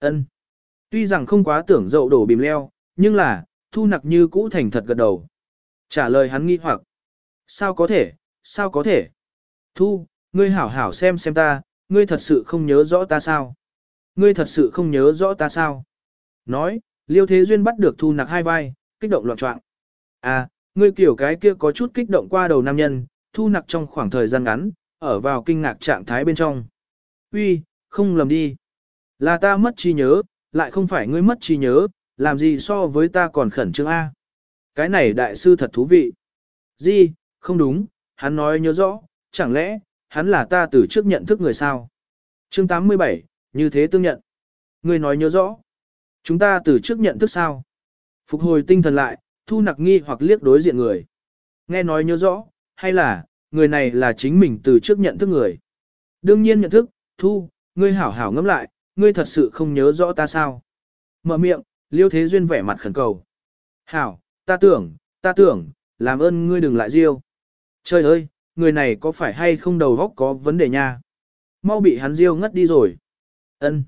Ân. Tuy rằng không quá tưởng dậu đổ bìm leo, nhưng là, thu nặc như cũ thành thật gật đầu. Trả lời hắn nghi hoặc. Sao có thể, sao có thể? Thu, ngươi hảo hảo xem xem ta, ngươi thật sự không nhớ rõ ta sao? Ngươi thật sự không nhớ rõ ta sao? Nói, Liêu Thế Duyên bắt được thu nặc hai vai, kích động loạn trọng. À, ngươi kiểu cái kia có chút kích động qua đầu nam nhân, thu nặc trong khoảng thời gian ngắn, ở vào kinh ngạc trạng thái bên trong. Uy, không lầm đi. Là ta mất trí nhớ, lại không phải ngươi mất trí nhớ, làm gì so với ta còn khẩn trương A. Cái này đại sư thật thú vị. Gì, không đúng, hắn nói nhớ rõ, chẳng lẽ, hắn là ta từ trước nhận thức người sao? Chương 87, như thế tương nhận. Ngươi nói nhớ rõ. Chúng ta từ trước nhận thức sao? Phục hồi tinh thần lại, thu nặc nghi hoặc liếc đối diện người. Nghe nói nhớ rõ, hay là, người này là chính mình từ trước nhận thức người. Đương nhiên nhận thức, thu, ngươi hảo hảo ngẫm lại, ngươi thật sự không nhớ rõ ta sao. Mở miệng, liêu thế duyên vẻ mặt khẩn cầu. Hảo, ta tưởng, ta tưởng, làm ơn ngươi đừng lại riêu. Trời ơi, người này có phải hay không đầu góc có vấn đề nha. Mau bị hắn riêu ngất đi rồi. Ân.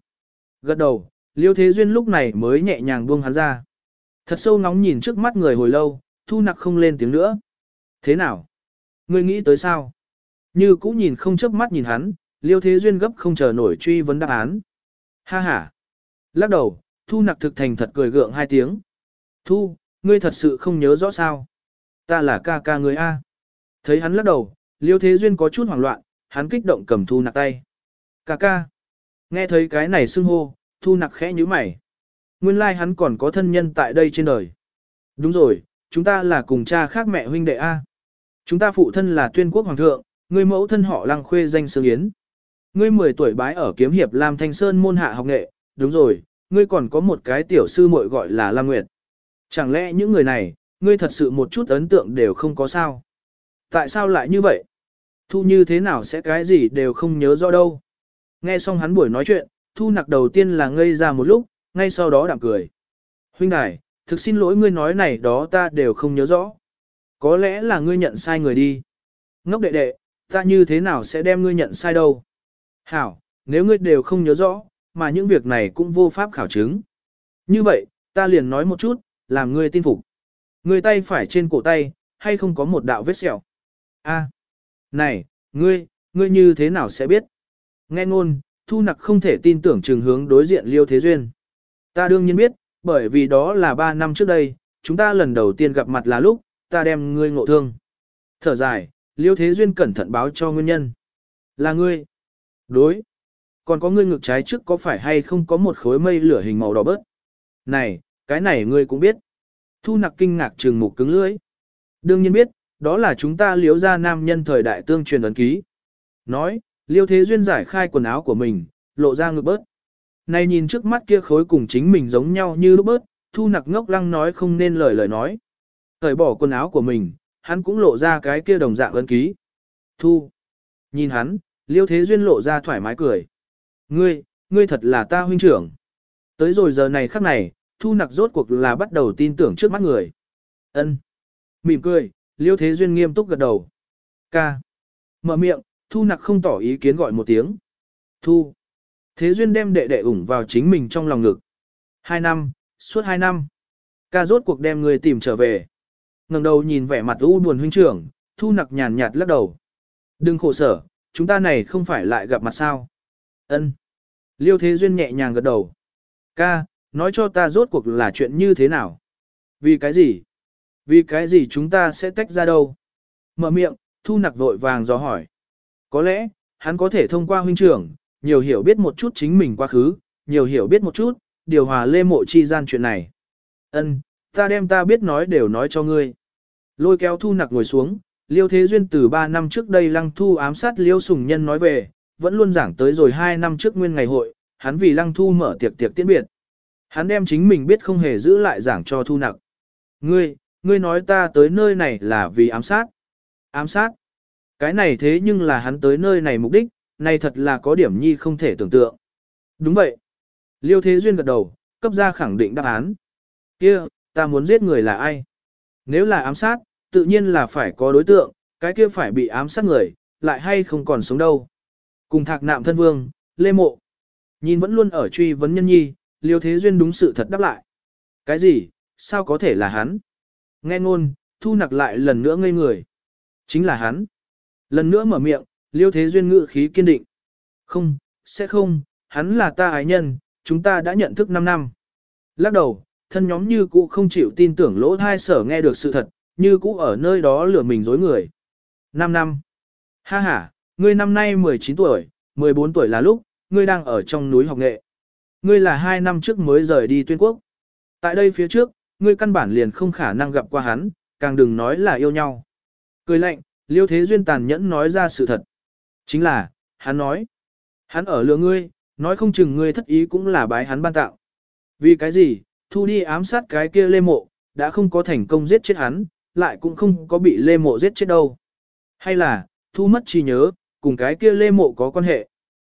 Gật đầu, liêu thế duyên lúc này mới nhẹ nhàng buông hắn ra. Thật sâu ngóng nhìn trước mắt người hồi lâu, thu nặc không lên tiếng nữa. Thế nào? Ngươi nghĩ tới sao? Như cũ nhìn không chớp mắt nhìn hắn, liêu thế duyên gấp không chờ nổi truy vấn đáp án. Ha ha. Lắc đầu, thu nặc thực thành thật cười gượng hai tiếng. Thu, ngươi thật sự không nhớ rõ sao? Ta là ca ca người A. Thấy hắn lắc đầu, liêu thế duyên có chút hoảng loạn, hắn kích động cầm thu nặc tay. Ca ca. Nghe thấy cái này xưng hô, thu nặc khẽ như mày. Nguyên lai like hắn còn có thân nhân tại đây trên đời. Đúng rồi, chúng ta là cùng cha khác mẹ huynh đệ A. Chúng ta phụ thân là tuyên quốc hoàng thượng, người mẫu thân họ lăng khuê danh sương yến. Ngươi 10 tuổi bái ở kiếm hiệp Lam Thanh Sơn môn hạ học nghệ, đúng rồi, ngươi còn có một cái tiểu sư muội gọi là Lam Nguyệt. Chẳng lẽ những người này, ngươi thật sự một chút ấn tượng đều không có sao? Tại sao lại như vậy? Thu như thế nào sẽ cái gì đều không nhớ rõ đâu. Nghe xong hắn buổi nói chuyện, Thu nặc đầu tiên là ngây ra một lúc, ngay sau đó đạm cười. Huynh đài, thực xin lỗi ngươi nói này đó ta đều không nhớ rõ. Có lẽ là ngươi nhận sai người đi. Ngốc đệ đệ, ta như thế nào sẽ đem ngươi nhận sai đâu? Hảo, nếu ngươi đều không nhớ rõ, mà những việc này cũng vô pháp khảo chứng. Như vậy, ta liền nói một chút, làm ngươi tin phục. Ngươi tay phải trên cổ tay, hay không có một đạo vết sẹo? A, này, ngươi, ngươi như thế nào sẽ biết? Nghe ngôn, thu nặc không thể tin tưởng trường hướng đối diện liêu thế duyên. Ta đương nhiên biết, bởi vì đó là 3 năm trước đây, chúng ta lần đầu tiên gặp mặt là lúc, ta đem ngươi ngộ thương. Thở dài, liêu thế duyên cẩn thận báo cho nguyên nhân. Là ngươi. Đối. Còn có ngươi ngực trái trước có phải hay không có một khối mây lửa hình màu đỏ bớt? Này, cái này ngươi cũng biết. Thu nặc kinh ngạc trừng mục cứng lưỡi. Đương nhiên biết, đó là chúng ta liếu ra nam nhân thời đại tương truyền ấn ký. Nói, liêu thế duyên giải khai quần áo của mình, lộ ra ngực bớt. Này nhìn trước mắt kia khối cùng chính mình giống nhau như lúc bớt, thu nặc ngốc lăng nói không nên lời lời nói. Thời bỏ quần áo của mình, hắn cũng lộ ra cái kia đồng dạng ấn ký. Thu. Nhìn hắn, Liêu Thế Duyên lộ ra thoải mái cười. Ngươi, ngươi thật là ta huynh trưởng. Tới rồi giờ này khắc này, Thu Nặc rốt cuộc là bắt đầu tin tưởng trước mắt người. Ân. Mỉm cười, Liêu Thế Duyên nghiêm túc gật đầu. Ca. Mở miệng, Thu Nặc không tỏ ý kiến gọi một tiếng. Thu. Thế Duyên đem đệ đệ ủng vào chính mình trong lòng ngực. Hai năm, suốt hai năm. Ca rốt cuộc đem người tìm trở về. ngẩng đầu nhìn vẻ mặt u buồn huynh trưởng, Thu Nặc nhàn nhạt lắc đầu. Đừng khổ sở, chúng ta này không phải lại gặp mặt sao? Ân. Liêu Thế Duyên nhẹ nhàng gật đầu. Ca, nói cho ta rốt cuộc là chuyện như thế nào? Vì cái gì? Vì cái gì chúng ta sẽ tách ra đâu? Mở miệng, thu nặc vội vàng dò hỏi. Có lẽ, hắn có thể thông qua huynh trưởng, nhiều hiểu biết một chút chính mình quá khứ, nhiều hiểu biết một chút, điều hòa lê mộ chi gian chuyện này. Ân, ta đem ta biết nói đều nói cho ngươi. Lôi kéo thu nặc ngồi xuống, Liêu Thế Duyên từ 3 năm trước đây lăng thu ám sát Liêu Sùng Nhân nói về, vẫn luôn giảng tới rồi 2 năm trước nguyên ngày hội, hắn vì lăng thu mở tiệc tiệc tiễn biệt. Hắn đem chính mình biết không hề giữ lại giảng cho thu nặc. Ngươi, ngươi nói ta tới nơi này là vì ám sát. Ám sát. Cái này thế nhưng là hắn tới nơi này mục đích, này thật là có điểm nhi không thể tưởng tượng. Đúng vậy. Liêu Thế Duyên gật đầu, cấp ra khẳng định đáp án. Kia, ta muốn giết người là ai? Nếu là ám sát, tự nhiên là phải có đối tượng, cái kia phải bị ám sát người, lại hay không còn sống đâu. Cùng thạc nạm thân vương, Lê Mộ. Nhìn vẫn luôn ở truy vấn nhân nhi, Liêu Thế Duyên đúng sự thật đáp lại. Cái gì, sao có thể là hắn? Nghe ngôn, thu nặc lại lần nữa ngây người. Chính là hắn. Lần nữa mở miệng, Liêu Thế Duyên ngự khí kiên định. Không, sẽ không, hắn là ta ái nhân, chúng ta đã nhận thức 5 năm. Lắc đầu, thân nhóm như cũ không chịu tin tưởng lỗ thai sở nghe được sự thật, như cũ ở nơi đó lừa mình dối người. 5 năm. Ha ha, ngươi năm nay 19 tuổi, 14 tuổi là lúc, ngươi đang ở trong núi học nghệ. Ngươi là 2 năm trước mới rời đi tuyên quốc. Tại đây phía trước, ngươi căn bản liền không khả năng gặp qua hắn, càng đừng nói là yêu nhau. Cười lạnh, Liêu Thế Duyên tàn nhẫn nói ra sự thật. Chính là, hắn nói. Hắn ở lừa ngươi, nói không chừng ngươi thất ý cũng là bái hắn ban tạo. Vì cái gì, thu đi ám sát cái kia lê mộ, đã không có thành công giết chết hắn, lại cũng không có bị lê mộ giết chết đâu. Hay là, thu mất trí nhớ, cùng cái kia lê mộ có quan hệ.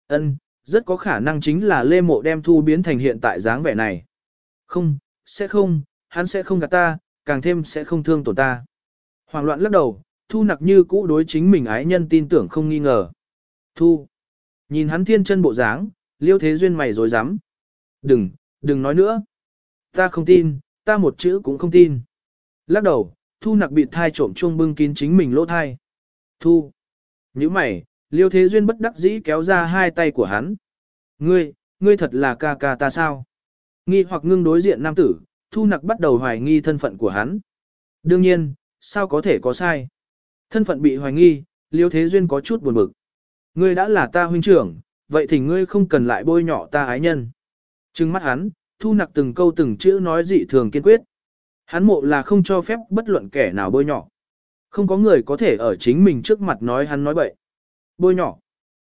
Ân, rất có khả năng chính là lê mộ đem thu biến thành hiện tại dáng vẻ này. Không, sẽ không, hắn sẽ không gạt ta, càng thêm sẽ không thương tổn ta. Hoàng loạn lắc đầu, thu nặc như cũ đối chính mình ái nhân tin tưởng không nghi ngờ. Thu. Nhìn hắn thiên chân bộ dáng, liêu thế duyên mày dối rắm Đừng, đừng nói nữa. Ta không tin, ta một chữ cũng không tin. Lắc đầu, thu nặc bị thai trộm chuông bưng kín chính mình lỗ thai. Thu. Như mày, liêu thế duyên bất đắc dĩ kéo ra hai tay của hắn. Ngươi, ngươi thật là ca ca ta sao? Nghi hoặc ngưng đối diện nam tử, thu nặc bắt đầu hoài nghi thân phận của hắn. Đương nhiên, sao có thể có sai? Thân phận bị hoài nghi, liêu thế duyên có chút buồn bực. Ngươi đã là ta huynh trưởng, vậy thì ngươi không cần lại bôi nhọ ta ái nhân. Trừng mắt hắn, thu nặc từng câu từng chữ nói dị thường kiên quyết. Hắn mộ là không cho phép bất luận kẻ nào bôi nhọ. Không có người có thể ở chính mình trước mặt nói hắn nói bậy. Bôi nhọ.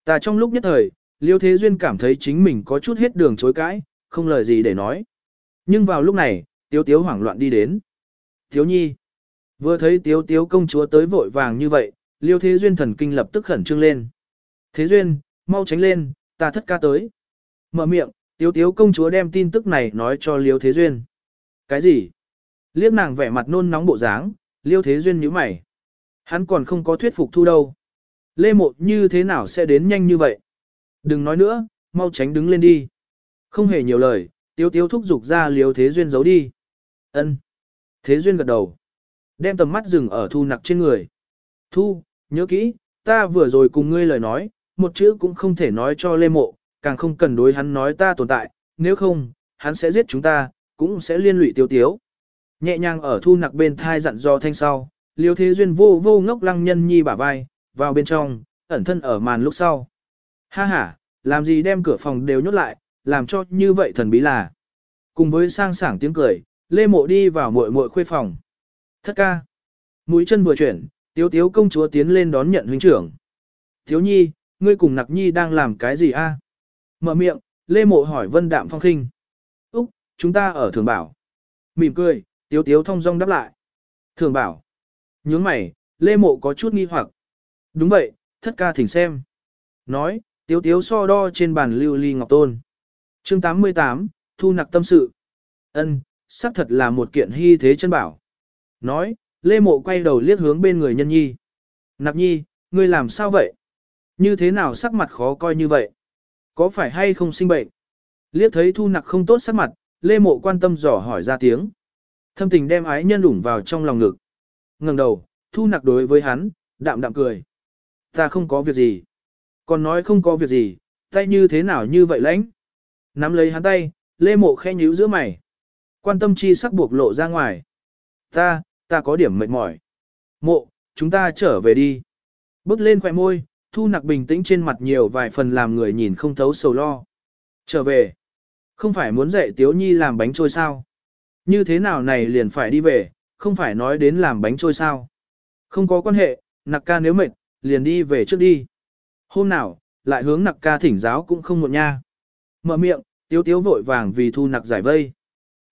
Ta trong lúc nhất thời, Liêu Thế Duyên cảm thấy chính mình có chút hết đường chối cãi, không lời gì để nói. Nhưng vào lúc này, Tiếu Tiếu hoảng loạn đi đến. Tiếu Nhi. Vừa thấy Tiếu Tiếu công chúa tới vội vàng như vậy, Liêu Thế Duyên thần kinh lập tức khẩn trương lên. Thế Duyên, mau tránh lên, ta thất ca tới. Mở miệng, Tiếu Tiếu công chúa đem tin tức này nói cho Liêu Thế Duyên. Cái gì? Liếc nàng vẻ mặt nôn nóng bộ dáng, Liêu Thế Duyên nhíu mày. Hắn còn không có thuyết phục thu đâu. Lê Mộ như thế nào sẽ đến nhanh như vậy? Đừng nói nữa, mau tránh đứng lên đi. Không hề nhiều lời, Tiếu Tiếu thúc giục ra Liêu Thế Duyên giấu đi. Ân. Thế Duyên gật đầu. Đem tầm mắt dừng ở thu nặc trên người. Thu, nhớ kỹ, ta vừa rồi cùng ngươi lời nói, một chữ cũng không thể nói cho Lê Mộ, càng không cần đối hắn nói ta tồn tại, nếu không, hắn sẽ giết chúng ta, cũng sẽ liên lụy tiêu tiếu. Nhẹ nhàng ở thu nặc bên thai dặn do thanh sau, liêu thế duyên vô vô ngốc lăng nhân nhi bả vai, vào bên trong, ẩn thân ở màn lúc sau. Ha ha, làm gì đem cửa phòng đều nhốt lại, làm cho như vậy thần bí là. Cùng với sang sảng tiếng cười, Lê Mộ đi vào muội muội khuê phòng. Thất ca. Mũi chân vừa chuyển, tiếu tiếu công chúa tiến lên đón nhận huynh trưởng. Thiếu nhi, ngươi cùng nặc nhi đang làm cái gì a? Mở miệng, Lê Mộ hỏi vân đạm phong khinh. Úc, chúng ta ở thường bảo. Mỉm cười, tiếu tiếu thông dong đáp lại. Thường bảo. Nhướng mày, Lê Mộ có chút nghi hoặc. Đúng vậy, thất ca thỉnh xem. Nói, tiếu tiếu so đo trên bàn lưu ly ngọc tôn. chương 88, thu nặc tâm sự. ân xác thật là một kiện hy thế chân bảo. Nói, Lê Mộ quay đầu liếc hướng bên người nhân nhi. Nặc nhi, ngươi làm sao vậy? Như thế nào sắc mặt khó coi như vậy? Có phải hay không sinh bệnh? Liếc thấy thu nặc không tốt sắc mặt, Lê Mộ quan tâm dò hỏi ra tiếng. Thâm tình đem ái nhân đủng vào trong lòng ngực. ngẩng đầu, thu nặc đối với hắn, đạm đạm cười. Ta không có việc gì. Còn nói không có việc gì, tay như thế nào như vậy lãnh. Nắm lấy hắn tay, Lê Mộ khe nhíu giữa mày. Quan tâm chi sắc buộc lộ ra ngoài. Ta, ta có điểm mệt mỏi. Mộ, chúng ta trở về đi. Bước lên khỏe môi, thu nặc bình tĩnh trên mặt nhiều vài phần làm người nhìn không thấu sầu lo. Trở về. Không phải muốn dạy Tiếu Nhi làm bánh trôi sao? Như thế nào này liền phải đi về, không phải nói đến làm bánh trôi sao? Không có quan hệ, nặc ca nếu mệt, liền đi về trước đi. Hôm nào, lại hướng nặc ca thỉnh giáo cũng không muộn nha. Mở miệng, Tiếu Tiếu vội vàng vì thu nặc giải vây.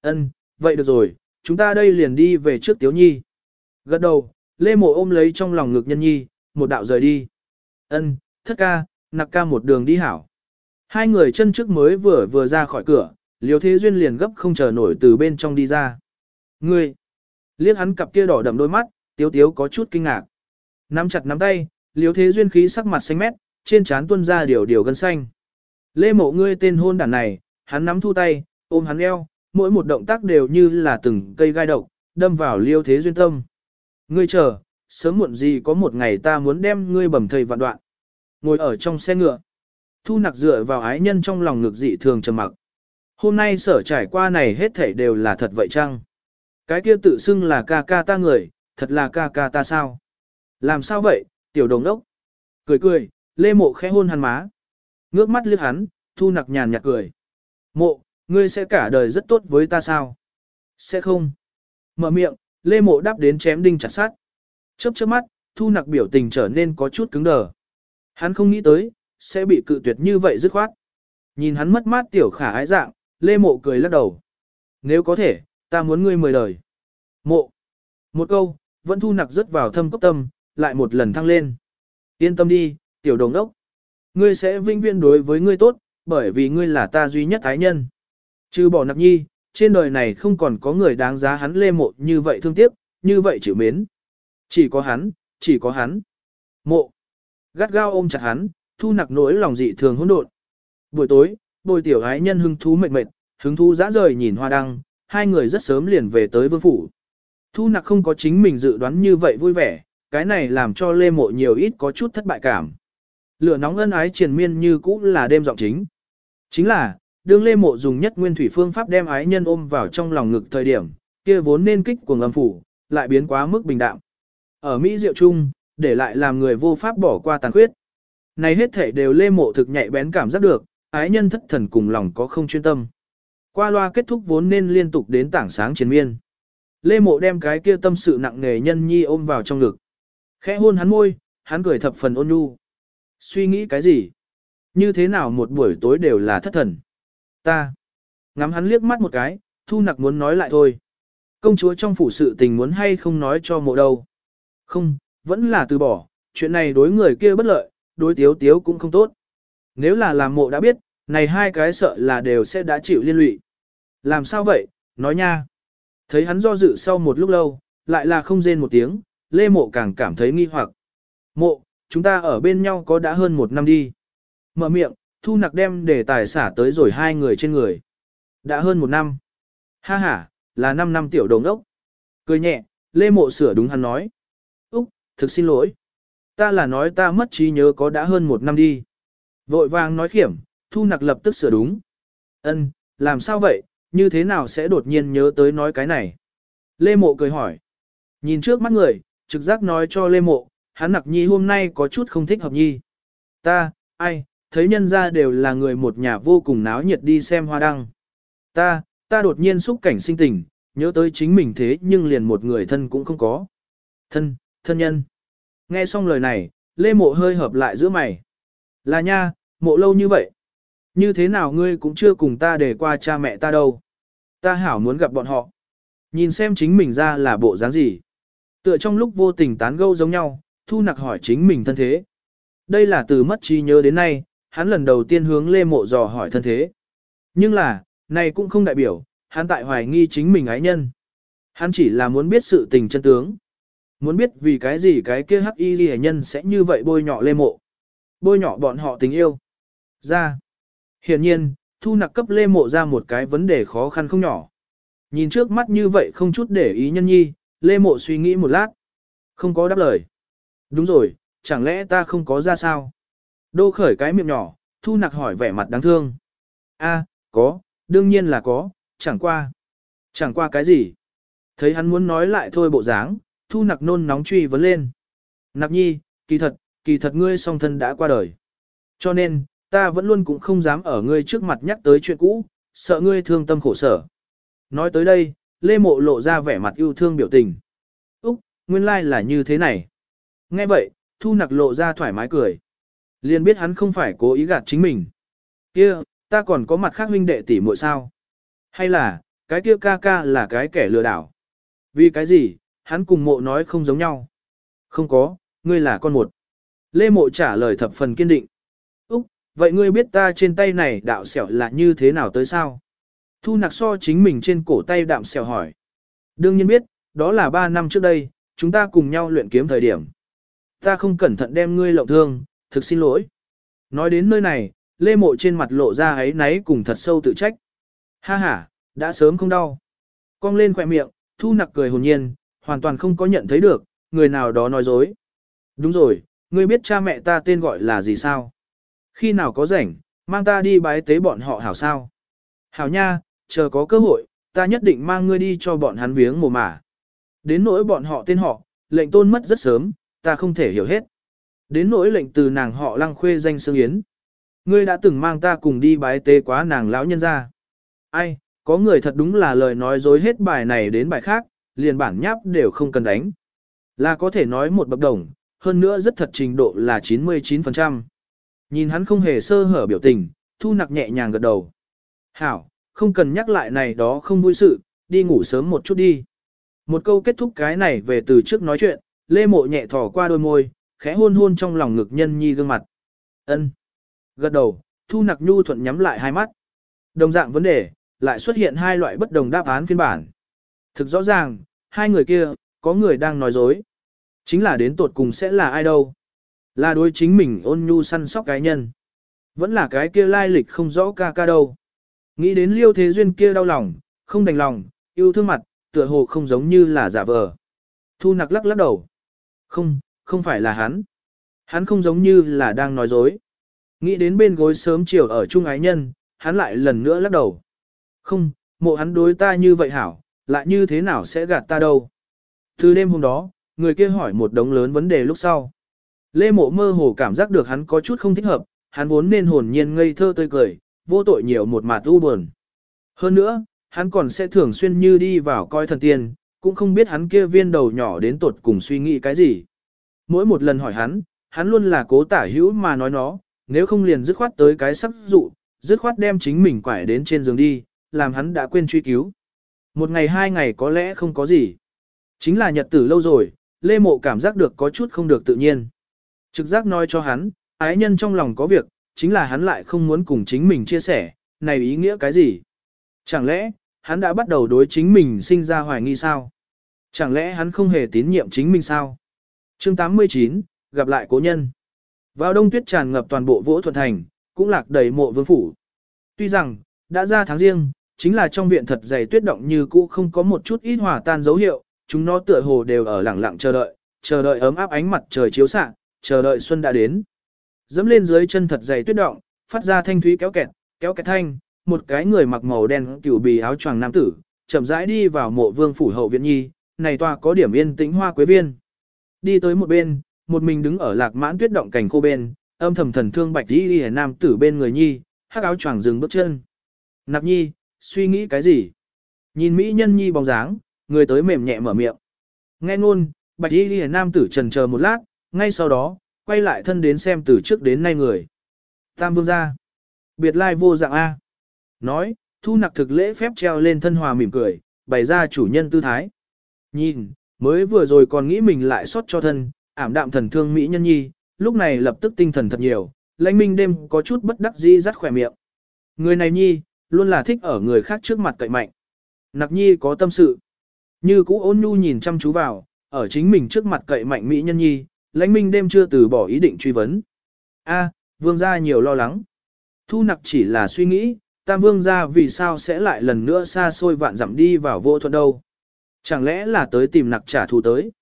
Ân, vậy được rồi, chúng ta đây liền đi về trước Tiếu Nhi. Gật đầu, Lê Mộ ôm lấy trong lòng ngực nhân nhi, một đạo rời đi. Ân, thất ca, nặc ca một đường đi hảo. Hai người chân trước mới vừa vừa ra khỏi cửa, Liêu Thế Duyên liền gấp không chờ nổi từ bên trong đi ra. Ngươi! Liếc hắn cặp kia đỏ đậm đôi mắt, Tiếu Tiếu có chút kinh ngạc. Nắm chặt nắm tay, Liêu Thế Duyên khí sắc mặt xanh mét, trên trán tuôn ra điều điều gân xanh. Lê mộ ngươi tên hôn đản này, hắn nắm thu tay, ôm hắn eo, mỗi một động tác đều như là từng cây gai độc, đâm vào liêu thế duyên tâm. Ngươi chờ, sớm muộn gì có một ngày ta muốn đem ngươi bầm thầy vạn đoạn. Ngồi ở trong xe ngựa, thu nặc dựa vào ái nhân trong lòng ngực dị thường trầm mặc. Hôm nay sở trải qua này hết thảy đều là thật vậy chăng? Cái kia tự xưng là ca ca ta người, thật là ca ca ta sao? Làm sao vậy, tiểu đồng đốc? Cười cười, lê mộ khẽ hôn hắn má. Ngước mắt liếc hắn, thu nặc nhàn nhạt cười. Mộ, ngươi sẽ cả đời rất tốt với ta sao? Sẽ không. Mở miệng, lê mộ đáp đến chém đinh chặt sát. Chớp chớp mắt, thu nặc biểu tình trở nên có chút cứng đờ. Hắn không nghĩ tới, sẽ bị cự tuyệt như vậy dứt khoát. Nhìn hắn mất mát tiểu khả ái dạng, lê mộ cười lắc đầu. Nếu có thể, ta muốn ngươi mười đời. Mộ. Một câu, vẫn thu nặc rất vào thâm cốc tâm, lại một lần thăng lên. Yên tâm đi, tiểu đồng đốc. Ngươi sẽ vinh viên đối với ngươi tốt, bởi vì ngươi là ta duy nhất ái nhân. Trừ bỏ nặc nhi, trên đời này không còn có người đáng giá hắn lê mộ như vậy thương tiếc, như vậy chịu mến. Chỉ có hắn, chỉ có hắn. Mộ. Gắt gao ôm chặt hắn, thu nặc nỗi lòng dị thường hỗn độn. Buổi tối, bồi tiểu ái nhân hứng thú mệt mệt, hứng thú dã rời nhìn hoa đăng, hai người rất sớm liền về tới vương phủ. Thu nặc không có chính mình dự đoán như vậy vui vẻ, cái này làm cho lê mộ nhiều ít có chút thất bại cảm. Lửa nóng ân ái triền miên như cũ là đêm giọng chính. Chính là, đương lê mộ dùng nhất nguyên thủy phương pháp đem ái nhân ôm vào trong lòng ngực thời điểm, kia vốn nên kích của ngầm phủ, lại biến quá mức bình đạm. Ở Mỹ Diệu Trung, để lại làm người vô pháp bỏ qua tàn khuyết. Này hết thể đều lê mộ thực nhạy bén cảm giác được, ái nhân thất thần cùng lòng có không chuyên tâm. Qua loa kết thúc vốn nên liên tục đến tảng sáng chiến miên. Lê mộ đem cái kia tâm sự nặng nề nhân nhi ôm vào trong ngực. Khẽ hôn hắn môi, hắn cười thập phần ôn nhu. Suy nghĩ cái gì? Như thế nào một buổi tối đều là thất thần? Ta. Ngắm hắn liếc mắt một cái, thu nặc muốn nói lại thôi. Công chúa trong phủ sự tình muốn hay không nói cho mộ đâu. Không, vẫn là từ bỏ, chuyện này đối người kia bất lợi, đối tiếu tiếu cũng không tốt. Nếu là làm mộ đã biết, này hai cái sợ là đều sẽ đã chịu liên lụy. Làm sao vậy, nói nha. Thấy hắn do dự sau một lúc lâu, lại là không rên một tiếng, Lê Mộ càng cảm thấy nghi hoặc. Mộ, chúng ta ở bên nhau có đã hơn một năm đi. Mở miệng, thu nặc đem để tài xả tới rồi hai người trên người. Đã hơn một năm. Ha ha, là năm năm tiểu đồng ốc. Cười nhẹ, Lê Mộ sửa đúng hắn nói. Úc, thực xin lỗi. Ta là nói ta mất trí nhớ có đã hơn một năm đi. Vội vàng nói khiểm, thu nặc lập tức sửa đúng. Ân, làm sao vậy, như thế nào sẽ đột nhiên nhớ tới nói cái này? Lê Mộ cười hỏi. Nhìn trước mắt người, trực giác nói cho Lê Mộ, hắn nặc nhi hôm nay có chút không thích hợp nhi. Ta, ai, thấy nhân ra đều là người một nhà vô cùng náo nhiệt đi xem hoa đăng. Ta, ta đột nhiên xúc cảnh sinh tình, nhớ tới chính mình thế nhưng liền một người thân cũng không có. Thân, thân nhân. Nghe xong lời này, Lê Mộ hơi hợp lại giữa mày. Là nha, mộ lâu như vậy. Như thế nào ngươi cũng chưa cùng ta để qua cha mẹ ta đâu. Ta hảo muốn gặp bọn họ. Nhìn xem chính mình ra là bộ dáng gì. Tựa trong lúc vô tình tán gẫu giống nhau, thu nặc hỏi chính mình thân thế. Đây là từ mất trí nhớ đến nay, hắn lần đầu tiên hướng Lê Mộ dò hỏi thân thế. Nhưng là, này cũng không đại biểu, hắn tại hoài nghi chính mình ái nhân. Hắn chỉ là muốn biết sự tình chân tướng. Muốn biết vì cái gì cái kia hắc y ghi nhân sẽ như vậy bôi nhọ Lê Mộ. Bôi nhỏ bọn họ tình yêu. Ra. Hiển nhiên, thu nặc cấp Lê Mộ ra một cái vấn đề khó khăn không nhỏ. Nhìn trước mắt như vậy không chút để ý nhân nhi, Lê Mộ suy nghĩ một lát. Không có đáp lời. Đúng rồi, chẳng lẽ ta không có ra sao? Đô khởi cái miệng nhỏ, thu nặc hỏi vẻ mặt đáng thương. a có, đương nhiên là có, chẳng qua. Chẳng qua cái gì? Thấy hắn muốn nói lại thôi bộ dáng, thu nặc nôn nóng truy vấn lên. Nặc nhi, kỳ thật, kỳ thật ngươi song thân đã qua đời. Cho nên, ta vẫn luôn cũng không dám ở ngươi trước mặt nhắc tới chuyện cũ, sợ ngươi thương tâm khổ sở. Nói tới đây, Lê Mộ lộ ra vẻ mặt yêu thương biểu tình. Úc, nguyên lai like là như thế này. Nghe vậy, Thu Nặc lộ ra thoải mái cười. Liền biết hắn không phải cố ý gạt chính mình. Kia, ta còn có mặt khác huynh đệ tỷ muội sao? Hay là, cái kia ca ca là cái kẻ lừa đảo? Vì cái gì, hắn cùng mộ nói không giống nhau. Không có, ngươi là con một. Lê mộ trả lời thập phần kiên định. Úc, vậy ngươi biết ta trên tay này đạo sẹo là như thế nào tới sao? Thu nặc so chính mình trên cổ tay đạm sẹo hỏi. Đương nhiên biết, đó là 3 năm trước đây, chúng ta cùng nhau luyện kiếm thời điểm. Ta không cẩn thận đem ngươi lộng thương, thực xin lỗi. Nói đến nơi này, Lê Mộ trên mặt lộ ra ấy náy cùng thật sâu tự trách. Ha ha, đã sớm không đau. Cong lên khỏe miệng, thu nặc cười hồn nhiên, hoàn toàn không có nhận thấy được, người nào đó nói dối. Đúng rồi, ngươi biết cha mẹ ta tên gọi là gì sao? Khi nào có rảnh, mang ta đi bái tế bọn họ hảo sao? Hảo nha, chờ có cơ hội, ta nhất định mang ngươi đi cho bọn hắn viếng mồ mả. Đến nỗi bọn họ tên họ, lệnh tôn mất rất sớm, ta không thể hiểu hết. Đến nỗi lệnh từ nàng họ lăng khuê danh Sương Yến. Ngươi đã từng mang ta cùng đi bái tế quá nàng lão nhân ra. Ai, có người thật đúng là lời nói dối hết bài này đến bài khác, liền bản nháp đều không cần đánh. Là có thể nói một bậc đồng, hơn nữa rất thật trình độ là 99%. Nhìn hắn không hề sơ hở biểu tình, thu nặc nhẹ nhàng gật đầu. Hảo, không cần nhắc lại này đó không vui sự, đi ngủ sớm một chút đi. Một câu kết thúc cái này về từ trước nói chuyện, lê mộ nhẹ thỏ qua đôi môi, khẽ hôn hôn trong lòng ngực nhân nhi gương mặt. ân Gật đầu, thu nặc nhu thuận nhắm lại hai mắt. Đồng dạng vấn đề, lại xuất hiện hai loại bất đồng đáp án phiên bản. Thực rõ ràng, hai người kia, có người đang nói dối. Chính là đến tột cùng sẽ là ai đâu. Là đối chính mình ôn nhu săn sóc cái nhân. Vẫn là cái kia lai lịch không rõ ca ca đâu. Nghĩ đến liêu thế duyên kia đau lòng, không đành lòng, yêu thương mặt, tựa hồ không giống như là giả vờ. Thu nặc lắc lắc đầu. Không, không phải là hắn. Hắn không giống như là đang nói dối. Nghĩ đến bên gối sớm chiều ở chung ái nhân, hắn lại lần nữa lắc đầu. Không, mộ hắn đối ta như vậy hảo, lại như thế nào sẽ gạt ta đâu. Từ đêm hôm đó, người kia hỏi một đống lớn vấn đề lúc sau. Lê mộ mơ hồ cảm giác được hắn có chút không thích hợp, hắn vốn nên hồn nhiên ngây thơ tươi cười, vô tội nhiều một mặt u buồn. Hơn nữa, hắn còn sẽ thường xuyên như đi vào coi thần tiên, cũng không biết hắn kia viên đầu nhỏ đến tột cùng suy nghĩ cái gì. Mỗi một lần hỏi hắn, hắn luôn là cố tả hữu mà nói nó, nếu không liền dứt khoát tới cái sắc dụ, dứt khoát đem chính mình quải đến trên giường đi, làm hắn đã quên truy cứu. Một ngày hai ngày có lẽ không có gì. Chính là nhật tử lâu rồi, Lê Mộ cảm giác được có chút không được tự nhiên. Trực giác nói cho hắn, ái nhân trong lòng có việc, chính là hắn lại không muốn cùng chính mình chia sẻ, này ý nghĩa cái gì? Chẳng lẽ, hắn đã bắt đầu đối chính mình sinh ra hoài nghi sao? Chẳng lẽ hắn không hề tín nhiệm chính mình sao? Chương 89, gặp lại cố nhân. Vào đông tuyết tràn ngập toàn bộ vỗ thuận thành, cũng lạc đầy mộ vương phủ. Tuy rằng, đã ra tháng riêng, chính là trong viện thật dày tuyết động như cũ không có một chút ít hòa tan dấu hiệu, chúng nó tựa hồ đều ở lẳng lặng chờ đợi, chờ đợi ấm áp ánh mặt trời chiếu xạ, chờ đợi xuân đã đến. Dẫm lên dưới chân thật dày tuyết động, phát ra thanh thúy kéo kẹt, kéo kẹt thanh, một cái người mặc màu đen cửu bì áo choàng nam tử, chậm rãi đi vào mộ vương phủ hậu viện nhi, này tòa có điểm yên tĩnh hoa quế viên. Đi tới một bên, một mình đứng ở lạc mãn tuyết động cảnh khô bên, âm thầm thần thương bạch đi đi nam tử bên người nhi, hắc áo choàng dừng bước chân. Nạp nhi, suy nghĩ cái gì? Nhìn mỹ nhân nhi bóng dáng, người tới mềm nhẹ mở miệng. Nghe ngôn, bạch y đi nam tử trần chờ một lát, ngay sau đó, quay lại thân đến xem từ trước đến nay người. Tam vương gia. Biệt lai vô dạng A. Nói, thu nặc thực lễ phép treo lên thân hòa mỉm cười, bày ra chủ nhân tư thái. Nhìn, mới vừa rồi còn nghĩ mình lại xót cho thân, ảm đạm thần thương mỹ nhân nhi, lúc này lập tức tinh thần thật nhiều, lãnh minh đêm có chút bất đắc dĩ rắt khỏe miệng. Người này nhi, luôn là thích ở người khác trước mặt cậy mạnh. Nặc nhi có tâm sự. Như cũ ôn nhu nhìn chăm chú vào, ở chính mình trước mặt cậy mạnh mỹ nhân nhi, lãnh minh đêm chưa từ bỏ ý định truy vấn. A, vương gia nhiều lo lắng. Thu nặc chỉ là suy nghĩ, tam vương gia vì sao sẽ lại lần nữa xa xôi vạn dặm đi vào vô thuận đâu. Chẳng lẽ là tới tìm nặc trả thù tới.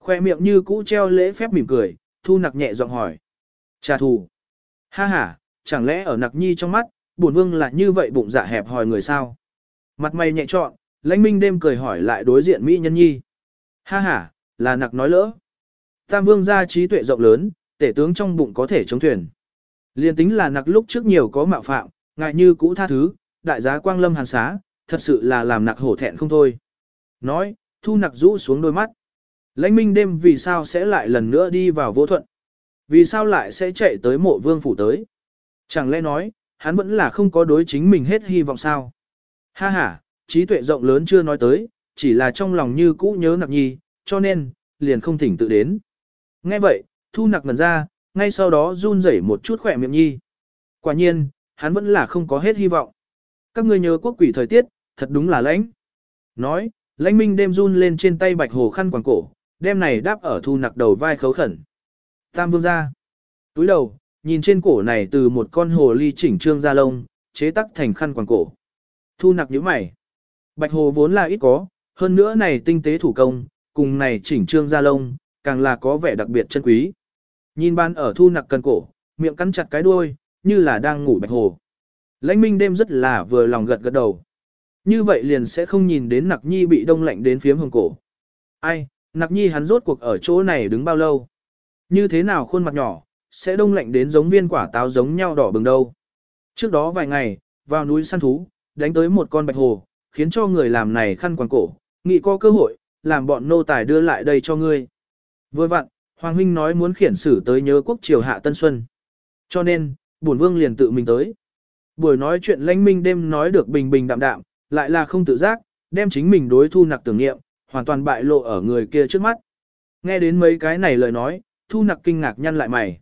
Khoe miệng như cũ treo lễ phép mỉm cười, thu nặc nhẹ giọng hỏi. Trả thù. Ha ha, chẳng lẽ ở nặc nhi trong mắt, bổn vương là như vậy bụng dạ hẹp hòi người sao? Mặt mày nhẹ trọn, lãnh minh đêm cười hỏi lại đối diện Mỹ nhân nhi. Ha ha, là nặc nói lỡ. Tam vương gia trí tuệ rộng lớn, tể tướng trong bụng có thể chống thuyền. Liên tính là nặc lúc trước nhiều có mạo phạm, ngại như cũ tha thứ, đại giá quang lâm hàn xá, thật sự là làm nặc hổ thẹn không thôi. Nói, thu nặc rũ xuống đôi mắt. Lãnh minh đêm vì sao sẽ lại lần nữa đi vào vô thuận? Vì sao lại sẽ chạy tới mộ vương phủ tới? Chẳng lẽ nói, hắn vẫn là không có đối chính mình hết hy vọng sao? Ha ha, trí tuệ rộng lớn chưa nói tới, chỉ là trong lòng như cũ nhớ nặc nhi, cho nên, liền không thỉnh tự đến. Nghe vậy, thu nặc ngần ra, ngay sau đó run rẩy một chút khỏe miệng nhi. Quả nhiên, hắn vẫn là không có hết hy vọng. Các ngươi nhớ quốc quỷ thời tiết, thật đúng là lãnh. Nói, lãnh minh đêm run lên trên tay bạch hồ khăn quàng cổ, đem này đáp ở thu nặc đầu vai khấu khẩn. Tam vương ra. Túi đầu, nhìn trên cổ này từ một con hồ ly chỉnh trương ra lông, chế tắc thành khăn quàng cổ. Thu nặc nhíu mày. Bạch hồ vốn là ít có, hơn nữa này tinh tế thủ công, cùng này chỉnh trương da lông, càng là có vẻ đặc biệt chân quý. Nhìn ban ở thu nặc cần cổ, miệng cắn chặt cái đuôi, như là đang ngủ bạch hồ. Lãnh minh đêm rất là vừa lòng gật gật đầu. Như vậy liền sẽ không nhìn đến nặc nhi bị đông lạnh đến phiếm hồng cổ. Ai, nặc nhi hắn rốt cuộc ở chỗ này đứng bao lâu? Như thế nào khuôn mặt nhỏ, sẽ đông lạnh đến giống viên quả táo giống nhau đỏ bừng đâu. Trước đó vài ngày, vào núi săn thú, đánh tới một con bạch hồ, khiến cho người làm này khăn quàng cổ, nghĩ có cơ hội, làm bọn nô tài đưa lại đây cho ngươi. Vừa vặn, Hoàng huynh nói muốn khiển xử tới nhớ quốc triều hạ Tân Xuân. Cho nên, bổn vương liền tự mình tới. Buổi nói chuyện lãnh minh đêm nói được bình bình đạm đạm, lại là không tự giác, đem chính mình đối thu nặc tưởng niệm, hoàn toàn bại lộ ở người kia trước mắt. Nghe đến mấy cái này lời nói, thu nặc kinh ngạc nhăn lại mày.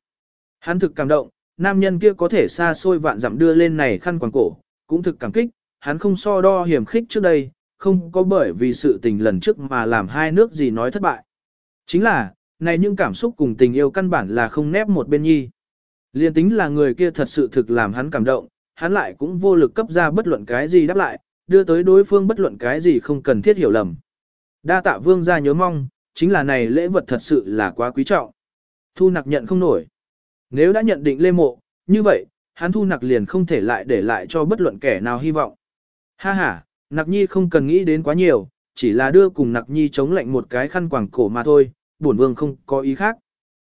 Hắn thực cảm động, nam nhân kia có thể xa xôi vạn dặm đưa lên này khăn quàng cổ, cũng thực cảm kích, hắn không so đo hiểm khích trước đây, không có bởi vì sự tình lần trước mà làm hai nước gì nói thất bại. Chính là, này những cảm xúc cùng tình yêu căn bản là không nép một bên nhi. Liên tính là người kia thật sự thực làm hắn cảm động, hắn lại cũng vô lực cấp ra bất luận cái gì đáp lại, đưa tới đối phương bất luận cái gì không cần thiết hiểu lầm. Đa tạ vương ra nhớ mong, chính là này lễ vật thật sự là quá quý trọng. Thu nặc nhận không nổi. Nếu đã nhận định lê mộ, như vậy, hắn thu nặc liền không thể lại để lại cho bất luận kẻ nào hy vọng. Ha ha, nặc nhi không cần nghĩ đến quá nhiều, chỉ là đưa cùng nặc nhi chống lạnh một cái khăn quàng cổ mà thôi, bổn vương không có ý khác.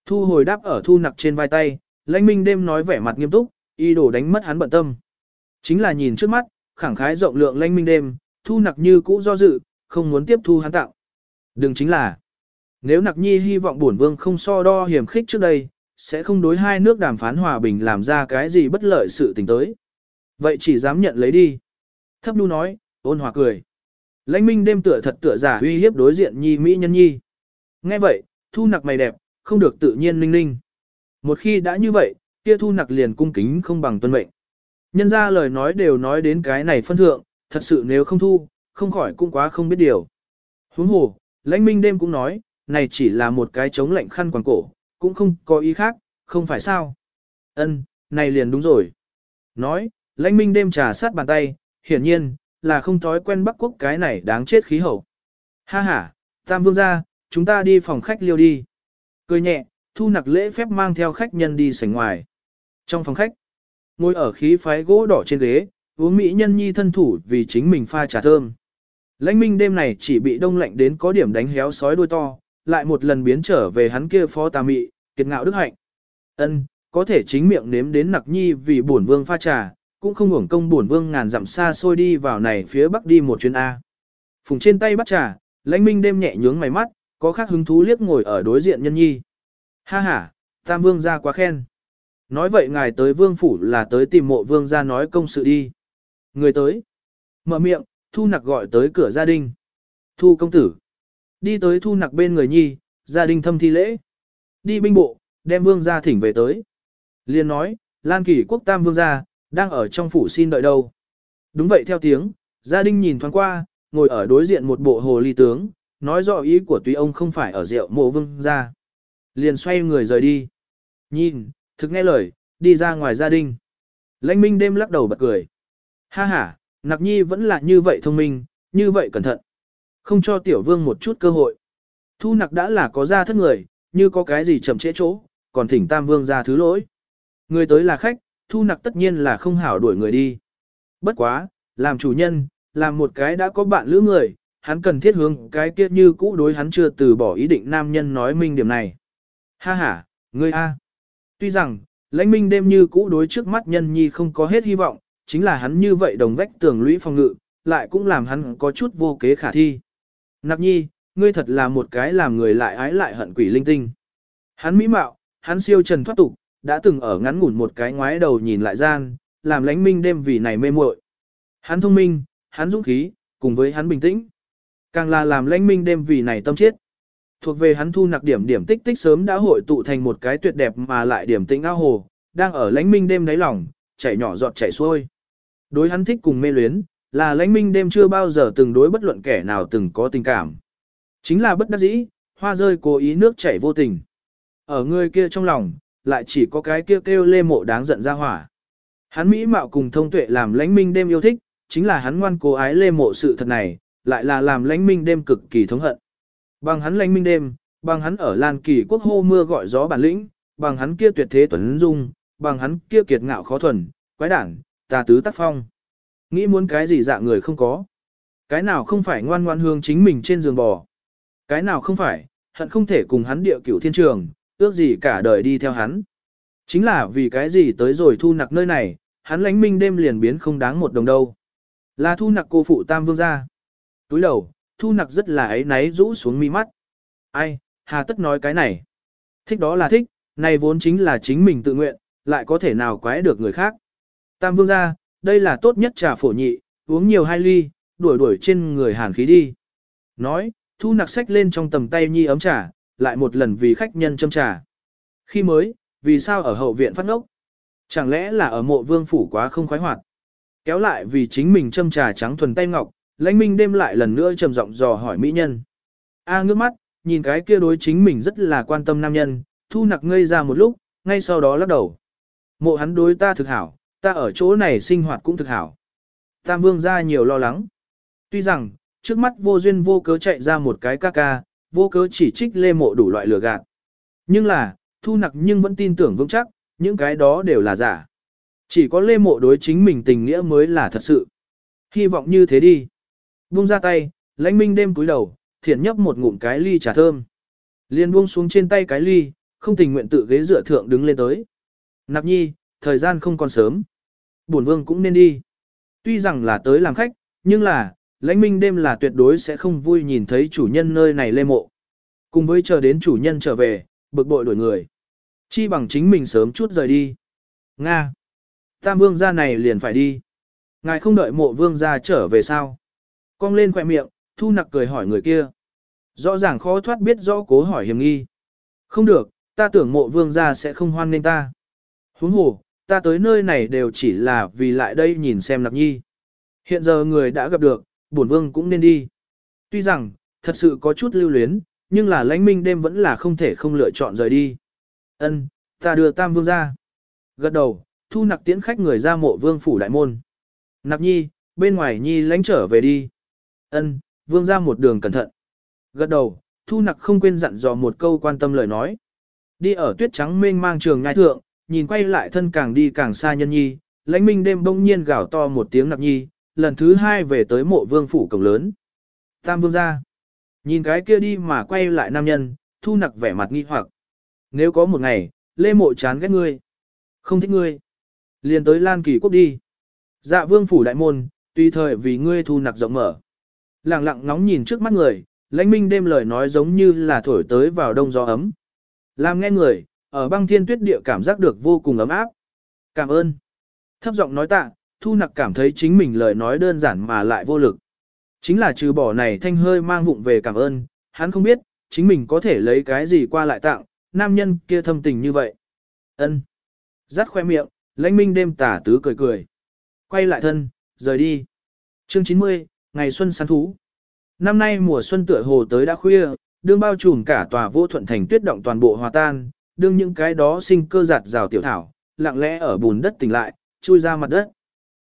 Thu hồi đáp ở thu nặc trên vai tay, lãnh minh đêm nói vẻ mặt nghiêm túc, y đổ đánh mất hắn bận tâm. Chính là nhìn trước mắt, khẳng khái rộng lượng lãnh minh đêm, thu nặc như cũ do dự, không muốn tiếp thu hắn tặng. Đừng chính là, nếu nặc nhi hy vọng bổn vương không so đo hiểm khích trước đây, sẽ không đối hai nước đàm phán hòa bình làm ra cái gì bất lợi sự tình tới. Vậy chỉ dám nhận lấy đi. Thấp nu nói, ôn hòa cười. Lãnh minh đêm tựa thật tựa giả uy hiếp đối diện nhi mỹ nhân nhi. Nghe vậy, thu nặc mày đẹp, không được tự nhiên ninh ninh. Một khi đã như vậy, kia thu nặc liền cung kính không bằng tuân mệnh. Nhân ra lời nói đều nói đến cái này phân thượng, thật sự nếu không thu, không khỏi cũng quá không biết điều. Huống hồ, lãnh minh đêm cũng nói, này chỉ là một cái chống lạnh khăn quàng cổ, cũng không có ý khác, không phải sao. Ân, này liền đúng rồi. Nói, lãnh minh đêm trà sát bàn tay, hiển nhiên, là không thói quen Bắc Quốc cái này đáng chết khí hậu. Ha ha, Tam Vương ra, chúng ta đi phòng khách liêu đi. Cười nhẹ, thu nặc lễ phép mang theo khách nhân đi sảnh ngoài. Trong phòng khách, ngồi ở khí phái gỗ đỏ trên ghế, uống mỹ nhân nhi thân thủ vì chính mình pha trà thơm. Lãnh minh đêm này chỉ bị đông lạnh đến có điểm đánh héo sói đuôi to, lại một lần biến trở về hắn kia phó tà mị, kiệt ngạo đức hạnh. Ân, có thể chính miệng nếm đến nặc nhi vì bổn vương pha trà, cũng không hưởng công bổn vương ngàn dặm xa xôi đi vào này phía bắc đi một chuyến A. Phùng trên tay bắt trà, lãnh minh đêm nhẹ nhướng mày mắt, có khác hứng thú liếc ngồi ở đối diện nhân nhi. Ha ha, tam vương ra quá khen. Nói vậy ngài tới vương phủ là tới tìm mộ vương ra nói công sự đi. Người tới. Mở miệng, thu nặc gọi tới cửa gia đình. Thu công tử. Đi tới thu nặc bên người nhi, gia đình thâm thi lễ. Đi binh bộ, đem vương gia thỉnh về tới. Liên nói, Lan Kỳ quốc tam vương gia, đang ở trong phủ xin đợi đâu. Đúng vậy theo tiếng, gia đình nhìn thoáng qua, ngồi ở đối diện một bộ hồ ly tướng, nói rõ ý của túy ông không phải ở rượu mộ vương gia. Liền xoay người rời đi. Nhìn, thực nghe lời, đi ra ngoài gia đình. Lãnh minh đêm lắc đầu bật cười. Ha ha, nặc nhi vẫn là như vậy thông minh, như vậy cẩn thận. Không cho tiểu vương một chút cơ hội. Thu nặc đã là có ra thất người, như có cái gì chậm trễ chỗ, còn thỉnh tam vương ra thứ lỗi. Người tới là khách, thu nặc tất nhiên là không hảo đuổi người đi. Bất quá, làm chủ nhân, làm một cái đã có bạn lữ người, hắn cần thiết hướng cái kia như cũ đối hắn chưa từ bỏ ý định nam nhân nói minh điểm này. Ha ha, ngươi a. Tuy rằng, lãnh minh đêm như cũ đối trước mắt nhân nhi không có hết hy vọng, chính là hắn như vậy đồng vách tường lũy phòng ngự, lại cũng làm hắn có chút vô kế khả thi. Nặc nhi, ngươi thật là một cái làm người lại ái lại hận quỷ linh tinh. Hắn mỹ mạo, hắn siêu trần thoát tục, đã từng ở ngắn ngủn một cái ngoái đầu nhìn lại gian, làm lánh minh đêm vì này mê muội. Hắn thông minh, hắn dũng khí, cùng với hắn bình tĩnh. Càng là làm lãnh minh đêm vì này tâm chết. Thuộc về hắn thu nặc điểm điểm tích tích sớm đã hội tụ thành một cái tuyệt đẹp mà lại điểm tĩnh ao hồ, đang ở lãnh minh đêm đáy lòng, chảy nhỏ giọt chảy xuôi. Đối hắn thích cùng mê luyến, là lãnh minh đêm chưa bao giờ từng đối bất luận kẻ nào từng có tình cảm. Chính là bất đắc dĩ, hoa rơi cố ý nước chảy vô tình. Ở người kia trong lòng, lại chỉ có cái kia kêu, kêu lê mộ đáng giận ra hỏa. Hắn mỹ mạo cùng thông tuệ làm lãnh minh đêm yêu thích, chính là hắn ngoan cố ái lê mộ sự thật này, lại là làm lãnh minh đêm cực kỳ thống hận. Bằng hắn lãnh minh đêm, bằng hắn ở Lan Kỳ quốc hô mưa gọi gió bản lĩnh, bằng hắn kia tuyệt thế tuấn dung, bằng hắn kia kiệt ngạo khó thuần, quái đản, tà tứ tác phong. Nghĩ muốn cái gì dạng người không có. Cái nào không phải ngoan ngoan hương chính mình trên giường bò. Cái nào không phải, hận không thể cùng hắn địa cửu thiên trường, ước gì cả đời đi theo hắn. Chính là vì cái gì tới rồi thu nặc nơi này, hắn lánh minh đêm liền biến không đáng một đồng đâu. Là thu nặc cô phụ tam vương gia. Túi đầu, thu nặc rất là ấy náy rũ xuống mi mắt. Ai, hà tất nói cái này. Thích đó là thích, này vốn chính là chính mình tự nguyện, lại có thể nào quái được người khác. Tam vương gia, đây là tốt nhất trà phổ nhị, uống nhiều hai ly, đuổi đuổi trên người hàn khí đi. Nói, thu nặc sách lên trong tầm tay nhi ấm trà, lại một lần vì khách nhân châm trà. Khi mới, vì sao ở hậu viện phát ngốc? Chẳng lẽ là ở mộ vương phủ quá không khoái hoạt? Kéo lại vì chính mình châm trà trắng thuần tay ngọc, lãnh minh đêm lại lần nữa trầm giọng dò hỏi mỹ nhân. A ngước mắt, nhìn cái kia đối chính mình rất là quan tâm nam nhân, thu nặc ngây ra một lúc, ngay sau đó lắc đầu. Mộ hắn đối ta thực hảo, ta ở chỗ này sinh hoạt cũng thực hảo. Tam vương ra nhiều lo lắng. Tuy rằng, trước mắt vô duyên vô cớ chạy ra một cái ca ca, vô cớ chỉ trích lê mộ đủ loại lừa gạt. Nhưng là, thu nặc nhưng vẫn tin tưởng vững chắc, những cái đó đều là giả. Chỉ có lê mộ đối chính mình tình nghĩa mới là thật sự. Hy vọng như thế đi. Buông ra tay, lãnh minh đêm cúi đầu, thiện nhấp một ngụm cái ly trà thơm. Liên buông xuống trên tay cái ly, không tình nguyện tự ghế dựa thượng đứng lên tới. Nạp nhi, thời gian không còn sớm. Bổn vương cũng nên đi. Tuy rằng là tới làm khách, nhưng là, lãnh minh đêm là tuyệt đối sẽ không vui nhìn thấy chủ nhân nơi này lê mộ. Cùng với chờ đến chủ nhân trở về, bực bội đổi người. Chi bằng chính mình sớm chút rời đi. Nga. Tam vương gia này liền phải đi. Ngài không đợi mộ vương gia trở về sao? Cong lên khỏe miệng, thu nặc cười hỏi người kia. Rõ ràng khó thoát biết rõ cố hỏi hiểm nghi. Không được, ta tưởng mộ vương gia sẽ không hoan nên ta. Huống hồ, ta tới nơi này đều chỉ là vì lại đây nhìn xem nặc nhi. Hiện giờ người đã gặp được, bổn vương cũng nên đi. Tuy rằng, thật sự có chút lưu luyến, nhưng là lãnh minh đêm vẫn là không thể không lựa chọn rời đi. Ân, ta đưa tam vương ra. Gật đầu, thu nặc tiễn khách người ra mộ vương phủ đại môn. Nặc nhi, bên ngoài nhi lãnh trở về đi. Ân, vương ra một đường cẩn thận. Gật đầu, thu nặc không quên dặn dò một câu quan tâm lời nói. Đi ở tuyết trắng mênh mang trường ngai thượng, nhìn quay lại thân càng đi càng xa nhân nhi, lãnh minh đêm bỗng nhiên gào to một tiếng nặc nhi, lần thứ hai về tới mộ vương phủ cổng lớn. Tam vương ra. Nhìn cái kia đi mà quay lại nam nhân, thu nặc vẻ mặt nghi hoặc. Nếu có một ngày, lê mộ chán ghét ngươi, không thích ngươi, liền tới Lan Kỳ Quốc đi. Dạ vương phủ đại môn, tùy thời vì ngươi thu nặc rộng mở. Lặng lặng nóng nhìn trước mắt người, lãnh minh đêm lời nói giống như là thổi tới vào đông gió ấm. Làm nghe người, ở băng thiên tuyết địa cảm giác được vô cùng ấm áp. Cảm ơn. Thấp giọng nói tạ, thu nặc cảm thấy chính mình lời nói đơn giản mà lại vô lực. Chính là trừ bỏ này thanh hơi mang vụng về cảm ơn, hắn không biết, chính mình có thể lấy cái gì qua lại tặng, nam nhân kia thâm tình như vậy. ân Rắt khoe miệng, lãnh minh đêm tả tứ cười cười. Quay lại thân, rời đi. Chương 90, ngày xuân săn thú. Năm nay mùa xuân tựa hồ tới đã khuya, đương bao trùm cả tòa vô thuận thành tuyết động toàn bộ hòa tan, đương những cái đó sinh cơ giạt rào tiểu thảo, lặng lẽ ở bùn đất tỉnh lại, chui ra mặt đất.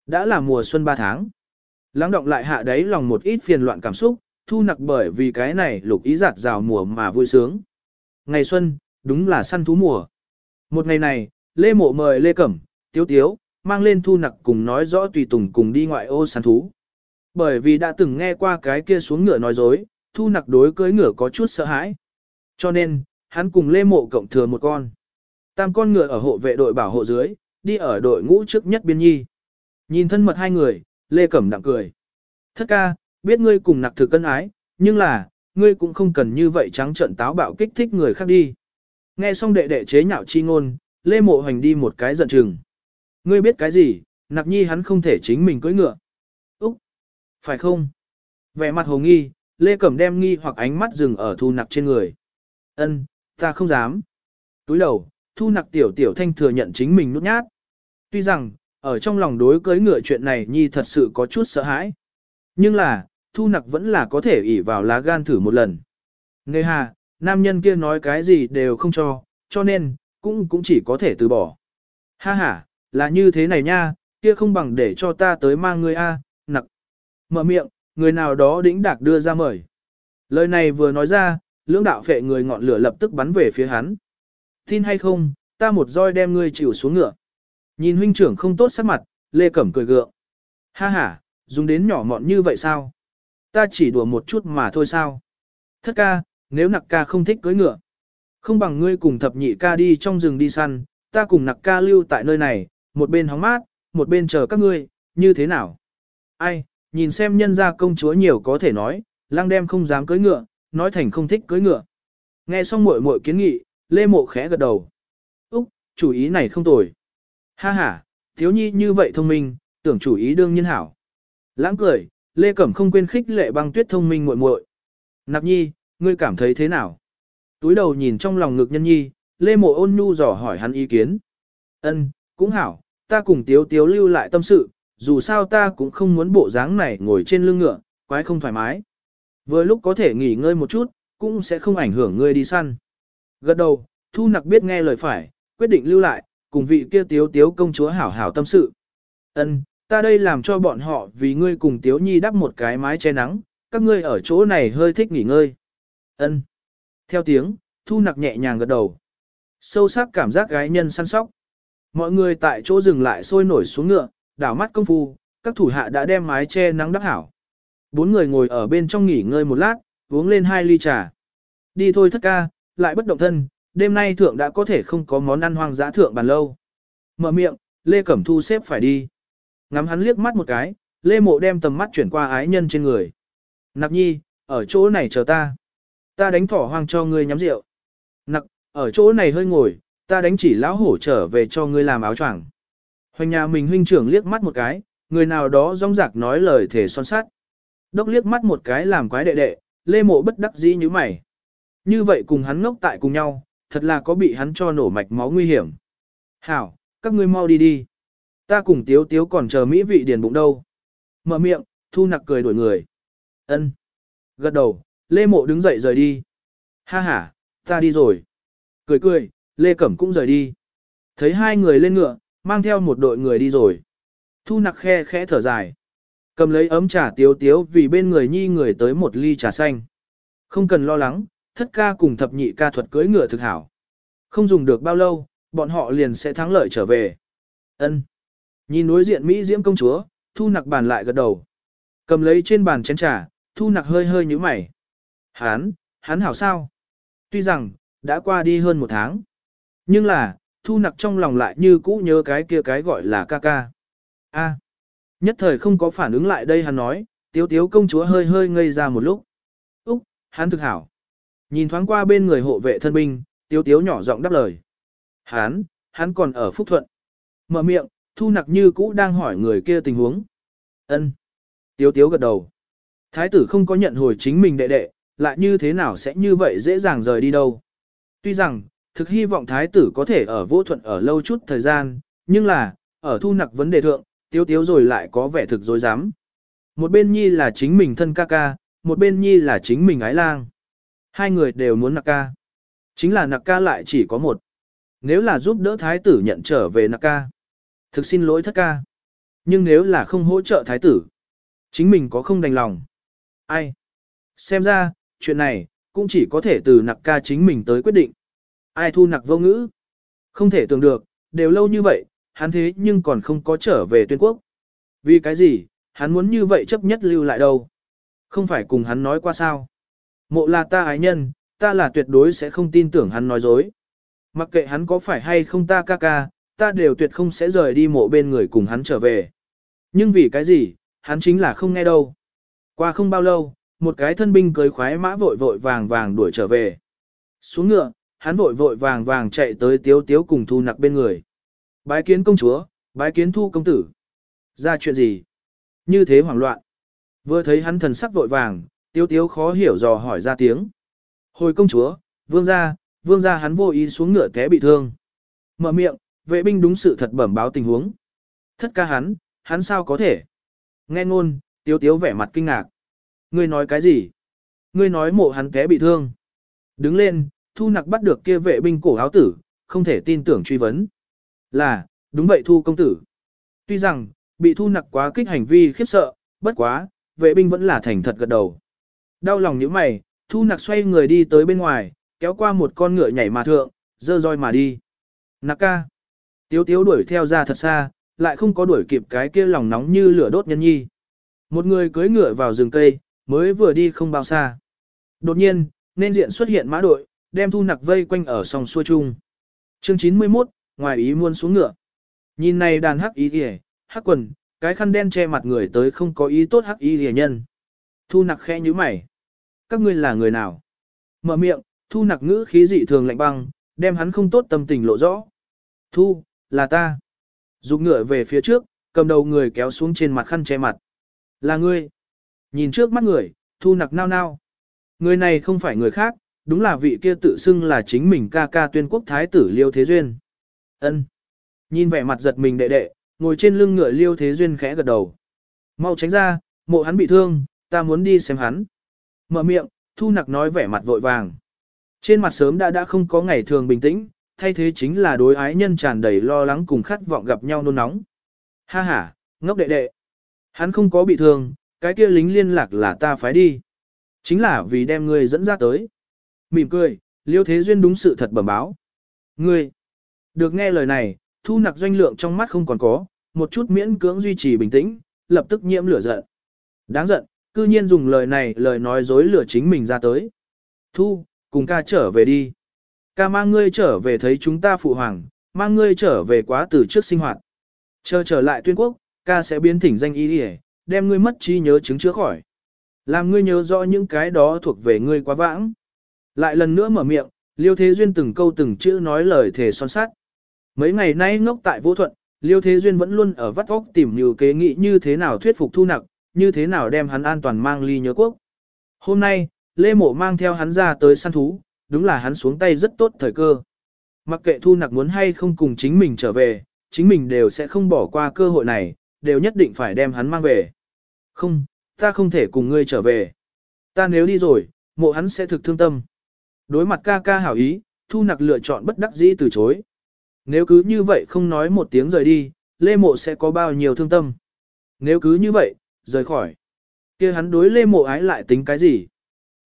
Đã là mùa xuân 3 tháng. Lắng động lại hạ đáy lòng một ít phiền loạn cảm xúc, thu nặc bởi vì cái này lục ý giạt rào mùa mà vui sướng. Ngày xuân, đúng là săn thú mùa. Một ngày này, Lê Mộ mời Lê Cẩm, Tiếu Tiếu, mang lên thu nặc cùng nói rõ tùy tùng cùng đi ngoại ô săn thú. Bởi vì đã từng nghe qua cái kia xuống ngựa nói dối, thu nặc đối cưới ngựa có chút sợ hãi. Cho nên, hắn cùng Lê Mộ cộng thừa một con. Tam con ngựa ở hộ vệ đội bảo hộ dưới, đi ở đội ngũ trước nhất biên nhi. Nhìn thân mật hai người, Lê Cẩm đặng cười. Thất ca, biết ngươi cùng nặc thực cân ái, nhưng là, ngươi cũng không cần như vậy trắng trợn táo bạo kích thích người khác đi. Nghe xong đệ đệ chế nhạo chi ngôn, Lê Mộ Hoành đi một cái giận chừng. Ngươi biết cái gì, nặc nhi hắn không thể chính mình cưỡi ngựa. Úc! Phải không? Vẻ mặt hồ nghi, Lê Cẩm đem nghi hoặc ánh mắt dừng ở thu nặc trên người. Ân, ta không dám. Túi đầu, thu nặc tiểu tiểu thanh thừa nhận chính mình nút nhát. Tuy rằng, ở trong lòng đối cưới ngựa chuyện này nhi thật sự có chút sợ hãi. Nhưng là, thu nặc vẫn là có thể ỉ vào lá gan thử một lần. Nghe hà, nam nhân kia nói cái gì đều không cho, cho nên, cũng cũng chỉ có thể từ bỏ. Ha ha, là như thế này nha, kia không bằng để cho ta tới mang ngươi a, nặc. Mở miệng, người nào đó đĩnh đạc đưa ra mời. Lời này vừa nói ra, lưỡng đạo phệ người ngọn lửa lập tức bắn về phía hắn. Tin hay không, ta một roi đem ngươi chịu xuống ngựa. Nhìn huynh trưởng không tốt sắc mặt, Lê Cẩm cười gượng. Ha ha, dùng đến nhỏ mọn như vậy sao? Ta chỉ đùa một chút mà thôi sao? Thất ca, nếu nặc ca không thích cưới ngựa. Không bằng ngươi cùng thập nhị ca đi trong rừng đi săn, ta cùng nặc ca lưu tại nơi này, một bên hóng mát, một bên chờ các ngươi, như thế nào? Ai, nhìn xem nhân gia công chúa nhiều có thể nói, lang đem không dám cưới ngựa, nói thành không thích cưới ngựa. Nghe xong muội muội kiến nghị, Lê Mộ khẽ gật đầu. Úc, chủ ý này không tồi. Ha ha, thiếu nhi như vậy thông minh, tưởng chủ ý đương nhiên hảo. Lãng cười, Lê Cẩm không quên khích lệ băng tuyết thông minh muội muội. Nạp nhi, ngươi cảm thấy thế nào? Túi đầu nhìn trong lòng ngực nhân nhi, Lê Mộ ôn nhu dò hỏi hắn ý kiến. Ân, cũng hảo, ta cùng tiếu tiếu lưu lại tâm sự, dù sao ta cũng không muốn bộ dáng này ngồi trên lưng ngựa, quái không thoải mái. Vừa lúc có thể nghỉ ngơi một chút, cũng sẽ không ảnh hưởng ngươi đi săn. Gật đầu, Thu Nặc biết nghe lời phải, quyết định lưu lại, cùng vị kia tiếu tiếu công chúa hảo hảo tâm sự. Ân, ta đây làm cho bọn họ vì ngươi cùng tiếu nhi đắp một cái mái che nắng, các ngươi ở chỗ này hơi thích nghỉ ngơi. Ân. Theo tiếng, Thu Nặc nhẹ nhàng gật đầu. Sâu sắc cảm giác gái nhân săn sóc. Mọi người tại chỗ dừng lại sôi nổi xuống ngựa, đảo mắt công phu, các thủ hạ đã đem mái che nắng đắp hảo. Bốn người ngồi ở bên trong nghỉ ngơi một lát, uống lên hai ly trà. Đi thôi thất ca, lại bất động thân, đêm nay thượng đã có thể không có món ăn hoang dã thượng bàn lâu. Mở miệng, Lê Cẩm Thu xếp phải đi. Ngắm hắn liếc mắt một cái, Lê Mộ đem tầm mắt chuyển qua ái nhân trên người. Nặc nhi, ở chỗ này chờ ta. Ta đánh thỏ hoang cho ngươi nhắm rượu. Nặc, ở chỗ này hơi ngồi, ta đánh chỉ lão hổ trở về cho ngươi làm áo choàng. Hoành nhà mình huynh trưởng liếc mắt một cái, người nào đó rong rạc nói lời thể son sát. Đốc liếc mắt một cái làm quái đệ đệ, lê mộ bất đắc dĩ như mày. Như vậy cùng hắn ngốc tại cùng nhau, thật là có bị hắn cho nổ mạch máu nguy hiểm. Hảo, các ngươi mau đi đi. Ta cùng tiếu tiếu còn chờ mỹ vị điền bụng đâu. Mở miệng, thu nặc cười đuổi người. ân Gật đầu, lê mộ đứng dậy rời đi. Ha ha, ta đi rồi. Cười cười, lê cẩm cũng rời đi. Thấy hai người lên ngựa, mang theo một đội người đi rồi. Thu nặc khe khẽ thở dài. Cầm lấy ấm trà tiếu tiếu vì bên người nhi người tới một ly trà xanh. Không cần lo lắng, thất ca cùng thập nhị ca thuật cưỡi ngựa thực hảo. Không dùng được bao lâu, bọn họ liền sẽ thắng lợi trở về. Ân. Nhìn đối diện Mỹ diễm công chúa, thu nặc bàn lại gật đầu. Cầm lấy trên bàn chén trà, thu nặc hơi hơi như mày. Hán, hắn hảo sao? Tuy rằng, đã qua đi hơn một tháng. Nhưng là, thu nặc trong lòng lại như cũ nhớ cái kia cái gọi là ca ca. A. À, nhất thời không có phản ứng lại đây hắn nói, tiếu tiếu công chúa hơi hơi ngây ra một lúc. Úc, hắn thực hảo. Nhìn thoáng qua bên người hộ vệ thân binh, tiếu tiếu nhỏ giọng đáp lời. Hán hắn còn ở Phúc Thuận. Mở miệng, thu nặc như cũ đang hỏi người kia tình huống. ân Tiếu tiếu gật đầu. Thái tử không có nhận hồi chính mình đệ đệ, lại như thế nào sẽ như vậy dễ dàng rời đi đâu. Tuy rằng, thực hy vọng thái tử có thể ở vô thuận ở lâu chút thời gian, nhưng là, ở thu nặc vấn đề thượng, tiếu tiếu rồi lại có vẻ thực dối dám. Một bên nhi là chính mình thân ca ca, một bên nhi là chính mình ái lang. Hai người đều muốn nặc ca. Chính là nặc ca lại chỉ có một. Nếu là giúp đỡ thái tử nhận trở về nặc ca. Thực xin lỗi thất ca. Nhưng nếu là không hỗ trợ thái tử. Chính mình có không đành lòng. Ai? Xem ra, chuyện này, cũng chỉ có thể từ nặc ca chính mình tới quyết định. Ai thu nặc vô ngữ? Không thể tưởng được, đều lâu như vậy, hắn thế nhưng còn không có trở về tuyên quốc. Vì cái gì, hắn muốn như vậy chấp nhất lưu lại đâu? Không phải cùng hắn nói qua sao? Mộ là ta ái nhân, ta là tuyệt đối sẽ không tin tưởng hắn nói dối. Mặc kệ hắn có phải hay không ta ca ca, ta đều tuyệt không sẽ rời đi mộ bên người cùng hắn trở về. Nhưng vì cái gì, hắn chính là không nghe đâu. Qua không bao lâu, một cái thân binh cưới khoái mã vội vội vàng vàng đuổi trở về. Xuống ngựa, hắn vội vội vàng vàng chạy tới tiếu tiếu cùng thu nặc bên người. Bái kiến công chúa, bái kiến thu công tử. Ra chuyện gì? Như thế hoảng loạn. Vừa thấy hắn thần sắc vội vàng, tiếu tiếu khó hiểu dò hỏi ra tiếng. Hồi công chúa, vương gia, vương gia hắn vô ý xuống ngựa té bị thương. Mở miệng, vệ binh đúng sự thật bẩm báo tình huống. Thất ca hắn, hắn sao có thể? Nghe ngôn, tiếu tiếu vẻ mặt kinh ngạc. Ngươi nói cái gì? Ngươi nói mộ hắn té bị thương. Đứng lên, thu nặc bắt được kia vệ binh cổ áo tử, không thể tin tưởng truy vấn. Là, đúng vậy thu công tử. Tuy rằng, bị thu nặc quá kích hành vi khiếp sợ, bất quá, vệ binh vẫn là thành thật gật đầu. Đau lòng như mày, thu nặc xoay người đi tới bên ngoài, kéo qua một con ngựa nhảy mà thượng, dơ roi mà đi. Nặc ca. Tiếu tiếu đuổi theo ra thật xa, lại không có đuổi kịp cái kia lòng nóng như lửa đốt nhân nhi. Một người cưỡi ngựa vào rừng cây, mới vừa đi không bao xa. Đột nhiên, nên diện xuất hiện mã đội, đem thu nặc vây quanh ở sòng xua chung. Chương 91, ngoài ý muôn xuống ngựa. Nhìn này đàn hắc ý kìa, hắc quần, cái khăn đen che mặt người tới không có ý tốt hắc ý kìa nhân. Thu nặc khẽ như mày. Các ngươi là người nào? Mở miệng, thu nặc ngữ khí dị thường lạnh băng, đem hắn không tốt tâm tình lộ rõ. Thu, là ta. Dục ngựa về phía trước, cầm đầu người kéo xuống trên mặt khăn che mặt. Là ngươi. Nhìn trước mắt người, thu nặc nao nao. Người này không phải người khác, đúng là vị kia tự xưng là chính mình ca ca tuyên quốc thái tử Liêu Thế Duyên. ân Nhìn vẻ mặt giật mình đệ đệ, ngồi trên lưng ngựa Liêu Thế Duyên khẽ gật đầu. Mau tránh ra, mộ hắn bị thương, ta muốn đi xem hắn. Mở miệng, thu nặc nói vẻ mặt vội vàng. Trên mặt sớm đã đã không có ngày thường bình tĩnh, thay thế chính là đối ái nhân tràn đầy lo lắng cùng khát vọng gặp nhau nôn nóng. Ha ha, ngốc đệ đệ. Hắn không có bị thương, cái kia lính liên lạc là ta phải đi. Chính là vì đem ngươi dẫn ra tới. Mỉm cười, liêu thế duyên đúng sự thật bẩm báo. Ngươi, được nghe lời này, thu nặc doanh lượng trong mắt không còn có, một chút miễn cưỡng duy trì bình tĩnh, lập tức nhiễm lửa giận. Đáng giận, cư nhiên dùng lời này lời nói dối lửa chính mình ra tới. Thu, cùng ca trở về đi. Ca mang ngươi trở về thấy chúng ta phụ hoàng, mang ngươi trở về quá từ trước sinh hoạt. Chờ trở lại tuyên quốc, ca sẽ biến thỉnh danh y đi đem ngươi mất trí nhớ chứng chữa khỏi. Làm ngươi nhớ rõ những cái đó thuộc về ngươi quá vãng. Lại lần nữa mở miệng, Liêu Thế Duyên từng câu từng chữ nói lời thể son sát. Mấy ngày nay ngốc tại vô thuận, Liêu Thế Duyên vẫn luôn ở vắt óc tìm nhiều kế nghị như thế nào thuyết phục thu nặc, như thế nào đem hắn an toàn mang ly nhớ quốc. Hôm nay, Lê Mộ mang theo hắn ra tới săn thú, đúng là hắn xuống tay rất tốt thời cơ. Mặc kệ thu nặc muốn hay không cùng chính mình trở về, chính mình đều sẽ không bỏ qua cơ hội này, đều nhất định phải đem hắn mang về. Không, ta không thể cùng ngươi trở về. Ta nếu đi rồi, mộ hắn sẽ thực thương tâm. Đối mặt ca ca hảo ý, thu nặc lựa chọn bất đắc dĩ từ chối. Nếu cứ như vậy không nói một tiếng rời đi, Lê Mộ sẽ có bao nhiêu thương tâm. Nếu cứ như vậy, rời khỏi. kia hắn đối Lê Mộ ái lại tính cái gì?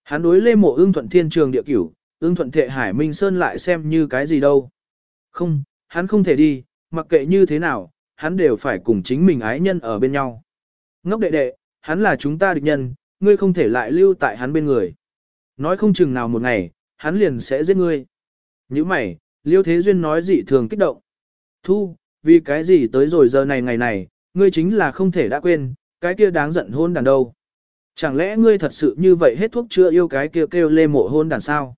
Hắn đối Lê Mộ ưng thuận thiên trường địa cửu, ưng thuận thệ hải minh sơn lại xem như cái gì đâu. Không, hắn không thể đi, mặc kệ như thế nào, hắn đều phải cùng chính mình ái nhân ở bên nhau. Ngốc đệ đệ, hắn là chúng ta địch nhân, ngươi không thể lại lưu tại hắn bên người. Nói không chừng nào một ngày, hắn liền sẽ giết ngươi. Như mày, Liêu Thế Duyên nói dị thường kích động. Thu, vì cái gì tới rồi giờ này ngày này, ngươi chính là không thể đã quên, cái kia đáng giận hôn đàn đâu. Chẳng lẽ ngươi thật sự như vậy hết thuốc chưa yêu cái kia kêu, kêu lê mộ hôn đàn sao?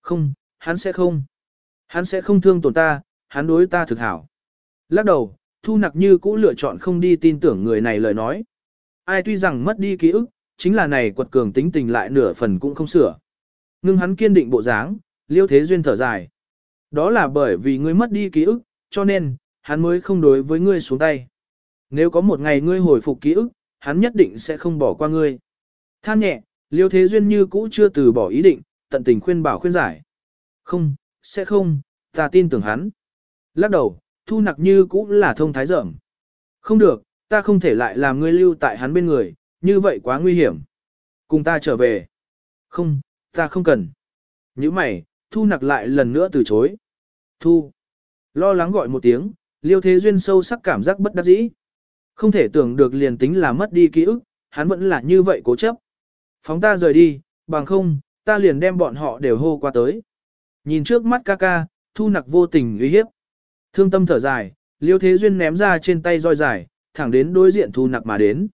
Không, hắn sẽ không. Hắn sẽ không thương tổn ta, hắn đối ta thực hảo. Lắc đầu, thu nặc như cũ lựa chọn không đi tin tưởng người này lời nói. Ai tuy rằng mất đi ký ức, chính là này quật cường tính tình lại nửa phần cũng không sửa. Ngưng hắn kiên định bộ dáng, liêu thế duyên thở dài. Đó là bởi vì ngươi mất đi ký ức, cho nên, hắn mới không đối với ngươi xuống tay. Nếu có một ngày ngươi hồi phục ký ức, hắn nhất định sẽ không bỏ qua ngươi. Than nhẹ, liêu thế duyên như cũ chưa từ bỏ ý định, tận tình khuyên bảo khuyên giải. Không, sẽ không, ta tin tưởng hắn. Lắc đầu, thu nặc như cũ là thông thái dởm. Không được, ta không thể lại làm ngươi lưu tại hắn bên người, như vậy quá nguy hiểm. Cùng ta trở về. Không, ta không cần. Như mày, thu nặc lại lần nữa từ chối. Thu. Lo lắng gọi một tiếng, liêu thế duyên sâu sắc cảm giác bất đắc dĩ. Không thể tưởng được liền tính là mất đi ký ức, hắn vẫn là như vậy cố chấp. Phóng ta rời đi, bằng không, ta liền đem bọn họ đều hô qua tới. Nhìn trước mắt ca ca, thu nặc vô tình uy hiếp. Thương tâm thở dài, liêu thế duyên ném ra trên tay roi dài, thẳng đến đối diện thu nặc mà đến.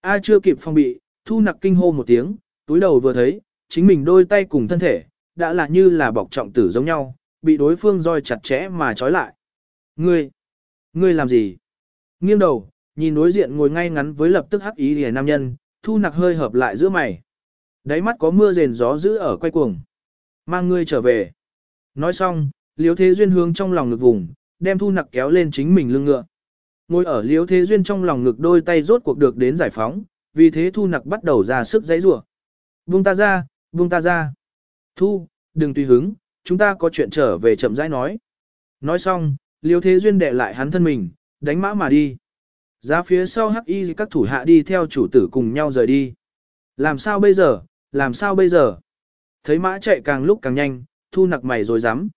A chưa kịp phong bị, thu nặc kinh hô một tiếng, túi đầu vừa thấy, chính mình đôi tay cùng thân thể, đã là như là bọc trọng tử giống nhau, bị đối phương roi chặt chẽ mà trói lại. Ngươi, ngươi làm gì? Nghiêng đầu, nhìn đối diện ngồi ngay ngắn với lập tức hắc ý lìa nam nhân, thu nặc hơi hợp lại giữa mày. Đáy mắt có mưa rền gió giữ ở quay cuồng. Mang ngươi trở về. Nói xong, liếu thế duyên hướng trong lòng ngực vùng, đem thu nặc kéo lên chính mình lưng ngựa. Ngồi ở liếu thế duyên trong lòng ngực đôi tay rốt cuộc được đến giải phóng, vì thế thu nặc bắt đầu ra sức giấy rủa Buông ta ra, buông ta ra. Thu, đừng tùy hứng, chúng ta có chuyện trở về chậm rãi nói. Nói xong, liếu thế duyên đệ lại hắn thân mình, đánh mã mà đi. Giá phía sau hắc y các thủ hạ đi theo chủ tử cùng nhau rời đi. Làm sao bây giờ, làm sao bây giờ? Thấy mã chạy càng lúc càng nhanh, thu nặc mày rồi dám.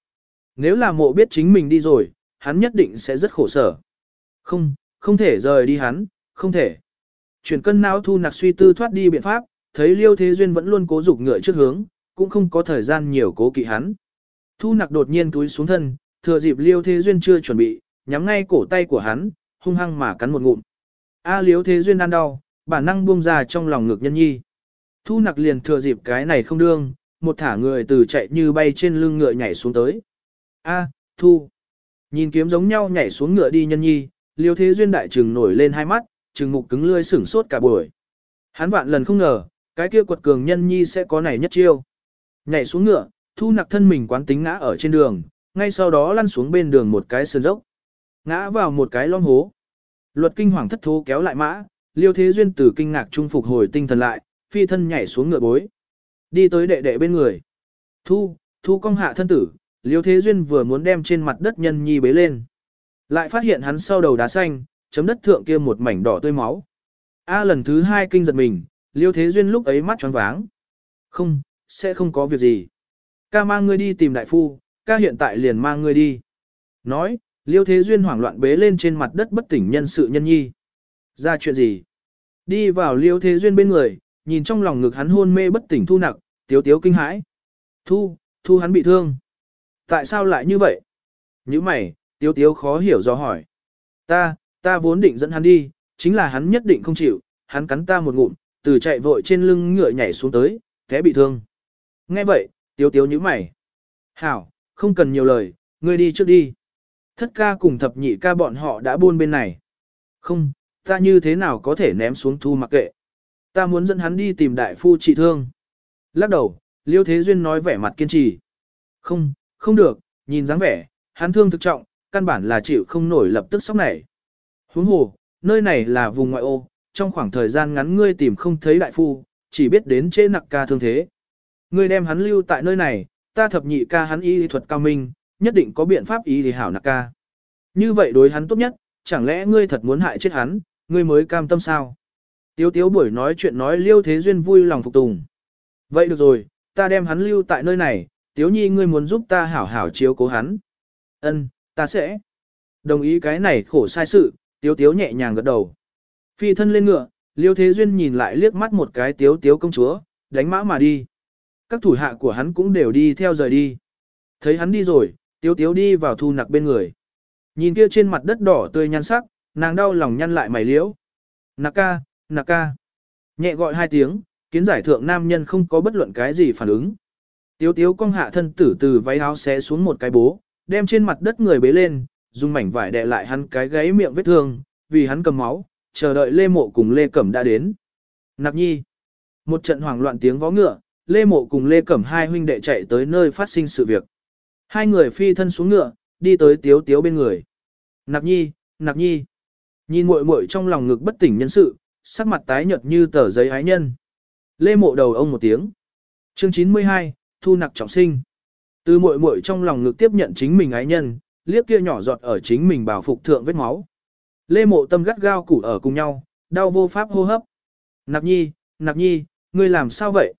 Nếu là mộ biết chính mình đi rồi, hắn nhất định sẽ rất khổ sở. Không, không thể rời đi hắn, không thể. Chuyển cân não thu nặc suy tư thoát đi biện pháp, thấy Liêu Thế Duyên vẫn luôn cố dục ngựa trước hướng, cũng không có thời gian nhiều cố kỵ hắn. Thu nặc đột nhiên túi xuống thân, thừa dịp Liêu Thế Duyên chưa chuẩn bị, nhắm ngay cổ tay của hắn, hung hăng mà cắn một ngụm. A liếu Thế Duyên ăn đau, bản năng buông ra trong lòng ngực nhân nhi. Thu nặc liền thừa dịp cái này không đương, một thả người từ chạy như bay trên lưng ngựa nhảy xuống tới. A, Thu. Nhìn kiếm giống nhau nhảy xuống ngựa đi nhân nhi, Liếu Thế Duyên đại trừng nổi lên hai mắt, trừng mục cứng lươi sửng sốt cả buổi. Hắn vạn lần không ngờ, cái kia quật cường nhân nhi sẽ có này nhất chiêu. Nhảy xuống ngựa, thu nặc thân mình quán tính ngã ở trên đường, ngay sau đó lăn xuống bên đường một cái sườn dốc. Ngã vào một cái lom hố. Luật kinh hoàng thất thố kéo lại mã, liêu thế duyên từ kinh ngạc trung phục hồi tinh thần lại, phi thân nhảy xuống ngựa bối. Đi tới đệ đệ bên người. Thu, thu công hạ thân tử, liêu thế duyên vừa muốn đem trên mặt đất nhân nhi bế lên. Lại phát hiện hắn sau đầu đá xanh, chấm đất thượng kia một mảnh đỏ tươi máu. A lần thứ hai kinh giật mình, liêu thế duyên lúc ấy mắt tròn váng. Không, sẽ không có việc gì. Ca mang ngươi đi tìm đại phu, ca hiện tại liền mang ngươi đi. Nói, liêu thế duyên hoảng loạn bế lên trên mặt đất bất tỉnh nhân sự nhân nhi. Ra chuyện gì? Đi vào liêu thế duyên bên người, nhìn trong lòng ngực hắn hôn mê bất tỉnh thu nặng, tiếu tiếu kinh hãi. Thu, thu hắn bị thương. Tại sao lại như vậy? Như mày, tiếu tiếu khó hiểu do hỏi. Ta, ta vốn định dẫn hắn đi, chính là hắn nhất định không chịu, hắn cắn ta một ngụm, từ chạy vội trên lưng ngựa nhảy xuống tới, té bị thương. Nghe vậy, tiếu tiếu như mày. Hảo, không cần nhiều lời, ngươi đi trước đi. Thất ca cùng thập nhị ca bọn họ đã buôn bên này. Không, ta như thế nào có thể ném xuống thu mặc kệ. Ta muốn dẫn hắn đi tìm đại phu trị thương. Lắc đầu, Liêu Thế Duyên nói vẻ mặt kiên trì. Không, không được, nhìn dáng vẻ, hắn thương thực trọng, căn bản là chịu không nổi lập tức sốc nảy. Huống hồ, nơi này là vùng ngoại ô, trong khoảng thời gian ngắn ngươi tìm không thấy đại phu, chỉ biết đến chế nặc ca thương thế. Ngươi đem hắn lưu tại nơi này, ta thập nhị ca hắn y thuật cao minh, nhất định có biện pháp y lý hảo nạc ca. Như vậy đối hắn tốt nhất, chẳng lẽ ngươi thật muốn hại chết hắn, ngươi mới cam tâm sao? Tiếu tiếu buổi nói chuyện nói liêu thế duyên vui lòng phục tùng. Vậy được rồi, ta đem hắn lưu tại nơi này, tiếu nhi ngươi muốn giúp ta hảo hảo chiếu cố hắn. Ân, ta sẽ. Đồng ý cái này khổ sai sự, tiếu tiếu nhẹ nhàng gật đầu. Phi thân lên ngựa, liêu thế duyên nhìn lại liếc mắt một cái tiếu tiếu công chúa, đánh mã mà đi. Các thủ hạ của hắn cũng đều đi theo rời đi. Thấy hắn đi rồi, tiếu tiếu đi vào thu nặc bên người. Nhìn kia trên mặt đất đỏ tươi nhăn sắc, nàng đau lòng nhăn lại mày liễu. Nặc ca, nặc ca. Nhẹ gọi hai tiếng, kiến giải thượng nam nhân không có bất luận cái gì phản ứng. Tiếu tiếu cong hạ thân tử từ váy áo xé xuống một cái bố, đem trên mặt đất người bế lên, dùng mảnh vải đè lại hắn cái gáy miệng vết thương, vì hắn cầm máu, chờ đợi Lê Mộ cùng Lê Cẩm đã đến. Nạp nhi. Một trận hoảng loạn tiếng vó ngựa, Lê Mộ cùng Lê Cẩm hai huynh đệ chạy tới nơi phát sinh sự việc. Hai người phi thân xuống ngựa, đi tới tiếu tiếu bên người. Nạp nhi, nạp nhi. Nhìn muội muội trong lòng ngực bất tỉnh nhân sự, sắc mặt tái nhợt như tờ giấy ái nhân. Lê Mộ đầu ông một tiếng. Chương 92, thu nặc trọng sinh. Từ muội muội trong lòng ngực tiếp nhận chính mình ái nhân, liếc kia nhỏ giọt ở chính mình bảo phục thượng vết máu. Lê mộ tâm gắt gao củ ở cùng nhau, đau vô pháp hô hấp. Nạp nhi, nạp nhi, ngươi làm sao vậy?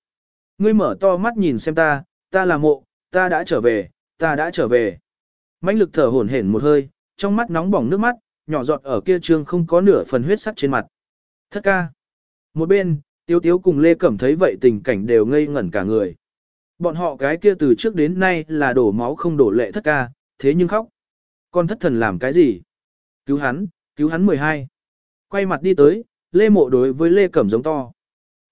Ngươi mở to mắt nhìn xem ta, ta là mộ, ta đã trở về, ta đã trở về. mãnh lực thở hổn hển một hơi, trong mắt nóng bỏng nước mắt, nhỏ giọt ở kia trương không có nửa phần huyết sắc trên mặt. Thất ca. Một bên, Tiếu Tiếu cùng Lê Cẩm thấy vậy tình cảnh đều ngây ngẩn cả người. Bọn họ cái kia từ trước đến nay là đổ máu không đổ lệ thất ca, thế nhưng khóc. Con thất thần làm cái gì? Cứu hắn, cứu hắn 12. Quay mặt đi tới, Lê Mộ đối với Lê Cẩm giống to.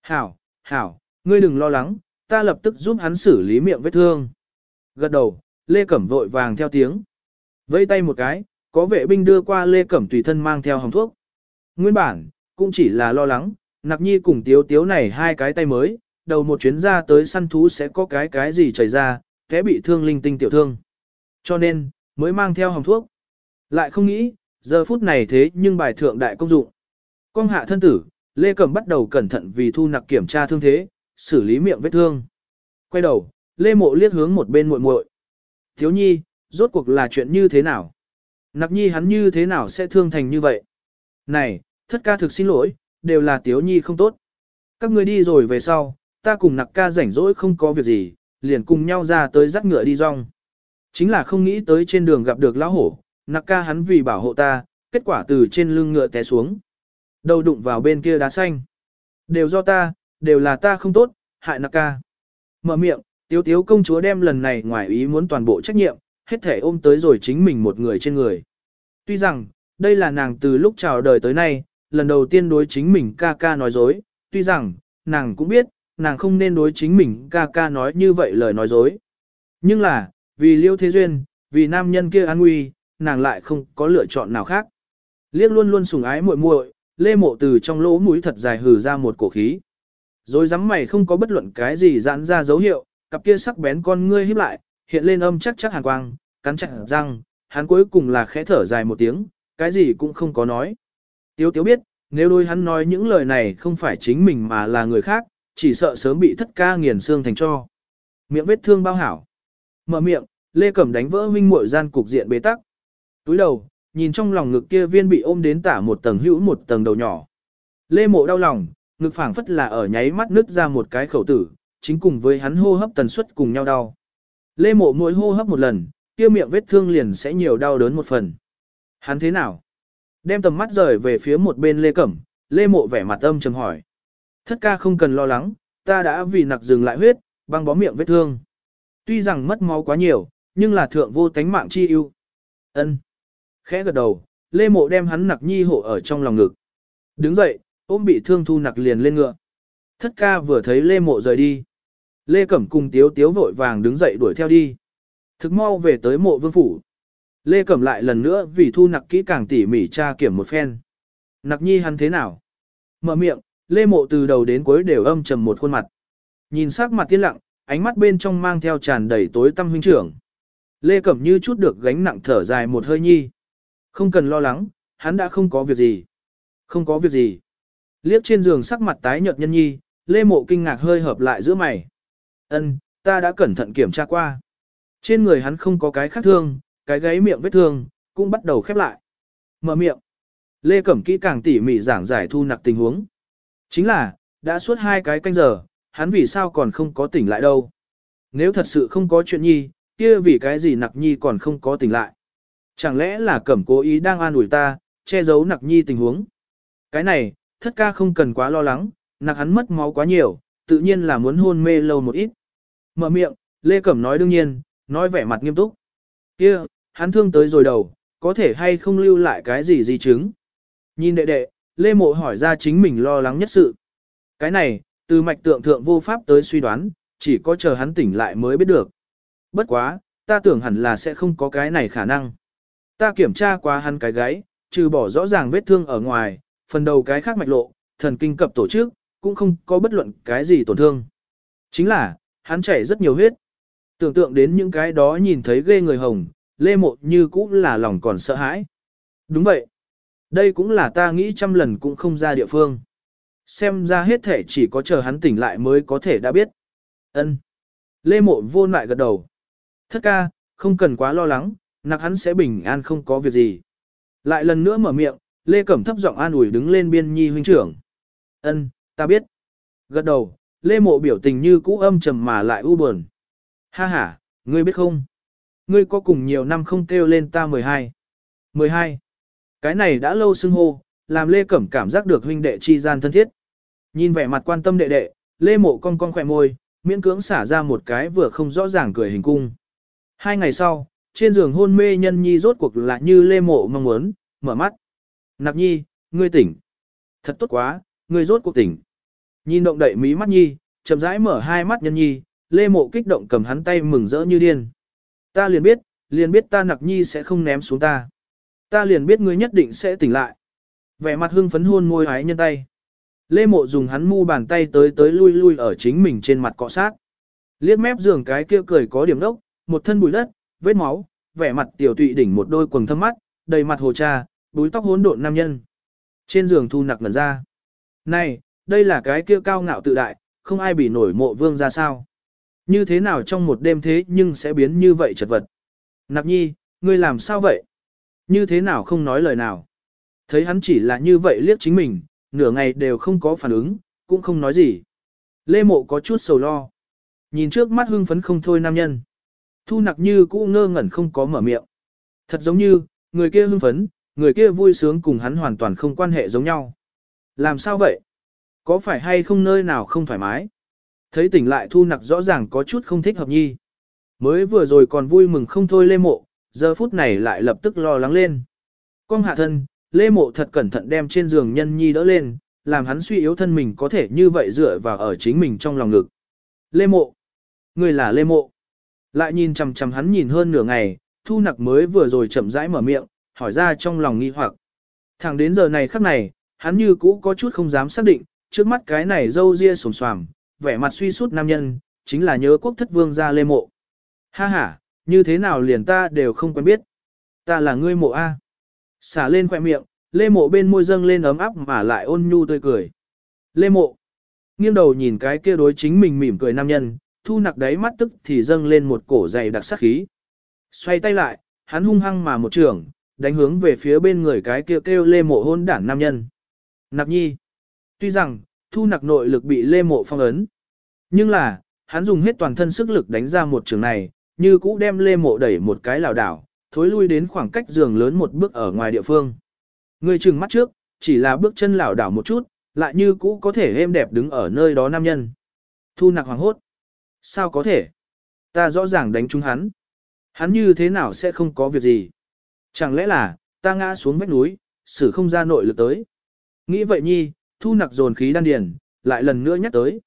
Hảo, hảo, ngươi đừng lo lắng, ta lập tức giúp hắn xử lý miệng vết thương. Gật đầu, Lê Cẩm vội vàng theo tiếng. Vây tay một cái, có vệ binh đưa qua Lê Cẩm tùy thân mang theo hồng thuốc. Nguyên bản, cũng chỉ là lo lắng, nặc nhi cùng tiếu tiếu này hai cái tay mới, đầu một chuyến ra tới săn thú sẽ có cái cái gì chảy ra, kẻ bị thương linh tinh tiểu thương. Cho nên, mới mang theo hồng thuốc. Lại không nghĩ, giờ phút này thế nhưng bài thượng đại công dụng. Công hạ thân tử, Lê Cẩm bắt đầu cẩn thận vì thu nặc kiểm tra thương thế, xử lý miệng vết thương. Quay đầu, Lê Mộ liếc hướng một bên muội muội. Thiếu nhi, rốt cuộc là chuyện như thế nào? Nặc nhi hắn như thế nào sẽ thương thành như vậy? Này, thất ca thực xin lỗi, đều là tiếu nhi không tốt. Các ngươi đi rồi về sau, ta cùng nặc ca rảnh rỗi không có việc gì, liền cùng nhau ra tới dắt ngựa đi rong. Chính là không nghĩ tới trên đường gặp được lão hổ, nặc ca hắn vì bảo hộ ta, kết quả từ trên lưng ngựa té xuống. Đầu đụng vào bên kia đá xanh. Đều do ta, đều là ta không tốt, hại nặc ca. Mở miệng, tiếu tiếu công chúa đem lần này ngoài ý muốn toàn bộ trách nhiệm, hết thể ôm tới rồi chính mình một người trên người. Tuy rằng, đây là nàng từ lúc chào đời tới nay, lần đầu tiên đối chính mình ca ca nói dối, tuy rằng, nàng cũng biết, nàng không nên đối chính mình ca ca nói như vậy lời nói dối. Nhưng là, vì liêu thế duyên, vì nam nhân kia an nguy, nàng lại không có lựa chọn nào khác. Liếc luôn luôn sùng ái muội muội, lê mộ từ trong lỗ mũi thật dài hừ ra một cổ khí. Rồi dám mày không có bất luận cái gì giãn ra dấu hiệu, cặp kia sắc bén con ngươi híp lại, hiện lên âm chắc chắc hàn quang, cắn chặt răng, hắn cuối cùng là khẽ thở dài một tiếng, cái gì cũng không có nói. Tiếu tiếu biết, nếu đôi hắn nói những lời này không phải chính mình mà là người khác, chỉ sợ sớm bị thất ca nghiền xương thành cho. Miệng vết thương bao hảo. Mở miệng, Lê Cẩm đánh vỡ huynh muội gian cục diện bế tắc. Túi đầu, nhìn trong lòng ngực kia viên bị ôm đến tả một tầng hữu một tầng đầu nhỏ. Lê mộ đau lòng, ngực phảng phất là ở nháy mắt nứt ra một cái khẩu tử, chính cùng với hắn hô hấp tần suất cùng nhau đau. Lê mộ mỗi hô hấp một lần, kia miệng vết thương liền sẽ nhiều đau đớn một phần. Hắn thế nào? Đem tầm mắt rời về phía một bên Lê Cẩm, Lê mộ vẻ mặt âm trầm hỏi. Thất ca không cần lo lắng, ta đã vì nặc dừng lại huyết, băng bó miệng vết thương. Tuy rằng mất máu quá nhiều, nhưng là thượng vô tánh mạng chi ưu. Ân. Khẽ gật đầu, Lê Mộ đem hắn nặc nhi hộ ở trong lòng ngực. Đứng dậy, ôm bị thương thu nặc liền lên ngựa. Thất ca vừa thấy Lê Mộ rời đi. Lê Cẩm cùng Tiếu Tiếu vội vàng đứng dậy đuổi theo đi. Thực mau về tới mộ vương phủ. Lê Cẩm lại lần nữa vì thu nặc kỹ càng tỉ mỉ tra kiểm một phen. Nặc nhi hắn thế nào? Mở miệng, Lê Mộ từ đầu đến cuối đều âm trầm một khuôn mặt. Nhìn sắc mặt tiên lặng, ánh mắt bên trong mang theo tràn đầy tối tâm huynh trưởng. Lê Cẩm như chút được gánh nặng thở dài một hơi nhi. Không cần lo lắng, hắn đã không có việc gì. Không có việc gì. Liếc trên giường sắc mặt tái nhợt nhân nhi, Lê Mộ kinh ngạc hơi hợp lại giữa mày. Ân, ta đã cẩn thận kiểm tra qua. Trên người hắn không có cái khác thương, cái gáy miệng vết thương, cũng bắt đầu khép lại. Mở miệng. Lê Cẩm kỹ càng tỉ mỉ giảng giải thu nặc tình huống. Chính là, đã suốt hai cái canh giờ, hắn vì sao còn không có tỉnh lại đâu. Nếu thật sự không có chuyện nhi, kia vì cái gì nặc nhi còn không có tỉnh lại. Chẳng lẽ là cẩm cố ý đang an ủi ta, che giấu nặc nhi tình huống. Cái này, thất ca không cần quá lo lắng, nặc hắn mất máu quá nhiều, tự nhiên là muốn hôn mê lâu một ít. Mở miệng, Lê Cẩm nói đương nhiên, nói vẻ mặt nghiêm túc. kia hắn thương tới rồi đầu, có thể hay không lưu lại cái gì di chứng. Nhìn đệ đệ, Lê Mộ hỏi ra chính mình lo lắng nhất sự. Cái này, từ mạch tượng thượng vô pháp tới suy đoán, chỉ có chờ hắn tỉnh lại mới biết được. Bất quá, ta tưởng hẳn là sẽ không có cái này khả năng. Ta kiểm tra qua hắn cái gáy, trừ bỏ rõ ràng vết thương ở ngoài, phần đầu cái khác mạch lộ, thần kinh cập tổ chức, cũng không có bất luận cái gì tổn thương. Chính là, hắn chảy rất nhiều huyết. Tưởng tượng đến những cái đó nhìn thấy ghê người hồng, lê mộ như cũng là lòng còn sợ hãi. Đúng vậy. Đây cũng là ta nghĩ trăm lần cũng không ra địa phương. Xem ra hết thể chỉ có chờ hắn tỉnh lại mới có thể đã biết. Ân. Lê mộ vô lại gật đầu. Thất ca, không cần quá lo lắng, nặc hắn sẽ bình an không có việc gì. Lại lần nữa mở miệng, Lê Cẩm thấp giọng an ủi đứng lên biên nhi huynh trưởng. Ân, ta biết. Gật đầu, Lê mộ biểu tình như cũ âm trầm mà lại u buồn. Ha ha, ngươi biết không? Ngươi có cùng nhiều năm không kêu lên ta 12. 12. Cái này đã lâu xưng hô, làm Lê Cẩm cảm giác được huynh đệ chi gian thân thiết. Nhìn vẻ mặt quan tâm đệ đệ, Lê Mộ cong cong khỏe môi, miễn cưỡng xả ra một cái vừa không rõ ràng cười hình cung. Hai ngày sau, trên giường hôn mê nhân nhi rốt cuộc lại như Lê Mộ mong muốn, mở mắt. Nạp nhi, ngươi tỉnh. Thật tốt quá, ngươi rốt cuộc tỉnh. Nhìn động đậy mí mắt nhi, chậm rãi mở hai mắt nhân nhi, Lê Mộ kích động cầm hắn tay mừng rỡ như điên. Ta liền biết, liền biết ta nặc nhi sẽ không ném xuống ta. Ta liền biết ngươi nhất định sẽ tỉnh lại. Vẻ mặt hưng phấn hôn môi ái nhân tay. Lê Mộ dùng hắn mu bàn tay tới tới lui lui ở chính mình trên mặt cọ sát. Liếc mép giường cái kia cười có điểm đốc, một thân bụi đất, vết máu, vẻ mặt tiểu tụy đỉnh một đôi quần thâm mắt, đầy mặt hồ cha, búi tóc hỗn độn nam nhân. Trên giường thu nặc ngẩn ra. Này, đây là cái kia cao ngạo tự đại, không ai bị nổi mộ vương ra sao. Như thế nào trong một đêm thế nhưng sẽ biến như vậy chật vật. Nạp nhi, ngươi làm sao vậy? Như thế nào không nói lời nào? Thấy hắn chỉ là như vậy liếc chính mình, nửa ngày đều không có phản ứng, cũng không nói gì. Lê Mộ có chút sầu lo. Nhìn trước mắt hưng phấn không thôi nam nhân. Thu nặc như cũ ngơ ngẩn không có mở miệng. Thật giống như, người kia hưng phấn, người kia vui sướng cùng hắn hoàn toàn không quan hệ giống nhau. Làm sao vậy? Có phải hay không nơi nào không thoải mái? Thấy tỉnh lại thu nặc rõ ràng có chút không thích hợp nhi. Mới vừa rồi còn vui mừng không thôi lê mộ, giờ phút này lại lập tức lo lắng lên. Cong hạ thân, lê mộ thật cẩn thận đem trên giường nhân nhi đỡ lên, làm hắn suy yếu thân mình có thể như vậy dựa vào ở chính mình trong lòng ngực. Lê mộ. Người là lê mộ. Lại nhìn chằm chằm hắn nhìn hơn nửa ngày, thu nặc mới vừa rồi chậm rãi mở miệng, hỏi ra trong lòng nghi hoặc. Thẳng đến giờ này khắc này, hắn như cũ có chút không dám xác định, trước mắt cái này dâu ria sồm xoàm, vẻ mặt suy sút nam nhân, chính là nhớ quốc thất vương gia lê mộ. Ha ha, như thế nào liền ta đều không quen biết. Ta là ngươi mộ A. Xả lên khỏe miệng, lê mộ bên môi dâng lên ấm áp mà lại ôn nhu tươi cười. Lê mộ. Nghiêng đầu nhìn cái kia đối chính mình mỉm cười nam nhân, thu nặc đáy mắt tức thì dâng lên một cổ dày đặc sắc khí. Xoay tay lại, hắn hung hăng mà một trường, đánh hướng về phía bên người cái kia kêu, kêu lê mộ hôn đản nam nhân. Nặc nhi. Tuy rằng, thu nặc nội lực bị lê mộ phong ấn. Nhưng là, hắn dùng hết toàn thân sức lực đánh ra một trường này, như cũ đem lê mộ đẩy một cái lảo đảo, thối lui đến khoảng cách giường lớn một bước ở ngoài địa phương. Người trừng mắt trước, chỉ là bước chân lảo đảo một chút, lại như cũ có thể êm đẹp đứng ở nơi đó nam nhân. Thu nặc hoàng hốt. Sao có thể? Ta rõ ràng đánh trúng hắn. Hắn như thế nào sẽ không có việc gì? Chẳng lẽ là, ta ngã xuống vách núi, xử không ra nội lực tới. Nghĩ vậy nhi, thu nặc dồn khí đan điền, lại lần nữa nhắc tới.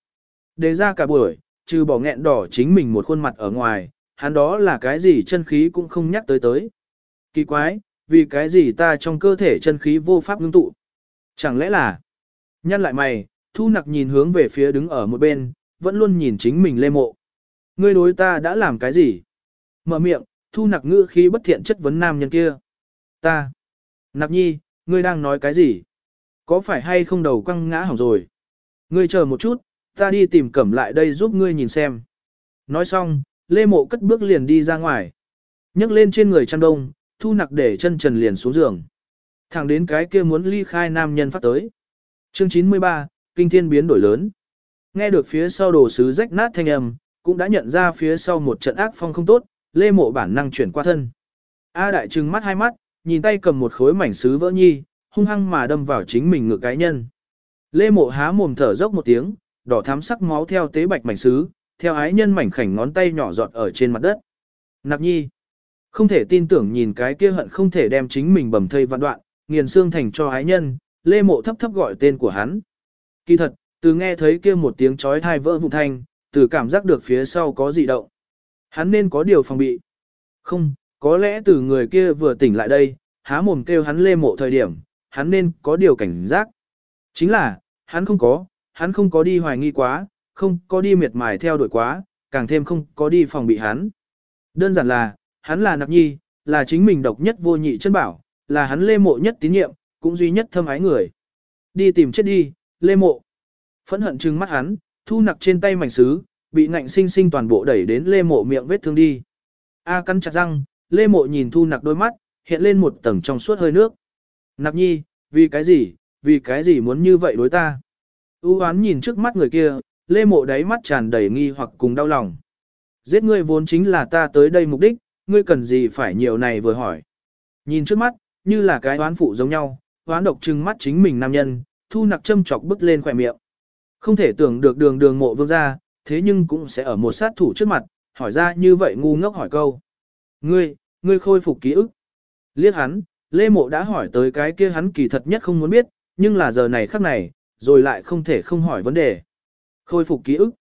Đề ra cả buổi, trừ bỏ nghẹn đỏ chính mình một khuôn mặt ở ngoài, hắn đó là cái gì chân khí cũng không nhắc tới tới. Kỳ quái, vì cái gì ta trong cơ thể chân khí vô pháp ngưng tụ. Chẳng lẽ là, nhăn lại mày, thu nặc nhìn hướng về phía đứng ở một bên, vẫn luôn nhìn chính mình lê mộ. Ngươi đối ta đã làm cái gì? Mở miệng, thu nặc ngữ khí bất thiện chất vấn nam nhân kia. Ta. Nặc nhi, ngươi đang nói cái gì? Có phải hay không đầu quăng ngã hỏng rồi? Ngươi chờ một chút, ta đi tìm cẩm lại đây giúp ngươi nhìn xem. Nói xong, lê mộ cất bước liền đi ra ngoài. nhấc lên trên người chăn đông, thu nặc để chân trần liền xuống giường. Thẳng đến cái kia muốn ly khai nam nhân phát tới. Chương 93, Kinh thiên biến đổi lớn. Nghe được phía sau đồ sứ rách nát thanh âm, cũng đã nhận ra phía sau một trận ác phong không tốt, lê mộ bản năng chuyển qua thân. A đại trừng mắt hai mắt, nhìn tay cầm một khối mảnh sứ vỡ nhi, hung hăng mà đâm vào chính mình ngược cái nhân. Lê mộ há mồm thở dốc một tiếng, đỏ thắm sắc máu theo tế bạch mảnh sứ, theo ái nhân mảnh khảnh ngón tay nhỏ giọt ở trên mặt đất. Nạp nhi, không thể tin tưởng nhìn cái kia hận không thể đem chính mình bầm thây vạn đoạn, nghiền xương thành cho ái nhân, lê mộ thấp thấp gọi tên của hắn. Kỳ thật, từ nghe thấy kia một tiếng chói thai vỡ vụn thanh, từ cảm giác được phía sau có dị động. Hắn nên có điều phòng bị. Không, có lẽ từ người kia vừa tỉnh lại đây, há mồm kêu hắn lê mộ thời điểm, hắn nên có điều cảnh giác. Chính là, hắn không có, hắn không có đi hoài nghi quá, không có đi miệt mài theo đuổi quá, càng thêm không có đi phòng bị hắn. Đơn giản là, hắn là nạp nhi, là chính mình độc nhất vô nhị chân bảo, là hắn lê mộ nhất tín nhiệm, cũng duy nhất thâm ái người. Đi tìm chết đi, lê mộ. Phẫn hận trừng mắt hắn, thu nặc trên tay mảnh sứ, bị ngạnh sinh sinh toàn bộ đẩy đến lê mộ miệng vết thương đi. A cắn chặt răng, lê mộ nhìn thu nặc đôi mắt, hiện lên một tầng trong suốt hơi nước. Nặc nhi, vì cái gì, vì cái gì muốn như vậy đối ta? U hoán nhìn trước mắt người kia, lê mộ đáy mắt tràn đầy nghi hoặc cùng đau lòng. Giết ngươi vốn chính là ta tới đây mục đích, ngươi cần gì phải nhiều này vừa hỏi. Nhìn trước mắt, như là cái oán phụ giống nhau, oán độc trừng mắt chính mình nam nhân, thu nặc châm chọc bước lên khỏe miệng. Không thể tưởng được đường đường mộ vương ra, thế nhưng cũng sẽ ở một sát thủ trước mặt, hỏi ra như vậy ngu ngốc hỏi câu. Ngươi, ngươi khôi phục ký ức. Liếc hắn, Lê Mộ đã hỏi tới cái kia hắn kỳ thật nhất không muốn biết, nhưng là giờ này khắc này, rồi lại không thể không hỏi vấn đề. Khôi phục ký ức.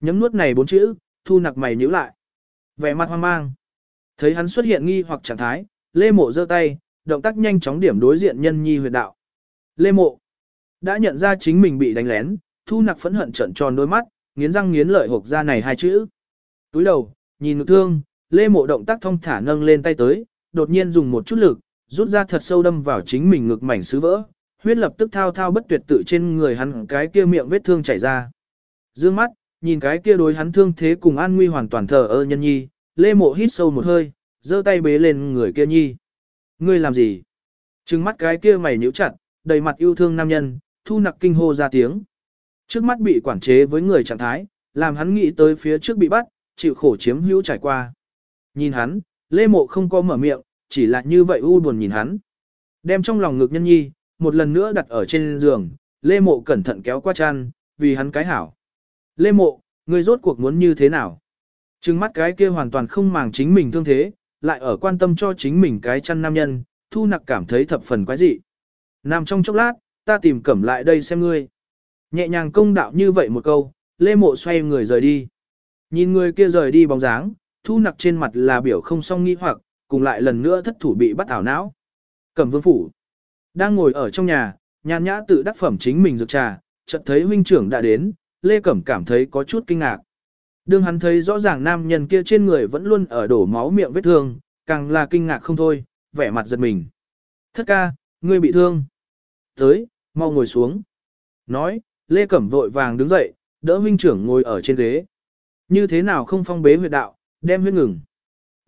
Nhấm nuốt này bốn chữ, thu nặc mày nhíu lại. Vẻ mặt hoang mang. Thấy hắn xuất hiện nghi hoặc trạng thái, Lê Mộ giơ tay, động tác nhanh chóng điểm đối diện nhân nhi huyệt đạo. Lê Mộ đã nhận ra chính mình bị đánh lén, thu nặc phẫn hận trận tròn đôi mắt, nghiến răng nghiến lợi hộp ra này hai chữ. Túi đầu, nhìn ngực thương, Lê Mộ động tác thông thả nâng lên tay tới, đột nhiên dùng một chút lực, rút ra thật sâu đâm vào chính mình ngực mảnh sứ vỡ, huyết lập tức thao thao bất tuyệt tự trên người hắn cái kia miệng vết thương chảy ra. Dương mắt, nhìn cái kia đối hắn thương thế cùng an nguy hoàn toàn thờ ơ nhân nhi, Lê Mộ hít sâu một hơi, giơ tay bế lên người kia nhi. Ngươi làm gì? Trừng mắt cái kia mày nhíu chặt, đầy mặt yêu thương nam nhân, thu nặc kinh hô ra tiếng. Trước mắt bị quản chế với người trạng thái, làm hắn nghĩ tới phía trước bị bắt, chịu khổ chiếm hữu trải qua. Nhìn hắn, Lê Mộ không có mở miệng, chỉ là như vậy u buồn nhìn hắn. Đem trong lòng ngực nhân nhi, một lần nữa đặt ở trên giường, Lê Mộ cẩn thận kéo qua chăn, vì hắn cái hảo. Lê Mộ, người rốt cuộc muốn như thế nào? Trừng mắt cái kia hoàn toàn không màng chính mình thương thế, lại ở quan tâm cho chính mình cái chăn nam nhân, thu nặc cảm thấy thập phần quái dị. Nằm trong chốc lát, ta tìm cẩm lại đây xem ngươi. Nhẹ nhàng công đạo như vậy một câu, Lê Mộ xoay người rời đi. Nhìn người kia rời đi bóng dáng, thu nặc trên mặt là biểu không song nghi hoặc, cùng lại lần nữa thất thủ bị bắt ảo não. Cẩm vương phủ. Đang ngồi ở trong nhà, nhàn nhã tự đắc phẩm chính mình dược trà, chợt thấy huynh trưởng đã đến, Lê Cẩm cảm thấy có chút kinh ngạc. Đương hắn thấy rõ ràng nam nhân kia trên người vẫn luôn ở đổ máu miệng vết thương, càng là kinh ngạc không thôi, vẻ mặt giật mình. Thất ca, ngươi bị thương. Tới, mau ngồi xuống. Nói, Lê Cẩm vội vàng đứng dậy, đỡ huynh trưởng ngồi ở trên ghế. Như thế nào không phong bế huyệt đạo, đem huyết ngừng.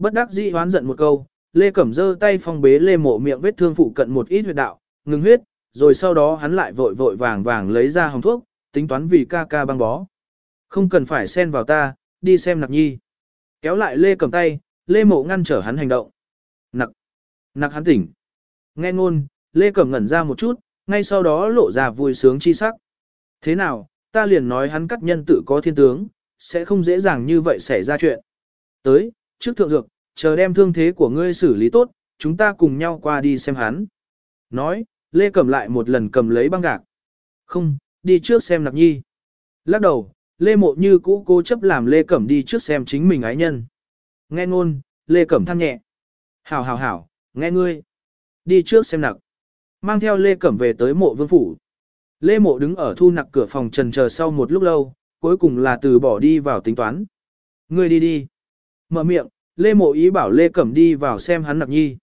Bất đắc dĩ hoán giận một câu, Lê Cẩm giơ tay phong bế Lê Mộ miệng vết thương phụ cận một ít huyệt đạo, ngừng huyết, rồi sau đó hắn lại vội vội vàng vàng lấy ra hồng thuốc, tính toán vì ca ca băng bó. Không cần phải xen vào ta, đi xem nặc nhi. Kéo lại Lê Cẩm tay, Lê Mộ ngăn trở hắn hành động. Nặc, nặc hắn tỉnh. Nghe ngôn, Lê Cẩm ngẩn ra một chút, ngay sau đó lộ ra vui sướng chi sắc. Thế nào, ta liền nói hắn cắt nhân tự có thiên tướng, sẽ không dễ dàng như vậy xảy ra chuyện. Tới, trước thượng dược, chờ đem thương thế của ngươi xử lý tốt, chúng ta cùng nhau qua đi xem hắn. Nói, Lê Cẩm lại một lần cầm lấy băng gạc. Không, đi trước xem nạp nhi. Lắc đầu, Lê Mộ như cũ cố chấp làm Lê Cẩm đi trước xem chính mình ái nhân. Nghe ngôn, Lê Cẩm than nhẹ. Hảo hảo hảo, nghe ngươi. Đi trước xem nặc. Mang theo Lê Cẩm về tới mộ vương phủ. Lê Mộ đứng ở thu nặc cửa phòng trần chờ sau một lúc lâu, cuối cùng là từ bỏ đi vào tính toán. Ngươi đi đi. Mở miệng, Lê Mộ ý bảo Lê Cẩm đi vào xem hắn nặc nhi.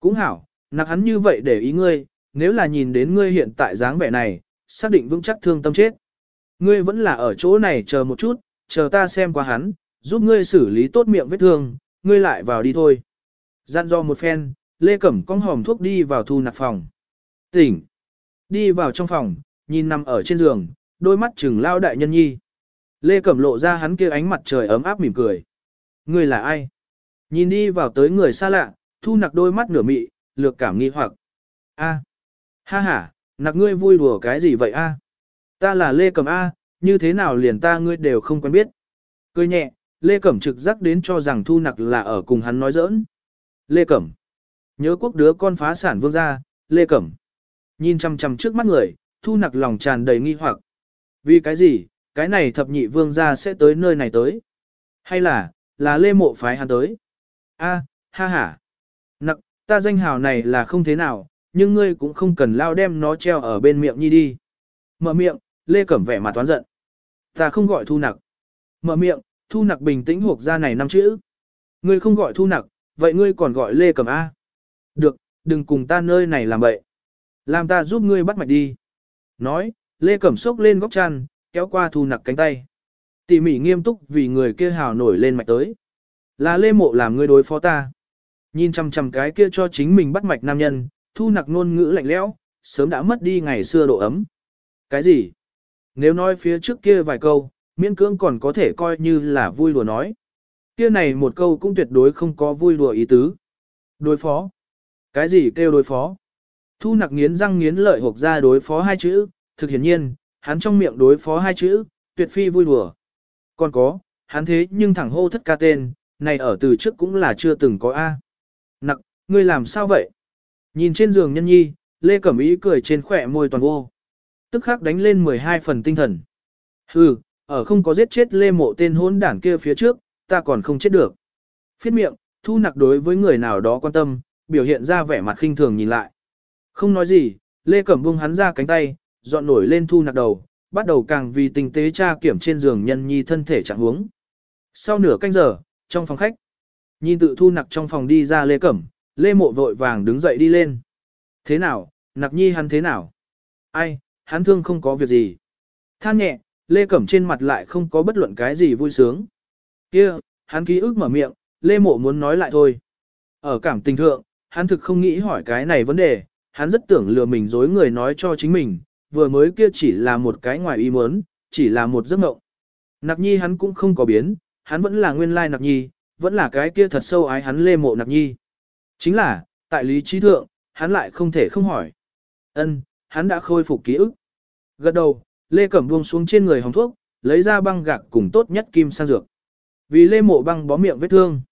Cũng hảo, nặc hắn như vậy để ý ngươi, nếu là nhìn đến ngươi hiện tại dáng vẻ này, xác định vững chắc thương tâm chết. Ngươi vẫn là ở chỗ này chờ một chút, chờ ta xem qua hắn, giúp ngươi xử lý tốt miệng vết thương, ngươi lại vào đi thôi. Gian do một phen, Lê Cẩm cong hòm thuốc đi vào thu nặc phòng. Tỉnh. Đi vào trong phòng, nhìn nằm ở trên giường, đôi mắt trừng lao đại nhân nhi. Lê Cẩm lộ ra hắn kia ánh mặt trời ấm áp mỉm cười. Ngươi là ai? Nhìn đi vào tới người xa lạ, thu nặc đôi mắt nửa mị, lược cảm nghi hoặc. A. Ha ha, nặc ngươi vui đùa cái gì vậy a? Ta là Lê Cẩm A, như thế nào liền ta ngươi đều không quen biết. Cười nhẹ, Lê Cẩm trực giác đến cho rằng thu nặc là ở cùng hắn nói giỡn. Lê Cẩm. Nhớ quốc đứa con phá sản vương gia, Lê Cẩm. Nhìn chăm chăm trước mắt người, thu nặc lòng tràn đầy nghi hoặc. Vì cái gì, cái này thập nhị vương gia sẽ tới nơi này tới? Hay là, là Lê Mộ phái hắn tới? A, ha ha. Nặc, ta danh hào này là không thế nào, nhưng ngươi cũng không cần lao đem nó treo ở bên miệng nhi đi. Mở miệng, Lê Cẩm vẻ mặt toán giận. Ta không gọi thu nặc. Mở miệng, thu nặc bình tĩnh hộp ra này năm chữ. Ngươi không gọi thu nặc, vậy ngươi còn gọi Lê Cẩm A. Được, đừng cùng ta nơi này làm bậy. Làm ta giúp ngươi bắt mạch đi. Nói, Lê Cẩm sốc lên góc chăn, kéo qua thu nặc cánh tay. Tỉ mỉ nghiêm túc vì người kia hào nổi lên mạch tới. Là Lê Mộ làm ngươi đối phó ta. Nhìn chằm chằm cái kia cho chính mình bắt mạch nam nhân, thu nặc ngôn ngữ lạnh lẽo, sớm đã mất đi ngày xưa độ ấm. Cái gì? Nếu nói phía trước kia vài câu, miễn cưỡng còn có thể coi như là vui đùa nói. Kia này một câu cũng tuyệt đối không có vui đùa ý tứ. Đối phó. Cái gì kêu đối phó? Thu nặc nghiến răng nghiến lợi hộp ra đối phó hai chữ, thực hiển nhiên, hắn trong miệng đối phó hai chữ, tuyệt phi vui đùa. Còn có, hắn thế nhưng thẳng hô thất ca tên, này ở từ trước cũng là chưa từng có A. Nặc, ngươi làm sao vậy? Nhìn trên giường nhân nhi, Lê Cẩm Ý cười trên khỏe môi toàn vô. Tức khắc đánh lên 12 phần tinh thần. Hừ, ở không có giết chết Lê Mộ tên hôn đảng kia phía trước, ta còn không chết được. Phiết miệng, thu nặc đối với người nào đó quan tâm, biểu hiện ra vẻ mặt khinh thường nhìn lại. Không nói gì, Lê Cẩm buông hắn ra cánh tay, dọn nổi lên thu nặc đầu, bắt đầu càng vì tình tế tra kiểm trên giường nhân nhi thân thể trạng huống. Sau nửa canh giờ, trong phòng khách, nhìn tự thu nặc trong phòng đi ra Lê Cẩm, Lê Mộ vội vàng đứng dậy đi lên. Thế nào, nặc nhi hắn thế nào? Ai, hắn thương không có việc gì. Than nhẹ, Lê Cẩm trên mặt lại không có bất luận cái gì vui sướng. kia hắn ký ức mở miệng, Lê Mộ muốn nói lại thôi. Ở cảm tình thượng, hắn thực không nghĩ hỏi cái này vấn đề, hắn rất tưởng lừa mình dối người nói cho chính mình, vừa mới kia chỉ là một cái ngoài ý muốn, chỉ là một giấc mộng. Nặc nhi hắn cũng không có biến, hắn vẫn là nguyên lai nặc nhi, vẫn là cái kia thật sâu ái hắn lê mộ nặc nhi. Chính là, tại lý trí thượng, hắn lại không thể không hỏi. ân hắn đã khôi phục ký ức. Gật đầu, Lê Cẩm buông xuống trên người hồng thuốc, lấy ra băng gạc cùng tốt nhất kim sang dược. Vì Lê Mộ băng bó miệng vết thương.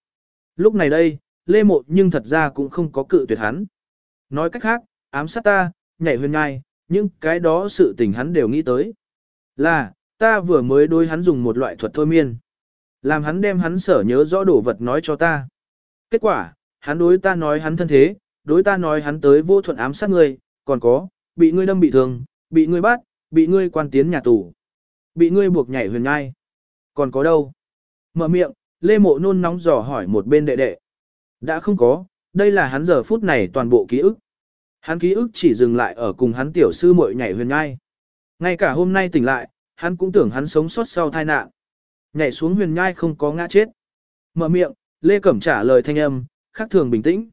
Lúc này đây, Lê Mộ nhưng thật ra cũng không có cự tuyệt hắn. Nói cách khác, ám sát ta, nhảy huyền ngai, nhưng cái đó sự tình hắn đều nghĩ tới. Là, ta vừa mới đối hắn dùng một loại thuật thôi miên. Làm hắn đem hắn sở nhớ rõ đồ vật nói cho ta. Kết quả, hắn đối ta nói hắn thân thế, đối ta nói hắn tới vô thuận ám sát ngươi, còn có, bị ngươi đâm bị thương, bị ngươi bắt, bị ngươi quan tiến nhà tù, bị ngươi buộc nhảy huyền ngai. Còn có đâu? Mở miệng, Lê Mộ nôn nóng dò hỏi một bên đệ đệ. Đã không có, đây là hắn giờ phút này toàn bộ ký ức. Hắn ký ức chỉ dừng lại ở cùng hắn tiểu sư muội nhảy huyền ngai. Ngay cả hôm nay tỉnh lại, hắn cũng tưởng hắn sống sót sau tai nạn. Nhảy xuống huyền nhai không có ngã chết. Mở miệng, Lê Cẩm trả lời thanh âm, khác thường bình tĩnh.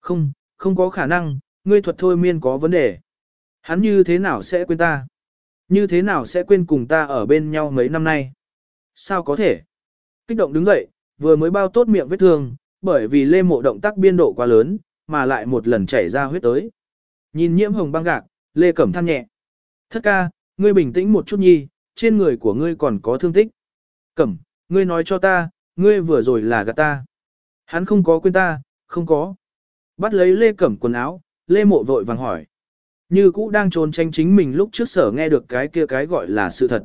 Không, không có khả năng, ngươi thuật thôi miên có vấn đề. Hắn như thế nào sẽ quên ta? Như thế nào sẽ quên cùng ta ở bên nhau mấy năm nay? Sao có thể? Kích động đứng dậy, vừa mới bao tốt miệng vết thương, bởi vì lê mộ động tác biên độ quá lớn, mà lại một lần chảy ra huyết tới. Nhìn nhiễm hồng băng gạc, lê cẩm than nhẹ. Thất ca, ngươi bình tĩnh một chút nhi, trên người của ngươi còn có thương tích. Cẩm, ngươi nói cho ta, ngươi vừa rồi là gạt ta. Hắn không có quên ta, không có. Bắt lấy lê cẩm quần áo, lê mộ vội vàng hỏi. Như cũ đang trốn tranh chính mình lúc trước sở nghe được cái kia cái gọi là sự thật.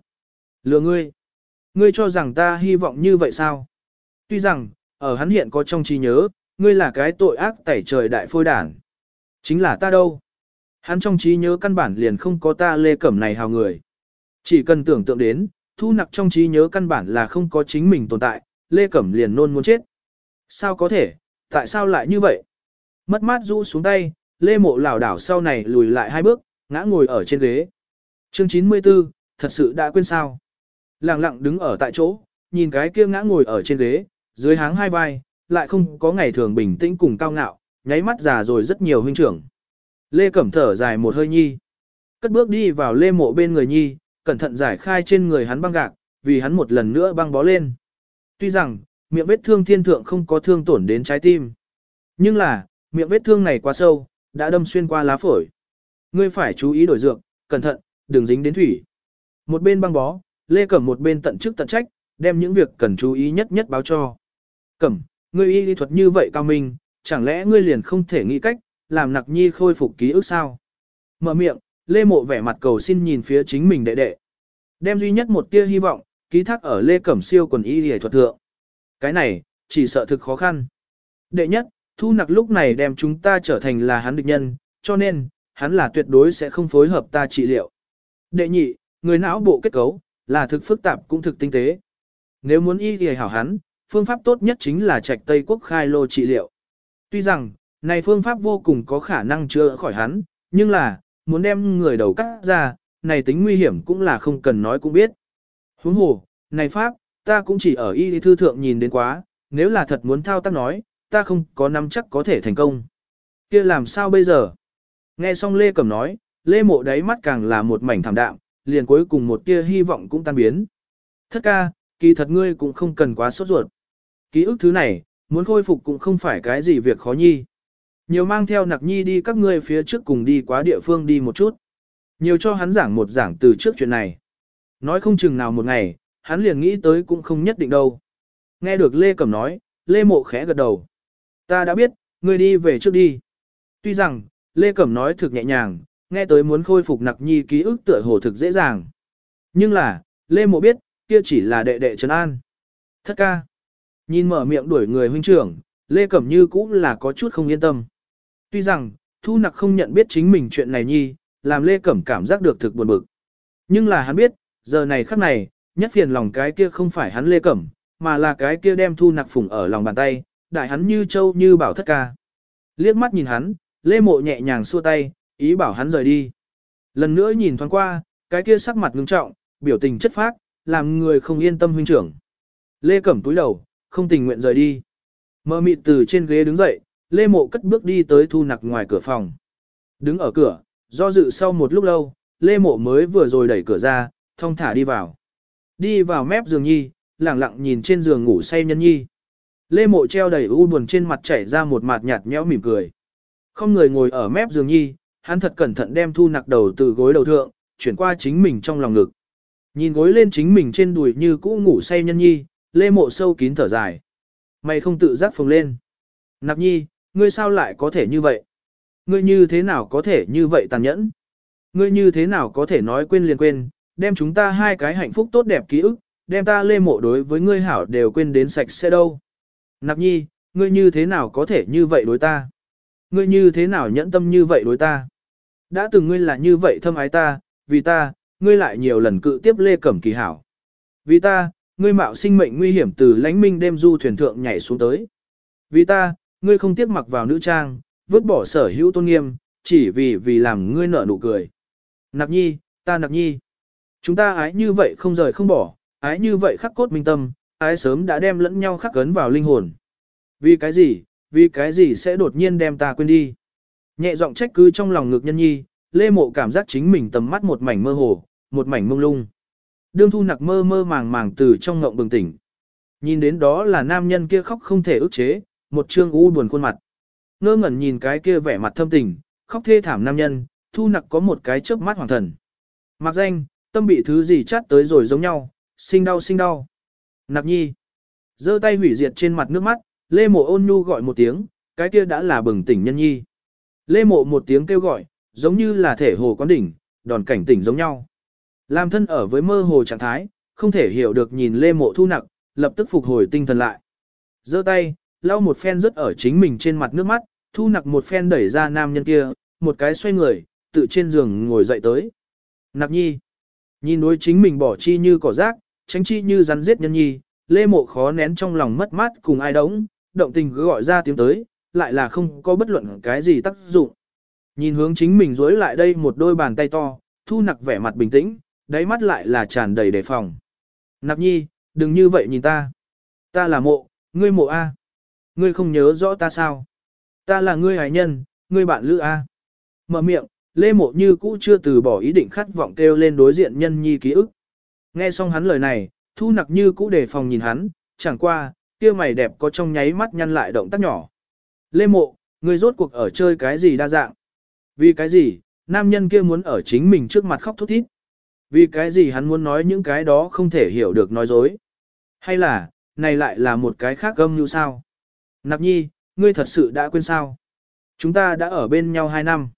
Lừa ngươi. Ngươi cho rằng ta hy vọng như vậy sao? Tuy rằng, ở hắn hiện có trong trí nhớ, ngươi là cái tội ác tẩy trời đại phôi đản. Chính là ta đâu? Hắn trong trí nhớ căn bản liền không có ta lê cẩm này hào người. Chỉ cần tưởng tượng đến, thu nặc trong trí nhớ căn bản là không có chính mình tồn tại, lê cẩm liền nôn muốn chết. Sao có thể, tại sao lại như vậy? Mất mát rũ xuống tay, lê mộ lảo đảo sau này lùi lại hai bước, ngã ngồi ở trên ghế. Chương 94, thật sự đã quên sao? Lặng lặng đứng ở tại chỗ, nhìn cái kia ngã ngồi ở trên ghế, dưới háng hai vai, lại không có ngày thường bình tĩnh cùng cao ngạo, nháy mắt già rồi rất nhiều huynh trưởng. Lê Cẩm thở dài một hơi nhi. Cất bước đi vào Lê Mộ bên người nhi, cẩn thận giải khai trên người hắn băng gạc, vì hắn một lần nữa băng bó lên. Tuy rằng, miệng vết thương thiên thượng không có thương tổn đến trái tim. Nhưng là, miệng vết thương này quá sâu, đã đâm xuyên qua lá phổi. Ngươi phải chú ý đổi dược, cẩn thận, đừng dính đến thủy. Một bên băng bó, Lê Cẩm một bên tận chức tận trách, đem những việc cần chú ý nhất nhất báo cho. Cẩm, ngươi y lý thuật như vậy cao minh, chẳng lẽ ngươi liền không thể nghĩ cách, làm nặc nhi khôi phục ký ức sao? Mở miệng, Lê Mộ vẻ mặt cầu xin nhìn phía chính mình đệ đệ. Đem duy nhất một tia hy vọng, ký thác ở Lê Cẩm siêu quần y hề thuật thượng. Cái này, chỉ sợ thực khó khăn. Đệ nhất, thu nặc lúc này đem chúng ta trở thành là hắn địch nhân, cho nên, hắn là tuyệt đối sẽ không phối hợp ta trị liệu. Đệ nhị, người não bộ kết cấu, là thực phức tạp cũng thực tinh tế. Nếu muốn y hề hảo hắn, phương pháp tốt nhất chính là trạch Tây Quốc khai lô trị liệu. Tuy rằng, này phương pháp vô cùng có khả năng chữa khỏi hắn, nhưng là, muốn đem người đầu cắt ra, này tính nguy hiểm cũng là không cần nói cũng biết. Huống hồ, này pháp, ta cũng chỉ ở y thư thượng nhìn đến quá, nếu là thật muốn thao tác nói, ta không có nắm chắc có thể thành công. kia làm sao bây giờ? Nghe xong Lê Cẩm nói, Lê Mộ đáy mắt càng là một mảnh thảm đạm, liền cuối cùng một tia hy vọng cũng tan biến. Thất ca, kỳ thật ngươi cũng không cần quá sốt ruột. Ký ức thứ này, muốn khôi phục cũng không phải cái gì việc khó nhi. Nhiều mang theo nặc nhi đi các ngươi phía trước cùng đi quá địa phương đi một chút. Nhiều cho hắn giảng một giảng từ trước chuyện này. Nói không chừng nào một ngày, hắn liền nghĩ tới cũng không nhất định đâu. Nghe được Lê Cẩm nói, Lê Mộ khẽ gật đầu. Ta đã biết, ngươi đi về trước đi. Tuy rằng, Lê Cẩm nói thực nhẹ nhàng, nghe tới muốn khôi phục nặc nhi ký ức tựa hồ thực dễ dàng. Nhưng là, Lê Mộ biết, kia chỉ là đệ đệ Trấn An. Thất ca. Nhìn mở miệng đuổi người huynh trưởng, Lê Cẩm Như cũng là có chút không yên tâm. Tuy rằng, Thu Nặc không nhận biết chính mình chuyện này nhi, làm Lê Cẩm cảm giác được thực buồn bực. Nhưng là hắn biết, giờ này khắc này, nhất phiền lòng cái kia không phải hắn Lê Cẩm, mà là cái kia đem Thu Nặc phủng ở lòng bàn tay, đại hắn như châu như bảo thất ca. Liếc mắt nhìn hắn, Lê Mộ nhẹ nhàng xua tay, ý bảo hắn rời đi. Lần nữa nhìn thoáng qua, cái kia sắc mặt ngưng trọng, biểu tình chất phác, làm người không yên tâm huynh trưởng. Lê Cẩm túi đầu, không tình nguyện rời đi. Mơ mịt từ trên ghế đứng dậy, Lê Mộ cất bước đi tới thu nặc ngoài cửa phòng. Đứng ở cửa, do dự sau một lúc lâu, Lê Mộ mới vừa rồi đẩy cửa ra, thong thả đi vào. Đi vào mép giường nhi, lặng lặng nhìn trên giường ngủ say nhân nhi. Lê Mộ treo đầy u buồn trên mặt chảy ra một mặt nhạt nhẽo mỉm cười. Không người ngồi ở mép giường nhi, hắn thật cẩn thận đem thu nặc đầu từ gối đầu thượng, chuyển qua chính mình trong lòng ngực. Nhìn gối lên chính mình trên đùi như cũ ngủ say nhân nhi, Lê Mộ sâu kín thở dài. Mày không tự giác phồng lên. Nặc nhi, ngươi sao lại có thể như vậy? Ngươi như thế nào có thể như vậy tàn nhẫn? Ngươi như thế nào có thể nói quên liền quên, đem chúng ta hai cái hạnh phúc tốt đẹp ký ức, đem ta lê mộ đối với ngươi hảo đều quên đến sạch sẽ đâu. Nạp nhi, ngươi như thế nào có thể như vậy đối ta? Ngươi như thế nào nhẫn tâm như vậy đối ta? Đã từng ngươi là như vậy thâm ái ta, vì ta, ngươi lại nhiều lần cự tiếp lê cẩm kỳ hảo. Vì ta, ngươi mạo sinh mệnh nguy hiểm từ lánh minh đêm du thuyền thượng nhảy xuống tới. Vì ta, ngươi không tiếc mặc vào nữ trang, vứt bỏ sở hữu tôn nghiêm, chỉ vì vì làm ngươi nở nụ cười. Nạp nhi, ta nạp nhi. Chúng ta ái như vậy không rời không bỏ, ái như vậy khắc cốt minh tâm, ái sớm đã đem lẫn nhau khắc cấn vào linh hồn. Vì cái gì, vì cái gì sẽ đột nhiên đem ta quên đi. Nhẹ giọng trách cứ trong lòng ngực nhân nhi, lê mộ cảm giác chính mình tầm mắt một mảnh mơ hồ, một mảnh mông lung. Đương thu nặc mơ mơ màng màng từ trong ngộng bừng tỉnh. Nhìn đến đó là nam nhân kia khóc không thể ức chế, một trương u buồn khuôn mặt. Ngơ ngẩn nhìn cái kia vẻ mặt thâm tình, khóc thê thảm nam nhân, thu nặc có một cái chớp mắt hoàng thần. Mặc danh, tâm bị thứ gì chát tới rồi giống nhau, sinh đau sinh đau. Nặc nhi, giơ tay hủy diệt trên mặt nước mắt, lê mộ ôn nhu gọi một tiếng, cái kia đã là bừng tỉnh nhân nhi. Lê mộ một tiếng kêu gọi, giống như là thể hồ quán đỉnh, đòn cảnh tỉnh giống nhau. Làm thân ở với mơ hồ trạng thái, không thể hiểu được nhìn lê mộ thu nặc, lập tức phục hồi tinh thần lại. giơ tay, lau một phen rớt ở chính mình trên mặt nước mắt, thu nặc một phen đẩy ra nam nhân kia, một cái xoay người, tự trên giường ngồi dậy tới. Nặc nhi, nhìn đối chính mình bỏ chi như cỏ rác, tránh chi như rắn giết nhân nhi, lê mộ khó nén trong lòng mất mát cùng ai đống, động tình cứ gọi ra tiếng tới, lại là không có bất luận cái gì tác dụng. Nhìn hướng chính mình dối lại đây một đôi bàn tay to, thu nặc vẻ mặt bình tĩnh, đáy mắt lại là tràn đầy đề phòng. Nặc nhi, đừng như vậy nhìn ta. Ta là mộ, ngươi mộ A. Ngươi không nhớ rõ ta sao? Ta là ngươi hải nhân, ngươi bạn lữ A. Mở miệng, Lê Mộ như cũ chưa từ bỏ ý định khát vọng kêu lên đối diện nhân nhi ký ức. Nghe xong hắn lời này, thu nặc như cũ đề phòng nhìn hắn, chẳng qua, kia mày đẹp có trong nháy mắt nhăn lại động tác nhỏ. Lê Mộ, ngươi rốt cuộc ở chơi cái gì đa dạng? Vì cái gì, nam nhân kia muốn ở chính mình trước mặt khóc thút thít? Vì cái gì hắn muốn nói những cái đó không thể hiểu được nói dối? Hay là, này lại là một cái khác gâm như sao? Nạp nhi, ngươi thật sự đã quên sao? Chúng ta đã ở bên nhau hai năm.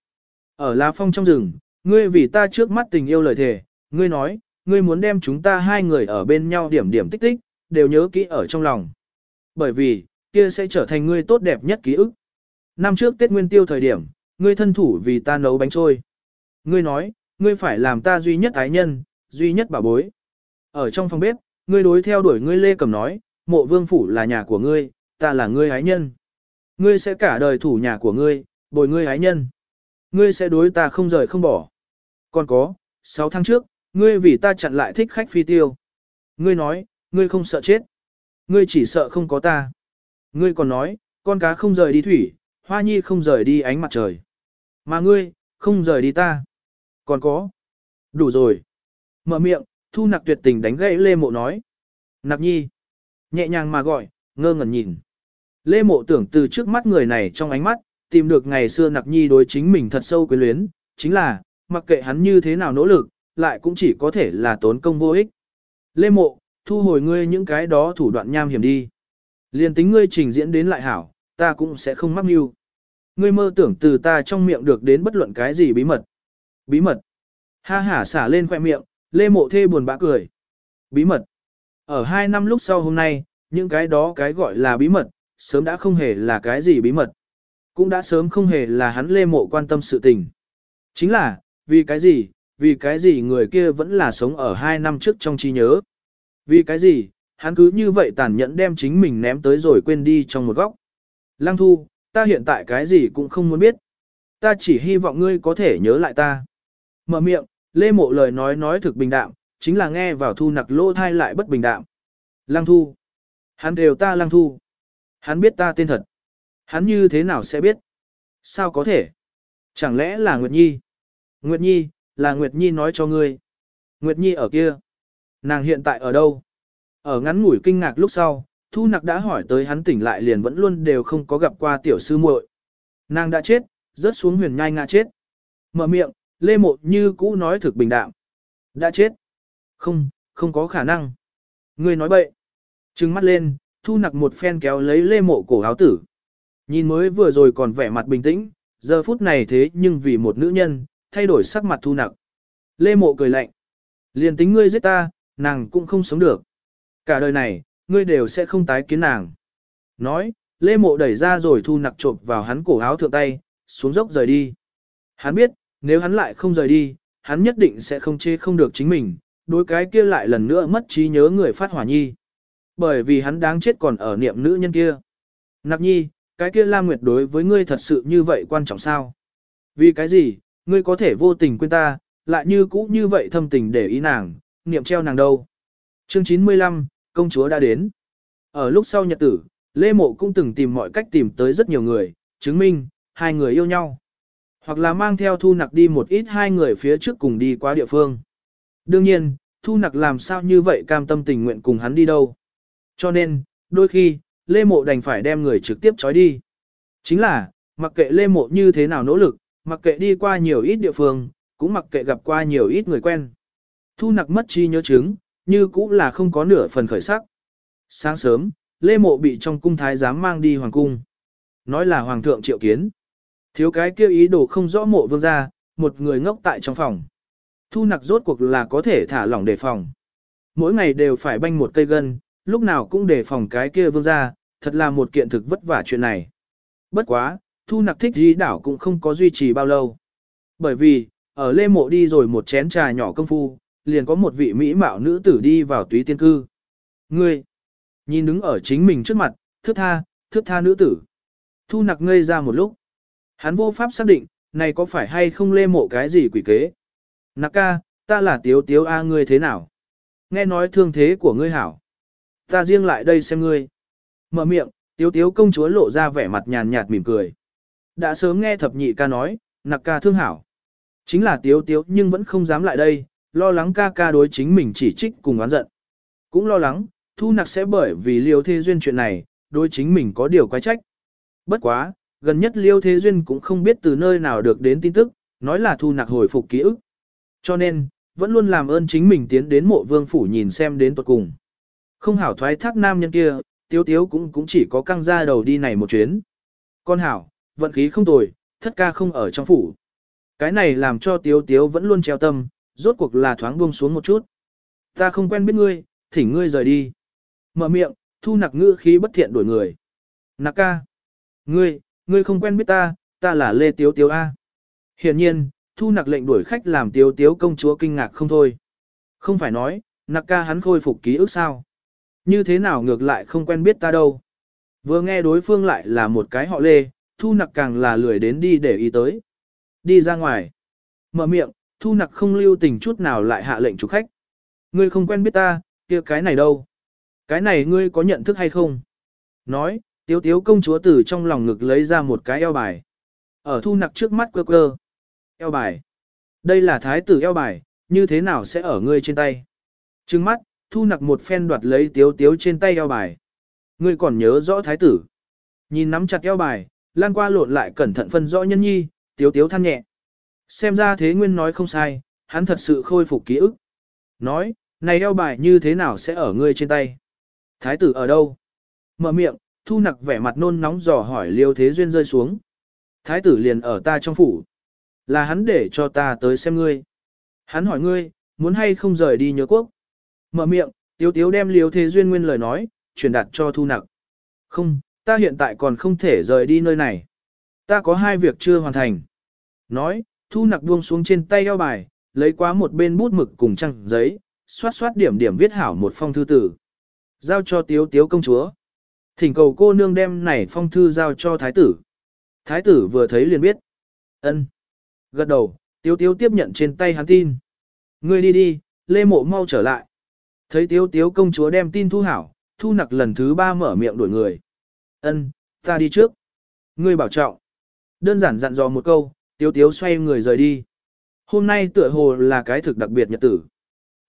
Ở lá phong trong rừng, ngươi vì ta trước mắt tình yêu lời thề, ngươi nói, ngươi muốn đem chúng ta hai người ở bên nhau điểm điểm tích tích, đều nhớ kỹ ở trong lòng. Bởi vì, kia sẽ trở thành ngươi tốt đẹp nhất ký ức. Năm trước Tết Nguyên Tiêu thời điểm, ngươi thân thủ vì ta nấu bánh trôi. Ngươi nói, ngươi phải làm ta duy nhất ái nhân, duy nhất bảo bối. Ở trong phòng bếp, ngươi đối theo đuổi ngươi Lê Cầm nói, mộ vương phủ là nhà của ngươi, ta là ngươi ái nhân. Ngươi sẽ cả đời thủ nhà của ngươi, bồi ngươi ái nhân. Ngươi sẽ đối ta không rời không bỏ. Còn có, 6 tháng trước, ngươi vì ta chặn lại thích khách phi tiêu. Ngươi nói, ngươi không sợ chết. Ngươi chỉ sợ không có ta. Ngươi còn nói, con cá không rời đi thủy, hoa nhi không rời đi ánh mặt trời. Mà ngươi, không rời đi ta. Còn có. Đủ rồi. Mở miệng, thu nặc tuyệt tình đánh gãy Lê Mộ nói. Nặc nhi. Nhẹ nhàng mà gọi, ngơ ngẩn nhìn. Lê Mộ tưởng từ trước mắt người này trong ánh mắt, tìm được ngày xưa nặc nhi đối chính mình thật sâu quyến luyến, chính là, mặc kệ hắn như thế nào nỗ lực, lại cũng chỉ có thể là tốn công vô ích. Lê Mộ, thu hồi ngươi những cái đó thủ đoạn nham hiểm đi. Liên tính ngươi trình diễn đến lại hảo, ta cũng sẽ không mắc mưu. Ngươi mơ tưởng từ ta trong miệng được đến bất luận cái gì bí mật. Bí mật. Ha hả xả lên khoẻ miệng, Lê Mộ thê buồn bã cười. Bí mật. Ở hai năm lúc sau hôm nay, những cái đó cái gọi là bí mật, sớm đã không hề là cái gì bí mật. Cũng đã sớm không hề là hắn Lê Mộ quan tâm sự tình. Chính là, vì cái gì, vì cái gì người kia vẫn là sống ở hai năm trước trong trí nhớ. Vì cái gì, hắn cứ như vậy tàn nhẫn đem chính mình ném tới rồi quên đi trong một góc. Lăng thu, ta hiện tại cái gì cũng không muốn biết. Ta chỉ hy vọng ngươi có thể nhớ lại ta. Mở miệng, Lê Mộ lời nói nói thực bình đạm, chính là nghe vào thu nặc lỗ thai lại bất bình đạm. Lăng thu. Hắn đều ta lăng thu. Hắn biết ta tên thật. Hắn như thế nào sẽ biết? Sao có thể? Chẳng lẽ là Nguyệt Nhi? Nguyệt Nhi, là Nguyệt Nhi nói cho ngươi. Nguyệt Nhi ở kia. Nàng hiện tại ở đâu? Ở ngắn ngủi kinh ngạc lúc sau, Thu Nặc đã hỏi tới hắn tỉnh lại liền vẫn luôn đều không có gặp qua tiểu sư muội. Nàng đã chết, rớt xuống huyền nhai ngã chết. Mở miệng, Lê Mộ như cũ nói thực bình đạm. Đã chết. Không, không có khả năng. Ngươi nói bậy. Trừng mắt lên, Thu Nặc một phen kéo lấy Lê Mộ cổ áo tử. Nhìn mới vừa rồi còn vẻ mặt bình tĩnh, giờ phút này thế nhưng vì một nữ nhân, thay đổi sắc mặt Thu Nặc. Lê Mộ cười lạnh. Liền tính ngươi giết ta, nàng cũng không sống được. Cả đời này, ngươi đều sẽ không tái kiến nàng. Nói, Lê Mộ đẩy ra rồi thu nặc trộm vào hắn cổ áo thượng tay, xuống dốc rời đi. Hắn biết, nếu hắn lại không rời đi, hắn nhất định sẽ không chê không được chính mình, đối cái kia lại lần nữa mất trí nhớ người phát hỏa nhi. Bởi vì hắn đáng chết còn ở niệm nữ nhân kia. Nặc nhi, cái kia Lam Nguyệt đối với ngươi thật sự như vậy quan trọng sao? Vì cái gì, ngươi có thể vô tình quên ta, lại như cũ như vậy thâm tình để ý nàng, niệm treo nàng đâu. Chương 95, công chúa đã đến. Ở lúc sau nhật tử, Lê Mộ cũng từng tìm mọi cách tìm tới rất nhiều người, chứng minh, hai người yêu nhau. Hoặc là mang theo thu nặc đi một ít hai người phía trước cùng đi qua địa phương. Đương nhiên, thu nặc làm sao như vậy cam tâm tình nguyện cùng hắn đi đâu. Cho nên, đôi khi, Lê Mộ đành phải đem người trực tiếp trói đi. Chính là, mặc kệ Lê Mộ như thế nào nỗ lực, mặc kệ đi qua nhiều ít địa phương, cũng mặc kệ gặp qua nhiều ít người quen. Thu nặc mất chi nhớ chứng, như cũng là không có nửa phần khởi sắc. Sáng sớm, Lê Mộ bị trong cung thái giám mang đi hoàng cung. Nói là hoàng thượng triệu kiến. Thiếu cái kêu ý đồ không rõ mộ vương ra, một người ngốc tại trong phòng. Thu nặc rốt cuộc là có thể thả lỏng đề phòng. Mỗi ngày đều phải banh một cây gân, lúc nào cũng đề phòng cái kia vương ra, thật là một kiện thực vất vả chuyện này. Bất quá, thu nặc thích dí đảo cũng không có duy trì bao lâu. Bởi vì, ở Lê Mộ đi rồi một chén trà nhỏ công phu, liền có một vị mỹ mạo nữ tử đi vào túy tiên cư. Ngươi, nhìn đứng ở chính mình trước mặt, thước tha, thước tha nữ tử. Thu nặc ngây ra một lúc. Hắn vô pháp xác định, này có phải hay không lê mộ cái gì quỷ kế. Nặc ca, ta là tiếu tiếu A ngươi thế nào? Nghe nói thương thế của ngươi hảo. Ta riêng lại đây xem ngươi. Mở miệng, tiếu tiếu công chúa lộ ra vẻ mặt nhàn nhạt mỉm cười. Đã sớm nghe thập nhị ca nói, nặc ca thương hảo. Chính là tiếu tiếu nhưng vẫn không dám lại đây, lo lắng ca ca đối chính mình chỉ trích cùng oán giận. Cũng lo lắng, thu nặc sẽ bởi vì liêu thế duyên chuyện này, đối chính mình có điều quái trách. Bất quá, gần nhất liêu thế duyên cũng không biết từ nơi nào được đến tin tức, nói là thu nặc hồi phục ký ức. Cho nên, vẫn luôn làm ơn chính mình tiến đến mộ vương phủ nhìn xem đến tuật cùng. Không hảo thoái thác nam nhân kia, tiếu tiếu cũng cũng chỉ có căng ra đầu đi này một chuyến. Con hảo, vận khí không tồi, thất ca không ở trong phủ. Cái này làm cho tiếu tiếu vẫn luôn treo tâm, rốt cuộc là thoáng buông xuống một chút. Ta không quen biết ngươi, thỉnh ngươi rời đi. Mở miệng, thu nặc ngữ khí bất thiện đổi người. Nặc ca. Ngươi, ngươi không quen biết ta, ta là Lê Tiếu Tiếu A. Hiển nhiên, thu nặc lệnh đuổi khách làm Tiếu Tiếu công chúa kinh ngạc không thôi. Không phải nói, nặc ca hắn khôi phục ký ức sao. Như thế nào ngược lại không quen biết ta đâu. Vừa nghe đối phương lại là một cái họ Lê, thu nặc càng là lười đến đi để ý tới. Đi ra ngoài. Mở miệng, thu nặc không lưu tình chút nào lại hạ lệnh chủ khách. Ngươi không quen biết ta, kia cái này đâu? Cái này ngươi có nhận thức hay không? Nói, tiếu tiếu công chúa từ trong lòng ngực lấy ra một cái eo bài. Ở thu nặc trước mắt quơ quơ. Eo bài. Đây là thái tử eo bài, như thế nào sẽ ở ngươi trên tay? Trừng mắt, thu nặc một phen đoạt lấy tiếu tiếu trên tay eo bài. Ngươi còn nhớ rõ thái tử. Nhìn nắm chặt eo bài, lan qua lộn lại cẩn thận phân rõ nhân nhi, tiếu tiếu than nhẹ. Xem ra thế nguyên nói không sai, hắn thật sự khôi phục ký ức. Nói, này eo bài như thế nào sẽ ở ngươi trên tay? Thái tử ở đâu? Mở miệng, thu nặc vẻ mặt nôn nóng dò hỏi liêu thế duyên rơi xuống. Thái tử liền ở ta trong phủ. Là hắn để cho ta tới xem ngươi. Hắn hỏi ngươi, muốn hay không rời đi nhớ quốc. Mở miệng, tiếu tiếu đem liếu thế duyên nguyên lời nói, truyền đạt cho thu nặc. Không, ta hiện tại còn không thể rời đi nơi này. Ta có hai việc chưa hoàn thành. Nói, thu nặc buông xuống trên tay eo bài, lấy quá một bên bút mực cùng trăng giấy, xoát xoát điểm điểm viết hảo một phong thư tử. Giao cho tiếu tiếu công chúa. Thỉnh cầu cô nương đem này phong thư giao cho thái tử. Thái tử vừa thấy liền biết. ân Gật đầu, tiếu tiếu tiếp nhận trên tay hắn tin. Ngươi đi đi, lê mộ mau trở lại. Thấy tiếu tiếu công chúa đem tin thu hảo, thu nặc lần thứ ba mở miệng đuổi người. ân ta đi trước. Ngươi bảo trọng. Đơn giản dặn dò một câu, tiếu tiếu xoay người rời đi. Hôm nay tựa hồ là cái thực đặc biệt nhật tử.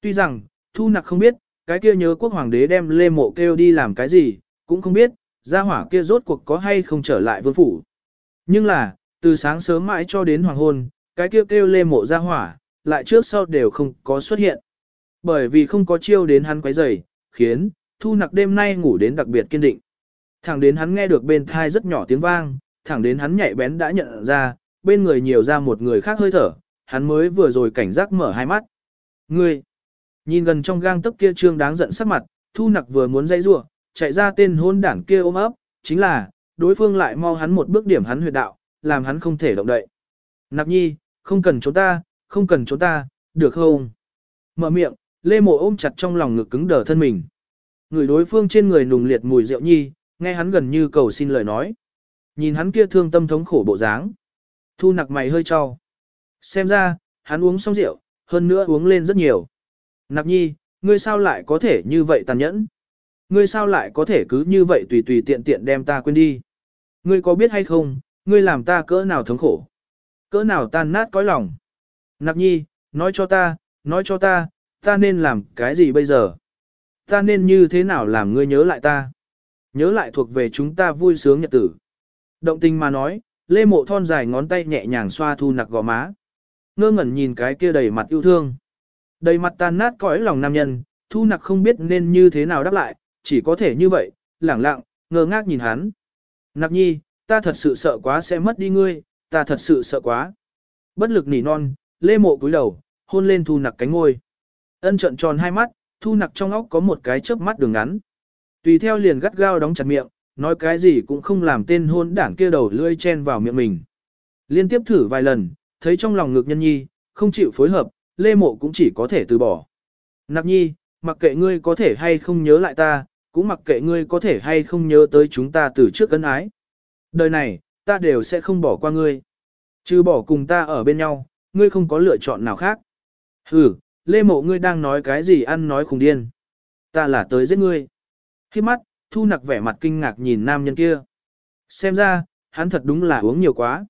Tuy rằng, thu nặc không biết, cái kia nhớ quốc hoàng đế đem lê mộ kêu đi làm cái gì, cũng không biết, gia hỏa kia rốt cuộc có hay không trở lại vương phủ. Nhưng là, từ sáng sớm mãi cho đến hoàng hôn, cái kia kêu, kêu lê mộ gia hỏa, lại trước sau đều không có xuất hiện. Bởi vì không có chiêu đến hắn quấy rầy, khiến, thu nặc đêm nay ngủ đến đặc biệt kiên định. Thẳng đến hắn nghe được bên thai rất nhỏ tiếng vang, thẳng đến hắn nhạy bén đã nhận ra, bên người nhiều ra một người khác hơi thở, hắn mới vừa rồi cảnh giác mở hai mắt. Ngươi! Nhìn gần trong gang tấc kia trương đáng giận sắc mặt, thu nặc vừa muốn dây rua, chạy ra tên hôn đảng kia ôm ấp, chính là, đối phương lại mau hắn một bước điểm hắn huyệt đạo, làm hắn không thể động đậy. Nặc nhi, không cần trốn ta, không cần trốn ta, được không? Mở miệng, Lê Mộ ôm chặt trong lòng ngực cứng đờ thân mình. Người đối phương trên người nùng liệt mùi rượu nhi, nghe hắn gần như cầu xin lời nói. Nhìn hắn kia thương tâm thống khổ bộ dáng. Thu nặc mày hơi cho. Xem ra, hắn uống xong rượu, hơn nữa uống lên rất nhiều. Nặc nhi, ngươi sao lại có thể như vậy tàn nhẫn? Ngươi sao lại có thể cứ như vậy tùy tùy tiện tiện đem ta quên đi? Ngươi có biết hay không, ngươi làm ta cỡ nào thống khổ? Cỡ nào tan nát cõi lòng? Nặc nhi, nói cho ta, nói cho ta, ta nên làm cái gì bây giờ? Ta nên như thế nào làm ngươi nhớ lại ta? Nhớ lại thuộc về chúng ta vui sướng nhật tử. Động tình mà nói, lê mộ thon dài ngón tay nhẹ nhàng xoa thu nặc gò má. Ngơ ngẩn nhìn cái kia đầy mặt yêu thương. Đầy mặt tan nát cõi lòng nam nhân, thu nặc không biết nên như thế nào đáp lại, chỉ có thể như vậy, lẳng lặng, ngơ ngác nhìn hắn. Nặc nhi, ta thật sự sợ quá sẽ mất đi ngươi, ta thật sự sợ quá. Bất lực nỉ non, lê mộ cúi đầu, hôn lên thu nặc cánh ngôi. Ân trợn tròn hai mắt, thu nặc trong óc có một cái chớp mắt đường ngắn. Tùy theo liền gắt gao đóng chặt miệng, nói cái gì cũng không làm tên hôn đảng kia đầu lưỡi chen vào miệng mình. Liên tiếp thử vài lần, thấy trong lòng ngực nhân nhi, không chịu phối hợp, lê mộ cũng chỉ có thể từ bỏ. Nặc nhi, mặc kệ ngươi có thể hay không nhớ lại ta, cũng mặc kệ ngươi có thể hay không nhớ tới chúng ta từ trước cân ái. Đời này, ta đều sẽ không bỏ qua ngươi. Chứ bỏ cùng ta ở bên nhau, ngươi không có lựa chọn nào khác. Ừ, lê mộ ngươi đang nói cái gì ăn nói khùng điên. Ta là tới giết ngươi. Khi mắt, thu nặc vẻ mặt kinh ngạc nhìn nam nhân kia. Xem ra, hắn thật đúng là uống nhiều quá.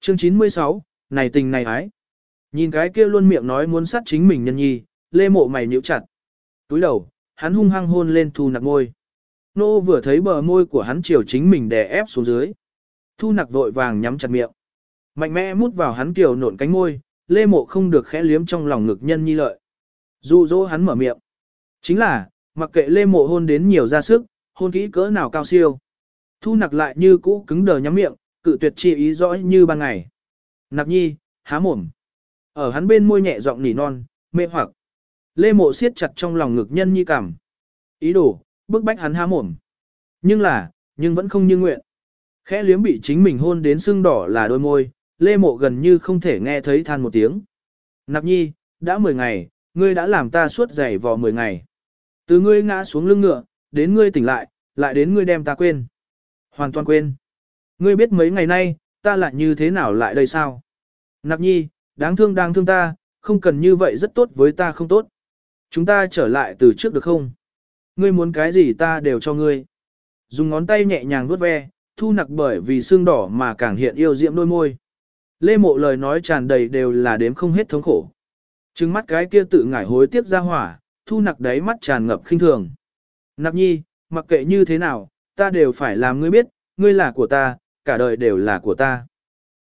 Chương 96, này tình này ái. Nhìn cái kia luôn miệng nói muốn sát chính mình nhân nhi, lê mộ mày nhíu chặt. Túi đầu, hắn hung hăng hôn lên thu nặc môi. Nô vừa thấy bờ môi của hắn chiều chính mình đè ép xuống dưới. Thu nặc vội vàng nhắm chặt miệng. Mạnh mẽ mút vào hắn kiều nộn cánh môi, lê mộ không được khẽ liếm trong lòng ngực nhân nhi lợi. Dụ dỗ hắn mở miệng. Chính là, mặc kệ lê mộ hôn đến nhiều ra sức, hôn kỹ cỡ nào cao siêu. Thu nặc lại như cũ cứng đờ nhắm miệng, cự tuyệt chi ý rõ như ban ngày. Nặc nhi, há mồm. Ở hắn bên môi nhẹ giọng nỉ non, mê hoặc. Lê mộ siết chặt trong lòng ngực nhân nhi cảm. Ý đồ, bức bách hắn há mồm. Nhưng là, nhưng vẫn không như nguyện. Khẽ liếm bị chính mình hôn đến sưng đỏ là đôi môi, lê mộ gần như không thể nghe thấy than một tiếng. Nặc nhi, đã 10 ngày, ngươi đã làm ta suốt dày vò 10 ngày. Từ ngươi ngã xuống lưng ngựa, đến ngươi tỉnh lại, lại đến ngươi đem ta quên. Hoàn toàn quên. Ngươi biết mấy ngày nay, ta lại như thế nào lại đây sao? Nạp nhi, đáng thương đáng thương ta, không cần như vậy rất tốt với ta không tốt. Chúng ta trở lại từ trước được không? Ngươi muốn cái gì ta đều cho ngươi. Dùng ngón tay nhẹ nhàng vuốt ve, thu nặc bởi vì xương đỏ mà càng hiện yêu diễm đôi môi. Lê mộ lời nói tràn đầy đều là đếm không hết thống khổ. Trừng mắt cái kia tự ngải hối tiếp ra hỏa, thu nặc đáy mắt tràn ngập khinh thường. Nạp nhi, mặc kệ như thế nào, ta đều phải làm ngươi biết, ngươi là của ta, cả đời đều là của ta.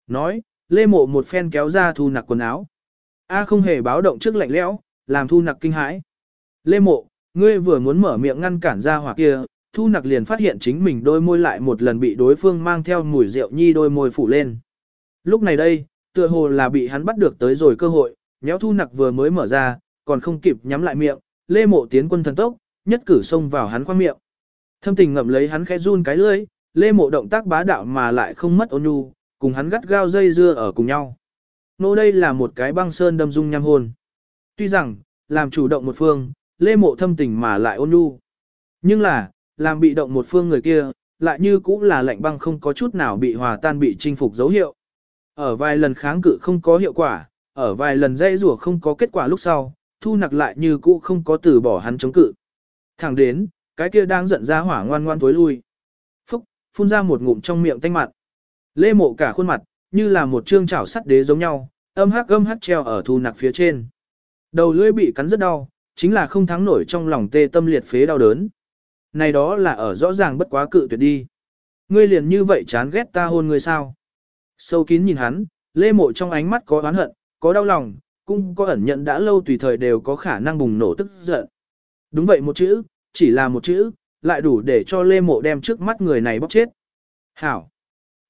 Nói, lê mộ một phen kéo ra thu nặc quần áo. A không hề báo động trước lạnh lẽo, làm thu nặc kinh hãi. Lê mộ, ngươi vừa muốn mở miệng ngăn cản ra hỏa kia, thu nặc liền phát hiện chính mình đôi môi lại một lần bị đối phương mang theo mùi rượu nhi đôi môi phủ lên. Lúc này đây, tựa hồ là bị hắn bắt được tới rồi cơ hội, nhéo thu nặc vừa mới mở ra, còn không kịp nhắm lại miệng, lê mộ tiến quân thần tốc, nhất cử xông vào hắn khoang miệng. Thâm tình ngậm lấy hắn khẽ run cái lưỡi, lê mộ động tác bá đạo mà lại không mất ôn nhu, cùng hắn gắt gao dây dưa ở cùng nhau. Nô đây là một cái băng sơn đâm dung nham hồn, Tuy rằng, làm chủ động một phương, lê mộ thâm tình mà lại ôn nhu. Nhưng là, làm bị động một phương người kia, lại như cũng là lạnh băng không có chút nào bị hòa tan bị chinh phục dấu hiệu. Ở vài lần kháng cự không có hiệu quả, ở vài lần dây rủa không có kết quả lúc sau, thu nặc lại như cũ không có từ bỏ hắn chống cự. Thẳng đến, cái kia đang giận ra hỏa ngoan ngoan tối lui. Phúc, phun ra một ngụm trong miệng tanh mặn. Lê mộ cả khuôn mặt, như là một trương chảo sắt đế giống nhau, âm hắc âm hắc treo ở thu nặc phía trên. Đầu lưỡi bị cắn rất đau, chính là không thắng nổi trong lòng tê tâm liệt phế đau đớn. Này đó là ở rõ ràng bất quá cự tuyệt đi. Ngươi liền như vậy chán ghét ta hôn ngươi sao? Sâu kín nhìn hắn, lê mộ trong ánh mắt có oán hận, có đau lòng, cũng có ẩn nhận đã lâu tùy thời đều có khả năng bùng nổ tức giận. Đúng vậy một chữ, chỉ là một chữ, lại đủ để cho lê mộ đem trước mắt người này bóc chết. Hảo.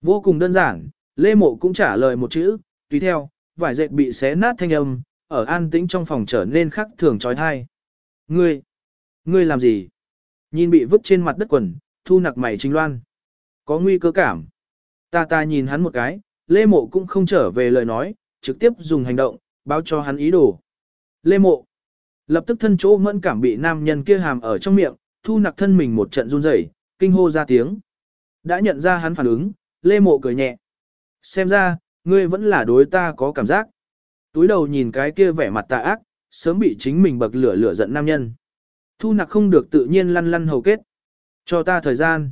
Vô cùng đơn giản, lê mộ cũng trả lời một chữ, tùy theo, vải dệt bị xé nát thanh âm, ở an tĩnh trong phòng trở nên khắc thường trói thai. Ngươi, ngươi làm gì? Nhìn bị vứt trên mặt đất quần, thu nặc mày trình loan. Có nguy cơ cảm. Ta ta nhìn hắn một cái, Lê Mộ cũng không trở về lời nói, trực tiếp dùng hành động, báo cho hắn ý đồ. Lê Mộ. Lập tức thân chỗ mẫn cảm bị nam nhân kia hàm ở trong miệng, thu nặc thân mình một trận run rẩy, kinh hô ra tiếng. Đã nhận ra hắn phản ứng, Lê Mộ cười nhẹ. Xem ra, ngươi vẫn là đối ta có cảm giác. Túi đầu nhìn cái kia vẻ mặt tà ác, sớm bị chính mình bậc lửa lửa giận nam nhân. Thu nặc không được tự nhiên lăn lăn hầu kết. Cho ta thời gian.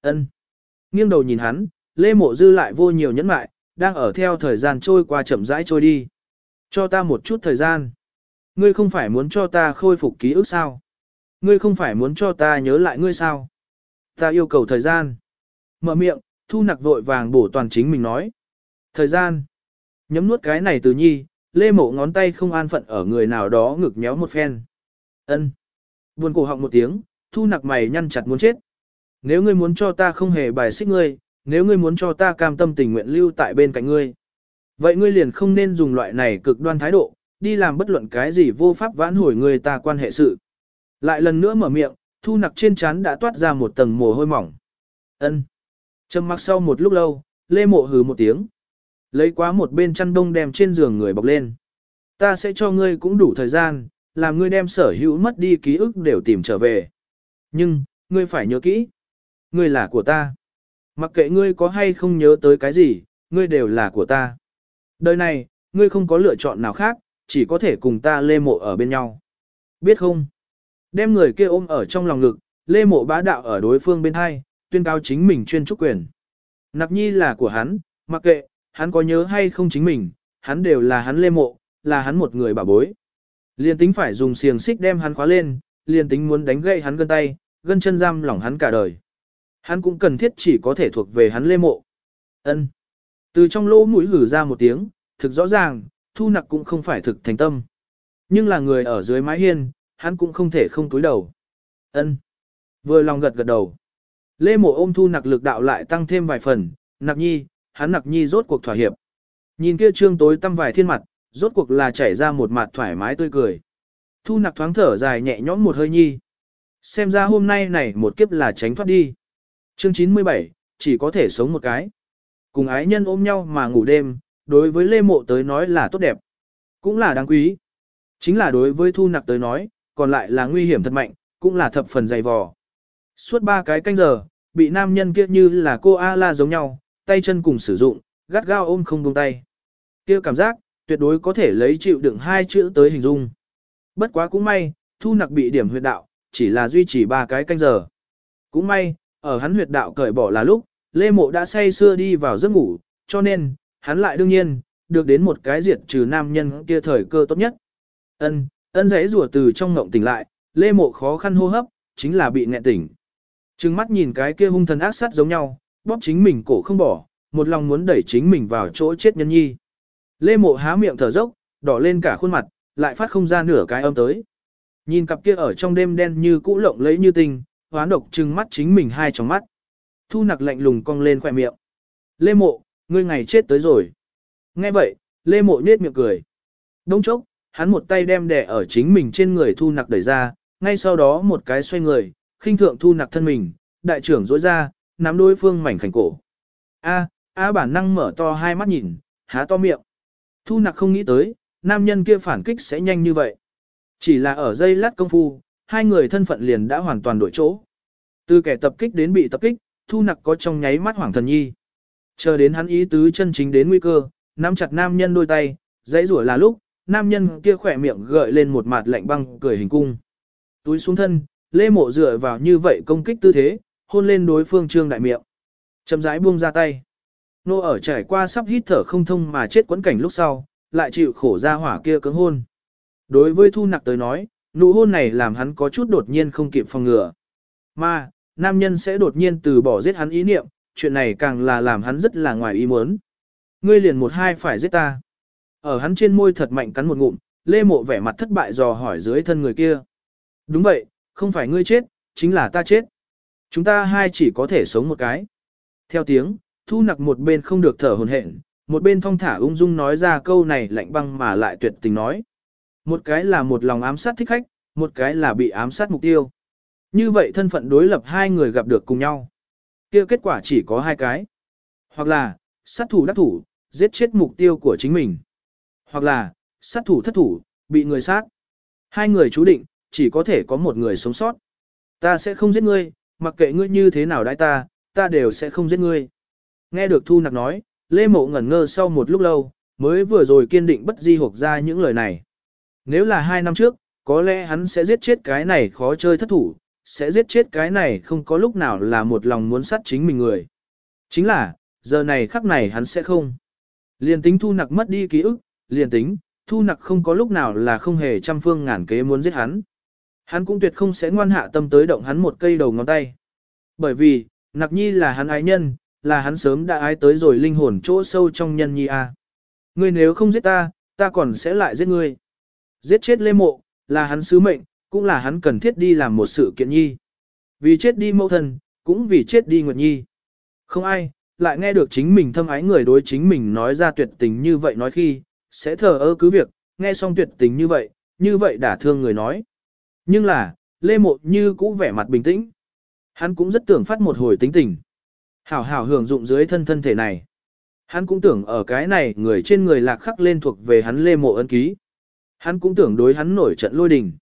ân Nghiêng đầu nhìn hắn, Lê Mộ Dư lại vô nhiều nhẫn mại, đang ở theo thời gian trôi qua chậm rãi trôi đi. Cho ta một chút thời gian. Ngươi không phải muốn cho ta khôi phục ký ức sao? Ngươi không phải muốn cho ta nhớ lại ngươi sao? Ta yêu cầu thời gian. Mở miệng, thu nặc vội vàng bổ toàn chính mình nói. Thời gian. Nhấm nuốt cái này từ nhi, lê mộ ngón tay không an phận ở người nào đó ngực nhéo một phen. ân Buồn cổ họng một tiếng, thu nặc mày nhăn chặt muốn chết. Nếu ngươi muốn cho ta không hề bài xích ngươi, nếu ngươi muốn cho ta cam tâm tình nguyện lưu tại bên cạnh ngươi. Vậy ngươi liền không nên dùng loại này cực đoan thái độ, đi làm bất luận cái gì vô pháp vãn hồi người ta quan hệ sự. Lại lần nữa mở miệng, thu nặc trên trán đã toát ra một tầng mồ hôi mỏng. ân Trầm mặc sau một lúc lâu, lê mộ hừ một tiếng. Lấy quá một bên chăn đông đem trên giường người bọc lên. Ta sẽ cho ngươi cũng đủ thời gian, làm ngươi đem sở hữu mất đi ký ức đều tìm trở về. Nhưng, ngươi phải nhớ kỹ. Ngươi là của ta. Mặc kệ ngươi có hay không nhớ tới cái gì, ngươi đều là của ta. Đời này, ngươi không có lựa chọn nào khác, chỉ có thể cùng ta lê mộ ở bên nhau. Biết không? Đem người kia ôm ở trong lòng ngực, lê mộ bá đạo ở đối phương bên hai, tuyên cao chính mình chuyên trúc quyền. Nặc nhi là của hắn, mặc kệ, hắn có nhớ hay không chính mình, hắn đều là hắn lê mộ, là hắn một người bà bối. Liên tính phải dùng xiềng xích đem hắn khóa lên, liên tính muốn đánh gậy hắn gân tay, gân chân giam lỏng hắn cả đời. Hắn cũng cần thiết chỉ có thể thuộc về hắn lê mộ. ân Từ trong lỗ mũi gửi ra một tiếng, thực rõ ràng, thu nặc cũng không phải thực thành tâm. Nhưng là người ở dưới mái hiên, hắn cũng không thể không túi đầu. ân Vừa lòng gật gật đầu. Lê mộ ôm thu nặc lực đạo lại tăng thêm vài phần, nặc nhi, hắn nặc nhi rốt cuộc thỏa hiệp. Nhìn kia trương tối tăm vài thiên mặt, rốt cuộc là chảy ra một mặt thoải mái tươi cười. Thu nặc thoáng thở dài nhẹ nhõm một hơi nhi. Xem ra hôm nay này một kiếp là tránh thoát đi. Chương 97, chỉ có thể sống một cái. Cùng ái nhân ôm nhau mà ngủ đêm, đối với Lê Mộ tới nói là tốt đẹp. Cũng là đáng quý. Chính là đối với Thu Nặc tới nói, còn lại là nguy hiểm thật mạnh, cũng là thập phần dày vò. Suốt ba cái canh giờ, bị nam nhân kia như là cô A-la giống nhau, tay chân cùng sử dụng, gắt gao ôm không buông tay. Kia cảm giác, tuyệt đối có thể lấy chịu đựng hai chữ tới hình dung. Bất quá cũng may, Thu Nặc bị điểm huyệt đạo, chỉ là duy trì ba cái canh giờ. Cũng may, ở hắn huyệt đạo cởi bỏ là lúc, Lê Mộ đã say xưa đi vào giấc ngủ, cho nên, hắn lại đương nhiên, được đến một cái diệt trừ nam nhân kia thời cơ tốt nhất. Ân, ân giấy rùa từ trong ngộng tỉnh lại, Lê Mộ khó khăn hô hấp, chính là bị nghẹn tỉnh. Trừng mắt nhìn cái kia hung thần ác sát giống nhau, bóp chính mình cổ không bỏ, một lòng muốn đẩy chính mình vào chỗ chết nhân nhi. Lê Mộ há miệng thở dốc, đỏ lên cả khuôn mặt, lại phát không ra nửa cái âm tới. Nhìn cặp kia ở trong đêm đen như cũ lộng lẫy như tình hoán độc trừng mắt chính mình hai trong mắt. Thu nặc lạnh lùng cong lên khỏe miệng. Lê mộ, ngươi ngày chết tới rồi. Nghe vậy, Lê mộ nhết miệng cười. Đông chốc, hắn một tay đem đẻ ở chính mình trên người thu nặc đẩy ra, ngay sau đó một cái xoay người, khinh thượng thu nặc thân mình, đại trưởng dối ra, nắm đối phương mảnh khảnh cổ. A, A bản năng mở to hai mắt nhìn, há to miệng. Thu nặc không nghĩ tới, nam nhân kia phản kích sẽ nhanh như vậy. Chỉ là ở dây lát công phu, hai người thân phận liền đã hoàn toàn đổi chỗ. Từ kẻ tập kích đến bị tập kích, thu nặc có trong nháy mắt hoảng thần nhi. Chờ đến hắn ý tứ chân chính đến nguy cơ, nắm chặt nam nhân đôi tay, dãy rủa là lúc, nam nhân kia khỏe miệng gợi lên một mặt lạnh băng cười hình cung. Túi xuống thân, lê mộ dựa vào như vậy công kích tư thế, hôn lên đối phương trương đại miệng. Chậm rãi buông ra tay. nô ở trải qua sắp hít thở không thông mà chết quẫn cảnh lúc sau, lại chịu khổ ra hỏa kia cứng hôn. Đối với thu nặc tới nói, nụ hôn này làm hắn có chút đột nhiên không kịp phòng ngừa. Mà, nam nhân sẽ đột nhiên từ bỏ giết hắn ý niệm, chuyện này càng là làm hắn rất là ngoài ý muốn. Ngươi liền một hai phải giết ta. Ở hắn trên môi thật mạnh cắn một ngụm, lê mộ vẻ mặt thất bại dò hỏi dưới thân người kia. Đúng vậy, không phải ngươi chết, chính là ta chết. Chúng ta hai chỉ có thể sống một cái. Theo tiếng, thu nặc một bên không được thở hồn hển, một bên thong thả ung dung nói ra câu này lạnh băng mà lại tuyệt tình nói. Một cái là một lòng ám sát thích khách, một cái là bị ám sát mục tiêu. Như vậy thân phận đối lập hai người gặp được cùng nhau. kia kết quả chỉ có hai cái. Hoặc là, sát thủ đắc thủ, giết chết mục tiêu của chính mình. Hoặc là, sát thủ thất thủ, bị người sát. Hai người chú định, chỉ có thể có một người sống sót. Ta sẽ không giết ngươi, mặc kệ ngươi như thế nào đãi ta, ta đều sẽ không giết ngươi. Nghe được Thu Nặc nói, Lê Mộ ngẩn ngơ sau một lúc lâu, mới vừa rồi kiên định bất di hộp ra những lời này. Nếu là hai năm trước, có lẽ hắn sẽ giết chết cái này khó chơi thất thủ, sẽ giết chết cái này không có lúc nào là một lòng muốn sát chính mình người. Chính là, giờ này khắc này hắn sẽ không. Liền tính thu nặc mất đi ký ức, liền tính, thu nặc không có lúc nào là không hề trăm phương ngàn kế muốn giết hắn. Hắn cũng tuyệt không sẽ ngoan hạ tâm tới động hắn một cây đầu ngón tay. Bởi vì, nặc nhi là hắn ái nhân, là hắn sớm đã ái tới rồi linh hồn chỗ sâu trong nhân nhi a. Ngươi nếu không giết ta, ta còn sẽ lại giết ngươi. Giết chết Lê Mộ, là hắn sứ mệnh, cũng là hắn cần thiết đi làm một sự kiện nhi. Vì chết đi mẫu thân, cũng vì chết đi Nguyệt Nhi. Không ai, lại nghe được chính mình thâm ái người đối chính mình nói ra tuyệt tình như vậy nói khi, sẽ thờ ơ cứ việc, nghe xong tuyệt tình như vậy, như vậy đã thương người nói. Nhưng là, Lê Mộ như cũ vẻ mặt bình tĩnh. Hắn cũng rất tưởng phát một hồi tính tình. Hảo hảo hưởng dụng dưới thân thân thể này. Hắn cũng tưởng ở cái này người trên người lạc khắc lên thuộc về hắn Lê Mộ ân ký. Hắn cũng tưởng đối hắn nổi trận lôi đình.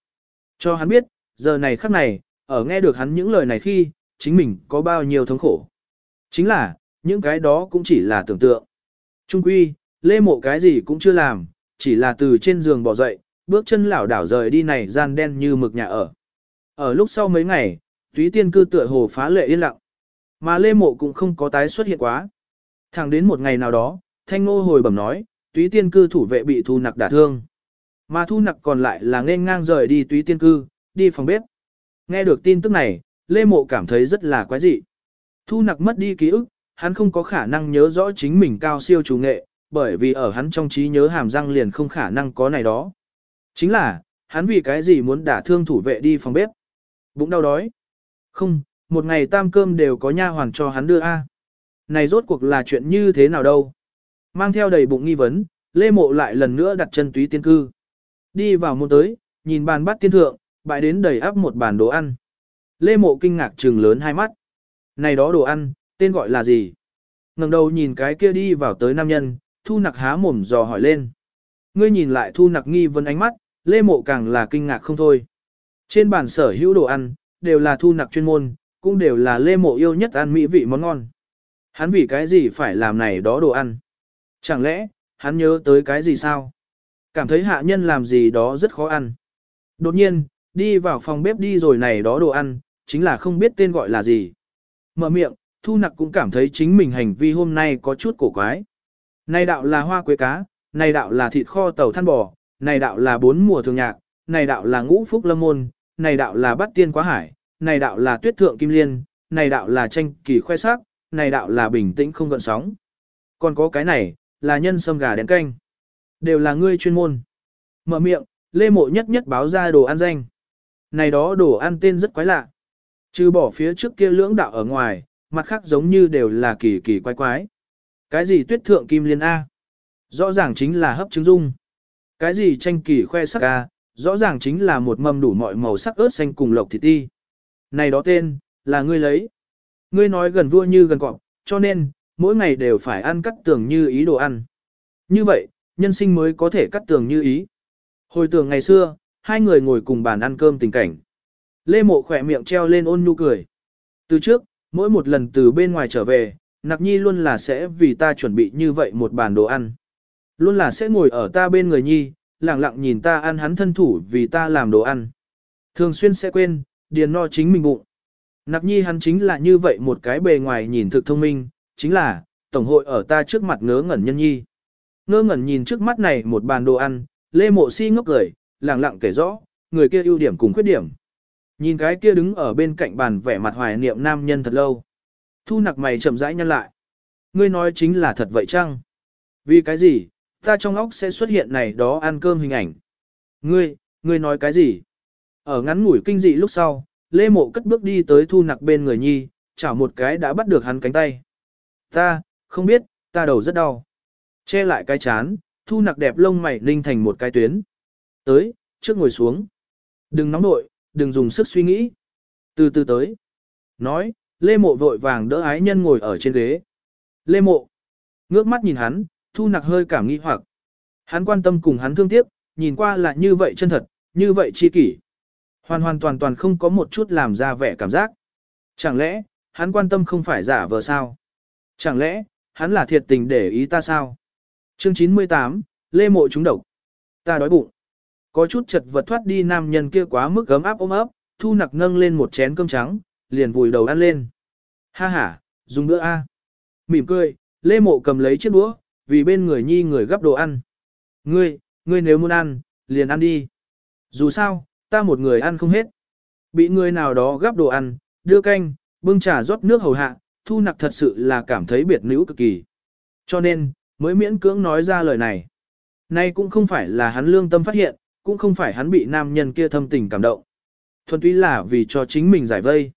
Cho hắn biết, giờ này khắc này, ở nghe được hắn những lời này khi, chính mình có bao nhiêu thống khổ. Chính là, những cái đó cũng chỉ là tưởng tượng. Trung quy, Lê Mộ cái gì cũng chưa làm, chỉ là từ trên giường bỏ dậy, bước chân lảo đảo rời đi này gian đen như mực nhà ở. Ở lúc sau mấy ngày, túy tiên cư tựa hồ phá lệ yên lặng. Mà Lê Mộ cũng không có tái xuất hiện quá. Thẳng đến một ngày nào đó, Thanh Ngô hồi bẩm nói, túy tiên cư thủ vệ bị thu nặc đả thương. Mà thu nặc còn lại là nên ngang rời đi túy tiên cư, đi phòng bếp. Nghe được tin tức này, Lê Mộ cảm thấy rất là quái dị. Thu nặc mất đi ký ức, hắn không có khả năng nhớ rõ chính mình cao siêu chủ nghệ, bởi vì ở hắn trong trí nhớ hàm răng liền không khả năng có này đó. Chính là, hắn vì cái gì muốn đả thương thủ vệ đi phòng bếp. Bụng đau đói. Không, một ngày tam cơm đều có nha hoàn cho hắn đưa A. Này rốt cuộc là chuyện như thế nào đâu. Mang theo đầy bụng nghi vấn, Lê Mộ lại lần nữa đặt chân túy tiên cư. Đi vào môn tới, nhìn bàn bát tiên thượng, bại đến đầy áp một bàn đồ ăn. Lê Mộ kinh ngạc trừng lớn hai mắt. Này đó đồ ăn, tên gọi là gì? ngẩng đầu nhìn cái kia đi vào tới nam nhân, thu nặc há mồm dò hỏi lên. Ngươi nhìn lại thu nặc nghi vấn ánh mắt, Lê Mộ càng là kinh ngạc không thôi. Trên bàn sở hữu đồ ăn, đều là thu nặc chuyên môn, cũng đều là Lê Mộ yêu nhất ăn mỹ vị món ngon. Hắn vì cái gì phải làm này đó đồ ăn? Chẳng lẽ, hắn nhớ tới cái gì sao? Cảm thấy hạ nhân làm gì đó rất khó ăn. Đột nhiên, đi vào phòng bếp đi rồi này đó đồ ăn, chính là không biết tên gọi là gì. Mở miệng, thu nặc cũng cảm thấy chính mình hành vi hôm nay có chút cổ quái. Này đạo là hoa quế cá, này đạo là thịt kho tàu than bò, này đạo là bốn mùa thường nhạc, này đạo là ngũ phúc lâm môn, này đạo là bắt tiên quá hải, này đạo là tuyết thượng kim liên, này đạo là tranh kỳ khoe sắc, này đạo là bình tĩnh không gợn sóng. Còn có cái này, là nhân sâm gà đen canh. Đều là ngươi chuyên môn. Mở miệng, Lê Mộ nhất nhất báo ra đồ ăn danh. Này đó đồ ăn tên rất quái lạ. Trừ bỏ phía trước kia lưỡng đạo ở ngoài, mặt khác giống như đều là kỳ kỳ quái quái. Cái gì tuyết thượng kim liên A? Rõ ràng chính là hấp trứng dung. Cái gì tranh kỳ khoe sắc A? Rõ ràng chính là một mâm đủ mọi màu sắc ớt xanh cùng lộc thịt ti. Này đó tên, là ngươi lấy. Ngươi nói gần vua như gần cọp, cho nên, mỗi ngày đều phải ăn cắt tường như ý đồ ăn. Như vậy, nhân sinh mới có thể cắt tường như ý. Hồi tưởng ngày xưa, hai người ngồi cùng bàn ăn cơm tình cảnh. Lê Mộ khỏe miệng treo lên ôn nhu cười. Từ trước, mỗi một lần từ bên ngoài trở về, Nặc Nhi luôn là sẽ vì ta chuẩn bị như vậy một bàn đồ ăn. Luôn là sẽ ngồi ở ta bên người Nhi, lặng lặng nhìn ta ăn hắn thân thủ vì ta làm đồ ăn. Thường xuyên sẽ quên, điền no chính mình bụng. Nặc Nhi hắn chính là như vậy một cái bề ngoài nhìn thực thông minh, chính là, tổng hội ở ta trước mặt ngớ ngẩn nhân nhi. Ngơ ngẩn nhìn trước mắt này một bàn đồ ăn, Lê Mộ Si ngốc cười, lẳng lặng kể rõ, người kia ưu điểm cùng khuyết điểm. Nhìn cái kia đứng ở bên cạnh bàn vẻ mặt hoài niệm nam nhân thật lâu. Thu nặc mày chậm rãi nhăn lại. Ngươi nói chính là thật vậy chăng? Vì cái gì, ta trong óc sẽ xuất hiện này đó ăn cơm hình ảnh. Ngươi, ngươi nói cái gì? Ở ngắn ngủi kinh dị lúc sau, Lê Mộ cất bước đi tới thu nặc bên người nhi, chảo một cái đã bắt được hắn cánh tay. Ta, không biết, ta đầu rất đau. Che lại cái chán, thu nặc đẹp lông mày ninh thành một cái tuyến. Tới, trước ngồi xuống. Đừng nóng nội, đừng dùng sức suy nghĩ. Từ từ tới. Nói, Lê Mộ vội vàng đỡ ái nhân ngồi ở trên ghế. Lê Mộ. Ngước mắt nhìn hắn, thu nặc hơi cảm nghi hoặc. Hắn quan tâm cùng hắn thương tiếc, nhìn qua là như vậy chân thật, như vậy chi kỷ. Hoàn hoàn toàn toàn không có một chút làm ra vẻ cảm giác. Chẳng lẽ, hắn quan tâm không phải giả vờ sao? Chẳng lẽ, hắn là thiệt tình để ý ta sao? Chương 98, Lê Mộ trúng độc. Ta đói bụng. Có chút chật vật thoát đi nam nhân kia quá mức gấm áp ôm ấp, thu nặc nâng lên một chén cơm trắng, liền vùi đầu ăn lên. Ha ha, dùng bữa A. Mỉm cười, Lê Mộ cầm lấy chiếc đũa, vì bên người nhi người gấp đồ ăn. Ngươi, ngươi nếu muốn ăn, liền ăn đi. Dù sao, ta một người ăn không hết. Bị người nào đó gấp đồ ăn, đưa canh, bưng trà rót nước hầu hạ, thu nặc thật sự là cảm thấy biệt nữ cực kỳ. Cho nên, mới miễn cưỡng nói ra lời này. Nay cũng không phải là hắn lương tâm phát hiện, cũng không phải hắn bị nam nhân kia thâm tình cảm động. Thuần túy là vì cho chính mình giải vây.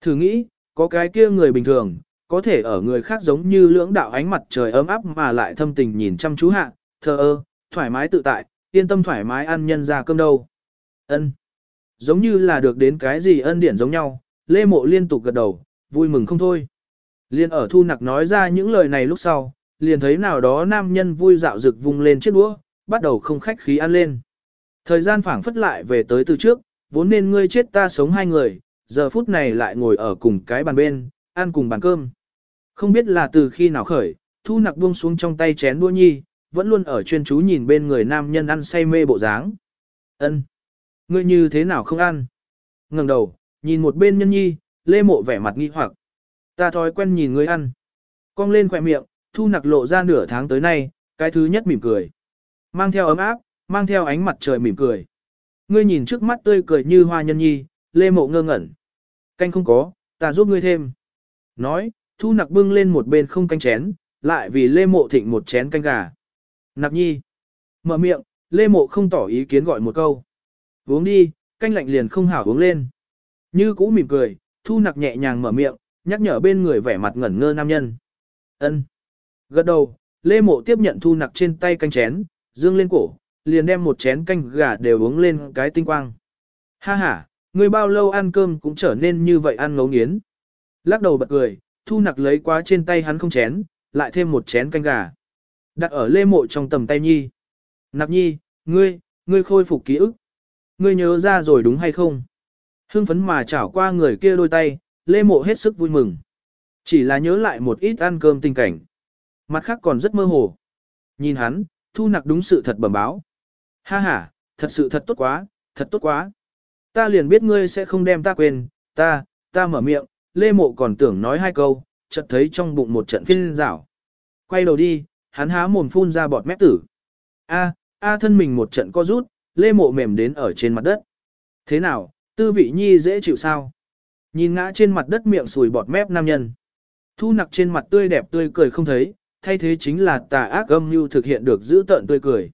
Thử nghĩ, có cái kia người bình thường, có thể ở người khác giống như lưỡng đạo ánh mặt trời ấm áp mà lại thâm tình nhìn chăm chú hạ, thờ ơ, thoải mái tự tại, yên tâm thoải mái ăn nhân ra cơm đâu. Ân, Giống như là được đến cái gì ân điển giống nhau, Lê Mộ liên tục gật đầu, vui mừng không thôi. Liên ở thu nặc nói ra những lời này lúc sau, liền thấy nào đó nam nhân vui dạo rực vung lên chiếc đũa, bắt đầu không khách khí ăn lên. Thời gian phảng phất lại về tới từ trước, vốn nên ngươi chết ta sống hai người, giờ phút này lại ngồi ở cùng cái bàn bên, ăn cùng bàn cơm. Không biết là từ khi nào khởi, thu nặc buông xuống trong tay chén đua nhi, vẫn luôn ở chuyên chú nhìn bên người nam nhân ăn say mê bộ dáng. Ân, Ngươi như thế nào không ăn? ngẩng đầu, nhìn một bên nhân nhi, lê mộ vẻ mặt nghi hoặc. Ta thói quen nhìn ngươi ăn. Cong lên khỏe miệng, thu nặc lộ ra nửa tháng tới nay, cái thứ nhất mỉm cười. Mang theo ấm áp, mang theo ánh mặt trời mỉm cười. Ngươi nhìn trước mắt tươi cười như hoa nhân nhi, lê mộ ngơ ngẩn. Canh không có, ta giúp ngươi thêm. Nói, thu nặc bưng lên một bên không canh chén, lại vì lê mộ thịnh một chén canh gà. Nặc nhi. Mở miệng, lê mộ không tỏ ý kiến gọi một câu. Uống đi, canh lạnh liền không hảo uống lên. Như cũ mỉm cười, thu nặc nhẹ nhàng mở miệng, nhắc nhở bên người vẻ mặt ngẩn ngơ nam nhân. ân Gật đầu, lê mộ tiếp nhận thu nặc trên tay canh chén, dương lên cổ, liền đem một chén canh gà đều uống lên cái tinh quang. Ha ha, người bao lâu ăn cơm cũng trở nên như vậy ăn ngấu nghiến. Lắc đầu bật cười, thu nặc lấy quá trên tay hắn không chén, lại thêm một chén canh gà. Đặt ở lê mộ trong tầm tay nhi. Nặc nhi, ngươi, ngươi khôi phục ký ức. Ngươi nhớ ra rồi đúng hay không? Hưng phấn mà chảo qua người kia đôi tay, lê mộ hết sức vui mừng. Chỉ là nhớ lại một ít ăn cơm tình cảnh. Mặt khác còn rất mơ hồ. Nhìn hắn, thu nặc đúng sự thật bẩm báo. Ha ha, thật sự thật tốt quá, thật tốt quá. Ta liền biết ngươi sẽ không đem ta quên, ta, ta mở miệng, lê mộ còn tưởng nói hai câu, chợt thấy trong bụng một trận phiên rảo. Quay đầu đi, hắn há mồm phun ra bọt mép tử. A, a thân mình một trận co rút, lê mộ mềm đến ở trên mặt đất. Thế nào, tư vị nhi dễ chịu sao? Nhìn ngã trên mặt đất miệng sùi bọt mép nam nhân. Thu nặc trên mặt tươi đẹp tươi cười không thấy, thay thế chính là tà ác âm mưu thực hiện được giữ tợn tươi cười.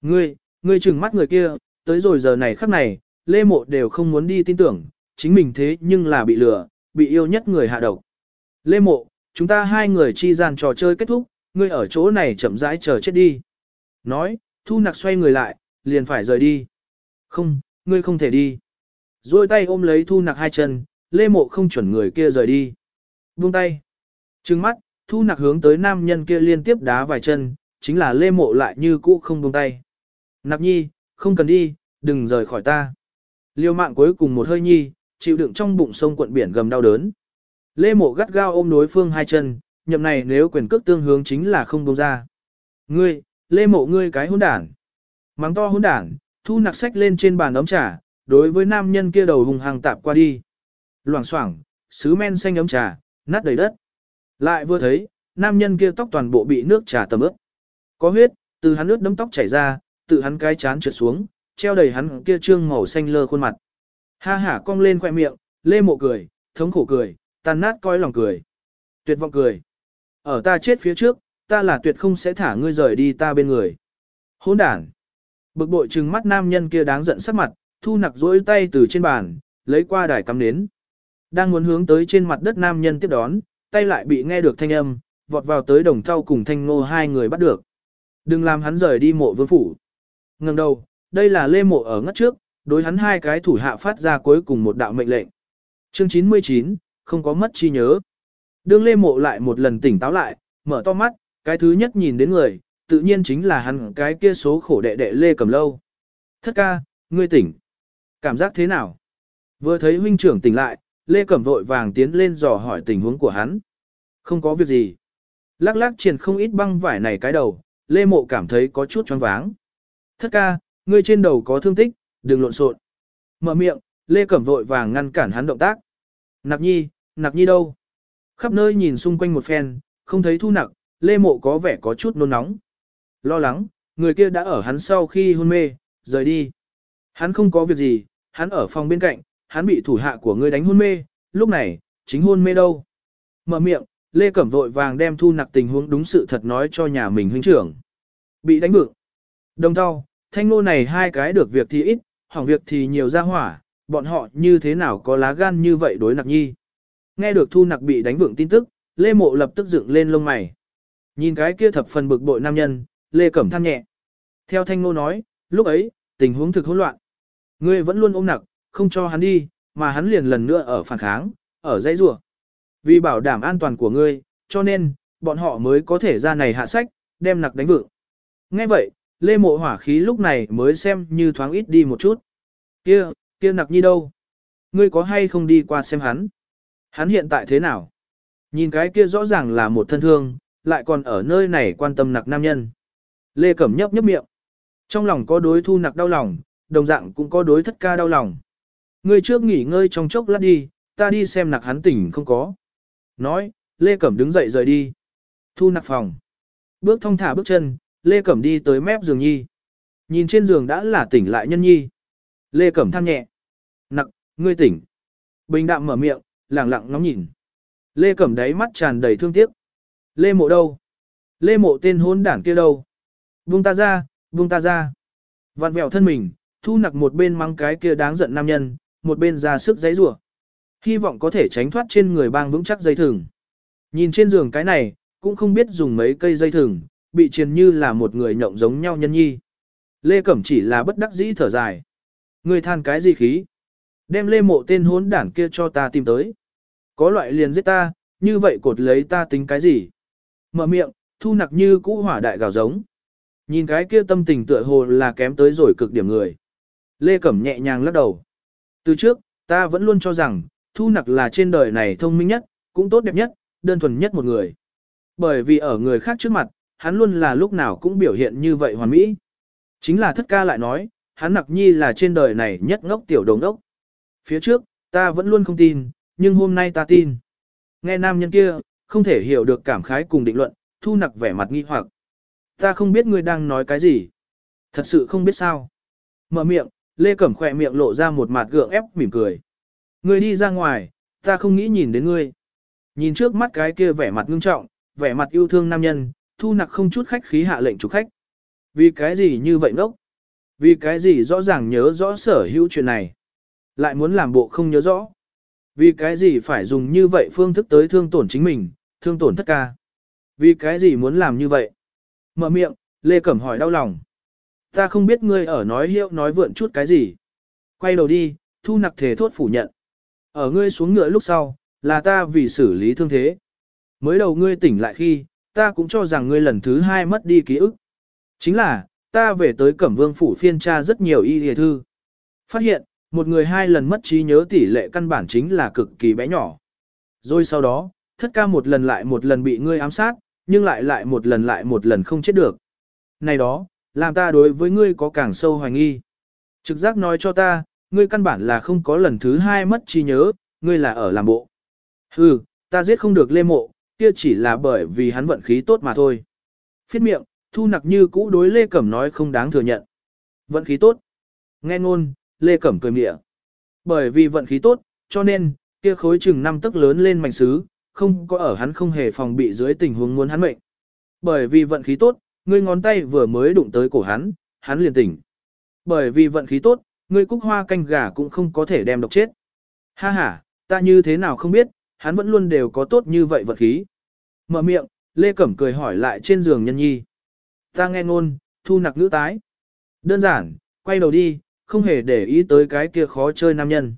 Ngươi, ngươi trừng mắt người kia, tới rồi giờ này khắc này, Lê Mộ đều không muốn đi tin tưởng, chính mình thế nhưng là bị lừa, bị yêu nhất người hạ độc. Lê Mộ, chúng ta hai người chi gian trò chơi kết thúc, ngươi ở chỗ này chậm rãi chờ chết đi. Nói, Thu Nặc xoay người lại, liền phải rời đi. Không, ngươi không thể đi. Rồi tay ôm lấy Thu Nặc hai chân, Lê Mộ không chuẩn người kia rời đi. Buông tay. Trừng mắt, Thu Nặc hướng tới nam nhân kia liên tiếp đá vài chân, chính là Lê Mộ lại như cũ không buông tay. Nặc nhi, không cần đi, đừng rời khỏi ta. Liêu mạng cuối cùng một hơi nhi, chịu đựng trong bụng sông quận biển gầm đau đớn. Lê mộ gắt gao ôm đối phương hai chân, nhậm này nếu quyền cước tương hướng chính là không buông ra. Ngươi, lê mộ ngươi cái hỗn đản. Mắng to hỗn đản, thu nặc sách lên trên bàn ấm trà, đối với nam nhân kia đầu hùng hàng tạp qua đi. Loảng xoảng, sứ men xanh ấm trà, nát đầy đất. Lại vừa thấy, nam nhân kia tóc toàn bộ bị nước trà tầm ướt. Có huyết, từ hắn ướt đấm tóc chảy ra, từ hắn cái chán trượt xuống, treo đầy hắn kia trương màu xanh lơ khuôn mặt. Ha hả cong lên khoẻ miệng, lê mộ cười, thống khổ cười, tàn nát coi lòng cười. Tuyệt vọng cười. Ở ta chết phía trước, ta là tuyệt không sẽ thả ngươi rời đi ta bên người. Hỗn đản. Bực bội trừng mắt nam nhân kia đáng giận sắc mặt, thu nặc rỗi tay từ trên bàn, lấy qua đài cắm nến. Đang muốn hướng tới trên mặt đất nam nhân tiếp đón, tay lại bị nghe được thanh âm, vọt vào tới đồng thau cùng thanh ngô hai người bắt được. Đừng làm hắn rời đi mộ vương phủ. Ngừng đầu, đây là lê mộ ở ngất trước, đối hắn hai cái thủ hạ phát ra cuối cùng một đạo mệnh lệnh. Chương 99, không có mất chi nhớ. Đương lê mộ lại một lần tỉnh táo lại, mở to mắt, cái thứ nhất nhìn đến người, tự nhiên chính là hắn cái kia số khổ đệ đệ lê cầm lâu. Thất ca, ngươi tỉnh. Cảm giác thế nào? Vừa thấy huynh trưởng tỉnh lại, Lê Cẩm vội vàng tiến lên dò hỏi tình huống của hắn. Không có việc gì. Lắc lắc triền không ít băng vải này cái đầu, Lê Mộ cảm thấy có chút choáng váng. Thất ca, ngươi trên đầu có thương tích, đừng lộn xộn. Mở miệng, Lê Cẩm vội vàng ngăn cản hắn động tác. Nặc nhi, nặc nhi đâu? Khắp nơi nhìn xung quanh một phen, không thấy thu nặc, Lê Mộ có vẻ có chút nôn nóng. Lo lắng, người kia đã ở hắn sau khi hôn mê, rời đi. Hắn không có việc gì, hắn ở phòng bên cạnh, hắn bị thủ hạ của ngươi đánh hôn mê, lúc này, chính hôn mê đâu. Mở miệng, Lê Cẩm vội vàng đem thu nặc tình huống đúng sự thật nói cho nhà mình huynh trưởng. Bị đánh vượng. Đồng thau, thanh nô này hai cái được việc thì ít, hỏng việc thì nhiều ra hỏa, bọn họ như thế nào có lá gan như vậy đối nặc nhi. Nghe được thu nặc bị đánh vượng tin tức, Lê Mộ lập tức dựng lên lông mày. Nhìn cái kia thập phần bực bội nam nhân, Lê Cẩm than nhẹ. Theo thanh nô nói, lúc ấy, tình huống thực hỗn loạn. Ngươi vẫn luôn ôm nặc, không cho hắn đi, mà hắn liền lần nữa ở phản kháng, ở dãy rủa. Vì bảo đảm an toàn của ngươi, cho nên, bọn họ mới có thể ra này hạ sách, đem nặc đánh vượng. Nghe vậy, Lê Mộ hỏa khí lúc này mới xem như thoáng ít đi một chút. Kia, kia nặc nhi đâu? Ngươi có hay không đi qua xem hắn? Hắn hiện tại thế nào? Nhìn cái kia rõ ràng là một thân thương, lại còn ở nơi này quan tâm nặc nam nhân. Lê Cẩm nhấp nhấp miệng. Trong lòng có đối thu nặc đau lòng, đồng dạng cũng có đối thất ca đau lòng. Ngươi trước nghỉ ngơi trong chốc lát đi, ta đi xem nặc hắn tỉnh không có. Nói, Lê Cẩm đứng dậy rời đi. Thu nặc phòng. Bước thong thả bước chân, Lê Cẩm đi tới mép giường nhi. Nhìn trên giường đã là tỉnh lại nhân nhi. Lê Cẩm than nhẹ. Nặc, ngươi tỉnh. Bình đạm mở miệng, lẳng lặng ngóng nhìn. Lê Cẩm đáy mắt tràn đầy thương tiếc. Lê mộ đâu? Lê mộ tên hôn đảng kia đâu? Vung ta ra, vung ta ra. Vặn vẹo thân mình, thu nặc một bên mang cái kia đáng giận nam nhân, một bên ra sức giấy rủa Hy vọng có thể tránh thoát trên người bang vững chắc dây thừng. Nhìn trên giường cái này, cũng không biết dùng mấy cây dây thừng, bị triền như là một người nhộng giống nhau nhân nhi. Lê Cẩm chỉ là bất đắc dĩ thở dài. Người than cái gì khí? Đem lê mộ tên hốn đảng kia cho ta tìm tới. Có loại liền giết ta, như vậy cột lấy ta tính cái gì? Mở miệng, thu nặc như cũ hỏa đại gào giống. Nhìn cái kia tâm tình tựa hồ là kém tới rồi cực điểm người. Lê Cẩm nhẹ nhàng lắc đầu. Từ trước, ta vẫn luôn cho rằng, thu nặc là trên đời này thông minh nhất, cũng tốt đẹp nhất, đơn thuần nhất một người. Bởi vì ở người khác trước mặt, hắn luôn là lúc nào cũng biểu hiện như vậy hoàn mỹ. Chính là thất ca lại nói, hắn nặc nhi là trên đời này nhất ngốc tiểu đồng ốc. Phía trước, ta vẫn luôn không tin, nhưng hôm nay ta tin. Nghe nam nhân kia, không thể hiểu được cảm khái cùng định luận, thu nặc vẻ mặt nghi hoặc. Ta không biết ngươi đang nói cái gì. Thật sự không biết sao. Mở miệng, Lê Cẩm khỏe miệng lộ ra một mặt gượng ép mỉm cười. Ngươi đi ra ngoài, ta không nghĩ nhìn đến ngươi. Nhìn trước mắt cái kia vẻ mặt ngưng trọng, vẻ mặt yêu thương nam nhân, thu nặc không chút khách khí hạ lệnh chủ khách. Vì cái gì như vậy ngốc? Vì cái gì rõ ràng nhớ rõ sở hữu chuyện này? Lại muốn làm bộ không nhớ rõ? Vì cái gì phải dùng như vậy phương thức tới thương tổn chính mình, thương tổn tất cả? Vì cái gì muốn làm như vậy? Mở miệng, Lê Cẩm hỏi đau lòng. Ta không biết ngươi ở nói hiệu nói vượn chút cái gì. Quay đầu đi, thu nặc thể thốt phủ nhận. Ở ngươi xuống ngựa lúc sau, là ta vì xử lý thương thế. Mới đầu ngươi tỉnh lại khi, ta cũng cho rằng ngươi lần thứ hai mất đi ký ức. Chính là, ta về tới Cẩm Vương phủ phiên tra rất nhiều y hề thư. Phát hiện, một người hai lần mất trí nhớ tỷ lệ căn bản chính là cực kỳ bé nhỏ. Rồi sau đó, thất ca một lần lại một lần bị ngươi ám sát, nhưng lại lại một lần lại một lần không chết được. Này đó, làm ta đối với ngươi có càng sâu hoài nghi. Trực giác nói cho ta, ngươi căn bản là không có lần thứ hai mất trí nhớ, ngươi là ở làm bộ. Hừ, ta giết không được lê mộ, kia chỉ là bởi vì hắn vận khí tốt mà thôi. Phiết miệng, thu nặc như cũ đối Lê Cẩm nói không đáng thừa nhận. Vận khí tốt. Nghe ngôn, Lê Cẩm cười mịa. Bởi vì vận khí tốt, cho nên, kia khối chừng năm tức lớn lên mảnh sứ, không có ở hắn không hề phòng bị dưới tình huống muốn hắn mệnh. Bởi vì vận khí tốt, ngươi ngón tay vừa mới đụng tới cổ hắn, hắn liền tỉnh. Bởi vì vận khí tốt, ngươi cúc hoa canh gà cũng không có thể đem độc chết. Ha ha, ta như thế nào không biết, hắn vẫn luôn đều có tốt như vậy vận khí. Mở miệng, Lê Cẩm cười hỏi lại trên giường nhân nhi. Ta nghe ngôn, thu nặc nữ tái. Đơn giản, quay đầu đi, không hề để ý tới cái kia khó chơi nam nhân.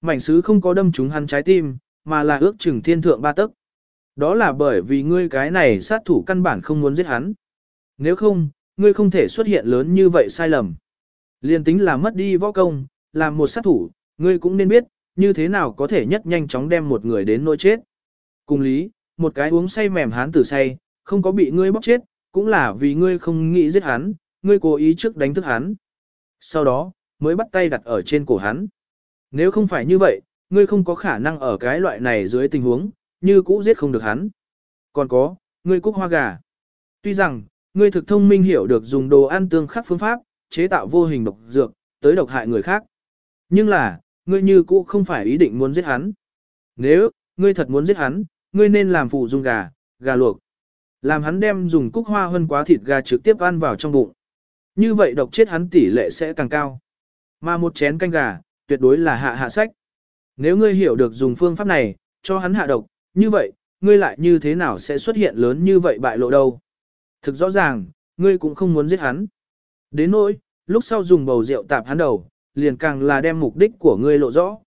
Mảnh sứ không có đâm trúng hắn trái tim, mà là ước chừng thiên thượng ba tấc. Đó là bởi vì ngươi cái này sát thủ căn bản không muốn giết hắn. Nếu không, ngươi không thể xuất hiện lớn như vậy sai lầm. Liên tính là mất đi võ công, làm một sát thủ, ngươi cũng nên biết, như thế nào có thể nhất nhanh chóng đem một người đến nỗi chết. Cùng lý, một cái uống say mềm hán tử say, không có bị ngươi bóc chết, cũng là vì ngươi không nghĩ giết hắn, ngươi cố ý trước đánh thức hắn. Sau đó, mới bắt tay đặt ở trên cổ hắn. Nếu không phải như vậy, ngươi không có khả năng ở cái loại này dưới tình huống, như cũ giết không được hắn. Còn có, ngươi cúc hoa gà. Tuy rằng, ngươi thực thông minh hiểu được dùng đồ ăn tương khắc phương pháp, chế tạo vô hình độc dược, tới độc hại người khác. Nhưng là, ngươi như cũ không phải ý định muốn giết hắn. Nếu, ngươi thật muốn giết hắn, ngươi nên làm phụ dùng gà, gà luộc. Làm hắn đem dùng cúc hoa hơn quá thịt gà trực tiếp ăn vào trong bụng. Như vậy độc chết hắn tỷ lệ sẽ càng cao. Mà một chén canh gà, tuyệt đối là hạ hạ sách. Nếu ngươi hiểu được dùng phương pháp này, cho hắn hạ độc, như vậy, ngươi lại như thế nào sẽ xuất hiện lớn như vậy bại lộ đâu. Thực rõ ràng, ngươi cũng không muốn giết hắn. Đến nỗi, lúc sau dùng bầu rượu tạp hắn đầu, liền càng là đem mục đích của ngươi lộ rõ.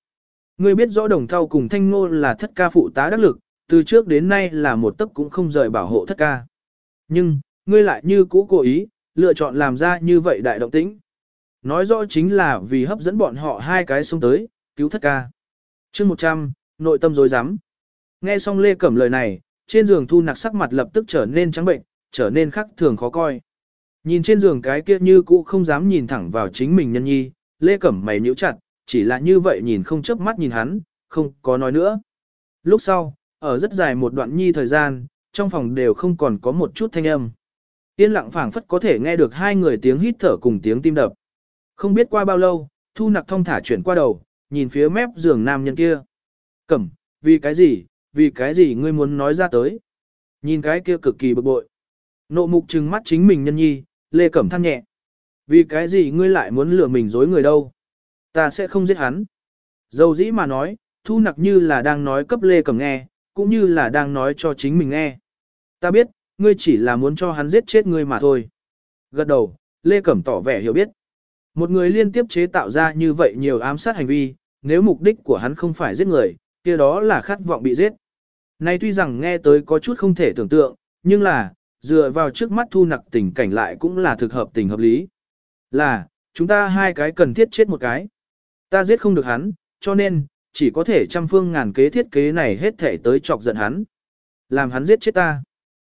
Ngươi biết rõ đồng thau cùng thanh ngô là thất ca phụ tá đắc lực, từ trước đến nay là một tấc cũng không rời bảo hộ thất ca. Nhưng, ngươi lại như cũ cố ý, lựa chọn làm ra như vậy đại động tĩnh. Nói rõ chính là vì hấp dẫn bọn họ hai cái xuống tới, cứu thất ca. chương 100, nội tâm dối rắm Nghe xong Lê Cẩm lời này, trên giường thu nặc sắc mặt lập tức trở nên trắng bệnh, trở nên khắc thường khó coi. Nhìn trên giường cái kia như cũ không dám nhìn thẳng vào chính mình nhân nhi, Lê Cẩm mày nhíu chặt, chỉ là như vậy nhìn không chớp mắt nhìn hắn, không có nói nữa. Lúc sau, ở rất dài một đoạn nhi thời gian, trong phòng đều không còn có một chút thanh âm. Yên lặng phảng phất có thể nghe được hai người tiếng hít thở cùng tiếng tim đập. Không biết qua bao lâu, thu nặc thông thả chuyển qua đầu, nhìn phía mép giường nam nhân kia. Cẩm, vì cái gì, vì cái gì ngươi muốn nói ra tới. Nhìn cái kia cực kỳ bực bội. Nộ mục trừng mắt chính mình nhân nhi, lê cẩm than nhẹ. Vì cái gì ngươi lại muốn lừa mình dối người đâu? Ta sẽ không giết hắn. Dầu dĩ mà nói, thu nặc như là đang nói cấp lê cẩm nghe, cũng như là đang nói cho chính mình nghe. Ta biết, ngươi chỉ là muốn cho hắn giết chết ngươi mà thôi. Gật đầu, Lê Cẩm tỏ vẻ hiểu biết. Một người liên tiếp chế tạo ra như vậy nhiều ám sát hành vi, nếu mục đích của hắn không phải giết người, kia đó là khát vọng bị giết. Này tuy rằng nghe tới có chút không thể tưởng tượng, nhưng là, dựa vào trước mắt thu nặc tình cảnh lại cũng là thực hợp tình hợp lý. Là, chúng ta hai cái cần thiết chết một cái. Ta giết không được hắn, cho nên, chỉ có thể trăm phương ngàn kế thiết kế này hết thể tới chọc giận hắn. Làm hắn giết chết ta.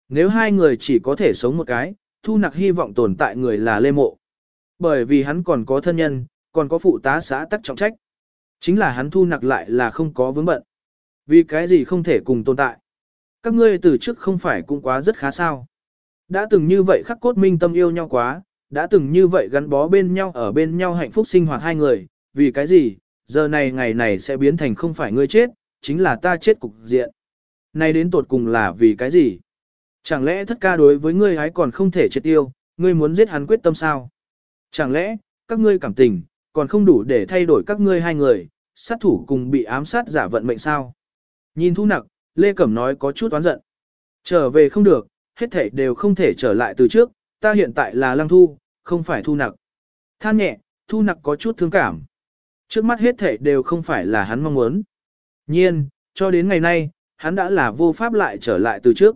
Nếu hai người chỉ có thể sống một cái, thu nặc hy vọng tồn tại người là Lê Mộ. Bởi vì hắn còn có thân nhân, còn có phụ tá xã tắc trọng trách. Chính là hắn thu nặc lại là không có vướng bận. Vì cái gì không thể cùng tồn tại. Các ngươi từ trước không phải cũng quá rất khá sao. Đã từng như vậy khắc cốt minh tâm yêu nhau quá, đã từng như vậy gắn bó bên nhau ở bên nhau hạnh phúc sinh hoạt hai người, vì cái gì, giờ này ngày này sẽ biến thành không phải ngươi chết, chính là ta chết cục diện. Nay đến tột cùng là vì cái gì? Chẳng lẽ thất ca đối với ngươi ấy còn không thể triệt tiêu, ngươi muốn giết hắn quyết tâm sao? Chẳng lẽ, các ngươi cảm tình, còn không đủ để thay đổi các ngươi hai người, sát thủ cùng bị ám sát giả vận mệnh sao? Nhìn thu nặc, Lê Cẩm nói có chút oán giận. Trở về không được, hết thể đều không thể trở lại từ trước, ta hiện tại là lăng thu, không phải thu nặc. Than nhẹ, thu nặc có chút thương cảm. Trước mắt hết thể đều không phải là hắn mong muốn. Nhiên, cho đến ngày nay, hắn đã là vô pháp lại trở lại từ trước.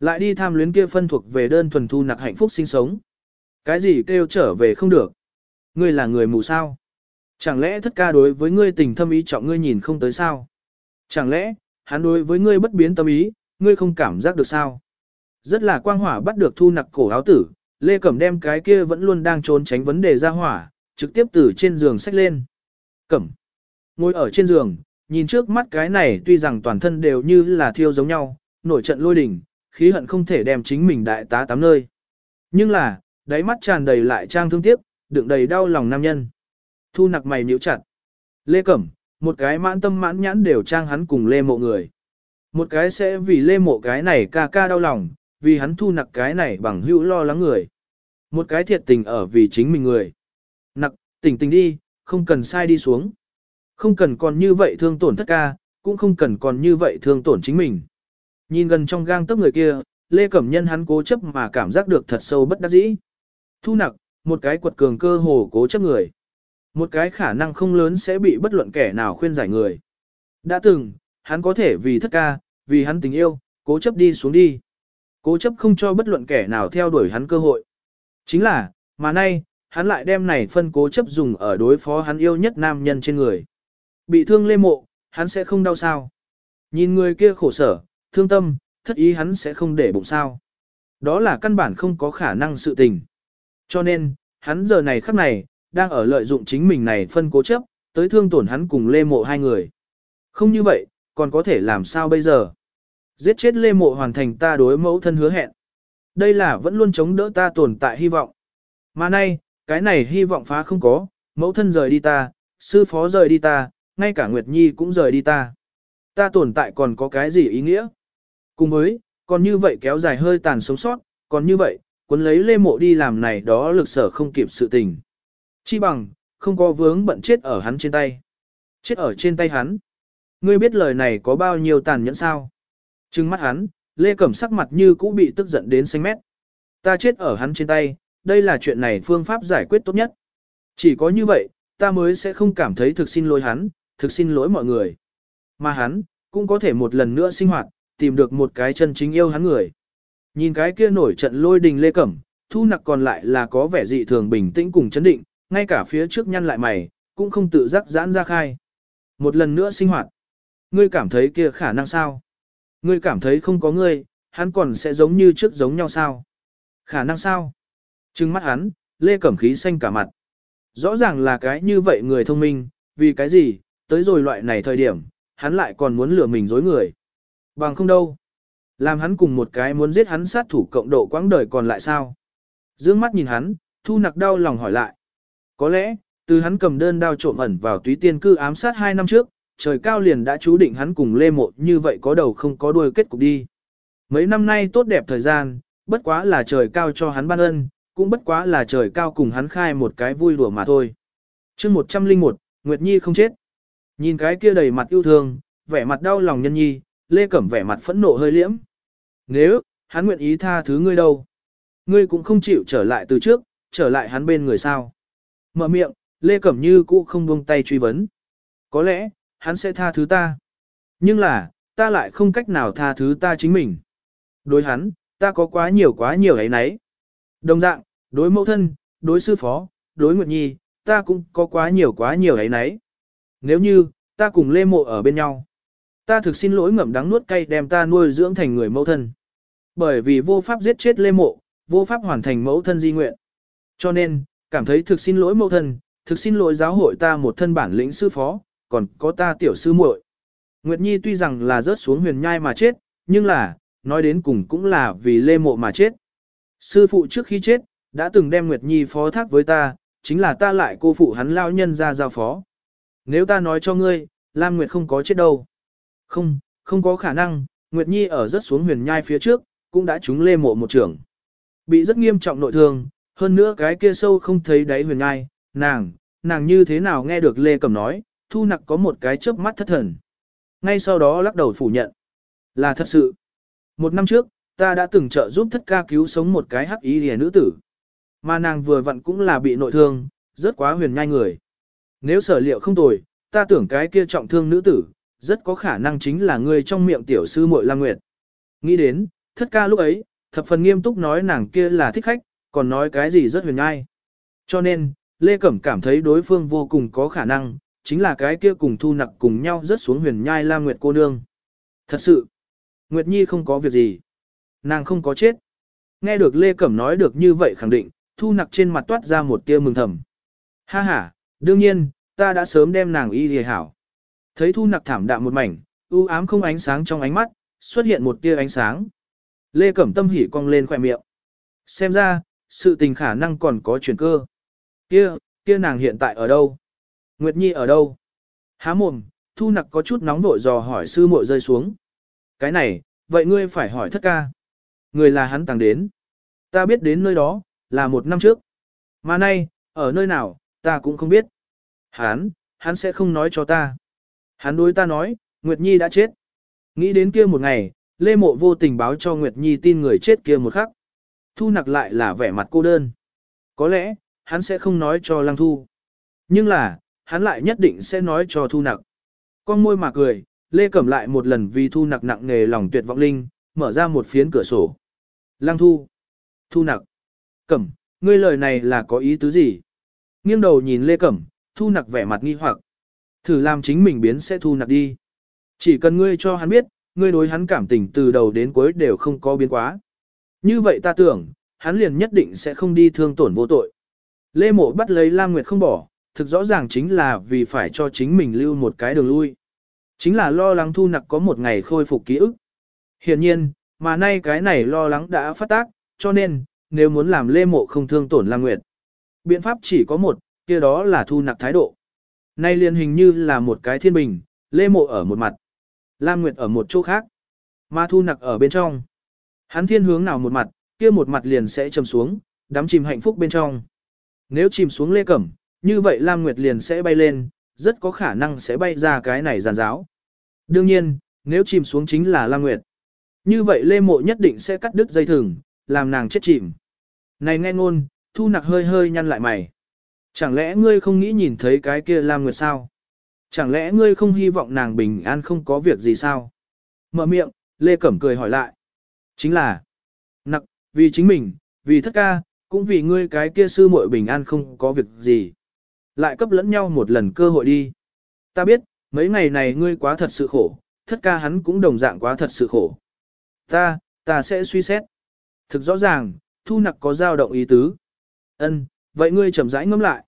Lại đi tham luyến kia phân thuộc về đơn thuần thu nặc hạnh phúc sinh sống. Cái gì kêu trở về không được? Ngươi là người mù sao? Chẳng lẽ thất ca đối với ngươi tình thâm ý trọng ngươi nhìn không tới sao? Chẳng lẽ, hắn đối với ngươi bất biến tâm ý, ngươi không cảm giác được sao? Rất là quang hỏa bắt được thu nặc cổ áo tử, Lê Cẩm đem cái kia vẫn luôn đang trốn tránh vấn đề ra hỏa, trực tiếp từ trên giường xách lên. Cẩm. Ngồi ở trên giường, nhìn trước mắt cái này tuy rằng toàn thân đều như là thiêu giống nhau, nổi trận lôi đình, khí hận không thể đem chính mình đại tá tám nơi. Nhưng là, đáy mắt tràn đầy lại trang thương tiếc, đựng đầy đau lòng nam nhân. Thu nặc mày nhíu chặt. Lê Cẩm, một cái mãn tâm mãn nhãn đều trang hắn cùng Lê Mộ người. Một cái sẽ vì Lê Mộ cái này ca ca đau lòng, vì hắn thu nặc cái này bằng hữu lo lắng người. Một cái thiệt tình ở vì chính mình người. Nặc, tỉnh tỉnh đi, không cần sai đi xuống. Không cần còn như vậy thương tổn thất ca, cũng không cần còn như vậy thương tổn chính mình. Nhìn gần trong gang tấc người kia, Lê Cẩm Nhân hắn cố chấp mà cảm giác được thật sâu bất đắc dĩ. Thu nặc, một cái quật cường cơ hồ cố chấp người. Một cái khả năng không lớn sẽ bị bất luận kẻ nào khuyên giải người. Đã từng, hắn có thể vì thất ca, vì hắn tình yêu, cố chấp đi xuống đi. Cố chấp không cho bất luận kẻ nào theo đuổi hắn cơ hội. Chính là, mà nay, hắn lại đem này phân cố chấp dùng ở đối phó hắn yêu nhất nam nhân trên người. Bị thương lê mộ, hắn sẽ không đau sao. Nhìn người kia khổ sở, thương tâm, thất ý hắn sẽ không để bụng sao. Đó là căn bản không có khả năng sự tình. Cho nên, hắn giờ này khắc này, đang ở lợi dụng chính mình này phân cố chấp, tới thương tổn hắn cùng lê mộ hai người. Không như vậy, còn có thể làm sao bây giờ? Giết chết lê mộ hoàn thành ta đối mẫu thân hứa hẹn. Đây là vẫn luôn chống đỡ ta tồn tại hy vọng. Mà nay, cái này hy vọng phá không có, mẫu thân rời đi ta, sư phó rời đi ta, ngay cả Nguyệt Nhi cũng rời đi ta. Ta tồn tại còn có cái gì ý nghĩa? Cùng với, còn như vậy kéo dài hơi tàn sống sót, còn như vậy, cuốn lấy lê mộ đi làm này đó lực sở không kịp sự tình. Chi bằng, không có vướng bận chết ở hắn trên tay. Chết ở trên tay hắn. Ngươi biết lời này có bao nhiêu tàn nhẫn sao? Trừng mắt hắn, Lê Cẩm sắc mặt như cũ bị tức giận đến xanh mét. Ta chết ở hắn trên tay, đây là chuyện này phương pháp giải quyết tốt nhất. Chỉ có như vậy, ta mới sẽ không cảm thấy thực xin lỗi hắn, thực xin lỗi mọi người. Mà hắn, cũng có thể một lần nữa sinh hoạt, tìm được một cái chân chính yêu hắn người. Nhìn cái kia nổi trận lôi đình Lê Cẩm, thu nặc còn lại là có vẻ dị thường bình tĩnh cùng chấn định, ngay cả phía trước nhăn lại mày, cũng không tự giác giãn ra khai. Một lần nữa sinh hoạt. Ngươi cảm thấy kia khả năng sao? Ngươi cảm thấy không có ngươi, hắn còn sẽ giống như trước giống nhau sao? Khả năng sao? Trừng mắt hắn, Lê Cẩm khí xanh cả mặt. Rõ ràng là cái như vậy người thông minh, vì cái gì, tới rồi loại này thời điểm, hắn lại còn muốn lừa mình dối người. Bằng không đâu. Làm hắn cùng một cái muốn giết hắn sát thủ cộng độ quãng đời còn lại sao? Dương mắt nhìn hắn, thu nặc đau lòng hỏi lại. Có lẽ, từ hắn cầm đơn đao trộm ẩn vào túy tiên cư ám sát hai năm trước, trời cao liền đã chú định hắn cùng Lê Mộ như vậy có đầu không có đuôi kết cục đi. Mấy năm nay tốt đẹp thời gian, bất quá là trời cao cho hắn ban ân, cũng bất quá là trời cao cùng hắn khai một cái vui đùa mà thôi. chương 101, Nguyệt Nhi không chết. Nhìn cái kia đầy mặt yêu thương, vẻ mặt đau lòng nhân nhi, Lê Cẩm vẻ mặt phẫn nộ hơi liễm. Nếu, hắn nguyện ý tha thứ ngươi đâu? Ngươi cũng không chịu trở lại từ trước, trở lại hắn bên người sao? Mở miệng, Lê Cẩm Như cũ không buông tay truy vấn. Có lẽ, hắn sẽ tha thứ ta. Nhưng là, ta lại không cách nào tha thứ ta chính mình. Đối hắn, ta có quá nhiều quá nhiều ấy nấy. Đồng dạng, đối mẫu thân, đối sư phó, đối Nguyệt Nhi, ta cũng có quá nhiều quá nhiều ấy nấy. Nếu như, ta cùng Lê Mộ ở bên nhau, ta thực xin lỗi ngậm đắng nuốt cay đem ta nuôi dưỡng thành người mẫu thân. Bởi vì vô pháp giết chết Lê Mộ, vô pháp hoàn thành mẫu thân di nguyện. Cho nên, cảm thấy thực xin lỗi mẫu thân, thực xin lỗi giáo hội ta một thân bản lĩnh sư phó, còn có ta tiểu sư muội. Nguyệt Nhi tuy rằng là rớt xuống huyền nhai mà chết, nhưng là, nói đến cùng cũng là vì lê mộ mà chết. Sư phụ trước khi chết, đã từng đem Nguyệt Nhi phó thác với ta, chính là ta lại cô phụ hắn lao nhân ra giao phó. Nếu ta nói cho ngươi, Lam Nguyệt không có chết đâu. Không, không có khả năng, Nguyệt Nhi ở rớt xuống huyền nhai phía trước, cũng đã trúng lê mộ một trưởng. Bị rất nghiêm trọng nội thương, hơn nữa cái kia sâu không thấy đáy huyền nhai, nàng, nàng như thế nào nghe được Lê Cầm nói, thu nặc có một cái chớp mắt thất thần. Ngay sau đó lắc đầu phủ nhận. Là thật sự. Một năm trước, ta đã từng trợ giúp thất ca cứu sống một cái hắc ý hề nữ tử. Mà nàng vừa vặn cũng là bị nội thương, rất quá huyền nhai người. Nếu sở liệu không tồi, ta tưởng cái kia trọng thương nữ tử, rất có khả năng chính là người trong miệng tiểu sư muội Lam Nguyệt. Nghĩ đến, thất ca lúc ấy, thập phần nghiêm túc nói nàng kia là thích khách, còn nói cái gì rất huyền nhai. Cho nên, Lê Cẩm cảm thấy đối phương vô cùng có khả năng, chính là cái kia cùng thu nặc cùng nhau rớt xuống huyền nhai Lam Nguyệt cô nương. Thật sự, Nguyệt Nhi không có việc gì. Nàng không có chết. Nghe được Lê Cẩm nói được như vậy khẳng định, thu nặc trên mặt toát ra một tia mừng thầm. Ha ha, đương nhiên, ta đã sớm đem nàng y hề hảo. Thấy thu nặc thảm đạm một mảnh, u ám không ánh sáng trong ánh mắt, xuất hiện một tia ánh sáng. Lê Cẩm Tâm hỉ cong lên khỏe miệng. Xem ra, sự tình khả năng còn có chuyển cơ. Kia, kia nàng hiện tại ở đâu? Nguyệt Nhi ở đâu? Há mồm, thu nặc có chút nóng vội dò hỏi sư muội rơi xuống. Cái này, vậy ngươi phải hỏi thất ca. Người là hắn tàng đến. Ta biết đến nơi đó, là một năm trước. Mà nay, ở nơi nào, ta cũng không biết. Hắn, hắn sẽ không nói cho ta. Hắn đối ta nói, Nguyệt Nhi đã chết. Nghĩ đến kia một ngày, Lê Mộ vô tình báo cho Nguyệt Nhi tin người chết kia một khắc. Thu nặc lại là vẻ mặt cô đơn. Có lẽ, hắn sẽ không nói cho Lăng Thu. Nhưng là, hắn lại nhất định sẽ nói cho Thu nặc. Con môi mà cười, Lê Cẩm lại một lần vì Thu nặc nặng nghề lòng tuyệt vọng linh, mở ra một phiến cửa sổ. Lăng Thu. Thu nặc. Cẩm, ngươi lời này là có ý tứ gì? Nghiêng đầu nhìn Lê Cẩm, Thu nặc vẻ mặt nghi hoặc. Thử làm chính mình biến sẽ Thu nặc đi. Chỉ cần ngươi cho hắn biết, ngươi đối hắn cảm tình từ đầu đến cuối đều không có biến quá. Như vậy ta tưởng, hắn liền nhất định sẽ không đi thương tổn vô tội. Lê Mộ bắt lấy Lam Nguyệt không bỏ, thực rõ ràng chính là vì phải cho chính mình lưu một cái đường lui. Chính là lo lắng thu nặc có một ngày khôi phục ký ức. Hiện nhiên, mà nay cái này lo lắng đã phát tác, cho nên, nếu muốn làm Lê Mộ không thương tổn Lam Nguyệt. Biện pháp chỉ có một, kia đó là thu nặc thái độ. Nay liền hình như là một cái thiên bình, Lê Mộ ở một mặt. Lam Nguyệt ở một chỗ khác, mà thu nặc ở bên trong. Hắn thiên hướng nào một mặt, kia một mặt liền sẽ chầm xuống, đắm chìm hạnh phúc bên trong. Nếu chìm xuống lê cẩm, như vậy Lam Nguyệt liền sẽ bay lên, rất có khả năng sẽ bay ra cái này giàn giáo. Đương nhiên, nếu chìm xuống chính là Lam Nguyệt. Như vậy Lê Mộ nhất định sẽ cắt đứt dây thừng, làm nàng chết chìm. Này nghe ngôn, thu nặc hơi hơi nhăn lại mày. Chẳng lẽ ngươi không nghĩ nhìn thấy cái kia Lam Nguyệt sao? Chẳng lẽ ngươi không hy vọng nàng bình an không có việc gì sao? Mở miệng, Lê Cẩm cười hỏi lại. Chính là, nặc, vì chính mình, vì thất ca, cũng vì ngươi cái kia sư muội bình an không có việc gì. Lại cấp lẫn nhau một lần cơ hội đi. Ta biết, mấy ngày này ngươi quá thật sự khổ, thất ca hắn cũng đồng dạng quá thật sự khổ. Ta, ta sẽ suy xét. Thực rõ ràng, thu nặc có dao động ý tứ. Ân, vậy ngươi chậm rãi ngẫm lại.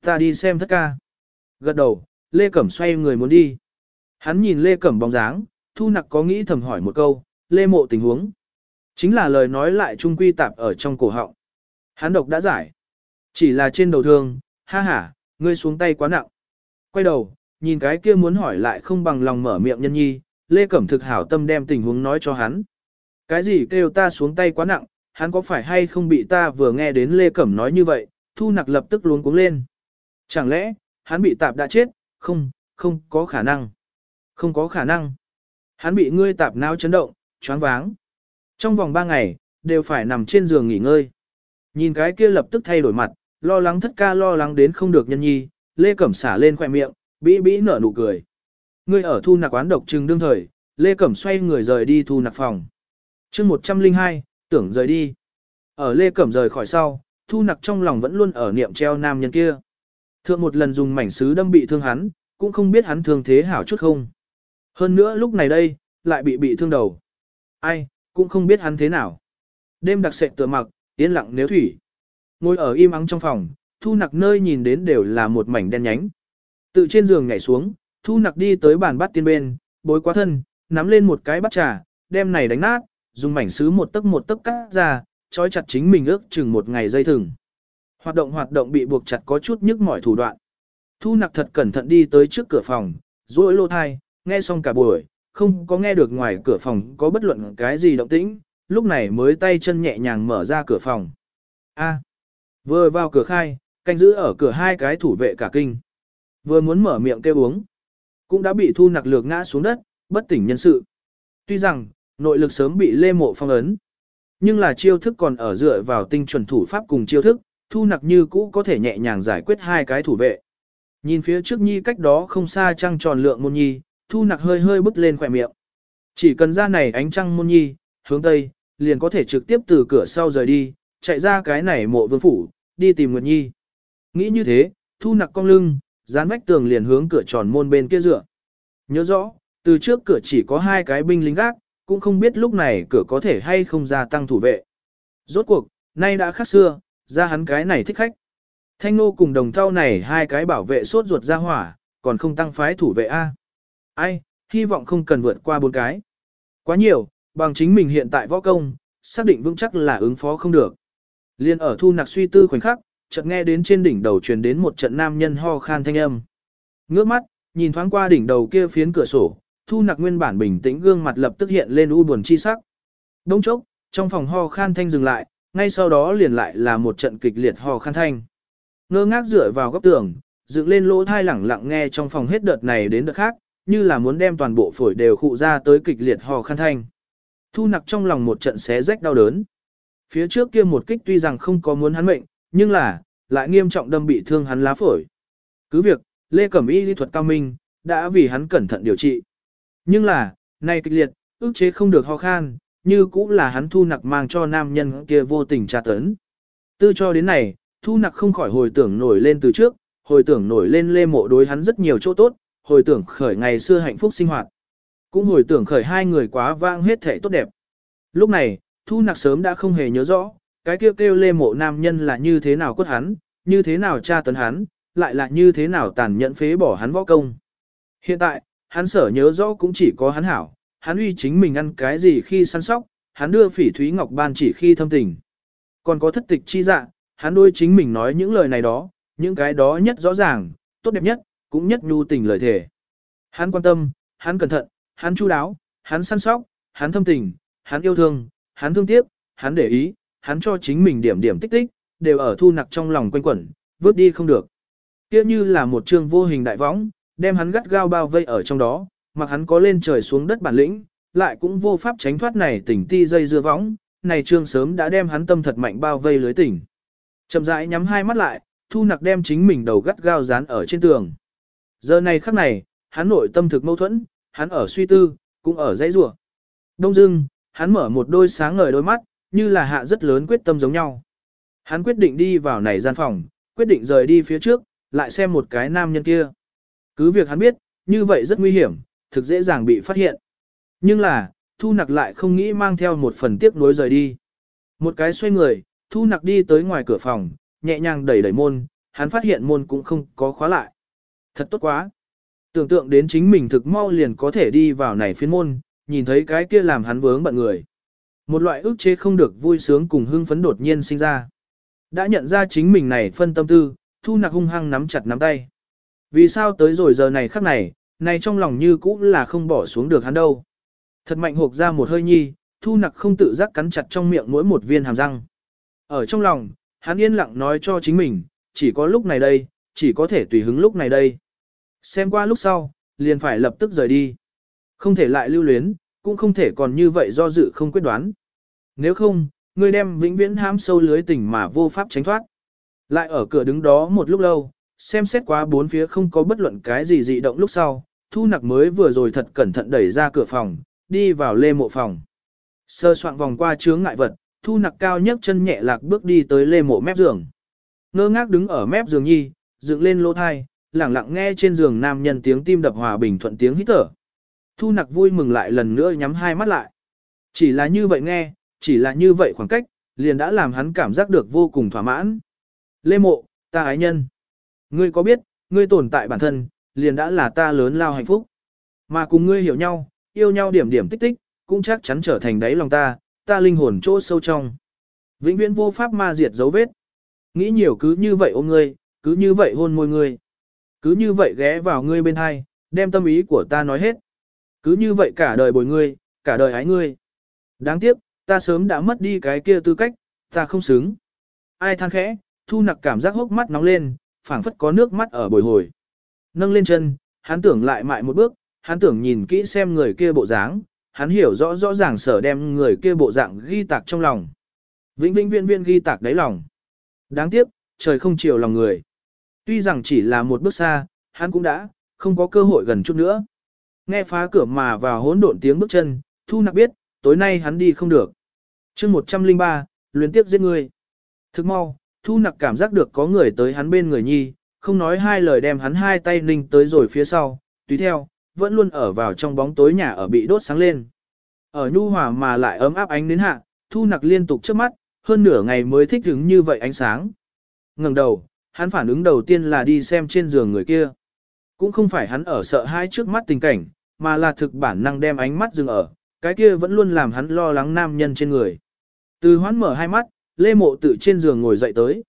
Ta đi xem thất ca. Gật đầu, Lê Cẩm xoay người muốn đi. Hắn nhìn Lê Cẩm bóng dáng, Thu Nặc có nghĩ thầm hỏi một câu, Lê Mộ tình huống. Chính là lời nói lại trung quy tạp ở trong cổ họng. Hắn độc đã giải. Chỉ là trên đầu thương, ha ha, ngươi xuống tay quá nặng. Quay đầu, nhìn cái kia muốn hỏi lại không bằng lòng mở miệng nhân nhi, Lê Cẩm thực hảo tâm đem tình huống nói cho hắn. Cái gì kêu ta xuống tay quá nặng, hắn có phải hay không bị ta vừa nghe đến Lê Cẩm nói như vậy, Thu Nặc lập tức luống cuống lên. Chẳng lẽ, hắn bị tạp đã chết, không, không có khả năng. Không có khả năng. Hắn bị ngươi tạp não chấn động, choáng váng. Trong vòng 3 ngày, đều phải nằm trên giường nghỉ ngơi. Nhìn cái kia lập tức thay đổi mặt, lo lắng thất ca lo lắng đến không được nhân nhi, Lê Cẩm xả lên khoẻ miệng, bĩ bĩ nở nụ cười. Ngươi ở thu nặc quán độc trừng đương thời, Lê Cẩm xoay người rời đi thu nặc phòng. chương 102, tưởng rời đi. Ở Lê Cẩm rời khỏi sau, thu nặc trong lòng vẫn luôn ở niệm treo nam nhân kia. Thượng một lần dùng mảnh sứ đâm bị thương hắn, cũng không biết hắn thương thế hảo chút không. Hơn nữa lúc này đây, lại bị bị thương đầu. Ai, cũng không biết hắn thế nào. Đêm đặc sệt tựa mặc, yên lặng nếu thủy. Ngồi ở im ắng trong phòng, thu nặc nơi nhìn đến đều là một mảnh đen nhánh. Tự trên giường nhảy xuống, thu nặc đi tới bàn bát tiên bên, bối quá thân, nắm lên một cái bát trà, đem này đánh nát, dùng mảnh sứ một tấc một tấc cắt ra, trói chặt chính mình ước chừng một ngày dây thừng. Hoạt động hoạt động bị buộc chặt có chút nhức mỏi thủ đoạn. Thu nặc thật cẩn thận đi tới trước cửa phòng, duỗi lô thai, nghe xong cả buổi, không có nghe được ngoài cửa phòng có bất luận cái gì động tĩnh, lúc này mới tay chân nhẹ nhàng mở ra cửa phòng. A vừa vào cửa khai, canh giữ ở cửa hai cái thủ vệ cả kinh. Vừa muốn mở miệng kêu uống, cũng đã bị thu nặc lược ngã xuống đất, bất tỉnh nhân sự. Tuy rằng, nội lực sớm bị lê mộ phong ấn, nhưng là chiêu thức còn ở dựa vào tinh chuẩn thủ pháp cùng chiêu thức, thu nặc như cũ có thể nhẹ nhàng giải quyết hai cái thủ vệ. Nhìn phía trước nhi cách đó không xa trăng tròn lượng môn nhi, thu nặc hơi hơi bứt lên khỏe miệng. Chỉ cần ra này ánh trăng môn nhi, hướng tây, liền có thể trực tiếp từ cửa sau rời đi, chạy ra cái này mộ vương phủ, đi tìm Nguyệt Nhi. Nghĩ như thế, thu nặc cong lưng, dán vách tường liền hướng cửa tròn môn bên kia dựa. Nhớ rõ, từ trước cửa chỉ có hai cái binh lính gác, cũng không biết lúc này cửa có thể hay không gia tăng thủ vệ. Rốt cuộc, nay đã khác xưa, ra hắn cái này thích khách. Thanh nô cùng đồng thau này hai cái bảo vệ sốt ruột ra hỏa, còn không tăng phái thủ vệ A. Ai, hy vọng không cần vượt qua bốn cái. Quá nhiều, bằng chính mình hiện tại võ công, xác định vững chắc là ứng phó không được. Liên ở thu nặc suy tư khoảnh khắc, chợt nghe đến trên đỉnh đầu truyền đến một trận nam nhân ho khan thanh âm. Ngước mắt, nhìn thoáng qua đỉnh đầu kia phiến cửa sổ, thu nặc nguyên bản bình tĩnh gương mặt lập tức hiện lên u buồn chi sắc. đống chốc, trong phòng ho khan thanh dừng lại, ngay sau đó liền lại là một trận kịch liệt ho khan thanh. Ngơ ngác dựa vào góc tường, dựng lên lỗ thai lẳng lặng nghe trong phòng hết đợt này đến đợt khác, như là muốn đem toàn bộ phổi đều khụ ra tới kịch liệt ho khan thanh. Thu nặc trong lòng một trận xé rách đau đớn. Phía trước kia một kích tuy rằng không có muốn hắn mệnh, nhưng là, lại nghiêm trọng đâm bị thương hắn lá phổi. Cứ việc, Lê Cẩm Y lý thuật cao minh, đã vì hắn cẩn thận điều trị. Nhưng là, nay kịch liệt, ức chế không được ho khan, như cũng là hắn thu nặc mang cho nam nhân kia vô tình tra tấn. Tư cho đến này, thu nặc không khỏi hồi tưởng nổi lên từ trước, hồi tưởng nổi lên lê mộ đối hắn rất nhiều chỗ tốt, hồi tưởng khởi ngày xưa hạnh phúc sinh hoạt. Cũng hồi tưởng khởi hai người quá vang hết thể tốt đẹp. Lúc này, thu nặc sớm đã không hề nhớ rõ, cái kêu kêu lê mộ nam nhân là như thế nào quất hắn, như thế nào tra tấn hắn, lại là như thế nào tàn nhẫn phế bỏ hắn võ công. Hiện tại, hắn sở nhớ rõ cũng chỉ có hắn hảo, hắn uy chính mình ăn cái gì khi săn sóc, hắn đưa phỉ thúy ngọc ban chỉ khi thâm tình. Còn có thất tịch chi dạ, hắn đôi chính mình nói những lời này đó, những cái đó nhất rõ ràng, tốt đẹp nhất, cũng nhất nhu tình lời thề. Hắn quan tâm, hắn cẩn thận, hắn chu đáo, hắn săn sóc, hắn thâm tình, hắn yêu thương, hắn thương tiếc, hắn để ý, hắn cho chính mình điểm điểm tích tích, đều ở thu nặc trong lòng quanh quẩn, vớt đi không được. Kia như là một trường vô hình đại võng, đem hắn gắt gao bao vây ở trong đó, mặc hắn có lên trời xuống đất bản lĩnh, lại cũng vô pháp tránh thoát này tỉnh ti dây dưa võng, này trương sớm đã đem hắn tâm thật mạnh bao vây lưới tỉnh. Chậm rãi nhắm hai mắt lại, thu nặc đem chính mình đầu gắt gao dán ở trên tường. Giờ này khắc này, hắn nội tâm thực mâu thuẫn, hắn ở suy tư, cũng ở dãy rủa. Đông dưng, hắn mở một đôi sáng ngời đôi mắt, như là hạ rất lớn quyết tâm giống nhau. Hắn quyết định đi vào này gian phòng, quyết định rời đi phía trước, lại xem một cái nam nhân kia. Cứ việc hắn biết, như vậy rất nguy hiểm, thực dễ dàng bị phát hiện. Nhưng là, thu nặc lại không nghĩ mang theo một phần tiếc nuối rời đi. Một cái xoay người, thu nặc đi tới ngoài cửa phòng, nhẹ nhàng đẩy đẩy môn, hắn phát hiện môn cũng không có khóa lại. Thật tốt quá. Tưởng tượng đến chính mình thực mau liền có thể đi vào này phiên môn, nhìn thấy cái kia làm hắn vướng bận người. Một loại ức chế không được vui sướng cùng hưng phấn đột nhiên sinh ra. Đã nhận ra chính mình này phân tâm tư, thu nặc hung hăng nắm chặt nắm tay. Vì sao tới rồi giờ này khắc này, này trong lòng như cũ là không bỏ xuống được hắn đâu. Thật mạnh hộp ra một hơi nhi, thu nặc không tự giác cắn chặt trong miệng mỗi một viên hàm răng. Ở trong lòng, hắn yên lặng nói cho chính mình, chỉ có lúc này đây, chỉ có thể tùy hứng lúc này đây. Xem qua lúc sau, liền phải lập tức rời đi. Không thể lại lưu luyến, cũng không thể còn như vậy do dự không quyết đoán. Nếu không, ngươi đem vĩnh viễn hãm sâu lưới tình mà vô pháp tránh thoát. Lại ở cửa đứng đó một lúc lâu, xem xét qua bốn phía không có bất luận cái gì dị động lúc sau, thu nặc mới vừa rồi thật cẩn thận đẩy ra cửa phòng, đi vào lê mộ phòng. Sơ soạn vòng qua chướng ngại vật, thu nặc cao nhấc chân nhẹ lạc bước đi tới lê mộ mép giường. Ngơ ngác đứng ở mép giường nhi, dựng lên lỗ thai, lẳng lặng nghe trên giường nam nhân tiếng tim đập hòa bình thuận tiếng hít thở. Thu nặc vui mừng lại lần nữa nhắm hai mắt lại. Chỉ là như vậy nghe, chỉ là như vậy khoảng cách, liền đã làm hắn cảm giác được vô cùng thỏa mãn. Lê mộ, ta ái nhân. Ngươi có biết, ngươi tồn tại bản thân, liền đã là ta lớn lao hạnh phúc. Mà cùng ngươi hiểu nhau, yêu nhau điểm điểm tích tích, cũng chắc chắn trở thành đáy lòng ta, ta linh hồn chỗ sâu trong. Vĩnh viễn vô pháp ma diệt dấu vết. Nghĩ nhiều cứ như vậy ôm ngươi, cứ như vậy hôn môi ngươi. Cứ như vậy ghé vào ngươi bên hai, đem tâm ý của ta nói hết. Cứ như vậy cả đời bồi ngươi, cả đời ái ngươi. Đáng tiếc, ta sớm đã mất đi cái kia tư cách, ta không xứng. Ai than khẽ, thu nặc cảm giác hốc mắt nóng lên, phảng phất có nước mắt ở bồi hồi. Nâng lên chân, hắn tưởng lại mại một bước, hắn tưởng nhìn kỹ xem người kia bộ dáng, hắn hiểu rõ rõ ràng sở đem người kia bộ dạng ghi tạc trong lòng. Vĩnh vĩnh viên viên ghi tạc đáy lòng. Đáng tiếc, trời không chiều lòng người. Tuy rằng chỉ là một bước xa, hắn cũng đã, không có cơ hội gần chút nữa. Nghe phá cửa mà vào hỗn độn tiếng bước chân, Thu Nặc biết, tối nay hắn đi không được. chương 103, luyến tiếp giết người. Thức mau, Thu Nặc cảm giác được có người tới hắn bên người nhi, không nói hai lời đem hắn hai tay ninh tới rồi phía sau, tùy theo, vẫn luôn ở vào trong bóng tối nhà ở bị đốt sáng lên. Ở nhu hòa mà lại ấm áp ánh đến hạ, Thu Nặc liên tục trước mắt, hơn nửa ngày mới thích ứng như vậy ánh sáng. ngẩng đầu, hắn phản ứng đầu tiên là đi xem trên giường người kia. Cũng không phải hắn ở sợ hãi trước mắt tình cảnh, mà là thực bản năng đem ánh mắt dừng ở, Cái kia vẫn luôn làm hắn lo lắng nam nhân trên người. Từ hoán mở hai mắt, Lê Mộ tự trên giường ngồi dậy tới.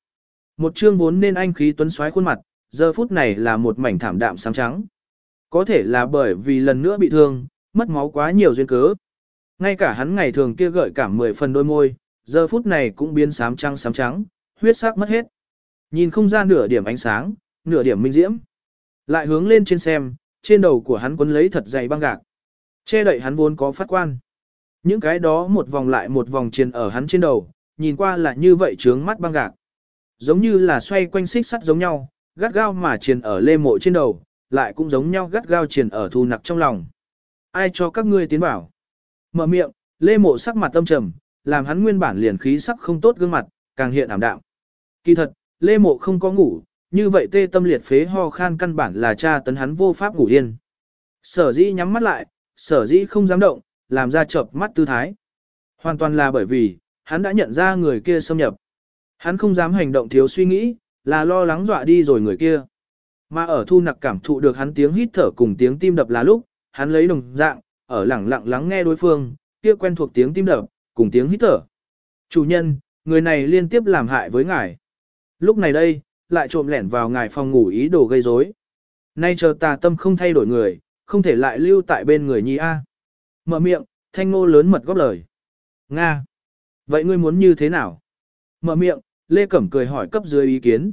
Một chương vốn nên anh khí tuấn xoáy khuôn mặt, giờ phút này là một mảnh thảm đạm sáng trắng. Có thể là bởi vì lần nữa bị thương, mất máu quá nhiều duyên cớ. Ngay cả hắn ngày thường kia gợi cảm mười phần đôi môi, giờ phút này cũng biến xám trắng xám trắng, huyết sắc mất hết. Nhìn không ra nửa điểm ánh sáng, nửa điểm minh diễm. Lại hướng lên trên xem, trên đầu của hắn quấn lấy thật dày băng gạc. Che đậy hắn vốn có phát quan. Những cái đó một vòng lại một vòng triền ở hắn trên đầu, nhìn qua là như vậy trướng mắt băng gạc. Giống như là xoay quanh xích sắt giống nhau, gắt gao mà triền ở lê mộ trên đầu, lại cũng giống nhau gắt gao triền ở thu nặc trong lòng. Ai cho các ngươi tiến bảo? Mở miệng, lê mộ sắc mặt tâm trầm, làm hắn nguyên bản liền khí sắc không tốt gương mặt, càng hiện ảm đạm. Kỳ thật, lê mộ không có ngủ, như vậy tê tâm liệt phế ho khan căn bản là cha tấn hắn vô pháp ngủ yên. Sở dĩ nhắm mắt lại, sở dĩ không dám động, làm ra chợp mắt tư thái. Hoàn toàn là bởi vì, hắn đã nhận ra người kia xâm nhập. Hắn không dám hành động thiếu suy nghĩ, là lo lắng dọa đi rồi người kia. Mà ở thu nặc cảm thụ được hắn tiếng hít thở cùng tiếng tim đập là lúc, hắn lấy đồng dạng, ở lẳng lặng lắng nghe đối phương, kia quen thuộc tiếng tim đập, cùng tiếng hít thở. Chủ nhân, người này liên tiếp làm hại với ngài. Lúc này đây, lại trộm lẻn vào ngài phòng ngủ ý đồ gây rối. Nay chờ tà tâm không thay đổi người, không thể lại lưu tại bên người nhi A. Mở miệng, thanh ngô lớn mật góp lời. Nga. Vậy ngươi muốn như thế nào? Mở miệng, Lê Cẩm cười hỏi cấp dưới ý kiến.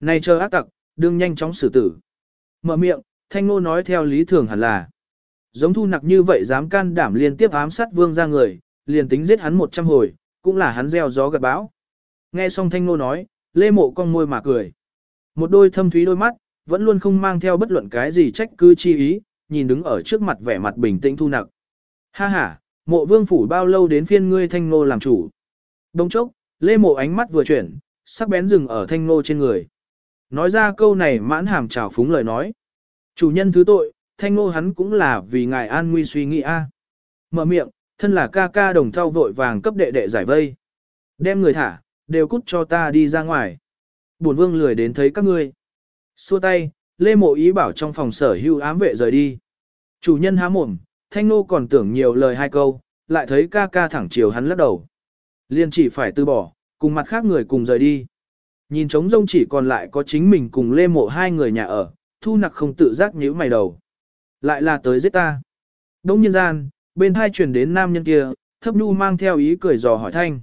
Này chờ ác tặc, đương nhanh chóng xử tử. Mở miệng, thanh ngô nói theo lý thường hẳn là. Giống thu nặc như vậy dám can đảm liên tiếp ám sát vương ra người, liền tính giết hắn một trăm hồi, cũng là hắn gieo gió gật bão. Nghe xong thanh ngô nói, Lê Mộ con môi mà cười. Một đôi thâm thúy đôi mắt, vẫn luôn không mang theo bất luận cái gì trách cứ chi ý, nhìn đứng ở trước mặt vẻ mặt bình tĩnh thu nặc. Ha ha, mộ vương phủ bao lâu đến phiên ngươi thanh ngô làm chủ. Đông chốc, lê mộ ánh mắt vừa chuyển, sắc bén dừng ở thanh ngô trên người. Nói ra câu này mãn hàm trào phúng lời nói. Chủ nhân thứ tội, thanh ngô hắn cũng là vì ngài an nguy suy nghĩ a. Mở miệng, thân là ca ca đồng thao vội vàng cấp đệ đệ giải vây. Đem người thả, đều cút cho ta đi ra ngoài. Bổn vương lười đến thấy các ngươi. Xua tay, Lê Mộ ý bảo trong phòng sở hưu ám vệ rời đi. Chủ nhân há mồm, Thanh Nô còn tưởng nhiều lời hai câu, lại thấy ca ca thẳng chiều hắn lắc đầu. Liên chỉ phải từ bỏ, cùng mặt khác người cùng rời đi. Nhìn trống rông chỉ còn lại có chính mình cùng Lê Mộ hai người nhà ở, thu nặc không tự giác nhíu mày đầu. Lại là tới giết ta. Đông nhân gian, bên hai truyền đến nam nhân kia, thấp nhu mang theo ý cười dò hỏi thanh.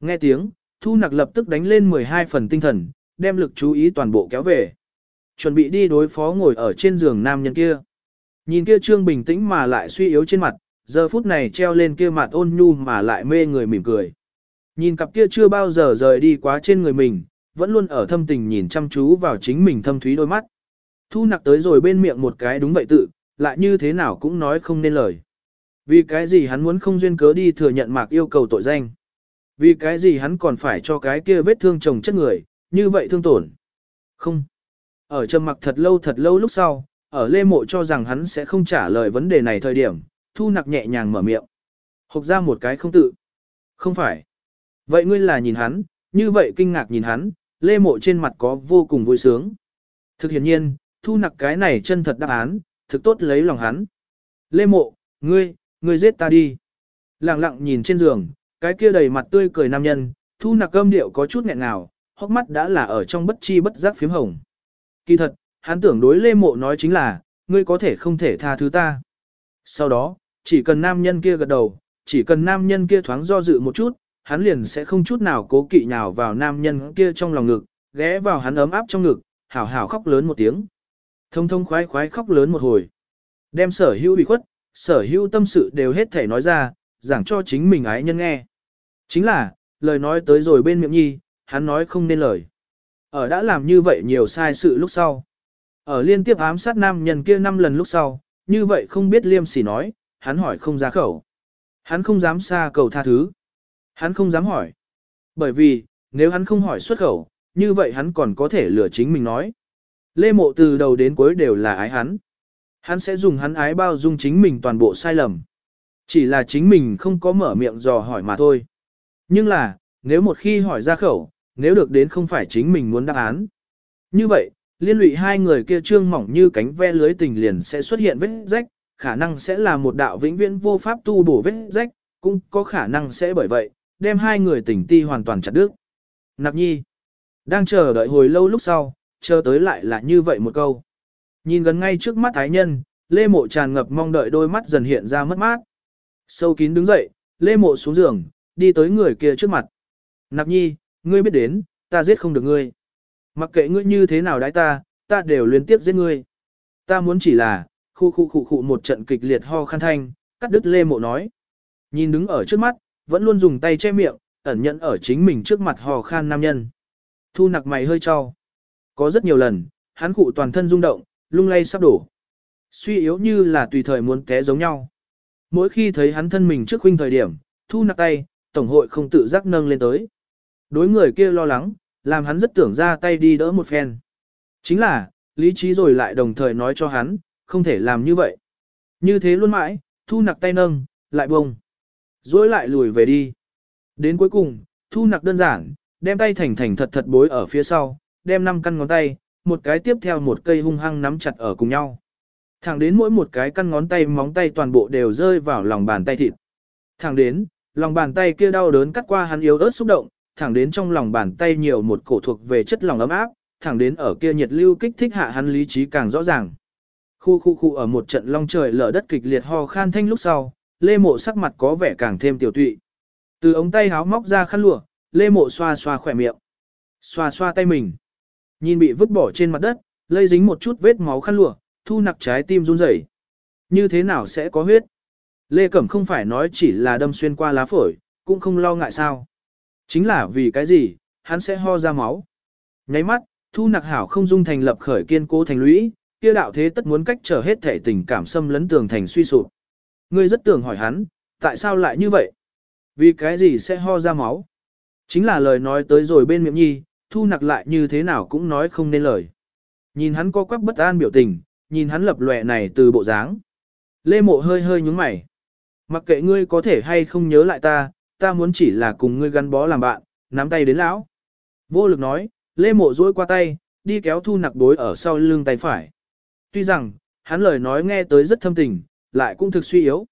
Nghe tiếng, thu nặc lập tức đánh lên 12 phần tinh thần, đem lực chú ý toàn bộ kéo về. Chuẩn bị đi đối phó ngồi ở trên giường nam nhân kia. Nhìn kia trương bình tĩnh mà lại suy yếu trên mặt, giờ phút này treo lên kia mặt ôn nhu mà lại mê người mỉm cười. Nhìn cặp kia chưa bao giờ rời đi quá trên người mình, vẫn luôn ở thâm tình nhìn chăm chú vào chính mình thâm thúy đôi mắt. Thu nặc tới rồi bên miệng một cái đúng vậy tự, lại như thế nào cũng nói không nên lời. Vì cái gì hắn muốn không duyên cớ đi thừa nhận mạc yêu cầu tội danh. Vì cái gì hắn còn phải cho cái kia vết thương chồng chất người, như vậy thương tổn. Không. Ở trầm mặc thật lâu thật lâu lúc sau, ở Lê Mộ cho rằng hắn sẽ không trả lời vấn đề này thời điểm, thu nặc nhẹ nhàng mở miệng. Hộc ra một cái không tự. Không phải. Vậy ngươi là nhìn hắn, như vậy kinh ngạc nhìn hắn, Lê Mộ trên mặt có vô cùng vui sướng. Thực hiện nhiên, thu nặc cái này chân thật đáp án, thực tốt lấy lòng hắn. Lê Mộ, ngươi, ngươi giết ta đi. Lặng lặng nhìn trên giường, cái kia đầy mặt tươi cười nam nhân, thu nặc âm điệu có chút nghẹn ngào, hốc mắt đã là ở trong bất chi bất giác phím hồng. Kỳ thật, hắn tưởng đối Lê Mộ nói chính là, ngươi có thể không thể tha thứ ta. Sau đó, chỉ cần nam nhân kia gật đầu, chỉ cần nam nhân kia thoáng do dự một chút, hắn liền sẽ không chút nào cố kỵ nhào vào nam nhân kia trong lòng ngực, ghé vào hắn ấm áp trong ngực, hảo hảo khóc lớn một tiếng. Thông thông khoái khoái khóc lớn một hồi. Đem sở hữu bị khuất, sở hữu tâm sự đều hết thể nói ra, giảng cho chính mình ái nhân nghe. Chính là, lời nói tới rồi bên miệng nhi, hắn nói không nên lời. Ở đã làm như vậy nhiều sai sự lúc sau. Ở liên tiếp ám sát nam nhân kia năm lần lúc sau, như vậy không biết liêm sỉ nói, hắn hỏi không ra khẩu. Hắn không dám xa cầu tha thứ. Hắn không dám hỏi. Bởi vì, nếu hắn không hỏi xuất khẩu, như vậy hắn còn có thể lừa chính mình nói. Lê mộ từ đầu đến cuối đều là ái hắn. Hắn sẽ dùng hắn ái bao dung chính mình toàn bộ sai lầm. Chỉ là chính mình không có mở miệng dò hỏi mà thôi. Nhưng là, nếu một khi hỏi ra khẩu, nếu được đến không phải chính mình muốn đáp án. Như vậy, liên lụy hai người kia trương mỏng như cánh ve lưới tình liền sẽ xuất hiện vết rách, khả năng sẽ là một đạo vĩnh viễn vô pháp tu bổ vết rách, cũng có khả năng sẽ bởi vậy, đem hai người tỉnh ti hoàn toàn chặt đứt. Nạp nhi, đang chờ đợi hồi lâu lúc sau, chờ tới lại là như vậy một câu. Nhìn gần ngay trước mắt thái nhân, Lê Mộ tràn ngập mong đợi đôi mắt dần hiện ra mất mát. Sâu kín đứng dậy, Lê Mộ xuống giường, đi tới người kia trước mặt. Nạp nhi, ngươi biết đến, ta giết không được ngươi. Mặc kệ ngươi như thế nào đãi ta, ta đều liên tiếp giết ngươi. Ta muốn chỉ là, khu khu khu khu một trận kịch liệt ho khăn thanh, cắt đứt Lê Mộ nói. Nhìn đứng ở trước mắt, vẫn luôn dùng tay che miệng, ẩn nhận ở chính mình trước mặt hò khan nam nhân. Thu nặc mày hơi cho. Có rất nhiều lần, hắn cụ toàn thân rung động, lung lay sắp đổ. Suy yếu như là tùy thời muốn té giống nhau. Mỗi khi thấy hắn thân mình trước huynh thời điểm, thu nặc tay, tổng hội không tự giác nâng lên tới. Đối người kia lo lắng, làm hắn rất tưởng ra tay đi đỡ một phen. Chính là, lý trí rồi lại đồng thời nói cho hắn, không thể làm như vậy. Như thế luôn mãi, thu nặc tay nâng, lại bông. Rồi lại lùi về đi. Đến cuối cùng, thu nặc đơn giản, đem tay thành thành thật thật bối ở phía sau, đem năm căn ngón tay, một cái tiếp theo một cây hung hăng nắm chặt ở cùng nhau. Thẳng đến mỗi một cái căn ngón tay móng tay toàn bộ đều rơi vào lòng bàn tay thịt. Thẳng đến, lòng bàn tay kia đau đớn cắt qua hắn yếu ớt xúc động, thẳng đến trong lòng bàn tay nhiều một cổ thuộc về chất lòng ấm áp, thẳng đến ở kia nhiệt lưu kích thích hạ hắn lý trí càng rõ ràng. Khu khu khu ở một trận long trời lở đất kịch liệt ho khan thanh lúc sau, Lê Mộ sắc mặt có vẻ càng thêm tiểu tụy. Từ ống tay háo móc ra khăn lụa, Lê Mộ xoa xoa khỏe miệng. Xoa xoa tay mình. Nhìn bị vứt bỏ trên mặt đất, lây dính một chút vết máu khăn lụa, thu nặc trái tim run rẩy. Như thế nào sẽ có huyết? Lê Cẩm không phải nói chỉ là đâm xuyên qua lá phổi, cũng không lo ngại sao. Chính là vì cái gì, hắn sẽ ho ra máu. Nháy mắt, thu nặc hảo không dung thành lập khởi kiên cố thành lũy, kia đạo thế tất muốn cách trở hết thể tình cảm xâm lấn tường thành suy sụp. Ngươi rất tưởng hỏi hắn, tại sao lại như vậy? Vì cái gì sẽ ho ra máu? Chính là lời nói tới rồi bên miệng nhi, thu nặc lại như thế nào cũng nói không nên lời. Nhìn hắn có quắc bất an biểu tình, nhìn hắn lập lòe này từ bộ dáng. Lê mộ hơi hơi nhúng mày. Mặc kệ ngươi có thể hay không nhớ lại ta, ta muốn chỉ là cùng ngươi gắn bó làm bạn, nắm tay đến lão. Vô lực nói, Lê mộ duỗi qua tay, đi kéo thu nặc đối ở sau lưng tay phải. Tuy rằng, hắn lời nói nghe tới rất thâm tình, lại cũng thực suy yếu.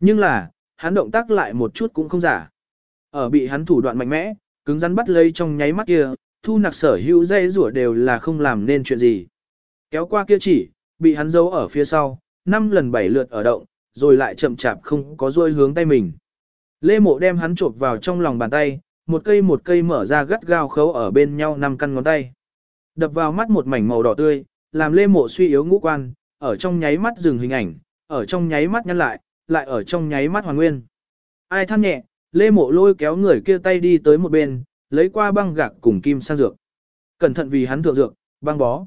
Nhưng là, hắn động tác lại một chút cũng không giả. Ở bị hắn thủ đoạn mạnh mẽ, cứng rắn bắt lấy trong nháy mắt kia, thu nặc sở hữu dây rủa đều là không làm nên chuyện gì. Kéo qua kia chỉ, bị hắn giấu ở phía sau, năm lần bảy lượt ở động, rồi lại chậm chạp không có rôi hướng tay mình. Lê mộ đem hắn chộp vào trong lòng bàn tay, một cây một cây mở ra gắt gao khấu ở bên nhau năm căn ngón tay. Đập vào mắt một mảnh màu đỏ tươi, làm lê mộ suy yếu ngũ quan, ở trong nháy mắt dừng hình ảnh, ở trong nháy mắt nhăn lại, lại ở trong nháy mắt hoàn nguyên. Ai than nhẹ, lê mộ lôi kéo người kia tay đi tới một bên, lấy qua băng gạc cùng kim sang dược. Cẩn thận vì hắn thượng dược, băng bó.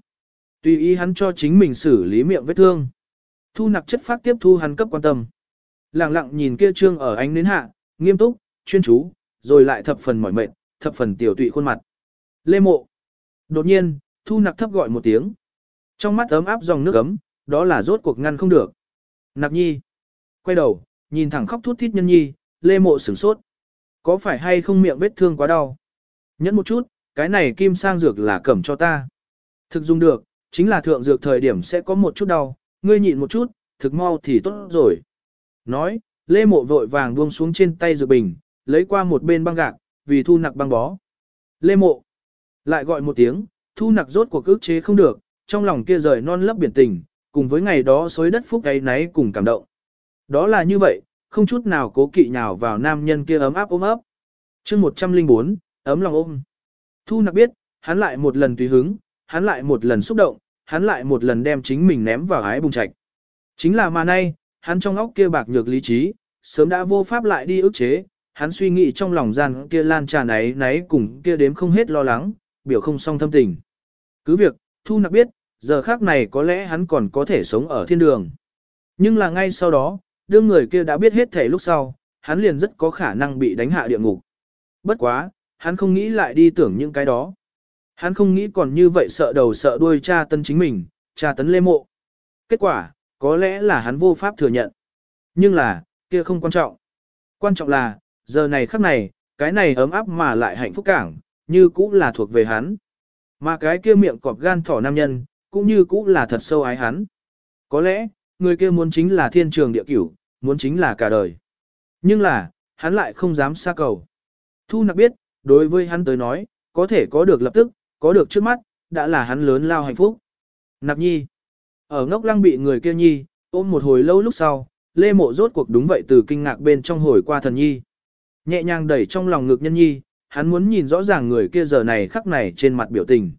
Tùy ý hắn cho chính mình xử lý miệng vết thương. Thu nặc chất phát tiếp thu hắn cấp quan tâm. Lặng lặng nhìn kia trương ở ánh nến hạ, nghiêm túc, chuyên chú, rồi lại thập phần mỏi mệt, thập phần tiểu tụy khuôn mặt. Lê mộ. Đột nhiên, thu nặc thấp gọi một tiếng. Trong mắt ấm áp dòng nước ấm, đó là rốt cuộc ngăn không được. Nặc nhi. Quay đầu, nhìn thẳng khóc thút thít nhân nhi, lê mộ sửng sốt. Có phải hay không miệng vết thương quá đau? Nhẫn một chút, cái này kim sang dược là cẩm cho ta. Thực dùng được, chính là thượng dược thời điểm sẽ có một chút đau, ngươi nhịn một chút, thực mau thì tốt rồi. Nói, lê mộ vội vàng buông xuống trên tay dược bình, lấy qua một bên băng gạc, vì thu nặc băng bó. Lê mộ, lại gọi một tiếng, thu nặc rốt cuộc ức chế không được, trong lòng kia rời non lấp biển tình, cùng với ngày đó xối đất phúc ấy náy cùng cảm động. Đó là như vậy, không chút nào cố kỵ nhào vào nam nhân kia ấm áp ôm ấp. chương 104, ấm lòng ôm. Thu nặc biết, hắn lại một lần tùy hứng, hắn lại một lần xúc động, hắn lại một lần đem chính mình ném vào ái bùng trạch. Chính là mà nay, hắn trong óc kia bạc nhược lý trí, sớm đã vô pháp lại đi ức chế, hắn suy nghĩ trong lòng gian kia lan tràn ấy náy cùng kia đếm không hết lo lắng, biểu không song thâm tình. Cứ việc, Thu nặc biết, giờ khác này có lẽ hắn còn có thể sống ở thiên đường. Nhưng là ngay sau đó, đương người kia đã biết hết thể lúc sau, hắn liền rất có khả năng bị đánh hạ địa ngục. Bất quá, hắn không nghĩ lại đi tưởng những cái đó. Hắn không nghĩ còn như vậy sợ đầu sợ đuôi cha tấn chính mình, cha tấn lê mộ. Kết quả, có lẽ là hắn vô pháp thừa nhận. Nhưng là, kia không quan trọng. Quan trọng là, giờ này khắc này, cái này ấm áp mà lại hạnh phúc cảng, như cũ là thuộc về hắn. Mà cái kia miệng cọp gan thỏ nam nhân, cũng như cũ là thật sâu ái hắn. Có lẽ, người kia muốn chính là thiên trường địa cửu, muốn chính là cả đời. Nhưng là, hắn lại không dám xa cầu. Thu nặc biết, đối với hắn tới nói, có thể có được lập tức, có được trước mắt, đã là hắn lớn lao hạnh phúc. Nặc nhi. Ở ngốc lăng bị người kia nhi, ôm một hồi lâu lúc sau, lê mộ rốt cuộc đúng vậy từ kinh ngạc bên trong hồi qua thần nhi. Nhẹ nhàng đẩy trong lòng ngực nhân nhi, hắn muốn nhìn rõ ràng người kia giờ này khắc này trên mặt biểu tình.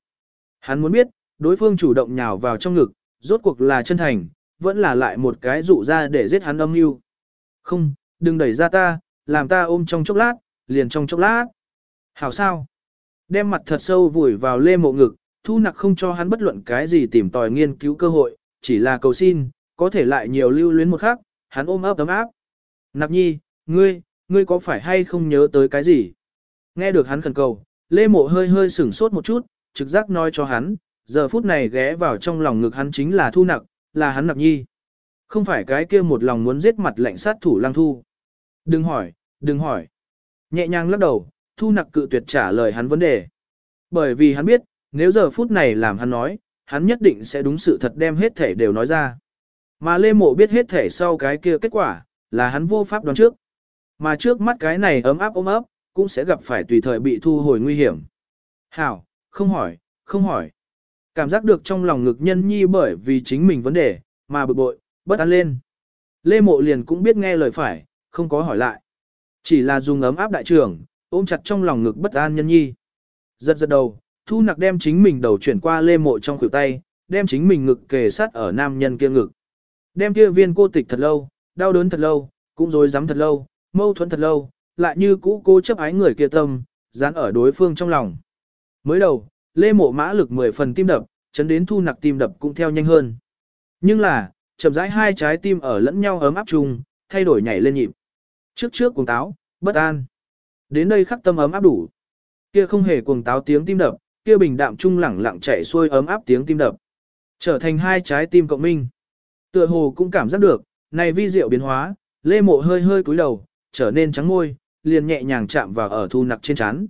Hắn muốn biết, đối phương chủ động nhào vào trong ngực, rốt cuộc là chân thành, vẫn là lại một cái dụ ra để giết hắn âm mưu. Không, đừng đẩy ra ta, làm ta ôm trong chốc lát, liền trong chốc lát. Hảo sao? Đem mặt thật sâu vùi vào lê mộ ngực, thu nặc không cho hắn bất luận cái gì tìm tòi nghiên cứu cơ hội, chỉ là cầu xin, có thể lại nhiều lưu luyến một khắc, hắn ôm ấp tấm áp. Nặc nhi, ngươi, ngươi có phải hay không nhớ tới cái gì? Nghe được hắn khẩn cầu, lê mộ hơi hơi sửng sốt một chút, trực giác nói cho hắn, giờ phút này ghé vào trong lòng ngực hắn chính là thu nặc, là hắn nặc nhi. Không phải cái kia một lòng muốn giết mặt lạnh sát thủ lang thu. Đừng hỏi, đừng hỏi. Nhẹ nhàng lắc đầu, thu nặc cự tuyệt trả lời hắn vấn đề. Bởi vì hắn biết, nếu giờ phút này làm hắn nói, hắn nhất định sẽ đúng sự thật đem hết thể đều nói ra. Mà Lê Mộ biết hết thể sau cái kia kết quả, là hắn vô pháp đoán trước. Mà trước mắt cái này ấm áp ôm ấp, cũng sẽ gặp phải tùy thời bị thu hồi nguy hiểm. Hảo, không hỏi, không hỏi. Cảm giác được trong lòng ngực nhân nhi bởi vì chính mình vấn đề, mà bực bội, bất an lên. Lê Mộ liền cũng biết nghe lời phải, không có hỏi lại. Chỉ là dùng ấm áp đại trưởng, ôm chặt trong lòng ngực bất an nhân nhi. Giật giật đầu, thu nặc đem chính mình đầu chuyển qua Lê Mộ trong khuỷu tay, đem chính mình ngực kề sát ở nam nhân kia ngực. Đem kia viên cô tịch thật lâu, đau đớn thật lâu, cũng rối dám thật lâu, mâu thuẫn thật lâu, lại như cũ cố chấp ái người kia tâm, dán ở đối phương trong lòng. Mới đầu, Lê Mộ mã lực 10 phần tim đập, chấn đến thu nặc tim đập cũng theo nhanh hơn. Nhưng là, chậm rãi hai trái tim ở lẫn nhau ấm áp chung, thay đổi nhảy lên nhịp. Trước trước cuồng táo, bất an. Đến đây khắc tâm ấm áp đủ. Kia không hề cuồng táo tiếng tim đập, kia bình đạm trung lẳng lặng chạy xuôi ấm áp tiếng tim đập. Trở thành hai trái tim cộng minh. Tựa hồ cũng cảm giác được, này vi diệu biến hóa, lê mộ hơi hơi cúi đầu, trở nên trắng môi, liền nhẹ nhàng chạm vào ở thu nặc trên chán.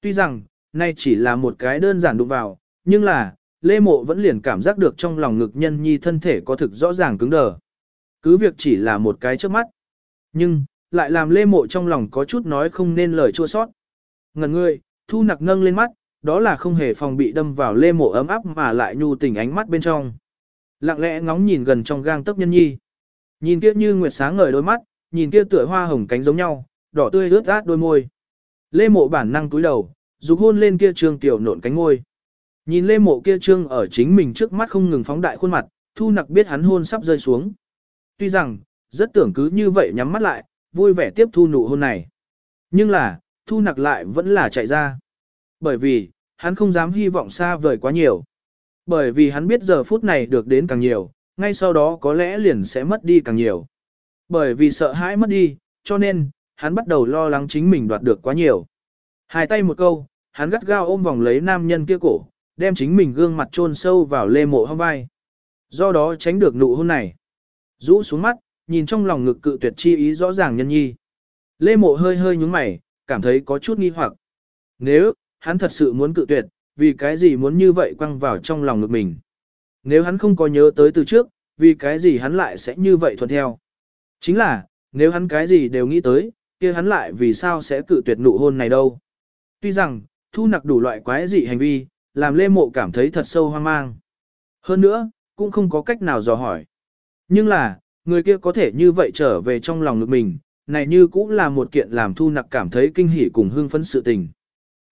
Tuy rằng, nay chỉ là một cái đơn giản đụng vào, nhưng là, Lê Mộ vẫn liền cảm giác được trong lòng ngực nhân nhi thân thể có thực rõ ràng cứng đờ. Cứ việc chỉ là một cái trước mắt. Nhưng, lại làm Lê Mộ trong lòng có chút nói không nên lời chua sót. Ngần ngươi, thu nặc nâng lên mắt, đó là không hề phòng bị đâm vào Lê Mộ ấm áp mà lại nhu tình ánh mắt bên trong. Lặng lẽ ngóng nhìn gần trong gang tấc nhân nhi. Nhìn kia như nguyệt sáng ngời đôi mắt, nhìn kia tựa hoa hồng cánh giống nhau, đỏ tươi ướt át đôi môi. Lê Mộ bản năng túi đầu, dục hôn lên kia trương tiểu nộn cánh ngôi. Nhìn Lê Mộ kia trương ở chính mình trước mắt không ngừng phóng đại khuôn mặt, Thu Nặc biết hắn hôn sắp rơi xuống. Tuy rằng, rất tưởng cứ như vậy nhắm mắt lại, vui vẻ tiếp thu nụ hôn này. Nhưng là, Thu Nặc lại vẫn là chạy ra. Bởi vì, hắn không dám hy vọng xa vời quá nhiều. Bởi vì hắn biết giờ phút này được đến càng nhiều, ngay sau đó có lẽ liền sẽ mất đi càng nhiều. Bởi vì sợ hãi mất đi, cho nên, hắn bắt đầu lo lắng chính mình đoạt được quá nhiều. Hai tay một câu, hắn gắt gao ôm vòng lấy nam nhân kia cổ, đem chính mình gương mặt chôn sâu vào lê mộ hông vai. Do đó tránh được nụ hôn này. Rũ xuống mắt, nhìn trong lòng ngực cự tuyệt chi ý rõ ràng nhân nhi. Lê mộ hơi hơi nhúng mày, cảm thấy có chút nghi hoặc. Nếu, hắn thật sự muốn cự tuyệt, vì cái gì muốn như vậy quăng vào trong lòng ngực mình. Nếu hắn không có nhớ tới từ trước, vì cái gì hắn lại sẽ như vậy thuận theo. Chính là, nếu hắn cái gì đều nghĩ tới, kia hắn lại vì sao sẽ cự tuyệt nụ hôn này đâu. Tuy rằng, thu nặc đủ loại quái dị hành vi, làm Lê Mộ cảm thấy thật sâu hoang mang. Hơn nữa, cũng không có cách nào dò hỏi. Nhưng là, người kia có thể như vậy trở về trong lòng ngực mình, này như cũng là một kiện làm thu nặc cảm thấy kinh hỉ cùng hưng phấn sự tình.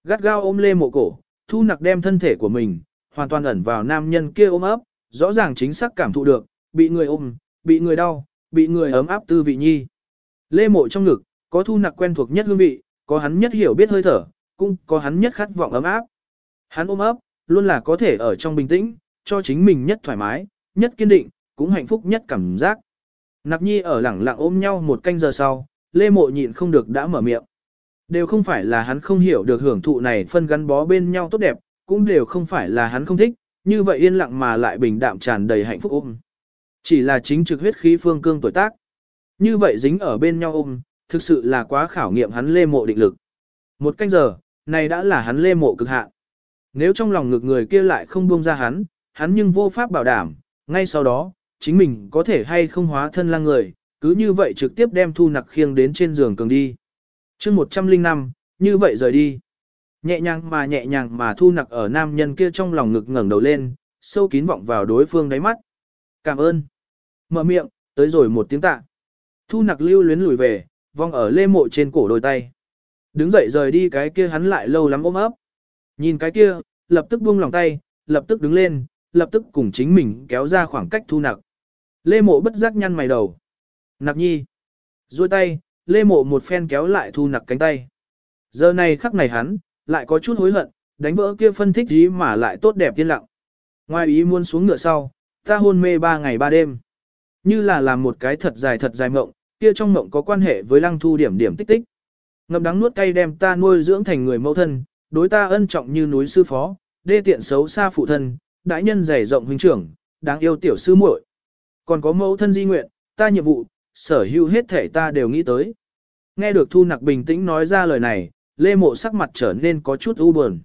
Gắt gao ôm Lê Mộ cổ, thu nặc đem thân thể của mình, hoàn toàn ẩn vào nam nhân kia ôm ấp, rõ ràng chính xác cảm thụ được, bị người ôm, bị người đau, bị người ấm áp tư vị nhi. Lê Mộ trong ngực, có thu nặc quen thuộc nhất hương vị, có hắn nhất hiểu biết hơi thở, cũng có hắn nhất khát vọng ấm áp. Hắn ôm ấp, luôn là có thể ở trong bình tĩnh, cho chính mình nhất thoải mái, nhất kiên định, cũng hạnh phúc nhất cảm giác. Nặc nhi ở lẳng lặng ôm nhau một canh giờ sau, Lê Mộ nhịn không được đã mở miệng. Đều không phải là hắn không hiểu được hưởng thụ này phân gắn bó bên nhau tốt đẹp, cũng đều không phải là hắn không thích, như vậy yên lặng mà lại bình đạm tràn đầy hạnh phúc ôm. Chỉ là chính trực huyết khí phương cương tuổi tác. Như vậy dính ở bên nhau ôm, thực sự là quá khảo nghiệm hắn Lê Mộ định lực. Một canh giờ, này đã là hắn Lê Mộ cực hạn. Nếu trong lòng ngực người kia lại không buông ra hắn, hắn nhưng vô pháp bảo đảm, ngay sau đó, chính mình có thể hay không hóa thân lang người, cứ như vậy trực tiếp đem thu nặc khiêng đến trên giường cường đi. chương 105, như vậy rời đi. Nhẹ nhàng mà nhẹ nhàng mà thu nặc ở nam nhân kia trong lòng ngực ngẩng đầu lên, sâu kín vọng vào đối phương đáy mắt. Cảm ơn. Mở miệng, tới rồi một tiếng tạ. Thu nặc lưu luyến lùi về, vong ở lê mộ trên cổ đôi tay. Đứng dậy rời đi cái kia hắn lại lâu lắm ôm ấp. Nhìn cái kia, lập tức buông lòng tay, lập tức đứng lên, lập tức cùng chính mình kéo ra khoảng cách thu nặc. Lê mộ bất giác nhăn mày đầu. Nặc nhi. duỗi tay, lê mộ một phen kéo lại thu nặc cánh tay. Giờ này khắc này hắn, lại có chút hối hận, đánh vỡ kia phân thích gì mà lại tốt đẹp tiên lặng. Ngoài ý muốn xuống ngựa sau, ta hôn mê ba ngày ba đêm. Như là làm một cái thật dài thật dài mộng, kia trong mộng có quan hệ với lăng thu điểm điểm tích tích. Ngậm đắng nuốt cay đem ta nuôi dưỡng thành người mẫu thân, đối ta ân trọng như núi sư phó, đê tiện xấu xa phụ thân, đại nhân dày rộng huynh trưởng, đáng yêu tiểu sư muội. Còn có mẫu thân di nguyện, ta nhiệm vụ, sở hữu hết thể ta đều nghĩ tới. Nghe được Thu Nặc bình tĩnh nói ra lời này, Lê Mộ sắc mặt trở nên có chút u buồn.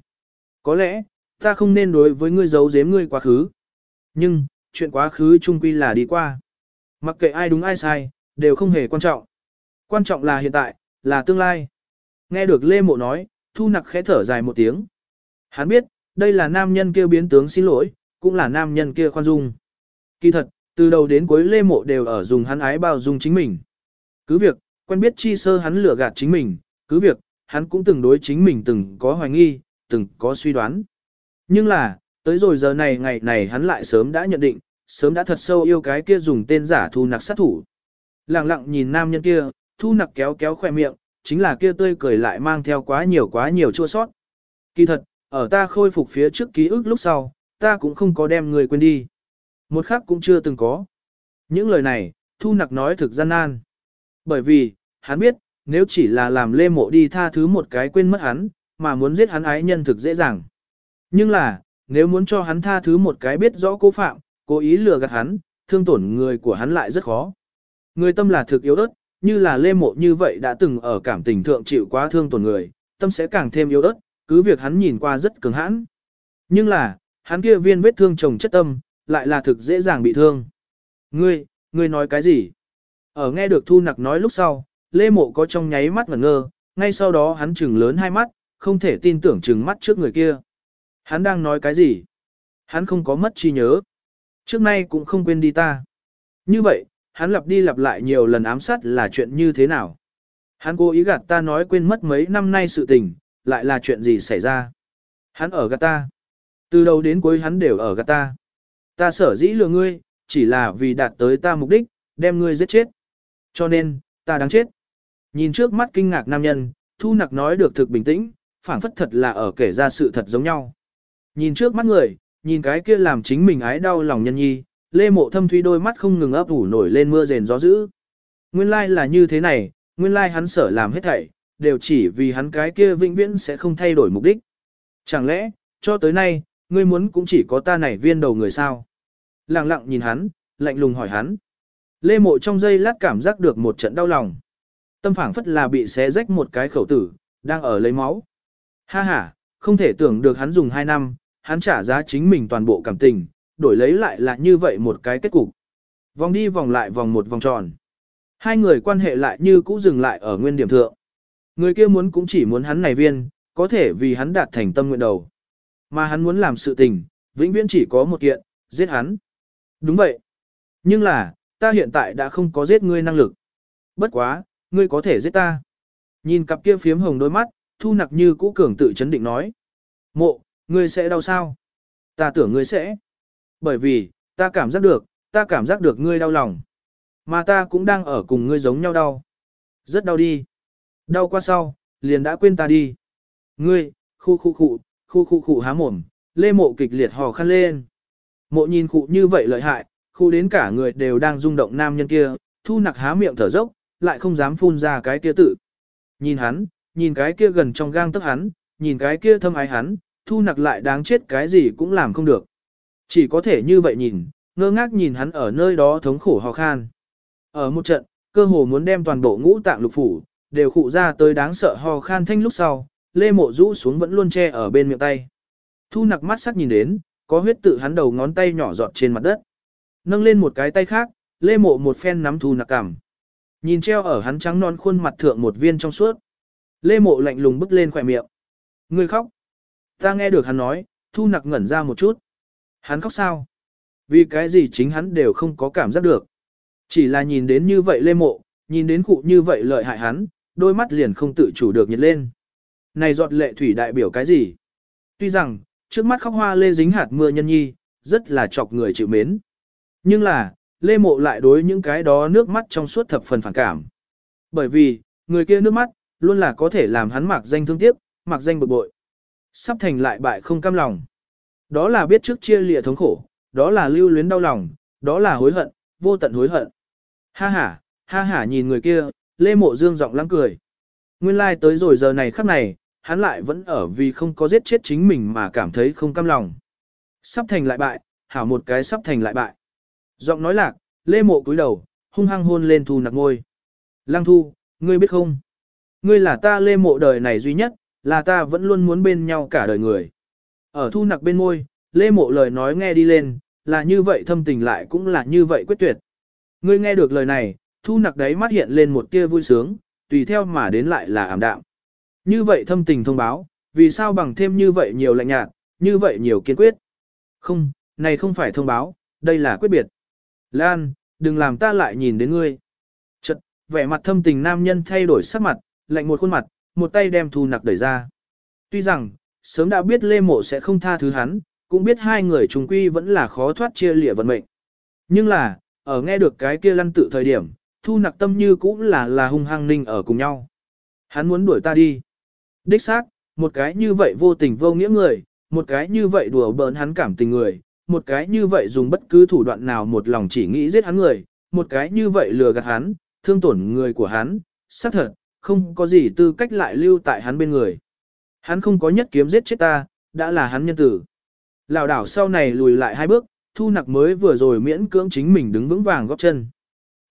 Có lẽ, ta không nên đối với ngươi giấu giếm ngươi quá khứ. Nhưng, chuyện quá khứ chung quy là đi qua. Mặc kệ ai đúng ai sai, đều không hề quan trọng. Quan trọng là hiện tại, là tương lai. Nghe được Lê Mộ nói, Thu Nặc khẽ thở dài một tiếng. Hắn biết, đây là nam nhân kia biến tướng xin lỗi, cũng là nam nhân kia khoan dung. Kỳ thật, từ đầu đến cuối Lê Mộ đều ở dùng hắn ái bao dung chính mình. Cứ việc, quen biết chi sơ hắn lừa gạt chính mình, cứ việc, hắn cũng từng đối chính mình từng có hoài nghi, từng có suy đoán. Nhưng là, tới rồi giờ này ngày này hắn lại sớm đã nhận định, sớm đã thật sâu yêu cái kia dùng tên giả thu nặc sát thủ. Lặng lặng nhìn nam nhân kia, thu nặc kéo kéo khỏe miệng, chính là kia tươi cười lại mang theo quá nhiều quá nhiều chua sót. Kỳ thật, ở ta khôi phục phía trước ký ức lúc sau, ta cũng không có đem người quên đi. Một khắc cũng chưa từng có. Những lời này, thu nặc nói thực gian nan. Bởi vì, hắn biết, nếu chỉ là làm lê mộ đi tha thứ một cái quên mất hắn, mà muốn giết hắn ái nhân thực dễ dàng. Nhưng là, nếu muốn cho hắn tha thứ một cái biết rõ cố phạm, cố ý lừa gạt hắn, thương tổn người của hắn lại rất khó. Người tâm là thực yếu ớt, như là lê mộ như vậy đã từng ở cảm tình thượng chịu quá thương tổn người, tâm sẽ càng thêm yếu ớt, cứ việc hắn nhìn qua rất cứng hãn. Nhưng là, hắn kia viên vết thương chồng chất tâm, lại là thực dễ dàng bị thương. Ngươi, ngươi nói cái gì? Ở nghe được Thu Nặc nói lúc sau, Lê Mộ có trong nháy mắt ngẩn ngơ, ngay sau đó hắn trừng lớn hai mắt, không thể tin tưởng trừng mắt trước người kia. Hắn đang nói cái gì? Hắn không có mất chi nhớ. Trước nay cũng không quên đi ta. Như vậy, hắn lặp đi lặp lại nhiều lần ám sát là chuyện như thế nào? Hắn cố ý gạt ta nói quên mất mấy năm nay sự tình, lại là chuyện gì xảy ra? Hắn ở gạt ta. Từ đầu đến cuối hắn đều ở gạt ta. Ta sở dĩ lừa ngươi, chỉ là vì đạt tới ta mục đích, đem ngươi giết chết. Cho nên, ta đáng chết. Nhìn trước mắt kinh ngạc nam nhân, Thu Nặc nói được thực bình tĩnh, phảng phất thật là ở kể ra sự thật giống nhau. Nhìn trước mắt người, nhìn cái kia làm chính mình ái đau lòng nhân nhi, lê mộ thâm thúy đôi mắt không ngừng ấp ủ nổi lên mưa rền gió dữ. Nguyên lai là như thế này, nguyên lai hắn sở làm hết thảy, đều chỉ vì hắn cái kia vĩnh viễn sẽ không thay đổi mục đích. Chẳng lẽ, cho tới nay, ngươi muốn cũng chỉ có ta này viên đầu người sao? Lặng lặng nhìn hắn, lạnh lùng hỏi hắn. Lê mộ trong giây lát cảm giác được một trận đau lòng. Tâm phảng phất là bị xé rách một cái khẩu tử, đang ở lấy máu. Ha ha, không thể tưởng được hắn dùng 2 năm, hắn trả giá chính mình toàn bộ cảm tình, đổi lấy lại là như vậy một cái kết cục. Vòng đi vòng lại vòng một vòng tròn. Hai người quan hệ lại như cũ dừng lại ở nguyên điểm thượng. Người kia muốn cũng chỉ muốn hắn này viên, có thể vì hắn đạt thành tâm nguyện đầu. Mà hắn muốn làm sự tình, vĩnh viễn chỉ có một kiện, giết hắn. Đúng vậy. Nhưng là, ta hiện tại đã không có giết ngươi năng lực. Bất quá, ngươi có thể giết ta. Nhìn cặp kia phiếm hồng đôi mắt, thu nặc như cũ cường tự chấn định nói. Mộ, ngươi sẽ đau sao? Ta tưởng ngươi sẽ. Bởi vì, ta cảm giác được, ta cảm giác được ngươi đau lòng. Mà ta cũng đang ở cùng ngươi giống nhau đau. Rất đau đi. Đau qua sau, liền đã quên ta đi. Ngươi, khu khu khu, khu khu khu há mồm, lê mộ kịch liệt hò khăn lên. Mộ nhìn cụ như vậy lợi hại, khu đến cả người đều đang rung động nam nhân kia, thu nặc há miệng thở dốc, lại không dám phun ra cái kia tự. Nhìn hắn, nhìn cái kia gần trong gang tức hắn, nhìn cái kia thâm ái hắn, thu nặc lại đáng chết cái gì cũng làm không được. Chỉ có thể như vậy nhìn, ngơ ngác nhìn hắn ở nơi đó thống khổ ho khan. Ở một trận, cơ hồ muốn đem toàn bộ ngũ tạng lục phủ, đều khụ ra tới đáng sợ ho khan thanh lúc sau, lê mộ rũ xuống vẫn luôn che ở bên miệng tay. Thu nặc mắt sắc nhìn đến, có huyết tự hắn đầu ngón tay nhỏ giọt trên mặt đất. Nâng lên một cái tay khác, lê mộ một phen nắm thu nặc cảm. Nhìn treo ở hắn trắng non khuôn mặt thượng một viên trong suốt. Lê mộ lạnh lùng bứt lên khỏe miệng. Người khóc. Ta nghe được hắn nói, thu nặc ngẩn ra một chút. Hắn khóc sao? Vì cái gì chính hắn đều không có cảm giác được. Chỉ là nhìn đến như vậy lê mộ, nhìn đến cụ như vậy lợi hại hắn, đôi mắt liền không tự chủ được nhiệt lên. Này giọt lệ thủy đại biểu cái gì? Tuy rằng, trước mắt khóc hoa lê dính hạt mưa nhân nhi, rất là chọc người chịu mến. Nhưng là, lê mộ lại đối những cái đó nước mắt trong suốt thập phần phản cảm. Bởi vì, người kia nước mắt, luôn là có thể làm hắn mặc danh thương tiếc, mặc danh bực bội. Sắp thành lại bại không cam lòng. Đó là biết trước chia lìa thống khổ, đó là lưu luyến đau lòng, đó là hối hận, vô tận hối hận. Ha ha, ha ha nhìn người kia, Lê Mộ Dương giọng lăng cười. Nguyên lai like tới rồi giờ này khắc này, hắn lại vẫn ở vì không có giết chết chính mình mà cảm thấy không cam lòng. Sắp thành lại bại, hảo một cái sắp thành lại bại. Giọng nói lạc, Lê Mộ cúi đầu, hung hăng hôn lên Thu Nặc ngôi. Lăng Thu, ngươi biết không? Ngươi là ta Lê Mộ đời này duy nhất, là ta vẫn luôn muốn bên nhau cả đời người. Ở Thu Nặc bên môi, Lê Mộ lời nói nghe đi lên, là như vậy thâm tình lại cũng là như vậy quyết tuyệt. Ngươi nghe được lời này, Thu Nặc đấy mắt hiện lên một tia vui sướng, tùy theo mà đến lại là ảm đạm. Như vậy thâm tình thông báo, vì sao bằng thêm như vậy nhiều lạnh nhạt, như vậy nhiều kiên quyết. Không, này không phải thông báo, đây là quyết biệt. Lan, đừng làm ta lại nhìn đến ngươi. Chật, vẻ mặt thâm tình nam nhân thay đổi sắc mặt, lạnh một khuôn mặt, một tay đem thu nặc đẩy ra. Tuy rằng, sớm đã biết Lê Mộ sẽ không tha thứ hắn, cũng biết hai người trùng quy vẫn là khó thoát chia lịa vận mệnh. Nhưng là, ở nghe được cái kia lăn tự thời điểm, thu nặc tâm như cũng là là hung hăng ninh ở cùng nhau. Hắn muốn đuổi ta đi. Đích xác, một cái như vậy vô tình vô nghĩa người, một cái như vậy đùa bỡn hắn cảm tình người, một cái như vậy dùng bất cứ thủ đoạn nào một lòng chỉ nghĩ giết hắn người, một cái như vậy lừa gạt hắn, thương tổn người của hắn, xác thật, không có gì tư cách lại lưu tại hắn bên người. Hắn không có nhất kiếm giết chết ta, đã là hắn nhân tử. Lào đảo sau này lùi lại hai bước, thu nặc mới vừa rồi miễn cưỡng chính mình đứng vững vàng góp chân.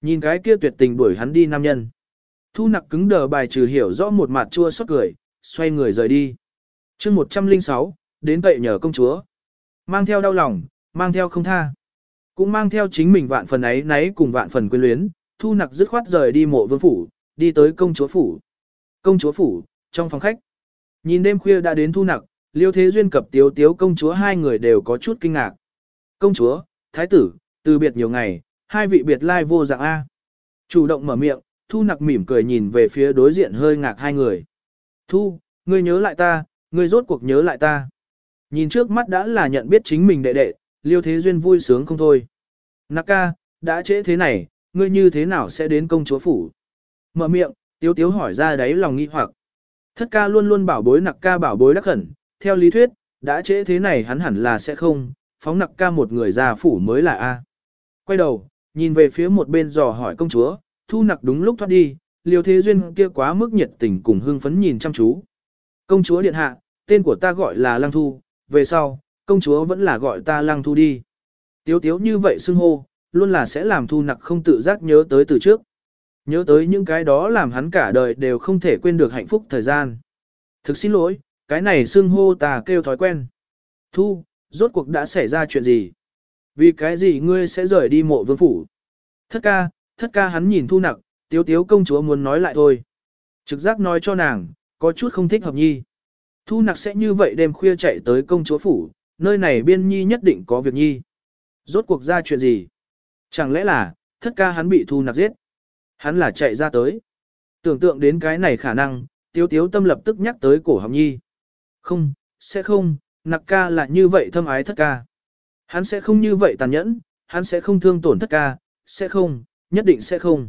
Nhìn cái kia tuyệt tình đuổi hắn đi nam nhân. Thu nặc cứng đờ bài trừ hiểu rõ một mặt chua xót cười, xoay người rời đi. chương 106, đến tệ nhờ công chúa. Mang theo đau lòng, mang theo không tha. Cũng mang theo chính mình vạn phần ấy nấy cùng vạn phần quyến luyến, thu nặc dứt khoát rời đi mộ vương phủ, đi tới công chúa phủ. Công chúa phủ, trong phòng khách. Nhìn đêm khuya đã đến thu nặc, liêu thế duyên cập tiếu tiếu công chúa hai người đều có chút kinh ngạc. Công chúa, thái tử, từ biệt nhiều ngày, hai vị biệt lai vô dạng A. Chủ động mở miệng, thu nặc mỉm cười nhìn về phía đối diện hơi ngạc hai người. Thu, ngươi nhớ lại ta, ngươi rốt cuộc nhớ lại ta. Nhìn trước mắt đã là nhận biết chính mình đệ đệ, liêu thế duyên vui sướng không thôi. Naka, đã trễ thế này, ngươi như thế nào sẽ đến công chúa phủ? Mở miệng, tiếu tiếu hỏi ra đấy lòng nghi hoặc. Thất ca luôn luôn bảo bối nặc ca bảo bối đắc khẩn, theo lý thuyết, đã trễ thế này hắn hẳn là sẽ không, phóng nặc ca một người già phủ mới là A. Quay đầu, nhìn về phía một bên dò hỏi công chúa, thu nặc đúng lúc thoát đi, liêu thế duyên kia quá mức nhiệt tình cùng hưng phấn nhìn chăm chú. Công chúa điện hạ, tên của ta gọi là Lăng Thu, về sau, công chúa vẫn là gọi ta Lăng Thu đi. Tiếu tiếu như vậy xưng hô, luôn là sẽ làm thu nặc không tự giác nhớ tới từ trước. Nhớ tới những cái đó làm hắn cả đời đều không thể quên được hạnh phúc thời gian. Thực xin lỗi, cái này xưng hô ta kêu thói quen. Thu, rốt cuộc đã xảy ra chuyện gì? Vì cái gì ngươi sẽ rời đi mộ vương phủ? Thất ca, thất ca hắn nhìn thu nặc, tiếu tiếu công chúa muốn nói lại thôi. Trực giác nói cho nàng, có chút không thích hợp nhi. Thu nặc sẽ như vậy đêm khuya chạy tới công chúa phủ, nơi này biên nhi nhất định có việc nhi. Rốt cuộc ra chuyện gì? Chẳng lẽ là, thất ca hắn bị thu nặc giết? Hắn là chạy ra tới. Tưởng tượng đến cái này khả năng, tiếu tiếu tâm lập tức nhắc tới cổ học nhi. Không, sẽ không, nặc ca là như vậy thâm ái thất ca. Hắn sẽ không như vậy tàn nhẫn, hắn sẽ không thương tổn thất ca, sẽ không, nhất định sẽ không.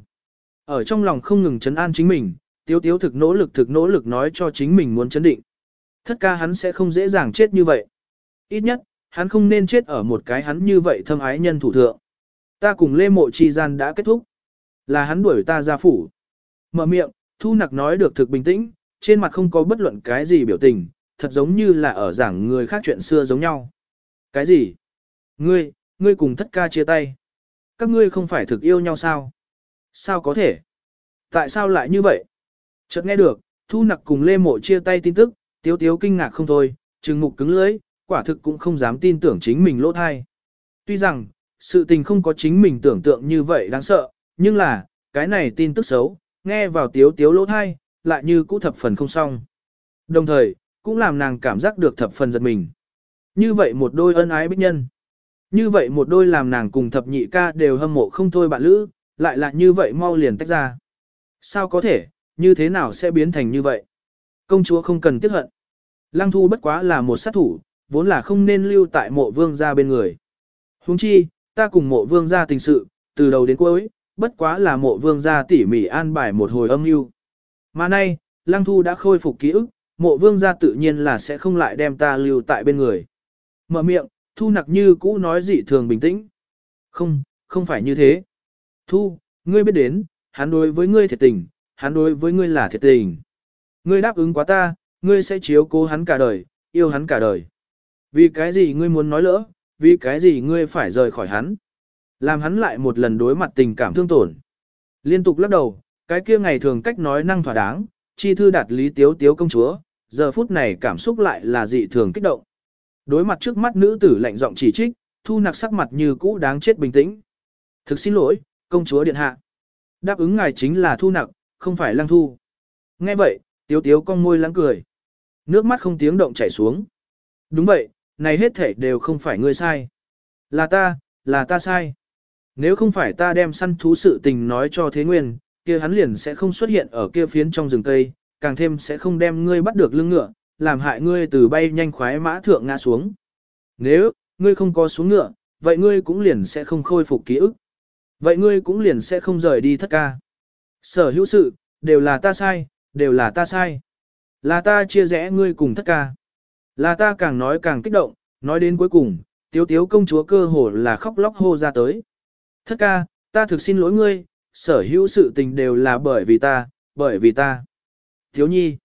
Ở trong lòng không ngừng chấn an chính mình, tiếu tiếu thực nỗ lực thực nỗ lực nói cho chính mình muốn chấn định. Thất ca hắn sẽ không dễ dàng chết như vậy. Ít nhất, hắn không nên chết ở một cái hắn như vậy thâm ái nhân thủ thượng. Ta cùng Lê Mộ Chi Gian đã kết thúc. Là hắn đuổi ta ra phủ. Mở miệng, Thu Nặc nói được thực bình tĩnh, trên mặt không có bất luận cái gì biểu tình, thật giống như là ở giảng người khác chuyện xưa giống nhau. Cái gì? Ngươi, ngươi cùng thất ca chia tay. Các ngươi không phải thực yêu nhau sao? Sao có thể? Tại sao lại như vậy? Chợt nghe được, Thu Nặc cùng Lê Mộ chia tay tin tức, Tiếu Tiếu kinh ngạc không thôi, trừng mục cứng lưỡi, quả thực cũng không dám tin tưởng chính mình lỗ thai. Tuy rằng, sự tình không có chính mình tưởng tượng như vậy đáng sợ, nhưng là, cái này tin tức xấu, nghe vào tiếu tiếu lỗ thai, lại như cũ thập phần không xong. Đồng thời, cũng làm nàng cảm giác được thập phần giật mình. Như vậy một đôi ân ái bích nhân. Như vậy một đôi làm nàng cùng thập nhị ca đều hâm mộ không thôi bạn lữ, lại là như vậy mau liền tách ra. Sao có thể, như thế nào sẽ biến thành như vậy? Công chúa không cần tiếc hận. Lăng thu bất quá là một sát thủ, vốn là không nên lưu tại mộ vương gia bên người. Huống chi, ta cùng mộ vương gia tình sự, từ đầu đến cuối, bất quá là mộ vương gia tỉ mỉ an bài một hồi âm mưu. Mà nay, Lăng Thu đã khôi phục ký ức, mộ vương gia tự nhiên là sẽ không lại đem ta lưu tại bên người. Mở miệng, Thu nặc như cũ nói dị thường bình tĩnh. Không, không phải như thế. Thu, ngươi biết đến, hắn đối với ngươi thiệt tình, hắn đối với ngươi là thiệt tình. Ngươi đáp ứng quá ta, ngươi sẽ chiếu cố hắn cả đời, yêu hắn cả đời. Vì cái gì ngươi muốn nói lỡ, vì cái gì ngươi phải rời khỏi hắn. Làm hắn lại một lần đối mặt tình cảm thương tổn. Liên tục lắc đầu, cái kia ngày thường cách nói năng thỏa đáng, chi thư đạt lý tiếu tiếu công chúa, giờ phút này cảm xúc lại là dị thường kích động. Đối mặt trước mắt nữ tử lạnh giọng chỉ trích, thu nặc sắc mặt như cũ đáng chết bình tĩnh. Thực xin lỗi, công chúa điện hạ. Đáp ứng ngài chính là thu nặc, không phải lăng thu. Nghe vậy, tiếu tiếu con môi lắng cười. Nước mắt không tiếng động chảy xuống. Đúng vậy, này hết thể đều không phải ngươi sai. Là ta, là ta sai. Nếu không phải ta đem săn thú sự tình nói cho thế nguyên, kia hắn liền sẽ không xuất hiện ở kia phiến trong rừng cây, càng thêm sẽ không đem ngươi bắt được lưng ngựa, làm hại ngươi từ bay nhanh khoái mã thượng ngã xuống. Nếu, ngươi không có xuống ngựa, vậy ngươi cũng liền sẽ không khôi phục ký ức. Vậy ngươi cũng liền sẽ không rời đi thất ca. Sở hữu sự, đều là ta sai, đều là ta sai. Là ta chia rẽ ngươi cùng thất ca. Là ta càng nói càng kích động, nói đến cuối cùng, tiếu tiếu công chúa cơ hồ là khóc lóc hô ra tới. Thất ca, ta thực xin lỗi ngươi, sở hữu sự tình đều là bởi vì ta, bởi vì ta. Thiếu nhi,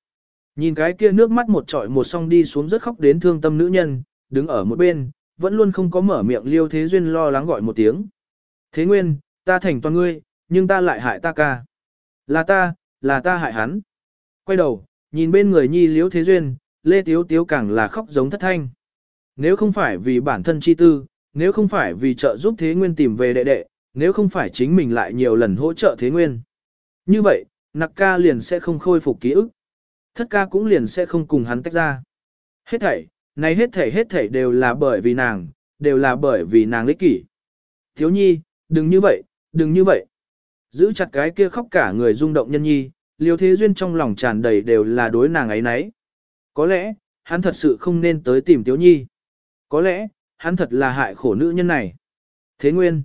nhìn cái kia nước mắt một trọi một song đi xuống rất khóc đến thương tâm nữ nhân, đứng ở một bên, vẫn luôn không có mở miệng liêu thế duyên lo lắng gọi một tiếng. Thế nguyên, ta thành toàn ngươi, nhưng ta lại hại ta ca. Là ta, là ta hại hắn. Quay đầu, nhìn bên người nhi liễu thế duyên, lê tiếu tiếu càng là khóc giống thất thanh. Nếu không phải vì bản thân chi tư, nếu không phải vì trợ giúp thế nguyên tìm về đệ đệ, nếu không phải chính mình lại nhiều lần hỗ trợ thế nguyên. Như vậy, nặc ca liền sẽ không khôi phục ký ức. Thất ca cũng liền sẽ không cùng hắn tách ra. Hết thảy, này hết thảy hết thảy đều là bởi vì nàng, đều là bởi vì nàng lý kỷ. Thiếu nhi, đừng như vậy, đừng như vậy. Giữ chặt cái kia khóc cả người rung động nhân nhi, liêu thế duyên trong lòng tràn đầy đều là đối nàng ấy nấy. Có lẽ, hắn thật sự không nên tới tìm Tiếu Nhi. Có lẽ, hắn thật là hại khổ nữ nhân này. Thế Nguyên.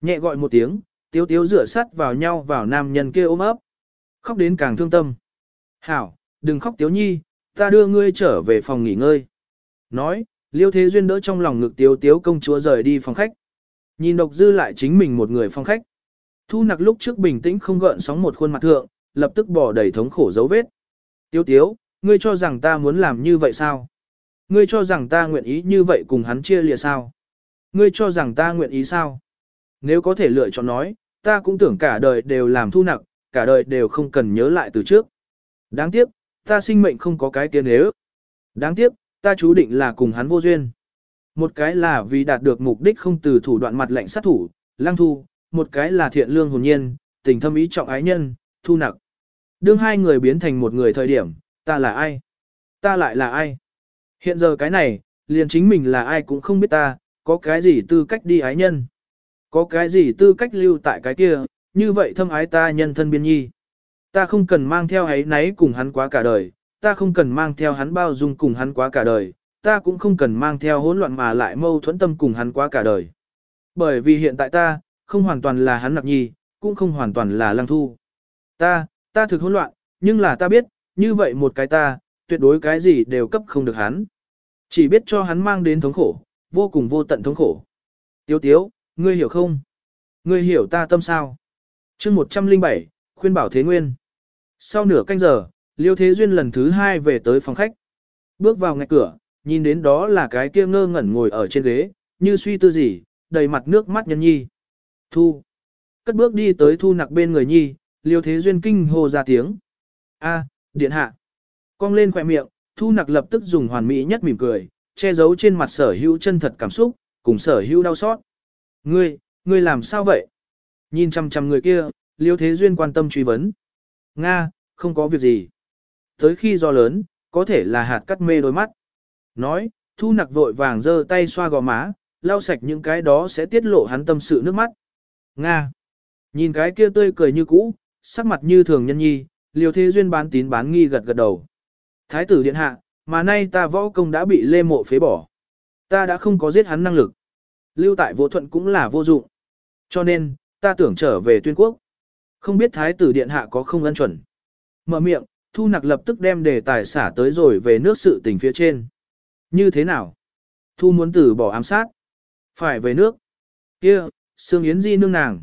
Nhẹ gọi một tiếng, Tiếu Tiếu rửa sát vào nhau vào nam nhân kia ôm ấp. Khóc đến càng thương tâm. Hảo, đừng khóc Tiếu Nhi, ta đưa ngươi trở về phòng nghỉ ngơi. Nói, Liêu Thế Duyên đỡ trong lòng ngực Tiếu Tiếu công chúa rời đi phòng khách. Nhìn độc dư lại chính mình một người phong khách. Thu nặc lúc trước bình tĩnh không gợn sóng một khuôn mặt thượng, lập tức bỏ đầy thống khổ dấu vết. Tiếu Tiếu, ngươi cho rằng ta muốn làm như vậy sao? Ngươi cho rằng ta nguyện ý như vậy cùng hắn chia lìa sao? Ngươi cho rằng ta nguyện ý sao? Nếu có thể lựa chọn nói, ta cũng tưởng cả đời đều làm thu nặc cả đời đều không cần nhớ lại từ trước. Đáng tiếc, ta sinh mệnh không có cái kia nếu. Đáng tiếc, ta chú định là cùng hắn vô duyên. Một cái là vì đạt được mục đích không từ thủ đoạn mặt lệnh sát thủ, lang thu, một cái là thiện lương hồn nhiên, tình thâm ý trọng ái nhân, thu nặc Đương hai người biến thành một người thời điểm, ta là ai? Ta lại là ai? Hiện giờ cái này, liền chính mình là ai cũng không biết ta, có cái gì tư cách đi ái nhân? Có cái gì tư cách lưu tại cái kia, như vậy thâm ái ta nhân thân biên nhi. Ta không cần mang theo ấy náy cùng hắn quá cả đời, ta không cần mang theo hắn bao dung cùng hắn quá cả đời, ta cũng không cần mang theo hỗn loạn mà lại mâu thuẫn tâm cùng hắn quá cả đời. Bởi vì hiện tại ta, không hoàn toàn là hắn nặc nhi, cũng không hoàn toàn là lăng thu. Ta, ta thực hỗn loạn, nhưng là ta biết, như vậy một cái ta, tuyệt đối cái gì đều cấp không được hắn. Chỉ biết cho hắn mang đến thống khổ, vô cùng vô tận thống khổ. Tiếu tiếu, ngươi hiểu không? Ngươi hiểu ta tâm sao? chương 107, khuyên bảo thế nguyên. Sau nửa canh giờ, Liêu Thế Duyên lần thứ hai về tới phòng khách. Bước vào ngay cửa, nhìn đến đó là cái kia ngơ ngẩn ngồi ở trên ghế, như suy tư gì, đầy mặt nước mắt nhân nhi. Thu. Cất bước đi tới thu nặc bên người nhi, Liêu Thế Duyên kinh hô ra tiếng. A, điện hạ. Cong lên khỏe miệng, thu nặc lập tức dùng hoàn mỹ nhất mỉm cười, che giấu trên mặt sở hữu chân thật cảm xúc, cùng sở hữu đau xót. Ngươi, ngươi làm sao vậy? Nhìn chăm chăm người kia, Liêu Thế Duyên quan tâm truy vấn. Nga, không có việc gì. Tới khi do lớn, có thể là hạt cắt mê đôi mắt. Nói, thu nặc vội vàng giơ tay xoa gò má, lau sạch những cái đó sẽ tiết lộ hắn tâm sự nước mắt. Nga. Nhìn cái kia tươi cười như cũ, sắc mặt như thường nhân nhi, liều thế duyên bán tín bán nghi gật gật đầu. Thái tử điện hạ, mà nay ta võ công đã bị lê mộ phế bỏ. Ta đã không có giết hắn năng lực. Lưu tại vô thuận cũng là vô dụng. Cho nên, ta tưởng trở về tuyên quốc. Không biết thái tử điện hạ có không ân chuẩn. Mở miệng, thu nặc lập tức đem đề tài xả tới rồi về nước sự tình phía trên. Như thế nào? Thu muốn từ bỏ ám sát. Phải về nước. kia Sương Yến Di nương nàng.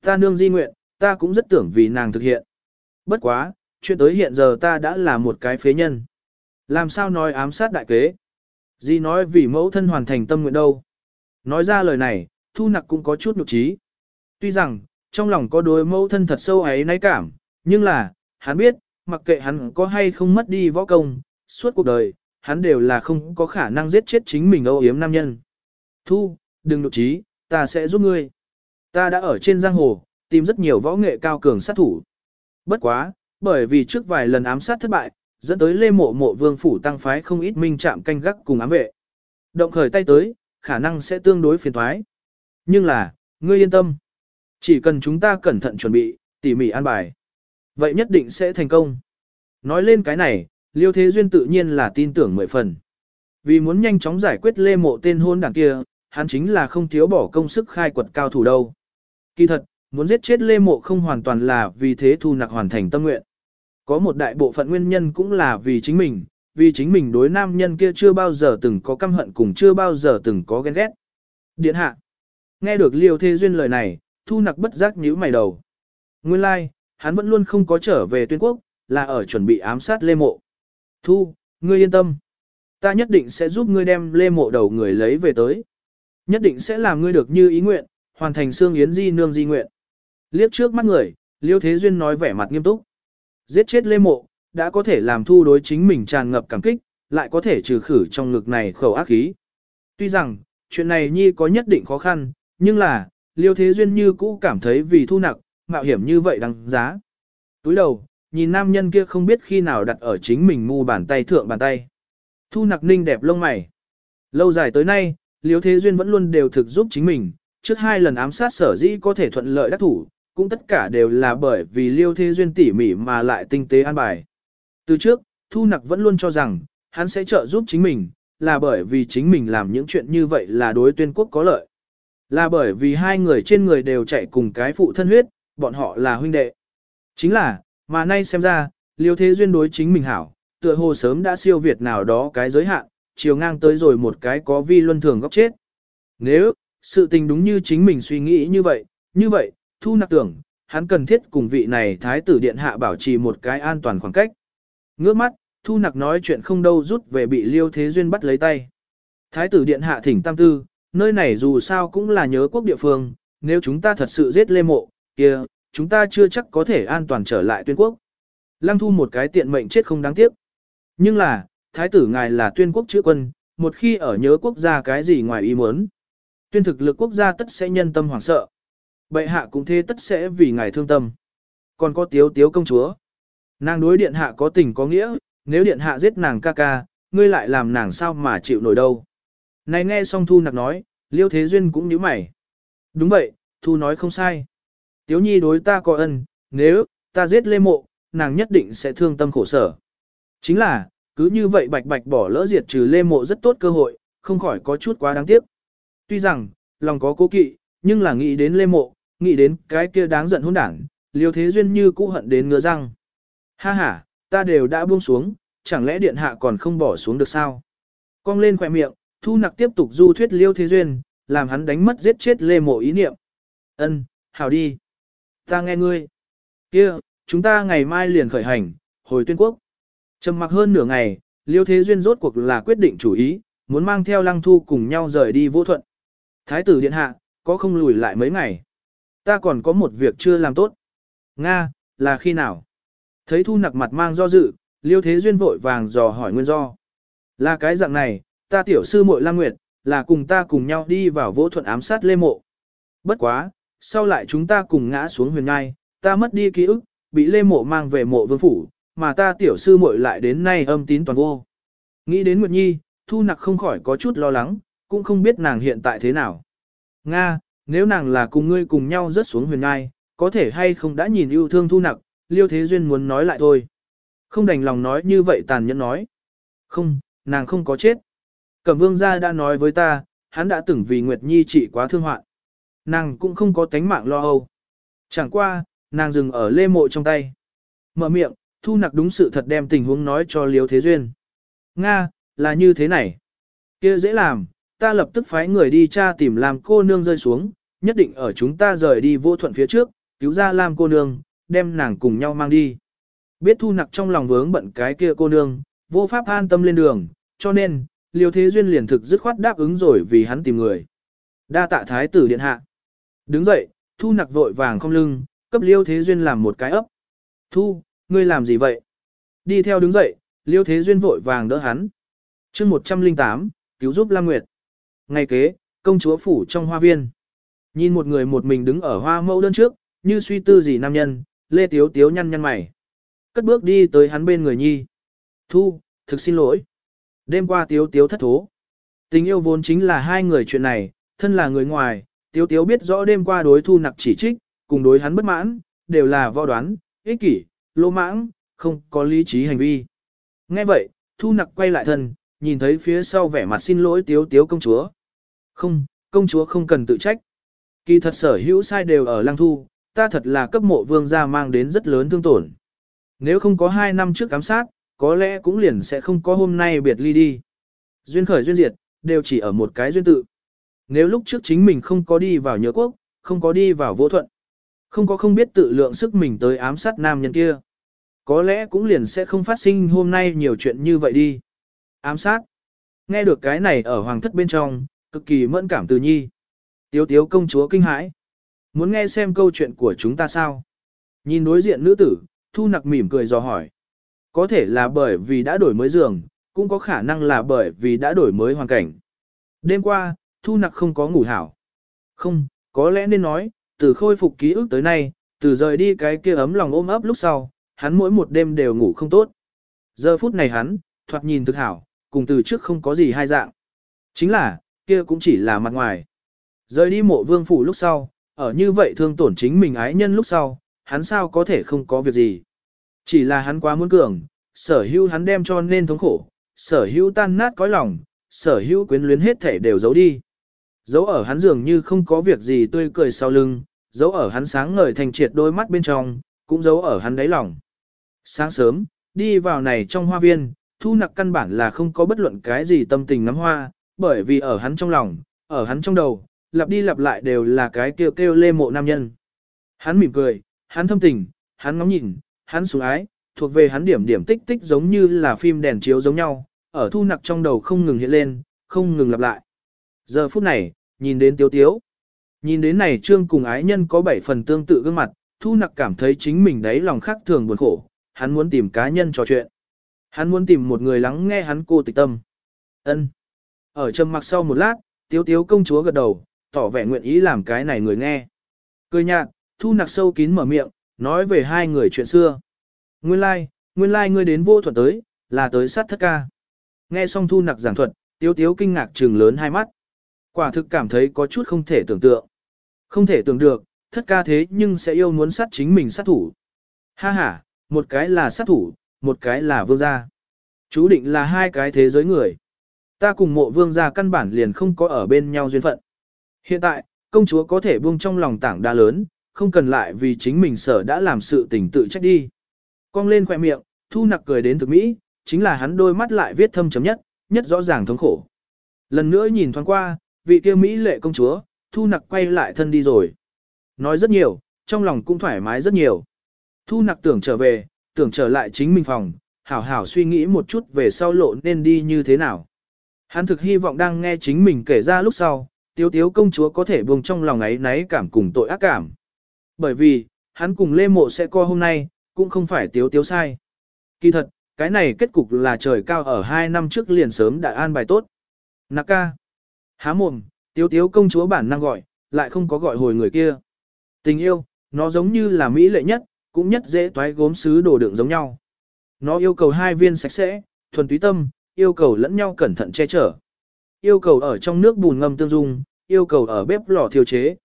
Ta nương di nguyện, ta cũng rất tưởng vì nàng thực hiện. Bất quá, chuyện tới hiện giờ ta đã là một cái phế nhân. Làm sao nói ám sát đại kế? Di nói vì mẫu thân hoàn thành tâm nguyện đâu. Nói ra lời này, thu nặc cũng có chút nhục trí. Tuy rằng, trong lòng có đối mẫu thân thật sâu ấy náy cảm, nhưng là, hắn biết, mặc kệ hắn có hay không mất đi võ công, suốt cuộc đời, hắn đều là không có khả năng giết chết chính mình âu yếm nam nhân. Thu, đừng nội trí, ta sẽ giúp ngươi. Ta đã ở trên giang hồ, tìm rất nhiều võ nghệ cao cường sát thủ. Bất quá, bởi vì trước vài lần ám sát thất bại, dẫn tới lê mộ mộ vương phủ tăng phái không ít minh chạm canh gác cùng ám vệ. Động khởi tay tới, khả năng sẽ tương đối phiền thoái. Nhưng là, ngươi yên tâm. Chỉ cần chúng ta cẩn thận chuẩn bị, tỉ mỉ an bài. Vậy nhất định sẽ thành công. Nói lên cái này, Liêu Thế Duyên tự nhiên là tin tưởng mười phần. Vì muốn nhanh chóng giải quyết lê mộ tên hôn đảng kia, hắn chính là không thiếu bỏ công sức khai quật cao thủ đâu. Kỳ thật, muốn giết chết lê mộ không hoàn toàn là vì thế thu nặc hoàn thành tâm nguyện. Có một đại bộ phận nguyên nhân cũng là vì chính mình, vì chính mình đối nam nhân kia chưa bao giờ từng có căm hận cùng chưa bao giờ từng có ghen ghét. Điện hạ. Nghe được Liêu Thế Duyên lời này, thu nặc bất giác nhíu mày đầu. Nguyên lai, like, hắn vẫn luôn không có trở về tuyên quốc, là ở chuẩn bị ám sát Lê Mộ. Thu, ngươi yên tâm. Ta nhất định sẽ giúp ngươi đem Lê Mộ đầu người lấy về tới. Nhất định sẽ làm ngươi được như ý nguyện, hoàn thành xương yến di nương di nguyện. Liếc trước mắt người, Liêu Thế Duyên nói vẻ mặt nghiêm túc. Giết chết Lê Mộ, đã có thể làm thu đối chính mình tràn ngập cảm kích, lại có thể trừ khử trong ngực này khẩu ác khí. Tuy rằng, chuyện này nhi có nhất định khó khăn, nhưng là, Liêu Thế Duyên như cũ cảm thấy vì thu nặng, mạo hiểm như vậy đáng giá. Túi đầu, nhìn nam nhân kia không biết khi nào đặt ở chính mình mu bàn tay thượng bàn tay. Thu nặc ninh đẹp lông mày. Lâu dài tới nay, Liêu Thế Duyên vẫn luôn đều thực giúp chính mình, trước hai lần ám sát sở dĩ có thể thuận lợi đắc thủ, cũng tất cả đều là bởi vì Liêu Thế Duyên tỉ mỉ mà lại tinh tế an bài. Từ trước, Thu Nặc vẫn luôn cho rằng, hắn sẽ trợ giúp chính mình, là bởi vì chính mình làm những chuyện như vậy là đối tuyên quốc có lợi. Là bởi vì hai người trên người đều chạy cùng cái phụ thân huyết, bọn họ là huynh đệ. Chính là, mà nay xem ra, Liêu Thế Duyên đối chính mình hảo, tựa hồ sớm đã siêu việt nào đó cái giới hạn, chiều ngang tới rồi một cái có vi luân thường góc chết. Nếu, sự tình đúng như chính mình suy nghĩ như vậy, như vậy, thu nặc tưởng, hắn cần thiết cùng vị này thái tử điện hạ bảo trì một cái an toàn khoảng cách. Ngước mắt, thu nặc nói chuyện không đâu rút về bị liêu thế duyên bắt lấy tay. Thái tử điện hạ thỉnh tam tư, nơi này dù sao cũng là nhớ quốc địa phương, nếu chúng ta thật sự giết lê mộ, kia, chúng ta chưa chắc có thể an toàn trở lại tuyên quốc. Lăng thu một cái tiện mệnh chết không đáng tiếc. Nhưng là, thái tử ngài là tuyên quốc chữ quân, một khi ở nhớ quốc gia cái gì ngoài ý muốn. Tuyên thực lực quốc gia tất sẽ nhân tâm hoảng sợ. Bệ hạ cũng thế tất sẽ vì ngài thương tâm. Còn có tiếu tiếu công chúa. Nàng đối điện hạ có tình có nghĩa, nếu điện hạ giết nàng ca ca, ngươi lại làm nàng sao mà chịu nổi đâu. Này nghe xong Thu nặc nói, Liêu Thế Duyên cũng nhíu mày. Đúng vậy, Thu nói không sai. Tiếu nhi đối ta có ân, nếu, ta giết Lê Mộ, nàng nhất định sẽ thương tâm khổ sở. Chính là, cứ như vậy bạch bạch bỏ lỡ diệt trừ Lê Mộ rất tốt cơ hội, không khỏi có chút quá đáng tiếc. Tuy rằng, lòng có cố kỵ, nhưng là nghĩ đến Lê Mộ, nghĩ đến cái kia đáng giận hôn đảng, Liêu Thế Duyên như cũ hận đến ngứa răng. Ha ha, ta đều đã buông xuống, chẳng lẽ điện hạ còn không bỏ xuống được sao? Cong lên khỏe miệng, Thu Nặc tiếp tục du thuyết Liêu Thế Duyên, làm hắn đánh mất giết chết Lê Mộ ý niệm. Ân, hảo đi. Ta nghe ngươi. Kia, chúng ta ngày mai liền khởi hành, hồi tuyên quốc. Trầm mặc hơn nửa ngày, Liêu Thế Duyên rốt cuộc là quyết định chủ ý, muốn mang theo Lăng Thu cùng nhau rời đi vô thuận. Thái tử điện hạ, có không lùi lại mấy ngày. Ta còn có một việc chưa làm tốt. Nga, là khi nào? Thấy Thu nặc mặt mang do dự, Liêu Thế Duyên vội vàng dò hỏi nguyên do. Là cái dạng này, ta tiểu sư muội Lam Nguyệt, là cùng ta cùng nhau đi vào vô thuận ám sát Lê Mộ. Bất quá, sau lại chúng ta cùng ngã xuống huyền ngai, ta mất đi ký ức, bị lê mộ mang về mộ vương phủ, mà ta tiểu sư muội lại đến nay âm tín toàn vô. Nghĩ đến Nguyệt Nhi, Thu Nặc không khỏi có chút lo lắng, cũng không biết nàng hiện tại thế nào. Nga, nếu nàng là cùng ngươi cùng nhau rớt xuống huyền ngai, có thể hay không đã nhìn yêu thương Thu Nặc, Liêu Thế Duyên muốn nói lại thôi. Không đành lòng nói như vậy tàn nhẫn nói. Không, nàng không có chết. Cẩm vương gia đã nói với ta, hắn đã từng vì Nguyệt Nhi trị quá thương hoạn. Nàng cũng không có tánh mạng lo âu. Chẳng qua, nàng dừng ở lê mộ trong tay. Mở miệng, thu nặc đúng sự thật đem tình huống nói cho Liêu Thế Duyên. Nga, là như thế này. kia dễ làm, ta lập tức phái người đi tra tìm làm cô nương rơi xuống, nhất định ở chúng ta rời đi vô thuận phía trước, cứu ra làm cô nương, đem nàng cùng nhau mang đi. Biết thu nặc trong lòng vướng bận cái kia cô nương, vô pháp an tâm lên đường, cho nên, Liêu Thế Duyên liền thực dứt khoát đáp ứng rồi vì hắn tìm người. Đa tạ thái tử điện hạ. Đứng dậy, thu nặc vội vàng không lưng, cấp Liêu Thế Duyên làm một cái ấp. Thu, ngươi làm gì vậy? Đi theo đứng dậy, Liêu Thế Duyên vội vàng đỡ hắn. chương 108, cứu giúp Lam Nguyệt. Ngày kế, công chúa phủ trong hoa viên. Nhìn một người một mình đứng ở hoa mẫu đơn trước, như suy tư gì nam nhân, Lê Tiếu Tiếu nhăn nhăn mày. Cất bước đi tới hắn bên người nhi. Thu, thực xin lỗi. Đêm qua Tiếu Tiếu thất thố. Tình yêu vốn chính là hai người chuyện này, thân là người ngoài, Tiếu Tiếu biết rõ đêm qua đối thu nặc chỉ trích, cùng đối hắn bất mãn, đều là võ đoán, ích kỷ, lô mãng, không có lý trí hành vi. Nghe vậy, thu nặc quay lại thân, nhìn thấy phía sau vẻ mặt xin lỗi Tiếu Tiếu công chúa. Không, công chúa không cần tự trách. Kỳ thật sở hữu sai đều ở lăng thu, ta thật là cấp mộ vương gia mang đến rất lớn thương tổn. Nếu không có hai năm trước giám sát, có lẽ cũng liền sẽ không có hôm nay biệt ly đi. Duyên khởi duyên diệt, đều chỉ ở một cái duyên tự. Nếu lúc trước chính mình không có đi vào nhớ quốc, không có đi vào vô thuận, không có không biết tự lượng sức mình tới ám sát nam nhân kia. Có lẽ cũng liền sẽ không phát sinh hôm nay nhiều chuyện như vậy đi. Ám sát. Nghe được cái này ở hoàng thất bên trong, cực kỳ mẫn cảm từ nhi. Tiếu tiếu công chúa kinh hãi. Muốn nghe xem câu chuyện của chúng ta sao? Nhìn đối diện nữ tử, thu nặc mỉm cười dò hỏi. Có thể là bởi vì đã đổi mới giường, cũng có khả năng là bởi vì đã đổi mới hoàn cảnh. Đêm qua, thu nặc không có ngủ hảo. Không, có lẽ nên nói, từ khôi phục ký ức tới nay, từ rời đi cái kia ấm lòng ôm ấp lúc sau, hắn mỗi một đêm đều ngủ không tốt. Giờ phút này hắn, thoạt nhìn thực hảo, cùng từ trước không có gì hai dạng. Chính là, kia cũng chỉ là mặt ngoài. Rời đi mộ vương phủ lúc sau, ở như vậy thương tổn chính mình ái nhân lúc sau, hắn sao có thể không có việc gì. Chỉ là hắn quá muốn cường, sở hữu hắn đem cho nên thống khổ, sở hữu tan nát cõi lòng, sở hữu quyến luyến hết thể đều giấu đi. Dấu ở hắn dường như không có việc gì tươi cười sau lưng, dấu ở hắn sáng ngời thành triệt đôi mắt bên trong, cũng dấu ở hắn đáy lòng. Sáng sớm, đi vào này trong hoa viên, thu nặc căn bản là không có bất luận cái gì tâm tình ngắm hoa, bởi vì ở hắn trong lòng, ở hắn trong đầu, lặp đi lặp lại đều là cái kêu kêu lê mộ nam nhân. Hắn mỉm cười, hắn thâm tình, hắn ngóng nhìn, hắn sủng ái, thuộc về hắn điểm điểm tích tích giống như là phim đèn chiếu giống nhau, ở thu nặc trong đầu không ngừng hiện lên, không ngừng lặp lại. Giờ phút này, nhìn đến tiếu tiếu. Nhìn đến này trương cùng ái nhân có bảy phần tương tự gương mặt, thu nặc cảm thấy chính mình đấy lòng khác thường buồn khổ, hắn muốn tìm cá nhân trò chuyện. Hắn muốn tìm một người lắng nghe hắn cô tịch tâm. ân Ở trầm mặc sau một lát, tiếu tiếu công chúa gật đầu, tỏ vẻ nguyện ý làm cái này người nghe. Cười nhạt, thu nặc sâu kín mở miệng, nói về hai người chuyện xưa. Nguyên lai, like, nguyên lai like ngươi đến vô thuật tới, là tới sát thất ca. Nghe xong thu nặc giảng thuật, tiếu tiếu kinh ngạc trừng lớn hai mắt. Quả thực cảm thấy có chút không thể tưởng tượng. Không thể tưởng được, thất ca thế nhưng sẽ yêu muốn sát chính mình sát thủ. Ha ha, một cái là sát thủ, một cái là vương gia. Chú định là hai cái thế giới người. Ta cùng mộ vương gia căn bản liền không có ở bên nhau duyên phận. Hiện tại, công chúa có thể buông trong lòng tảng đa lớn, không cần lại vì chính mình sở đã làm sự tình tự trách đi. Cong lên khỏe miệng, thu nặc cười đến thực mỹ, chính là hắn đôi mắt lại viết thâm chấm nhất, nhất rõ ràng thống khổ. Lần nữa nhìn thoáng qua, vị kia mỹ lệ công chúa, thu nặc quay lại thân đi rồi. Nói rất nhiều, trong lòng cũng thoải mái rất nhiều. Thu nặc tưởng trở về, tưởng trở lại chính mình phòng, hảo hảo suy nghĩ một chút về sau lộ nên đi như thế nào. Hắn thực hy vọng đang nghe chính mình kể ra lúc sau, tiếu tiếu công chúa có thể buông trong lòng ấy náy cảm cùng tội ác cảm. Bởi vì, hắn cùng Lê Mộ sẽ co hôm nay, cũng không phải tiếu tiếu sai. Kỳ thật, cái này kết cục là trời cao ở hai năm trước liền sớm đã an bài tốt. Naka. Há mồm, tiếu tiếu công chúa bản năng gọi, lại không có gọi hồi người kia. Tình yêu, nó giống như là mỹ lệ nhất, cũng nhất dễ toái gốm sứ đồ đựng giống nhau. Nó yêu cầu hai viên sạch sẽ, thuần túy tâm, yêu cầu lẫn nhau cẩn thận che chở. Yêu cầu ở trong nước bùn ngâm tương dung, yêu cầu ở bếp lò thiêu chế.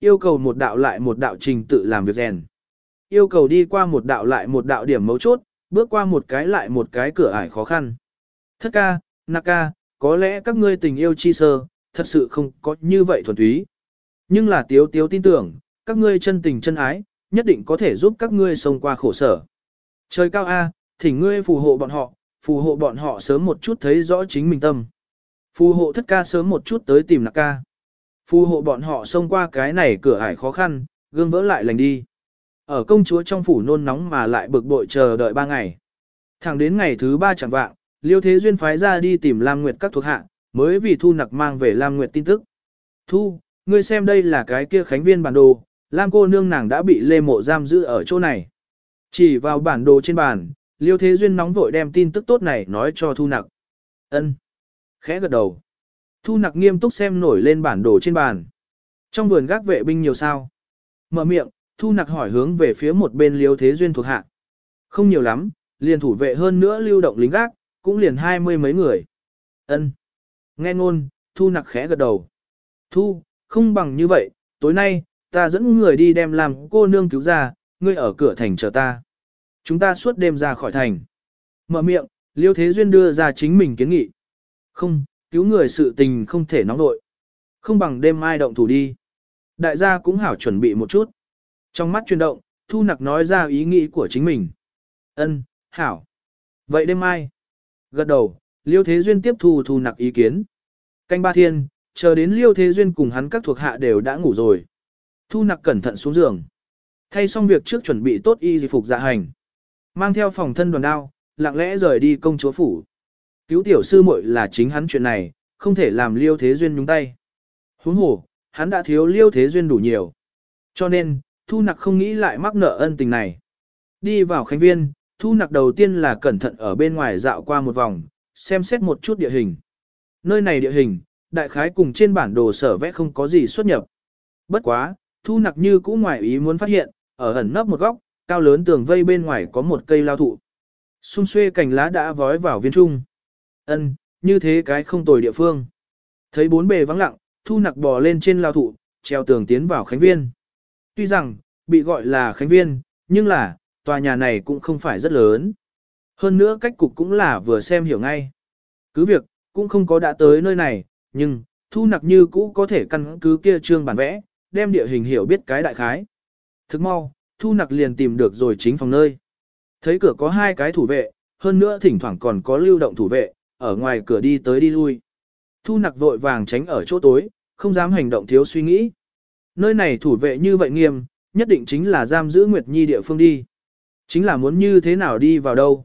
Yêu cầu một đạo lại một đạo trình tự làm việc rèn. Yêu cầu đi qua một đạo lại một đạo điểm mấu chốt, bước qua một cái lại một cái cửa ải khó khăn. Thất ca, Naka, có lẽ các ngươi tình yêu chi sơ, thật sự không có như vậy thuần túy. Nhưng là tiếu tiếu tin tưởng, các ngươi chân tình chân ái, nhất định có thể giúp các ngươi sống qua khổ sở. Trời cao A, thỉnh ngươi phù hộ bọn họ, phù hộ bọn họ sớm một chút thấy rõ chính mình tâm. Phù hộ thất ca sớm một chút tới tìm nạc ca. Phù hộ bọn họ xông qua cái này cửa ải khó khăn, gương vỡ lại lành đi. Ở công chúa trong phủ nôn nóng mà lại bực bội chờ đợi ba ngày. Thẳng đến ngày thứ ba chẳng vạng, Liêu Thế Duyên phái ra đi tìm Lam Nguyệt các thuộc hạ, mới vì Thu Nặc mang về Lam Nguyệt tin tức. Thu, ngươi xem đây là cái kia khánh viên bản đồ, Lam cô nương nàng đã bị Lê Mộ giam giữ ở chỗ này. Chỉ vào bản đồ trên bàn, Liêu Thế Duyên nóng vội đem tin tức tốt này nói cho Thu Nặc. Ân, Khẽ gật đầu. Thu Nặc nghiêm túc xem nổi lên bản đồ trên bàn. Trong vườn gác vệ binh nhiều sao? Mở miệng, Thu Nặc hỏi hướng về phía một bên Liêu Thế Duyên thuộc hạ. Không nhiều lắm, liền thủ vệ hơn nữa lưu động lính gác, cũng liền hai mươi mấy người. Ân. Nghe ngôn, Thu Nặc khẽ gật đầu. Thu, không bằng như vậy, tối nay, ta dẫn người đi đem làm cô nương cứu ra, ngươi ở cửa thành chờ ta. Chúng ta suốt đêm ra khỏi thành. Mở miệng, Liêu Thế Duyên đưa ra chính mình kiến nghị. Không, cứu người sự tình không thể nóng nội. Không bằng đêm mai động thủ đi. Đại gia cũng hảo chuẩn bị một chút. Trong mắt chuyển động, Thu Nặc nói ra ý nghĩ của chính mình. Ân, hảo. Vậy đêm mai. Gật đầu, Liêu Thế Duyên tiếp thu Thu Nặc ý kiến. Canh ba thiên, chờ đến Liêu Thế Duyên cùng hắn các thuộc hạ đều đã ngủ rồi. Thu Nặc cẩn thận xuống giường. Thay xong việc trước chuẩn bị tốt y phục dạ hành. Mang theo phòng thân đoàn đao, lặng lẽ rời đi công chúa phủ. Cứu tiểu sư muội là chính hắn chuyện này, không thể làm liêu thế duyên nhúng tay. Huống hồ, hắn đã thiếu liêu thế duyên đủ nhiều. Cho nên, thu nặc không nghĩ lại mắc nợ ân tình này. Đi vào khánh viên, thu nặc đầu tiên là cẩn thận ở bên ngoài dạo qua một vòng, xem xét một chút địa hình. Nơi này địa hình, đại khái cùng trên bản đồ sở vẽ không có gì xuất nhập. Bất quá, thu nặc như cũ ngoài ý muốn phát hiện, ở ẩn nấp một góc, cao lớn tường vây bên ngoài có một cây lao thụ. Xung xuê cành lá đã vói vào viên trung. Ân, như thế cái không tồi địa phương. Thấy bốn bề vắng lặng, thu nặc bò lên trên lao thụ, treo tường tiến vào khánh viên. Tuy rằng, bị gọi là khánh viên, nhưng là, tòa nhà này cũng không phải rất lớn. Hơn nữa cách cục cũng là vừa xem hiểu ngay. Cứ việc, cũng không có đã tới nơi này, nhưng, thu nặc như cũ có thể căn cứ kia trương bản vẽ, đem địa hình hiểu biết cái đại khái. Thức mau, thu nặc liền tìm được rồi chính phòng nơi. Thấy cửa có hai cái thủ vệ, hơn nữa thỉnh thoảng còn có lưu động thủ vệ, ở ngoài cửa đi tới đi lui. Thu nặc vội vàng tránh ở chỗ tối, không dám hành động thiếu suy nghĩ. Nơi này thủ vệ như vậy nghiêm, nhất định chính là giam giữ Nguyệt Nhi địa phương đi. Chính là muốn như thế nào đi vào đâu.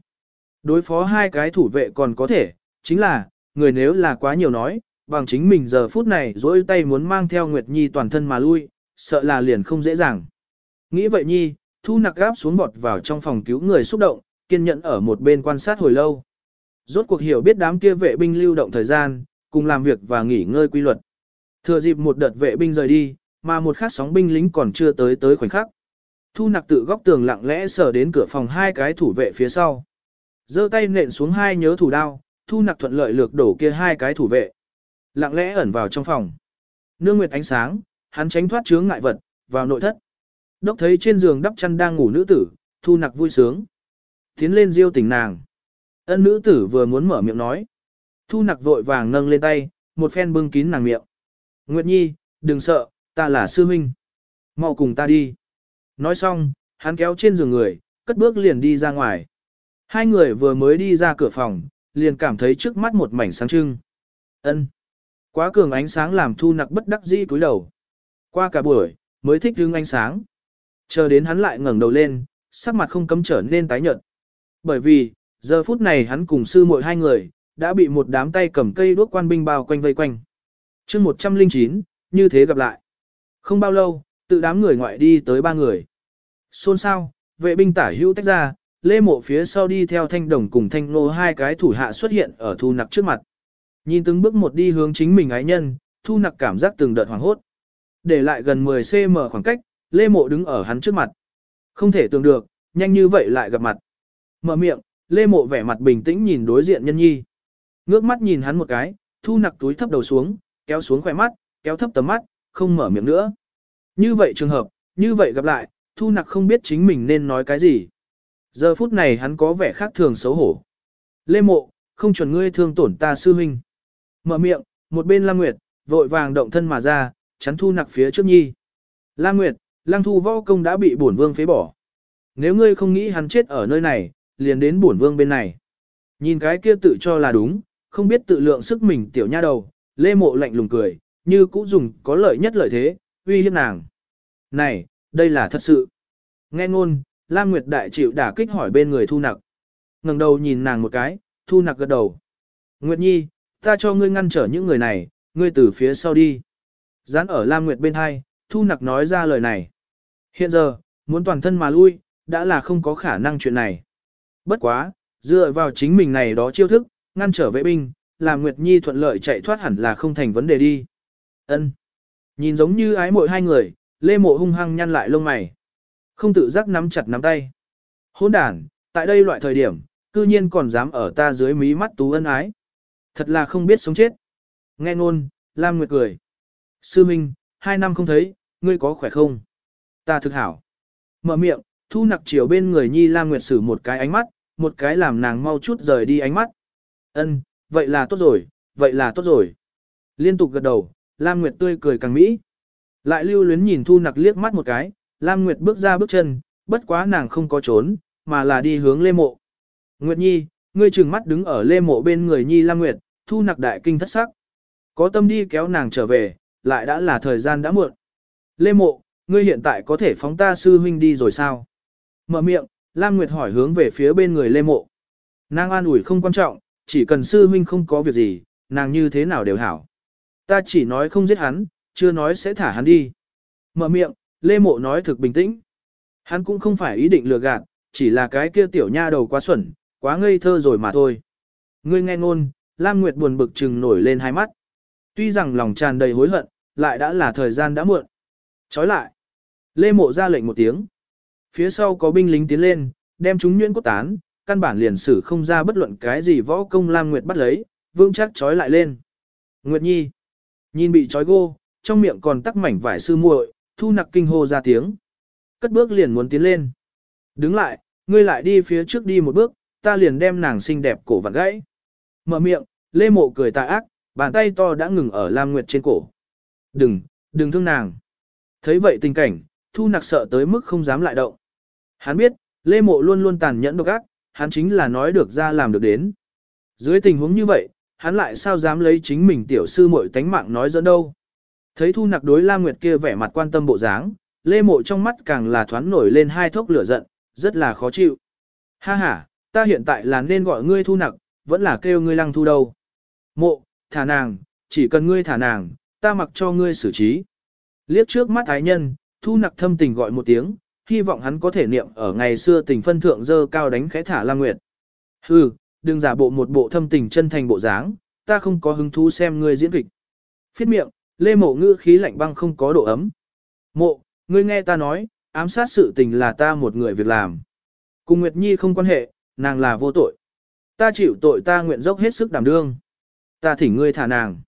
Đối phó hai cái thủ vệ còn có thể, chính là, người nếu là quá nhiều nói, bằng chính mình giờ phút này dỗi tay muốn mang theo Nguyệt Nhi toàn thân mà lui, sợ là liền không dễ dàng. Nghĩ vậy Nhi, thu nặc gáp xuống bọt vào trong phòng cứu người xúc động, kiên nhẫn ở một bên quan sát hồi lâu. Rốt cuộc hiểu biết đám kia vệ binh lưu động thời gian, cùng làm việc và nghỉ ngơi quy luật. Thừa dịp một đợt vệ binh rời đi, mà một khát sóng binh lính còn chưa tới tới khoảnh khắc. Thu nặc tự góc tường lặng lẽ sờ đến cửa phòng hai cái thủ vệ phía sau. giơ tay nện xuống hai nhớ thủ đao, thu nặc thuận lợi lược đổ kia hai cái thủ vệ. Lặng lẽ ẩn vào trong phòng. Nương nguyệt ánh sáng, hắn tránh thoát chướng ngại vật, vào nội thất. Đốc thấy trên giường đắp chăn đang ngủ nữ tử, thu nặc vui sướng. Tiến lên diêu tỉnh nàng. Ân nữ tử vừa muốn mở miệng nói. Thu nặc vội vàng nâng lên tay, một phen bưng kín nàng miệng. Nguyệt Nhi, đừng sợ, ta là sư huynh. mau cùng ta đi. Nói xong, hắn kéo trên giường người, cất bước liền đi ra ngoài. Hai người vừa mới đi ra cửa phòng, liền cảm thấy trước mắt một mảnh sáng trưng. Ân, Quá cường ánh sáng làm thu nặc bất đắc dĩ cúi đầu. Qua cả buổi, mới thích hứng ánh sáng. Chờ đến hắn lại ngẩng đầu lên, sắc mặt không cấm trở nên tái nhợt. Bởi vì, giờ phút này hắn cùng sư muội hai người, đã bị một đám tay cầm cây đuốc quan binh bao quanh vây quanh. chương 109, như thế gặp lại. Không bao lâu, tự đám người ngoại đi tới ba người. Xôn xao vệ binh tả hữu tách ra, lê mộ phía sau đi theo thanh đồng cùng thanh nô hai cái thủ hạ xuất hiện ở thu nặc trước mặt. Nhìn từng bước một đi hướng chính mình ái nhân, thu nặc cảm giác từng đợt hoảng hốt. Để lại gần 10cm khoảng cách, Lê Mộ đứng ở hắn trước mặt. Không thể tưởng được, nhanh như vậy lại gặp mặt. Mở miệng, Lê Mộ vẻ mặt bình tĩnh nhìn đối diện nhân nhi. Ngước mắt nhìn hắn một cái, thu nặc túi thấp đầu xuống, kéo xuống khỏe mắt, kéo thấp tầm mắt, không mở miệng nữa. Như vậy trường hợp, như vậy gặp lại, thu nặc không biết chính mình nên nói cái gì. Giờ phút này hắn có vẻ khác thường xấu hổ. Lê Mộ, không chuẩn ngươi thương tổn ta sư huynh. Mở miệng, một bên Lam Nguyệt, vội vàng động thân mà ra, chắn thu nặc phía trước nhi. Lam Nguyệt, Lăng Thu võ công đã bị bổn vương phế bỏ. Nếu ngươi không nghĩ hắn chết ở nơi này, liền đến bổn vương bên này. Nhìn cái kia tự cho là đúng, không biết tự lượng sức mình tiểu nha đầu, Lê Mộ lạnh lùng cười, như cũ dùng có lợi nhất lợi thế, uy hiếp nàng. Này, đây là thật sự. Nghe ngôn, Lam Nguyệt đại chịu đả kích hỏi bên người Thu Nặc. ngẩng đầu nhìn nàng một cái, Thu Nặc gật đầu. Nguyệt Nhi, ta cho ngươi ngăn trở những người này, ngươi từ phía sau đi. Dán ở Lam Nguyệt bên hai, Thu Nặc nói ra lời này. Hiện giờ, muốn toàn thân mà lui, đã là không có khả năng chuyện này. Bất quá, dựa vào chính mình này đó chiêu thức, ngăn trở vệ binh, làm Nguyệt Nhi thuận lợi chạy thoát hẳn là không thành vấn đề đi. Ân. Nhìn giống như ái mội hai người, Lê Mộ hung hăng nhăn lại lông mày. Không tự giác nắm chặt nắm tay. Hôn đàn, tại đây loại thời điểm, cư nhiên còn dám ở ta dưới mí mắt tú ân ái. Thật là không biết sống chết. Nghe ngôn, Lam Nguyệt cười. Sư Minh, hai năm không thấy, ngươi có khỏe không? Ta thực hảo. Mở miệng, thu nặc chiều bên người Nhi Lam Nguyệt sử một cái ánh mắt, một cái làm nàng mau chút rời đi ánh mắt. Ân, vậy là tốt rồi, vậy là tốt rồi. Liên tục gật đầu, Lam Nguyệt tươi cười càng mỹ. Lại lưu luyến nhìn thu nặc liếc mắt một cái, Lam Nguyệt bước ra bước chân, bất quá nàng không có trốn, mà là đi hướng Lê Mộ. Nguyệt Nhi, ngươi trừng mắt đứng ở Lê Mộ bên người Nhi Lam Nguyệt, thu nặc đại kinh thất sắc. Có tâm đi kéo nàng trở về, lại đã là thời gian đã muộn. Lê Mộ, ngươi hiện tại có thể phóng ta sư huynh đi rồi sao? Mở miệng, Lam Nguyệt hỏi hướng về phía bên người Lê Mộ. Nàng an ủi không quan trọng, chỉ cần sư huynh không có việc gì, nàng như thế nào đều hảo. Ta chỉ nói không giết hắn, chưa nói sẽ thả hắn đi. Mở miệng, Lê Mộ nói thực bình tĩnh. Hắn cũng không phải ý định lừa gạt, chỉ là cái kia tiểu nha đầu quá xuẩn, quá ngây thơ rồi mà thôi. Ngươi nghe ngôn, Lam Nguyệt buồn bực trừng nổi lên hai mắt. Tuy rằng lòng tràn đầy hối hận, lại đã là thời gian đã muộn. Chói lại. Lê Mộ ra lệnh một tiếng. Phía sau có binh lính tiến lên, đem chúng nhuyễn cốt tán, căn bản liền sử không ra bất luận cái gì võ công Lam Nguyệt bắt lấy, vương chắc trói lại lên. Nguyệt Nhi. Nhìn bị trói gô, trong miệng còn tắc mảnh vải sư muội, thu nặc kinh hô ra tiếng. Cất bước liền muốn tiến lên. Đứng lại, ngươi lại đi phía trước đi một bước, ta liền đem nàng xinh đẹp cổ vặn gãy. Mở miệng, Lê Mộ cười tà ác, bàn tay to đã ngừng ở Lam Nguyệt trên cổ. Đừng, đừng thương nàng. Thấy vậy tình cảnh, thu nặc sợ tới mức không dám lại động. Hắn biết, Lê Mộ luôn luôn tàn nhẫn độc ác, hắn chính là nói được ra làm được đến. Dưới tình huống như vậy, hắn lại sao dám lấy chính mình tiểu sư muội tánh mạng nói dẫn đâu. Thấy thu nặc đối Lam Nguyệt kia vẻ mặt quan tâm bộ dáng, Lê Mộ trong mắt càng là thoáng nổi lên hai thốc lửa giận, rất là khó chịu. Ha ha, ta hiện tại là nên gọi ngươi thu nặc, vẫn là kêu ngươi lăng thu đâu. Mộ, thả nàng, chỉ cần ngươi thả nàng, ta mặc cho ngươi xử trí. Liếc trước mắt ái nhân, thu nặc thâm tình gọi một tiếng, hy vọng hắn có thể niệm ở ngày xưa tình phân thượng dơ cao đánh khẽ thả Lam Nguyệt. Hừ, đừng giả bộ một bộ thâm tình chân thành bộ dáng, ta không có hứng thú xem ngươi diễn kịch. Phiết miệng, lê mộ ngữ khí lạnh băng không có độ ấm. Mộ, ngươi nghe ta nói, ám sát sự tình là ta một người việc làm. Cùng Nguyệt Nhi không quan hệ, nàng là vô tội. Ta chịu tội ta nguyện dốc hết sức đảm đương. Ta thỉnh ngươi thả nàng.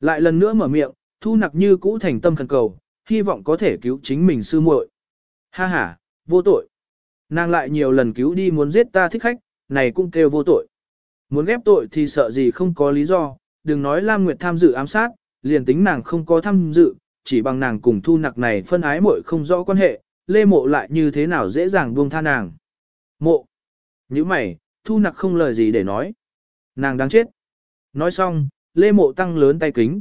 Lại lần nữa mở miệng, thu nặc như cũ thành tâm khẩn cầu, hy vọng có thể cứu chính mình sư muội. Ha ha, vô tội. Nàng lại nhiều lần cứu đi muốn giết ta thích khách, này cũng kêu vô tội. Muốn ghép tội thì sợ gì không có lý do, đừng nói Lam Nguyệt tham dự ám sát, liền tính nàng không có tham dự, chỉ bằng nàng cùng thu nặc này phân ái muội không rõ quan hệ, lê mộ lại như thế nào dễ dàng buông tha nàng. Mộ. Như mày, thu nặc không lời gì để nói. Nàng đáng chết. Nói xong, lê mộ tăng lớn tay kính.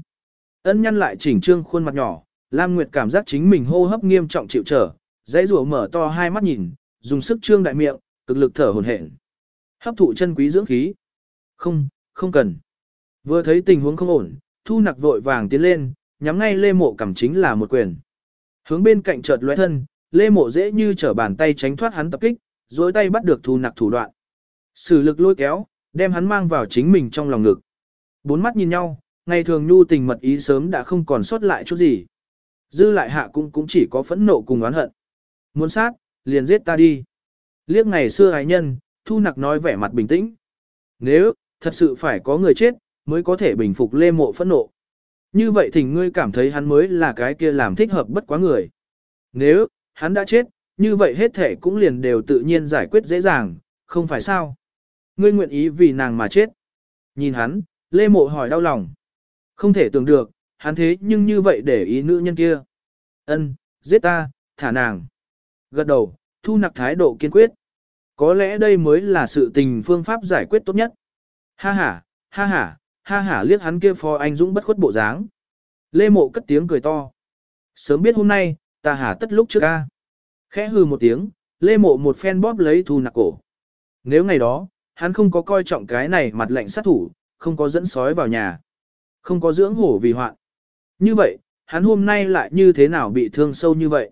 Ân nhăn lại chỉnh trương khuôn mặt nhỏ, Lam Nguyệt cảm giác chính mình hô hấp nghiêm trọng chịu trở, dãy rùa mở to hai mắt nhìn, dùng sức trương đại miệng, cực lực thở hổn hển. Hấp thụ chân quý dưỡng khí. Không, không cần. Vừa thấy tình huống không ổn, thu nặc vội vàng tiến lên, nhắm ngay lê mộ cảm chính là một quyền. Hướng bên cạnh chợt lóe thân, lê mộ dễ như trở bàn tay tránh thoát hắn tập kích, dối tay bắt được thu nặc thủ đoạn. Sử lực lôi kéo, đem hắn mang vào chính mình trong lòng ngực. Bốn mắt nhìn nhau, ngày thường nhu tình mật ý sớm đã không còn sót lại chút gì. Dư lại hạ cũng cũng chỉ có phẫn nộ cùng oán hận. Muốn sát, liền giết ta đi. Liếc ngày xưa ái nhân, thu nặc nói vẻ mặt bình tĩnh. Nếu, thật sự phải có người chết, mới có thể bình phục lê mộ phẫn nộ. Như vậy thì ngươi cảm thấy hắn mới là cái kia làm thích hợp bất quá người. Nếu, hắn đã chết, như vậy hết thể cũng liền đều tự nhiên giải quyết dễ dàng, không phải sao. Ngươi nguyện ý vì nàng mà chết. Nhìn hắn, lê mộ hỏi đau lòng. Không thể tưởng được, hắn thế nhưng như vậy để ý nữ nhân kia. Ân, giết ta, thả nàng. Gật đầu, thu nặc thái độ kiên quyết. Có lẽ đây mới là sự tình phương pháp giải quyết tốt nhất. Ha ha, ha ha, ha hả liếc hắn kia phò anh dũng bất khuất bộ dáng. Lê mộ cất tiếng cười to. Sớm biết hôm nay, ta hả tất lúc trước ca. Khẽ hừ một tiếng, lê mộ một phen bóp lấy thu nặc cổ. Nếu ngày đó, hắn không có coi trọng cái này mặt lạnh sát thủ, không có dẫn sói vào nhà, không có dưỡng hổ vì hoạn. Như vậy, hắn hôm nay lại như thế nào bị thương sâu như vậy?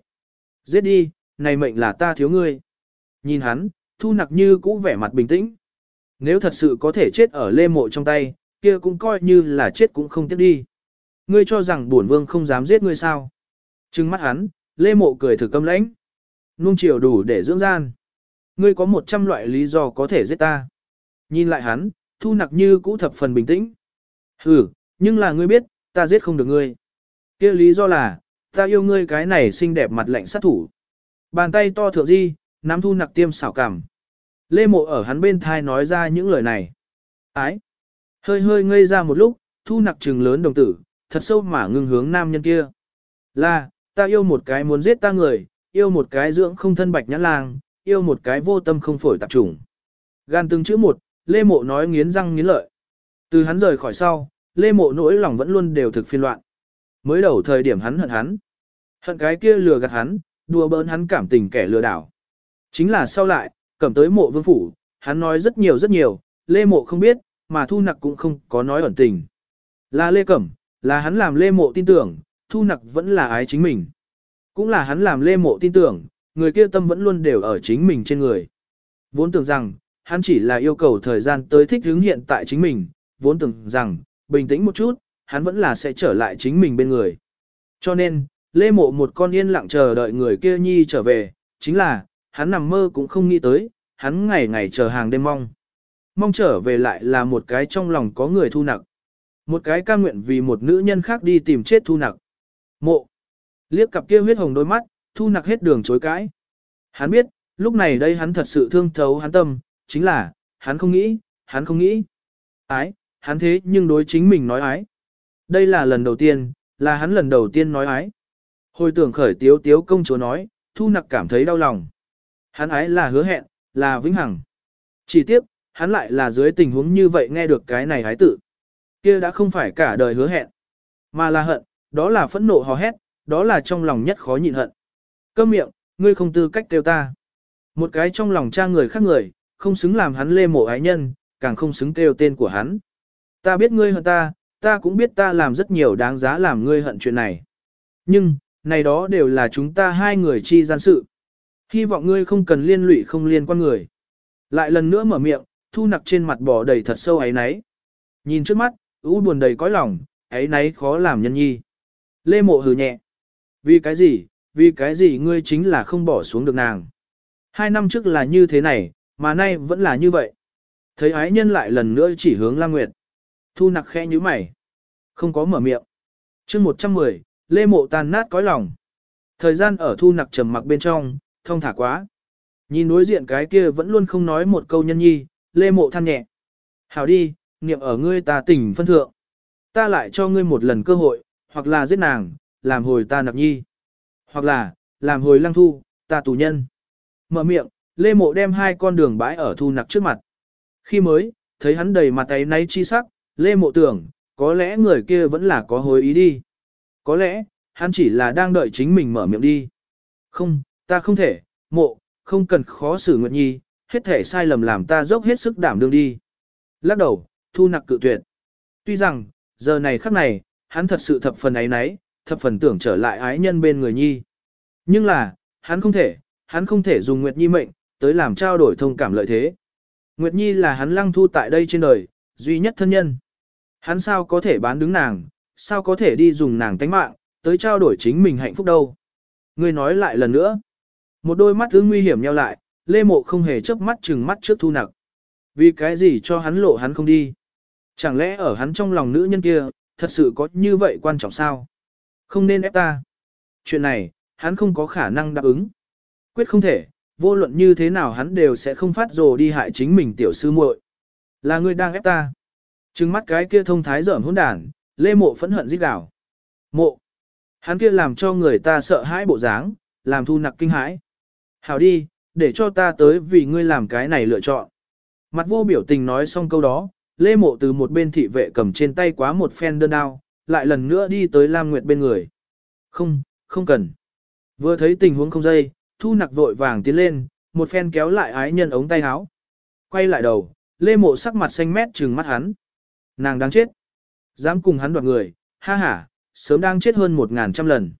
Giết đi, này mệnh là ta thiếu ngươi. Nhìn hắn, thu nặc như cũ vẻ mặt bình tĩnh. Nếu thật sự có thể chết ở lê mộ trong tay, kia cũng coi như là chết cũng không tiếc đi. Ngươi cho rằng bổn vương không dám giết ngươi sao? Trừng mắt hắn, lê mộ cười thử câm lãnh. Nung chiều đủ để dưỡng gian. Ngươi có một trăm loại lý do có thể giết ta. Nhìn lại hắn, thu nặc như cũ thập phần bình tĩnh. Ừ, nhưng là ngươi biết, ta giết không được ngươi. kia lý do là, ta yêu ngươi cái này xinh đẹp mặt lạnh sát thủ. Bàn tay to thượng di, nắm thu nặc tiêm xảo cảm. Lê mộ ở hắn bên thai nói ra những lời này. Ái! Hơi hơi ngây ra một lúc, thu nặc trừng lớn đồng tử, thật sâu mà ngưng hướng nam nhân kia. Là, ta yêu một cái muốn giết ta người, yêu một cái dưỡng không thân bạch nhãn lang, yêu một cái vô tâm không phổi tạp trùng. Gan từng chữ một, Lê Mộ nói nghiến răng nghiến lợi. Từ hắn rời khỏi sau, Lê Mộ nỗi lòng vẫn luôn đều thực phiên loạn. Mới đầu thời điểm hắn hận hắn. Hận cái kia lừa gạt hắn, đùa bỡn hắn cảm tình kẻ lừa đảo. Chính là sau lại, cầm tới mộ vương phủ, hắn nói rất nhiều rất nhiều, Lê Mộ không biết, mà Thu Nặc cũng không có nói ẩn tình. Là Lê Cẩm, là hắn làm Lê Mộ tin tưởng, Thu Nặc vẫn là ái chính mình. Cũng là hắn làm Lê Mộ tin tưởng, người kia tâm vẫn luôn đều ở chính mình trên người. Vốn tưởng rằng, hắn chỉ là yêu cầu thời gian tới thích hướng hiện tại chính mình, vốn tưởng rằng, bình tĩnh một chút, hắn vẫn là sẽ trở lại chính mình bên người. Cho nên, Lê Mộ một con yên lặng chờ đợi người kia nhi trở về, chính là, hắn nằm mơ cũng không nghĩ tới, hắn ngày ngày chờ hàng đêm mong. Mong trở về lại là một cái trong lòng có người thu nặc. Một cái ca nguyện vì một nữ nhân khác đi tìm chết thu nặc. Mộ. Liếc cặp kia huyết hồng đôi mắt, thu nặc hết đường chối cãi. Hắn biết, lúc này đây hắn thật sự thương thấu hắn tâm, chính là, hắn không nghĩ, hắn không nghĩ. Ái, hắn thế nhưng đối chính mình nói ái. Đây là lần đầu tiên, là hắn lần đầu tiên nói ái. Hồi tưởng khởi tiếu tiếu công chúa nói, thu nặc cảm thấy đau lòng. Hắn ái là hứa hẹn, là vĩnh hằng. Chỉ tiếc, hắn lại là dưới tình huống như vậy nghe được cái này hái tự. kia đã không phải cả đời hứa hẹn, mà là hận, đó là phẫn nộ hò hét, đó là trong lòng nhất khó nhịn hận. Câm miệng, ngươi không tư cách kêu ta. Một cái trong lòng cha người khác người, không xứng làm hắn lê mộ ái nhân, càng không xứng kêu tên của hắn. Ta biết ngươi hận ta, ta cũng biết ta làm rất nhiều đáng giá làm ngươi hận chuyện này. Nhưng, này đó đều là chúng ta hai người chi gian sự. Hy vọng ngươi không cần liên lụy không liên quan người. Lại lần nữa mở miệng, thu nặc trên mặt bò đầy thật sâu ấy náy. Nhìn trước mắt, ú buồn đầy cõi lòng, ấy náy khó làm nhân nhi. Lê mộ hừ nhẹ. Vì cái gì, vì cái gì ngươi chính là không bỏ xuống được nàng. Hai năm trước là như thế này, mà nay vẫn là như vậy. Thấy ái nhân lại lần nữa chỉ hướng Lam Nguyệt. Thu nặc khẽ như mày. Không có mở miệng. chương 110, Lê Mộ tàn nát cõi lòng. Thời gian ở thu nặc trầm mặc bên trong, thông thả quá. Nhìn đối diện cái kia vẫn luôn không nói một câu nhân nhi, Lê Mộ than nhẹ. Hảo đi, niệm ở ngươi ta tỉnh phân thượng. Ta lại cho ngươi một lần cơ hội, hoặc là giết nàng, làm hồi ta nạp nhi. Hoặc là, làm hồi lăng thu, ta tù nhân. Mở miệng, Lê Mộ đem hai con đường bãi ở thu nặc trước mặt. Khi mới, thấy hắn đầy mặt tay náy chi sắc, Lê Mộ tưởng, có lẽ người kia vẫn là có hối ý đi. Có lẽ, hắn chỉ là đang đợi chính mình mở miệng đi. Không, ta không thể, mộ, không cần khó xử Nguyệt Nhi, hết thể sai lầm làm ta dốc hết sức đảm đương đi. Lắc đầu, thu nặc cự tuyệt. Tuy rằng, giờ này khắc này, hắn thật sự thập phần ấy nấy, thập phần tưởng trở lại ái nhân bên người Nhi. Nhưng là, hắn không thể, hắn không thể dùng Nguyệt Nhi mệnh, tới làm trao đổi thông cảm lợi thế. Nguyệt Nhi là hắn lăng thu tại đây trên đời, duy nhất thân nhân. Hắn sao có thể bán đứng nàng, sao có thể đi dùng nàng tánh mạng, tới trao đổi chính mình hạnh phúc đâu. Ngươi nói lại lần nữa. Một đôi mắt ư nguy hiểm nhau lại, Lê Mộ không hề chớp mắt chừng mắt trước thu nặc. Vì cái gì cho hắn lộ hắn không đi? Chẳng lẽ ở hắn trong lòng nữ nhân kia, thật sự có như vậy quan trọng sao? Không nên ép ta. Chuyện này, hắn không có khả năng đáp ứng. Quyết không thể, vô luận như thế nào hắn đều sẽ không phát rồ đi hại chính mình tiểu sư muội. Là người đang ép ta. Trừng mắt cái kia thông thái dởm hỗn đản, Lê Mộ phẫn hận giết đảo. Mộ. Hắn kia làm cho người ta sợ hãi bộ dáng, làm thu nặc kinh hãi. Hảo đi, để cho ta tới vì ngươi làm cái này lựa chọn. Mặt vô biểu tình nói xong câu đó, Lê Mộ từ một bên thị vệ cầm trên tay quá một phen đơn đao, lại lần nữa đi tới Lam Nguyệt bên người. Không, không cần. Vừa thấy tình huống không dây, thu nặc vội vàng tiến lên, một phen kéo lại ái nhân ống tay áo. Quay lại đầu, Lê Mộ sắc mặt xanh mét trừng mắt hắn. Nàng đáng chết. Dám cùng hắn đoạt người, ha ha, sớm đang chết hơn một ngàn trăm lần.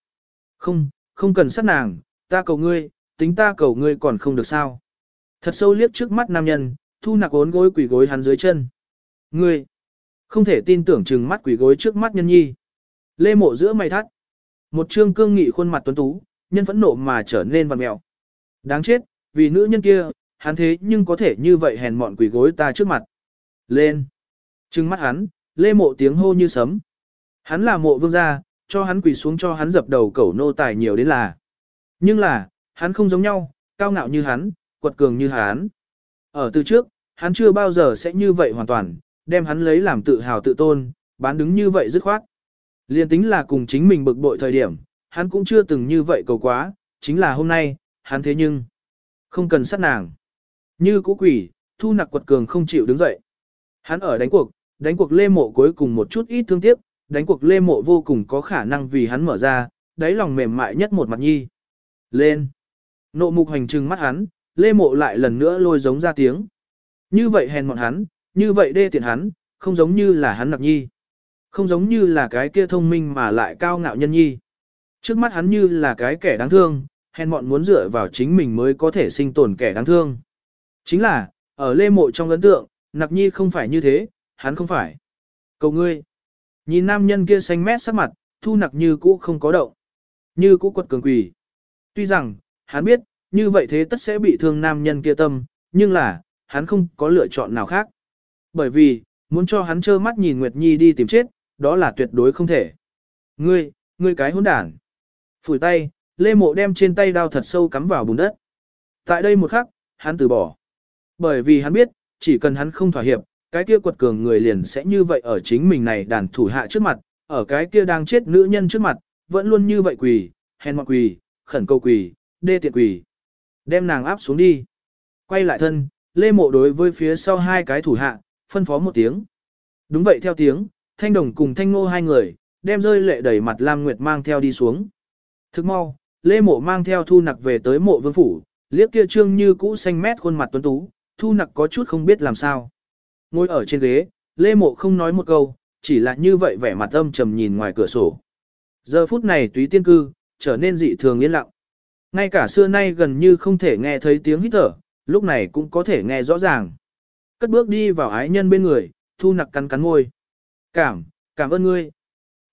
Không, không cần sát nàng, ta cầu ngươi, tính ta cầu ngươi còn không được sao. Thật sâu liếc trước mắt nam nhân, thu nặc ốn gối quỷ gối hắn dưới chân. Ngươi, không thể tin tưởng chừng mắt quỷ gối trước mắt nhân nhi. Lê mộ giữa mày thắt. Một trương cương nghị khuôn mặt tuấn tú, nhân phẫn nộ mà trở nên vằn mẹo. Đáng chết, vì nữ nhân kia, hắn thế nhưng có thể như vậy hèn mọn quỷ gối ta trước mặt. Lên. Trừng mắt hắn, lê mộ tiếng hô như sấm. Hắn là mộ vương gia, cho hắn quỳ xuống cho hắn dập đầu cẩu nô tài nhiều đến là. Nhưng là, hắn không giống nhau, cao ngạo như hắn, quật cường như hắn. Ở từ trước, hắn chưa bao giờ sẽ như vậy hoàn toàn, đem hắn lấy làm tự hào tự tôn, bán đứng như vậy dứt khoát. Liên tính là cùng chính mình bực bội thời điểm, hắn cũng chưa từng như vậy cầu quá, chính là hôm nay, hắn thế nhưng, không cần sát nàng. Như cũ quỷ, thu nặc quật cường không chịu đứng dậy. Hắn ở đánh cuộc, đánh cuộc lê mộ cuối cùng một chút ít thương tiếc, đánh cuộc lê mộ vô cùng có khả năng vì hắn mở ra, đáy lòng mềm mại nhất một mặt nhi. Lên! Nộ mục hành trừng mắt hắn, lê mộ lại lần nữa lôi giống ra tiếng. Như vậy hèn mọn hắn, như vậy đê tiện hắn, không giống như là hắn nặc nhi. Không giống như là cái kia thông minh mà lại cao ngạo nhân nhi. Trước mắt hắn như là cái kẻ đáng thương, hèn mọn muốn dựa vào chính mình mới có thể sinh tồn kẻ đáng thương. Chính là, ở lê mộ trong ấn tượng, nặc nhi không phải như thế, hắn không phải. Cầu ngươi. Nhìn nam nhân kia xanh mét sắc mặt, thu nặc như cũ không có động. Như cũ quật cường quỷ. Tuy rằng, hắn biết, như vậy thế tất sẽ bị thương nam nhân kia tâm, nhưng là, hắn không có lựa chọn nào khác. Bởi vì, muốn cho hắn trơ mắt nhìn Nguyệt Nhi đi tìm chết, đó là tuyệt đối không thể. Ngươi, ngươi cái hỗn đản. Phủi tay, Lê Mộ đem trên tay đao thật sâu cắm vào bùn đất. Tại đây một khắc, hắn từ bỏ. Bởi vì hắn biết, chỉ cần hắn không thỏa hiệp, cái kia quật cường người liền sẽ như vậy ở chính mình này đàn thủ hạ trước mặt, ở cái kia đang chết nữ nhân trước mặt, vẫn luôn như vậy quỳ, hèn mọn quỳ, khẩn cầu quỳ, đê tiện quỷ. Đem nàng áp xuống đi. Quay lại thân, Lê Mộ đối với phía sau hai cái thủ hạ, phân phó một tiếng. Đúng vậy theo tiếng, Thanh Đồng cùng Thanh Ngô hai người, đem rơi lệ đẩy mặt Lam Nguyệt mang theo đi xuống. Thức mau, Lê Mộ mang theo thu nặc về tới mộ vương phủ, liếc kia trương như cũ xanh mét khuôn mặt tuấn tú, thu nặc có chút không biết làm sao. Ngồi ở trên ghế, Lê Mộ không nói một câu, chỉ là như vậy vẻ mặt âm trầm nhìn ngoài cửa sổ. Giờ phút này túy tiên cư, trở nên dị thường yên lặng. Ngay cả xưa nay gần như không thể nghe thấy tiếng hít thở, lúc này cũng có thể nghe rõ ràng. Cất bước đi vào ái nhân bên người, thu nặc cắn cắn môi. Cảm, cảm ơn ngươi.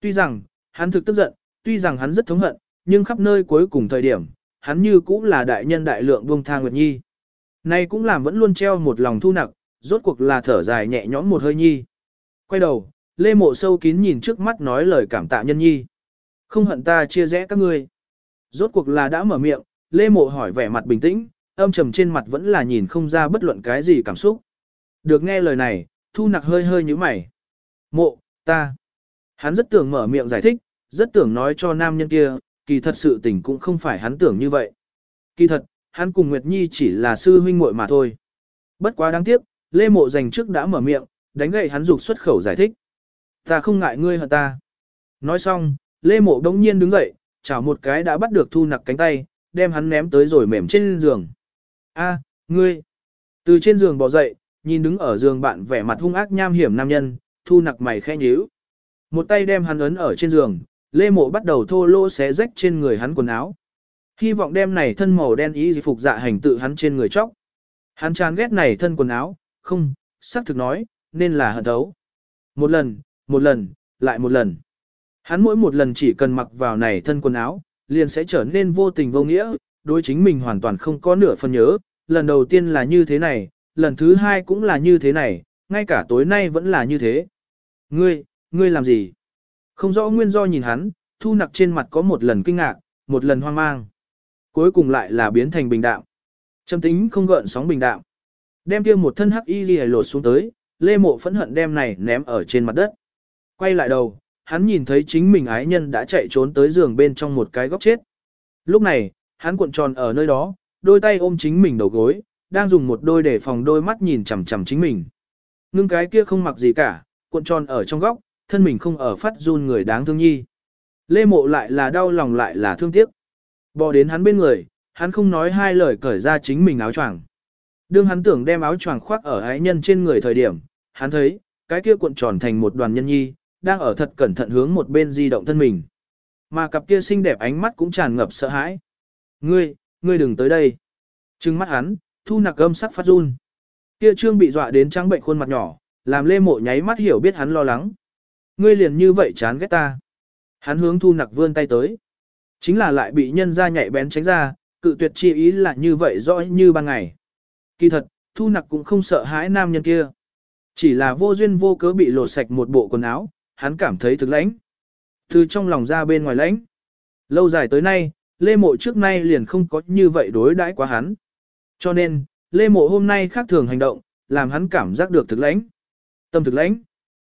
Tuy rằng, hắn thực tức giận, tuy rằng hắn rất thống hận, nhưng khắp nơi cuối cùng thời điểm, hắn như cũng là đại nhân đại lượng buông thang Nguyệt Nhi. Này cũng làm vẫn luôn treo một lòng thu nặc, rốt cuộc là thở dài nhẹ nhõm một hơi nhi. Quay đầu, Lê Mộ sâu kín nhìn trước mắt nói lời cảm tạ nhân nhi. Không hận ta chia rẽ các ngươi. Rốt cuộc là đã mở miệng, Lê Mộ hỏi vẻ mặt bình tĩnh, âm trầm trên mặt vẫn là nhìn không ra bất luận cái gì cảm xúc. Được nghe lời này, thu nặc hơi hơi như mày. Mộ, ta. Hắn rất tưởng mở miệng giải thích, rất tưởng nói cho nam nhân kia, kỳ thật sự tình cũng không phải hắn tưởng như vậy. Kỳ thật, hắn cùng Nguyệt Nhi chỉ là sư huynh muội mà thôi. Bất quá đáng tiếc, Lê Mộ dành trước đã mở miệng, đánh gậy hắn dục xuất khẩu giải thích. Ta không ngại ngươi hận ta. Nói xong, Lê Mộ đống nhiên đứng dậy, chảo một cái đã bắt được thu nặc cánh tay, đem hắn ném tới rồi mềm trên giường. A, ngươi. Từ trên giường bò dậy, nhìn đứng ở giường bạn vẻ mặt hung ác nham hiểm nam nhân, thu nặc mày khẽ nhíu. Một tay đem hắn ấn ở trên giường, Lê Mộ bắt đầu thô lỗ xé rách trên người hắn quần áo. Hy vọng đem này thân màu đen ý phục dạ hành tự hắn trên người chóc. Hắn chán ghét này thân quần áo, không, xác thực nói, nên là hận thấu. Một lần, một lần, lại một lần. Hắn mỗi một lần chỉ cần mặc vào này thân quần áo, liền sẽ trở nên vô tình vô nghĩa, đối chính mình hoàn toàn không có nửa phần nhớ, lần đầu tiên là như thế này, lần thứ hai cũng là như thế này, ngay cả tối nay vẫn là như thế. Ngươi, ngươi làm gì? Không rõ nguyên do nhìn hắn, thu nặc trên mặt có một lần kinh ngạc, một lần hoang mang. Cuối cùng lại là biến thành bình đạm. Trầm tính không gợn sóng bình đạm. Đem kia một thân hắc y ghi lột xuống tới, lê mộ phẫn hận đem này ném ở trên mặt đất. Quay lại đầu, hắn nhìn thấy chính mình ái nhân đã chạy trốn tới giường bên trong một cái góc chết. Lúc này, hắn cuộn tròn ở nơi đó, đôi tay ôm chính mình đầu gối, đang dùng một đôi để phòng đôi mắt nhìn chằm chằm chính mình. Ngưng cái kia không mặc gì cả, cuộn tròn ở trong góc, thân mình không ở phát run người đáng thương nhi. Lê mộ lại là đau lòng lại là thương tiếc. Bò đến hắn bên người, hắn không nói hai lời cởi ra chính mình áo choàng. Đương hắn tưởng đem áo choàng khoác ở ái nhân trên người thời điểm, hắn thấy, cái kia cuộn tròn thành một đoàn nhân nhi, đang ở thật cẩn thận hướng một bên di động thân mình. Mà cặp kia xinh đẹp ánh mắt cũng tràn ngập sợ hãi. Ngươi, ngươi đừng tới đây. Trừng mắt hắn, thu nặc âm sắc phát run. Kia trương bị dọa đến trắng bệnh khuôn mặt nhỏ, làm lê mộ nháy mắt hiểu biết hắn lo lắng. Ngươi liền như vậy chán ghét ta. Hắn hướng thu nặc vươn tay tới. Chính là lại bị nhân ra nhạy bén tránh ra, cự tuyệt chi ý là như vậy rõ như ban ngày. Kỳ thật, thu nặc cũng không sợ hãi nam nhân kia. Chỉ là vô duyên vô cớ bị lột sạch một bộ quần áo, hắn cảm thấy thực lãnh. Từ trong lòng ra bên ngoài lãnh. Lâu dài tới nay, Lê Mộ trước nay liền không có như vậy đối đãi quá hắn. Cho nên, Lê Mộ hôm nay khác thường hành động, làm hắn cảm giác được thực lãnh. Tâm thực lãnh.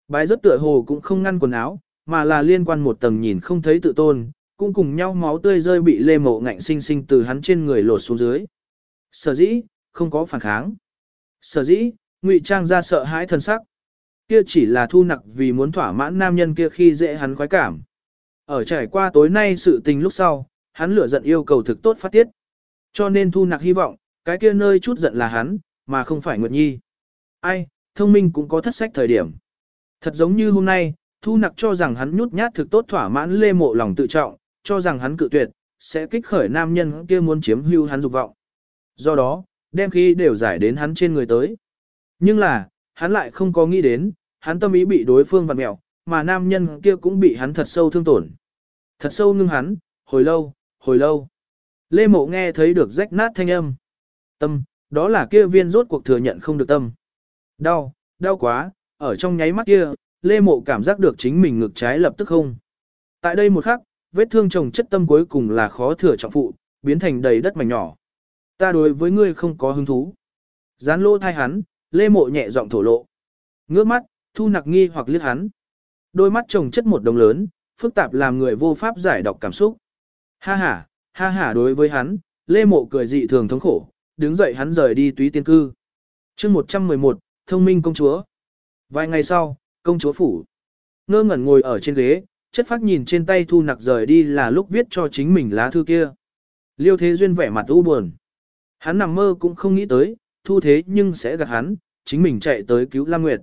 Bái rất tựa hồ cũng không ngăn quần áo, mà là liên quan một tầng nhìn không thấy tự tôn, cũng cùng nhau máu tươi rơi bị Lê Mộ ngạnh sinh sinh từ hắn trên người lột xuống dưới. Sở dĩ, không có phản kháng. Sở dĩ, ngụy trang ra sợ hãi thân sắc. Kia chỉ là thu nặc vì muốn thỏa mãn nam nhân kia khi dễ hắn khoái cảm. Ở trải qua tối nay sự tình lúc sau, hắn lửa giận yêu cầu thực tốt phát tiết. Cho nên thu nặc hy vọng, cái kia nơi chút giận là hắn, mà không phải Nguyệt Nhi. Ai, thông minh cũng có thất sách thời điểm. Thật giống như hôm nay, thu nặc cho rằng hắn nhút nhát thực tốt thỏa mãn lê mộ lòng tự trọng, cho rằng hắn cự tuyệt, sẽ kích khởi nam nhân kia muốn chiếm hưu hắn dục vọng. Do đó, đem khí đều giải đến hắn trên người tới. Nhưng là, hắn lại không có nghĩ đến, hắn tâm ý bị đối phương vặn mẹo, mà nam nhân kia cũng bị hắn thật sâu thương tổn. Thật sâu ngưng hắn, hồi lâu, hồi lâu. Lê Mộ nghe thấy được rách nát thanh âm. Tâm, đó là kia viên rốt cuộc thừa nhận không được tâm. Đau, đau quá, ở trong nháy mắt kia, Lê Mộ cảm giác được chính mình ngực trái lập tức không. Tại đây một khắc, vết thương chồng chất tâm cuối cùng là khó thừa trọng phụ, biến thành đầy đất mảnh nhỏ. Ta đối với ngươi không có hứng thú. Gián lô thai hắn, Lê Mộ nhẹ giọng thổ lộ. Ngước mắt, thu nặc nghi hoặc liếc hắn. Đôi mắt chồng chất một đồng lớn, phức tạp làm người vô pháp giải đọc cảm xúc. Ha ha, ha ha đối với hắn, Lê Mộ cười dị thường thống khổ, đứng dậy hắn rời đi túy tiên cư. chương 111, thông minh công chúa. Vài ngày sau, công chúa phủ. Ngơ ngẩn ngồi ở trên ghế, chất phát nhìn trên tay thu nặc rời đi là lúc viết cho chính mình lá thư kia. Liêu Thế Duyên vẻ mặt u buồn. Hắn nằm mơ cũng không nghĩ tới, thu thế nhưng sẽ gạt hắn, chính mình chạy tới cứu Lam Nguyệt.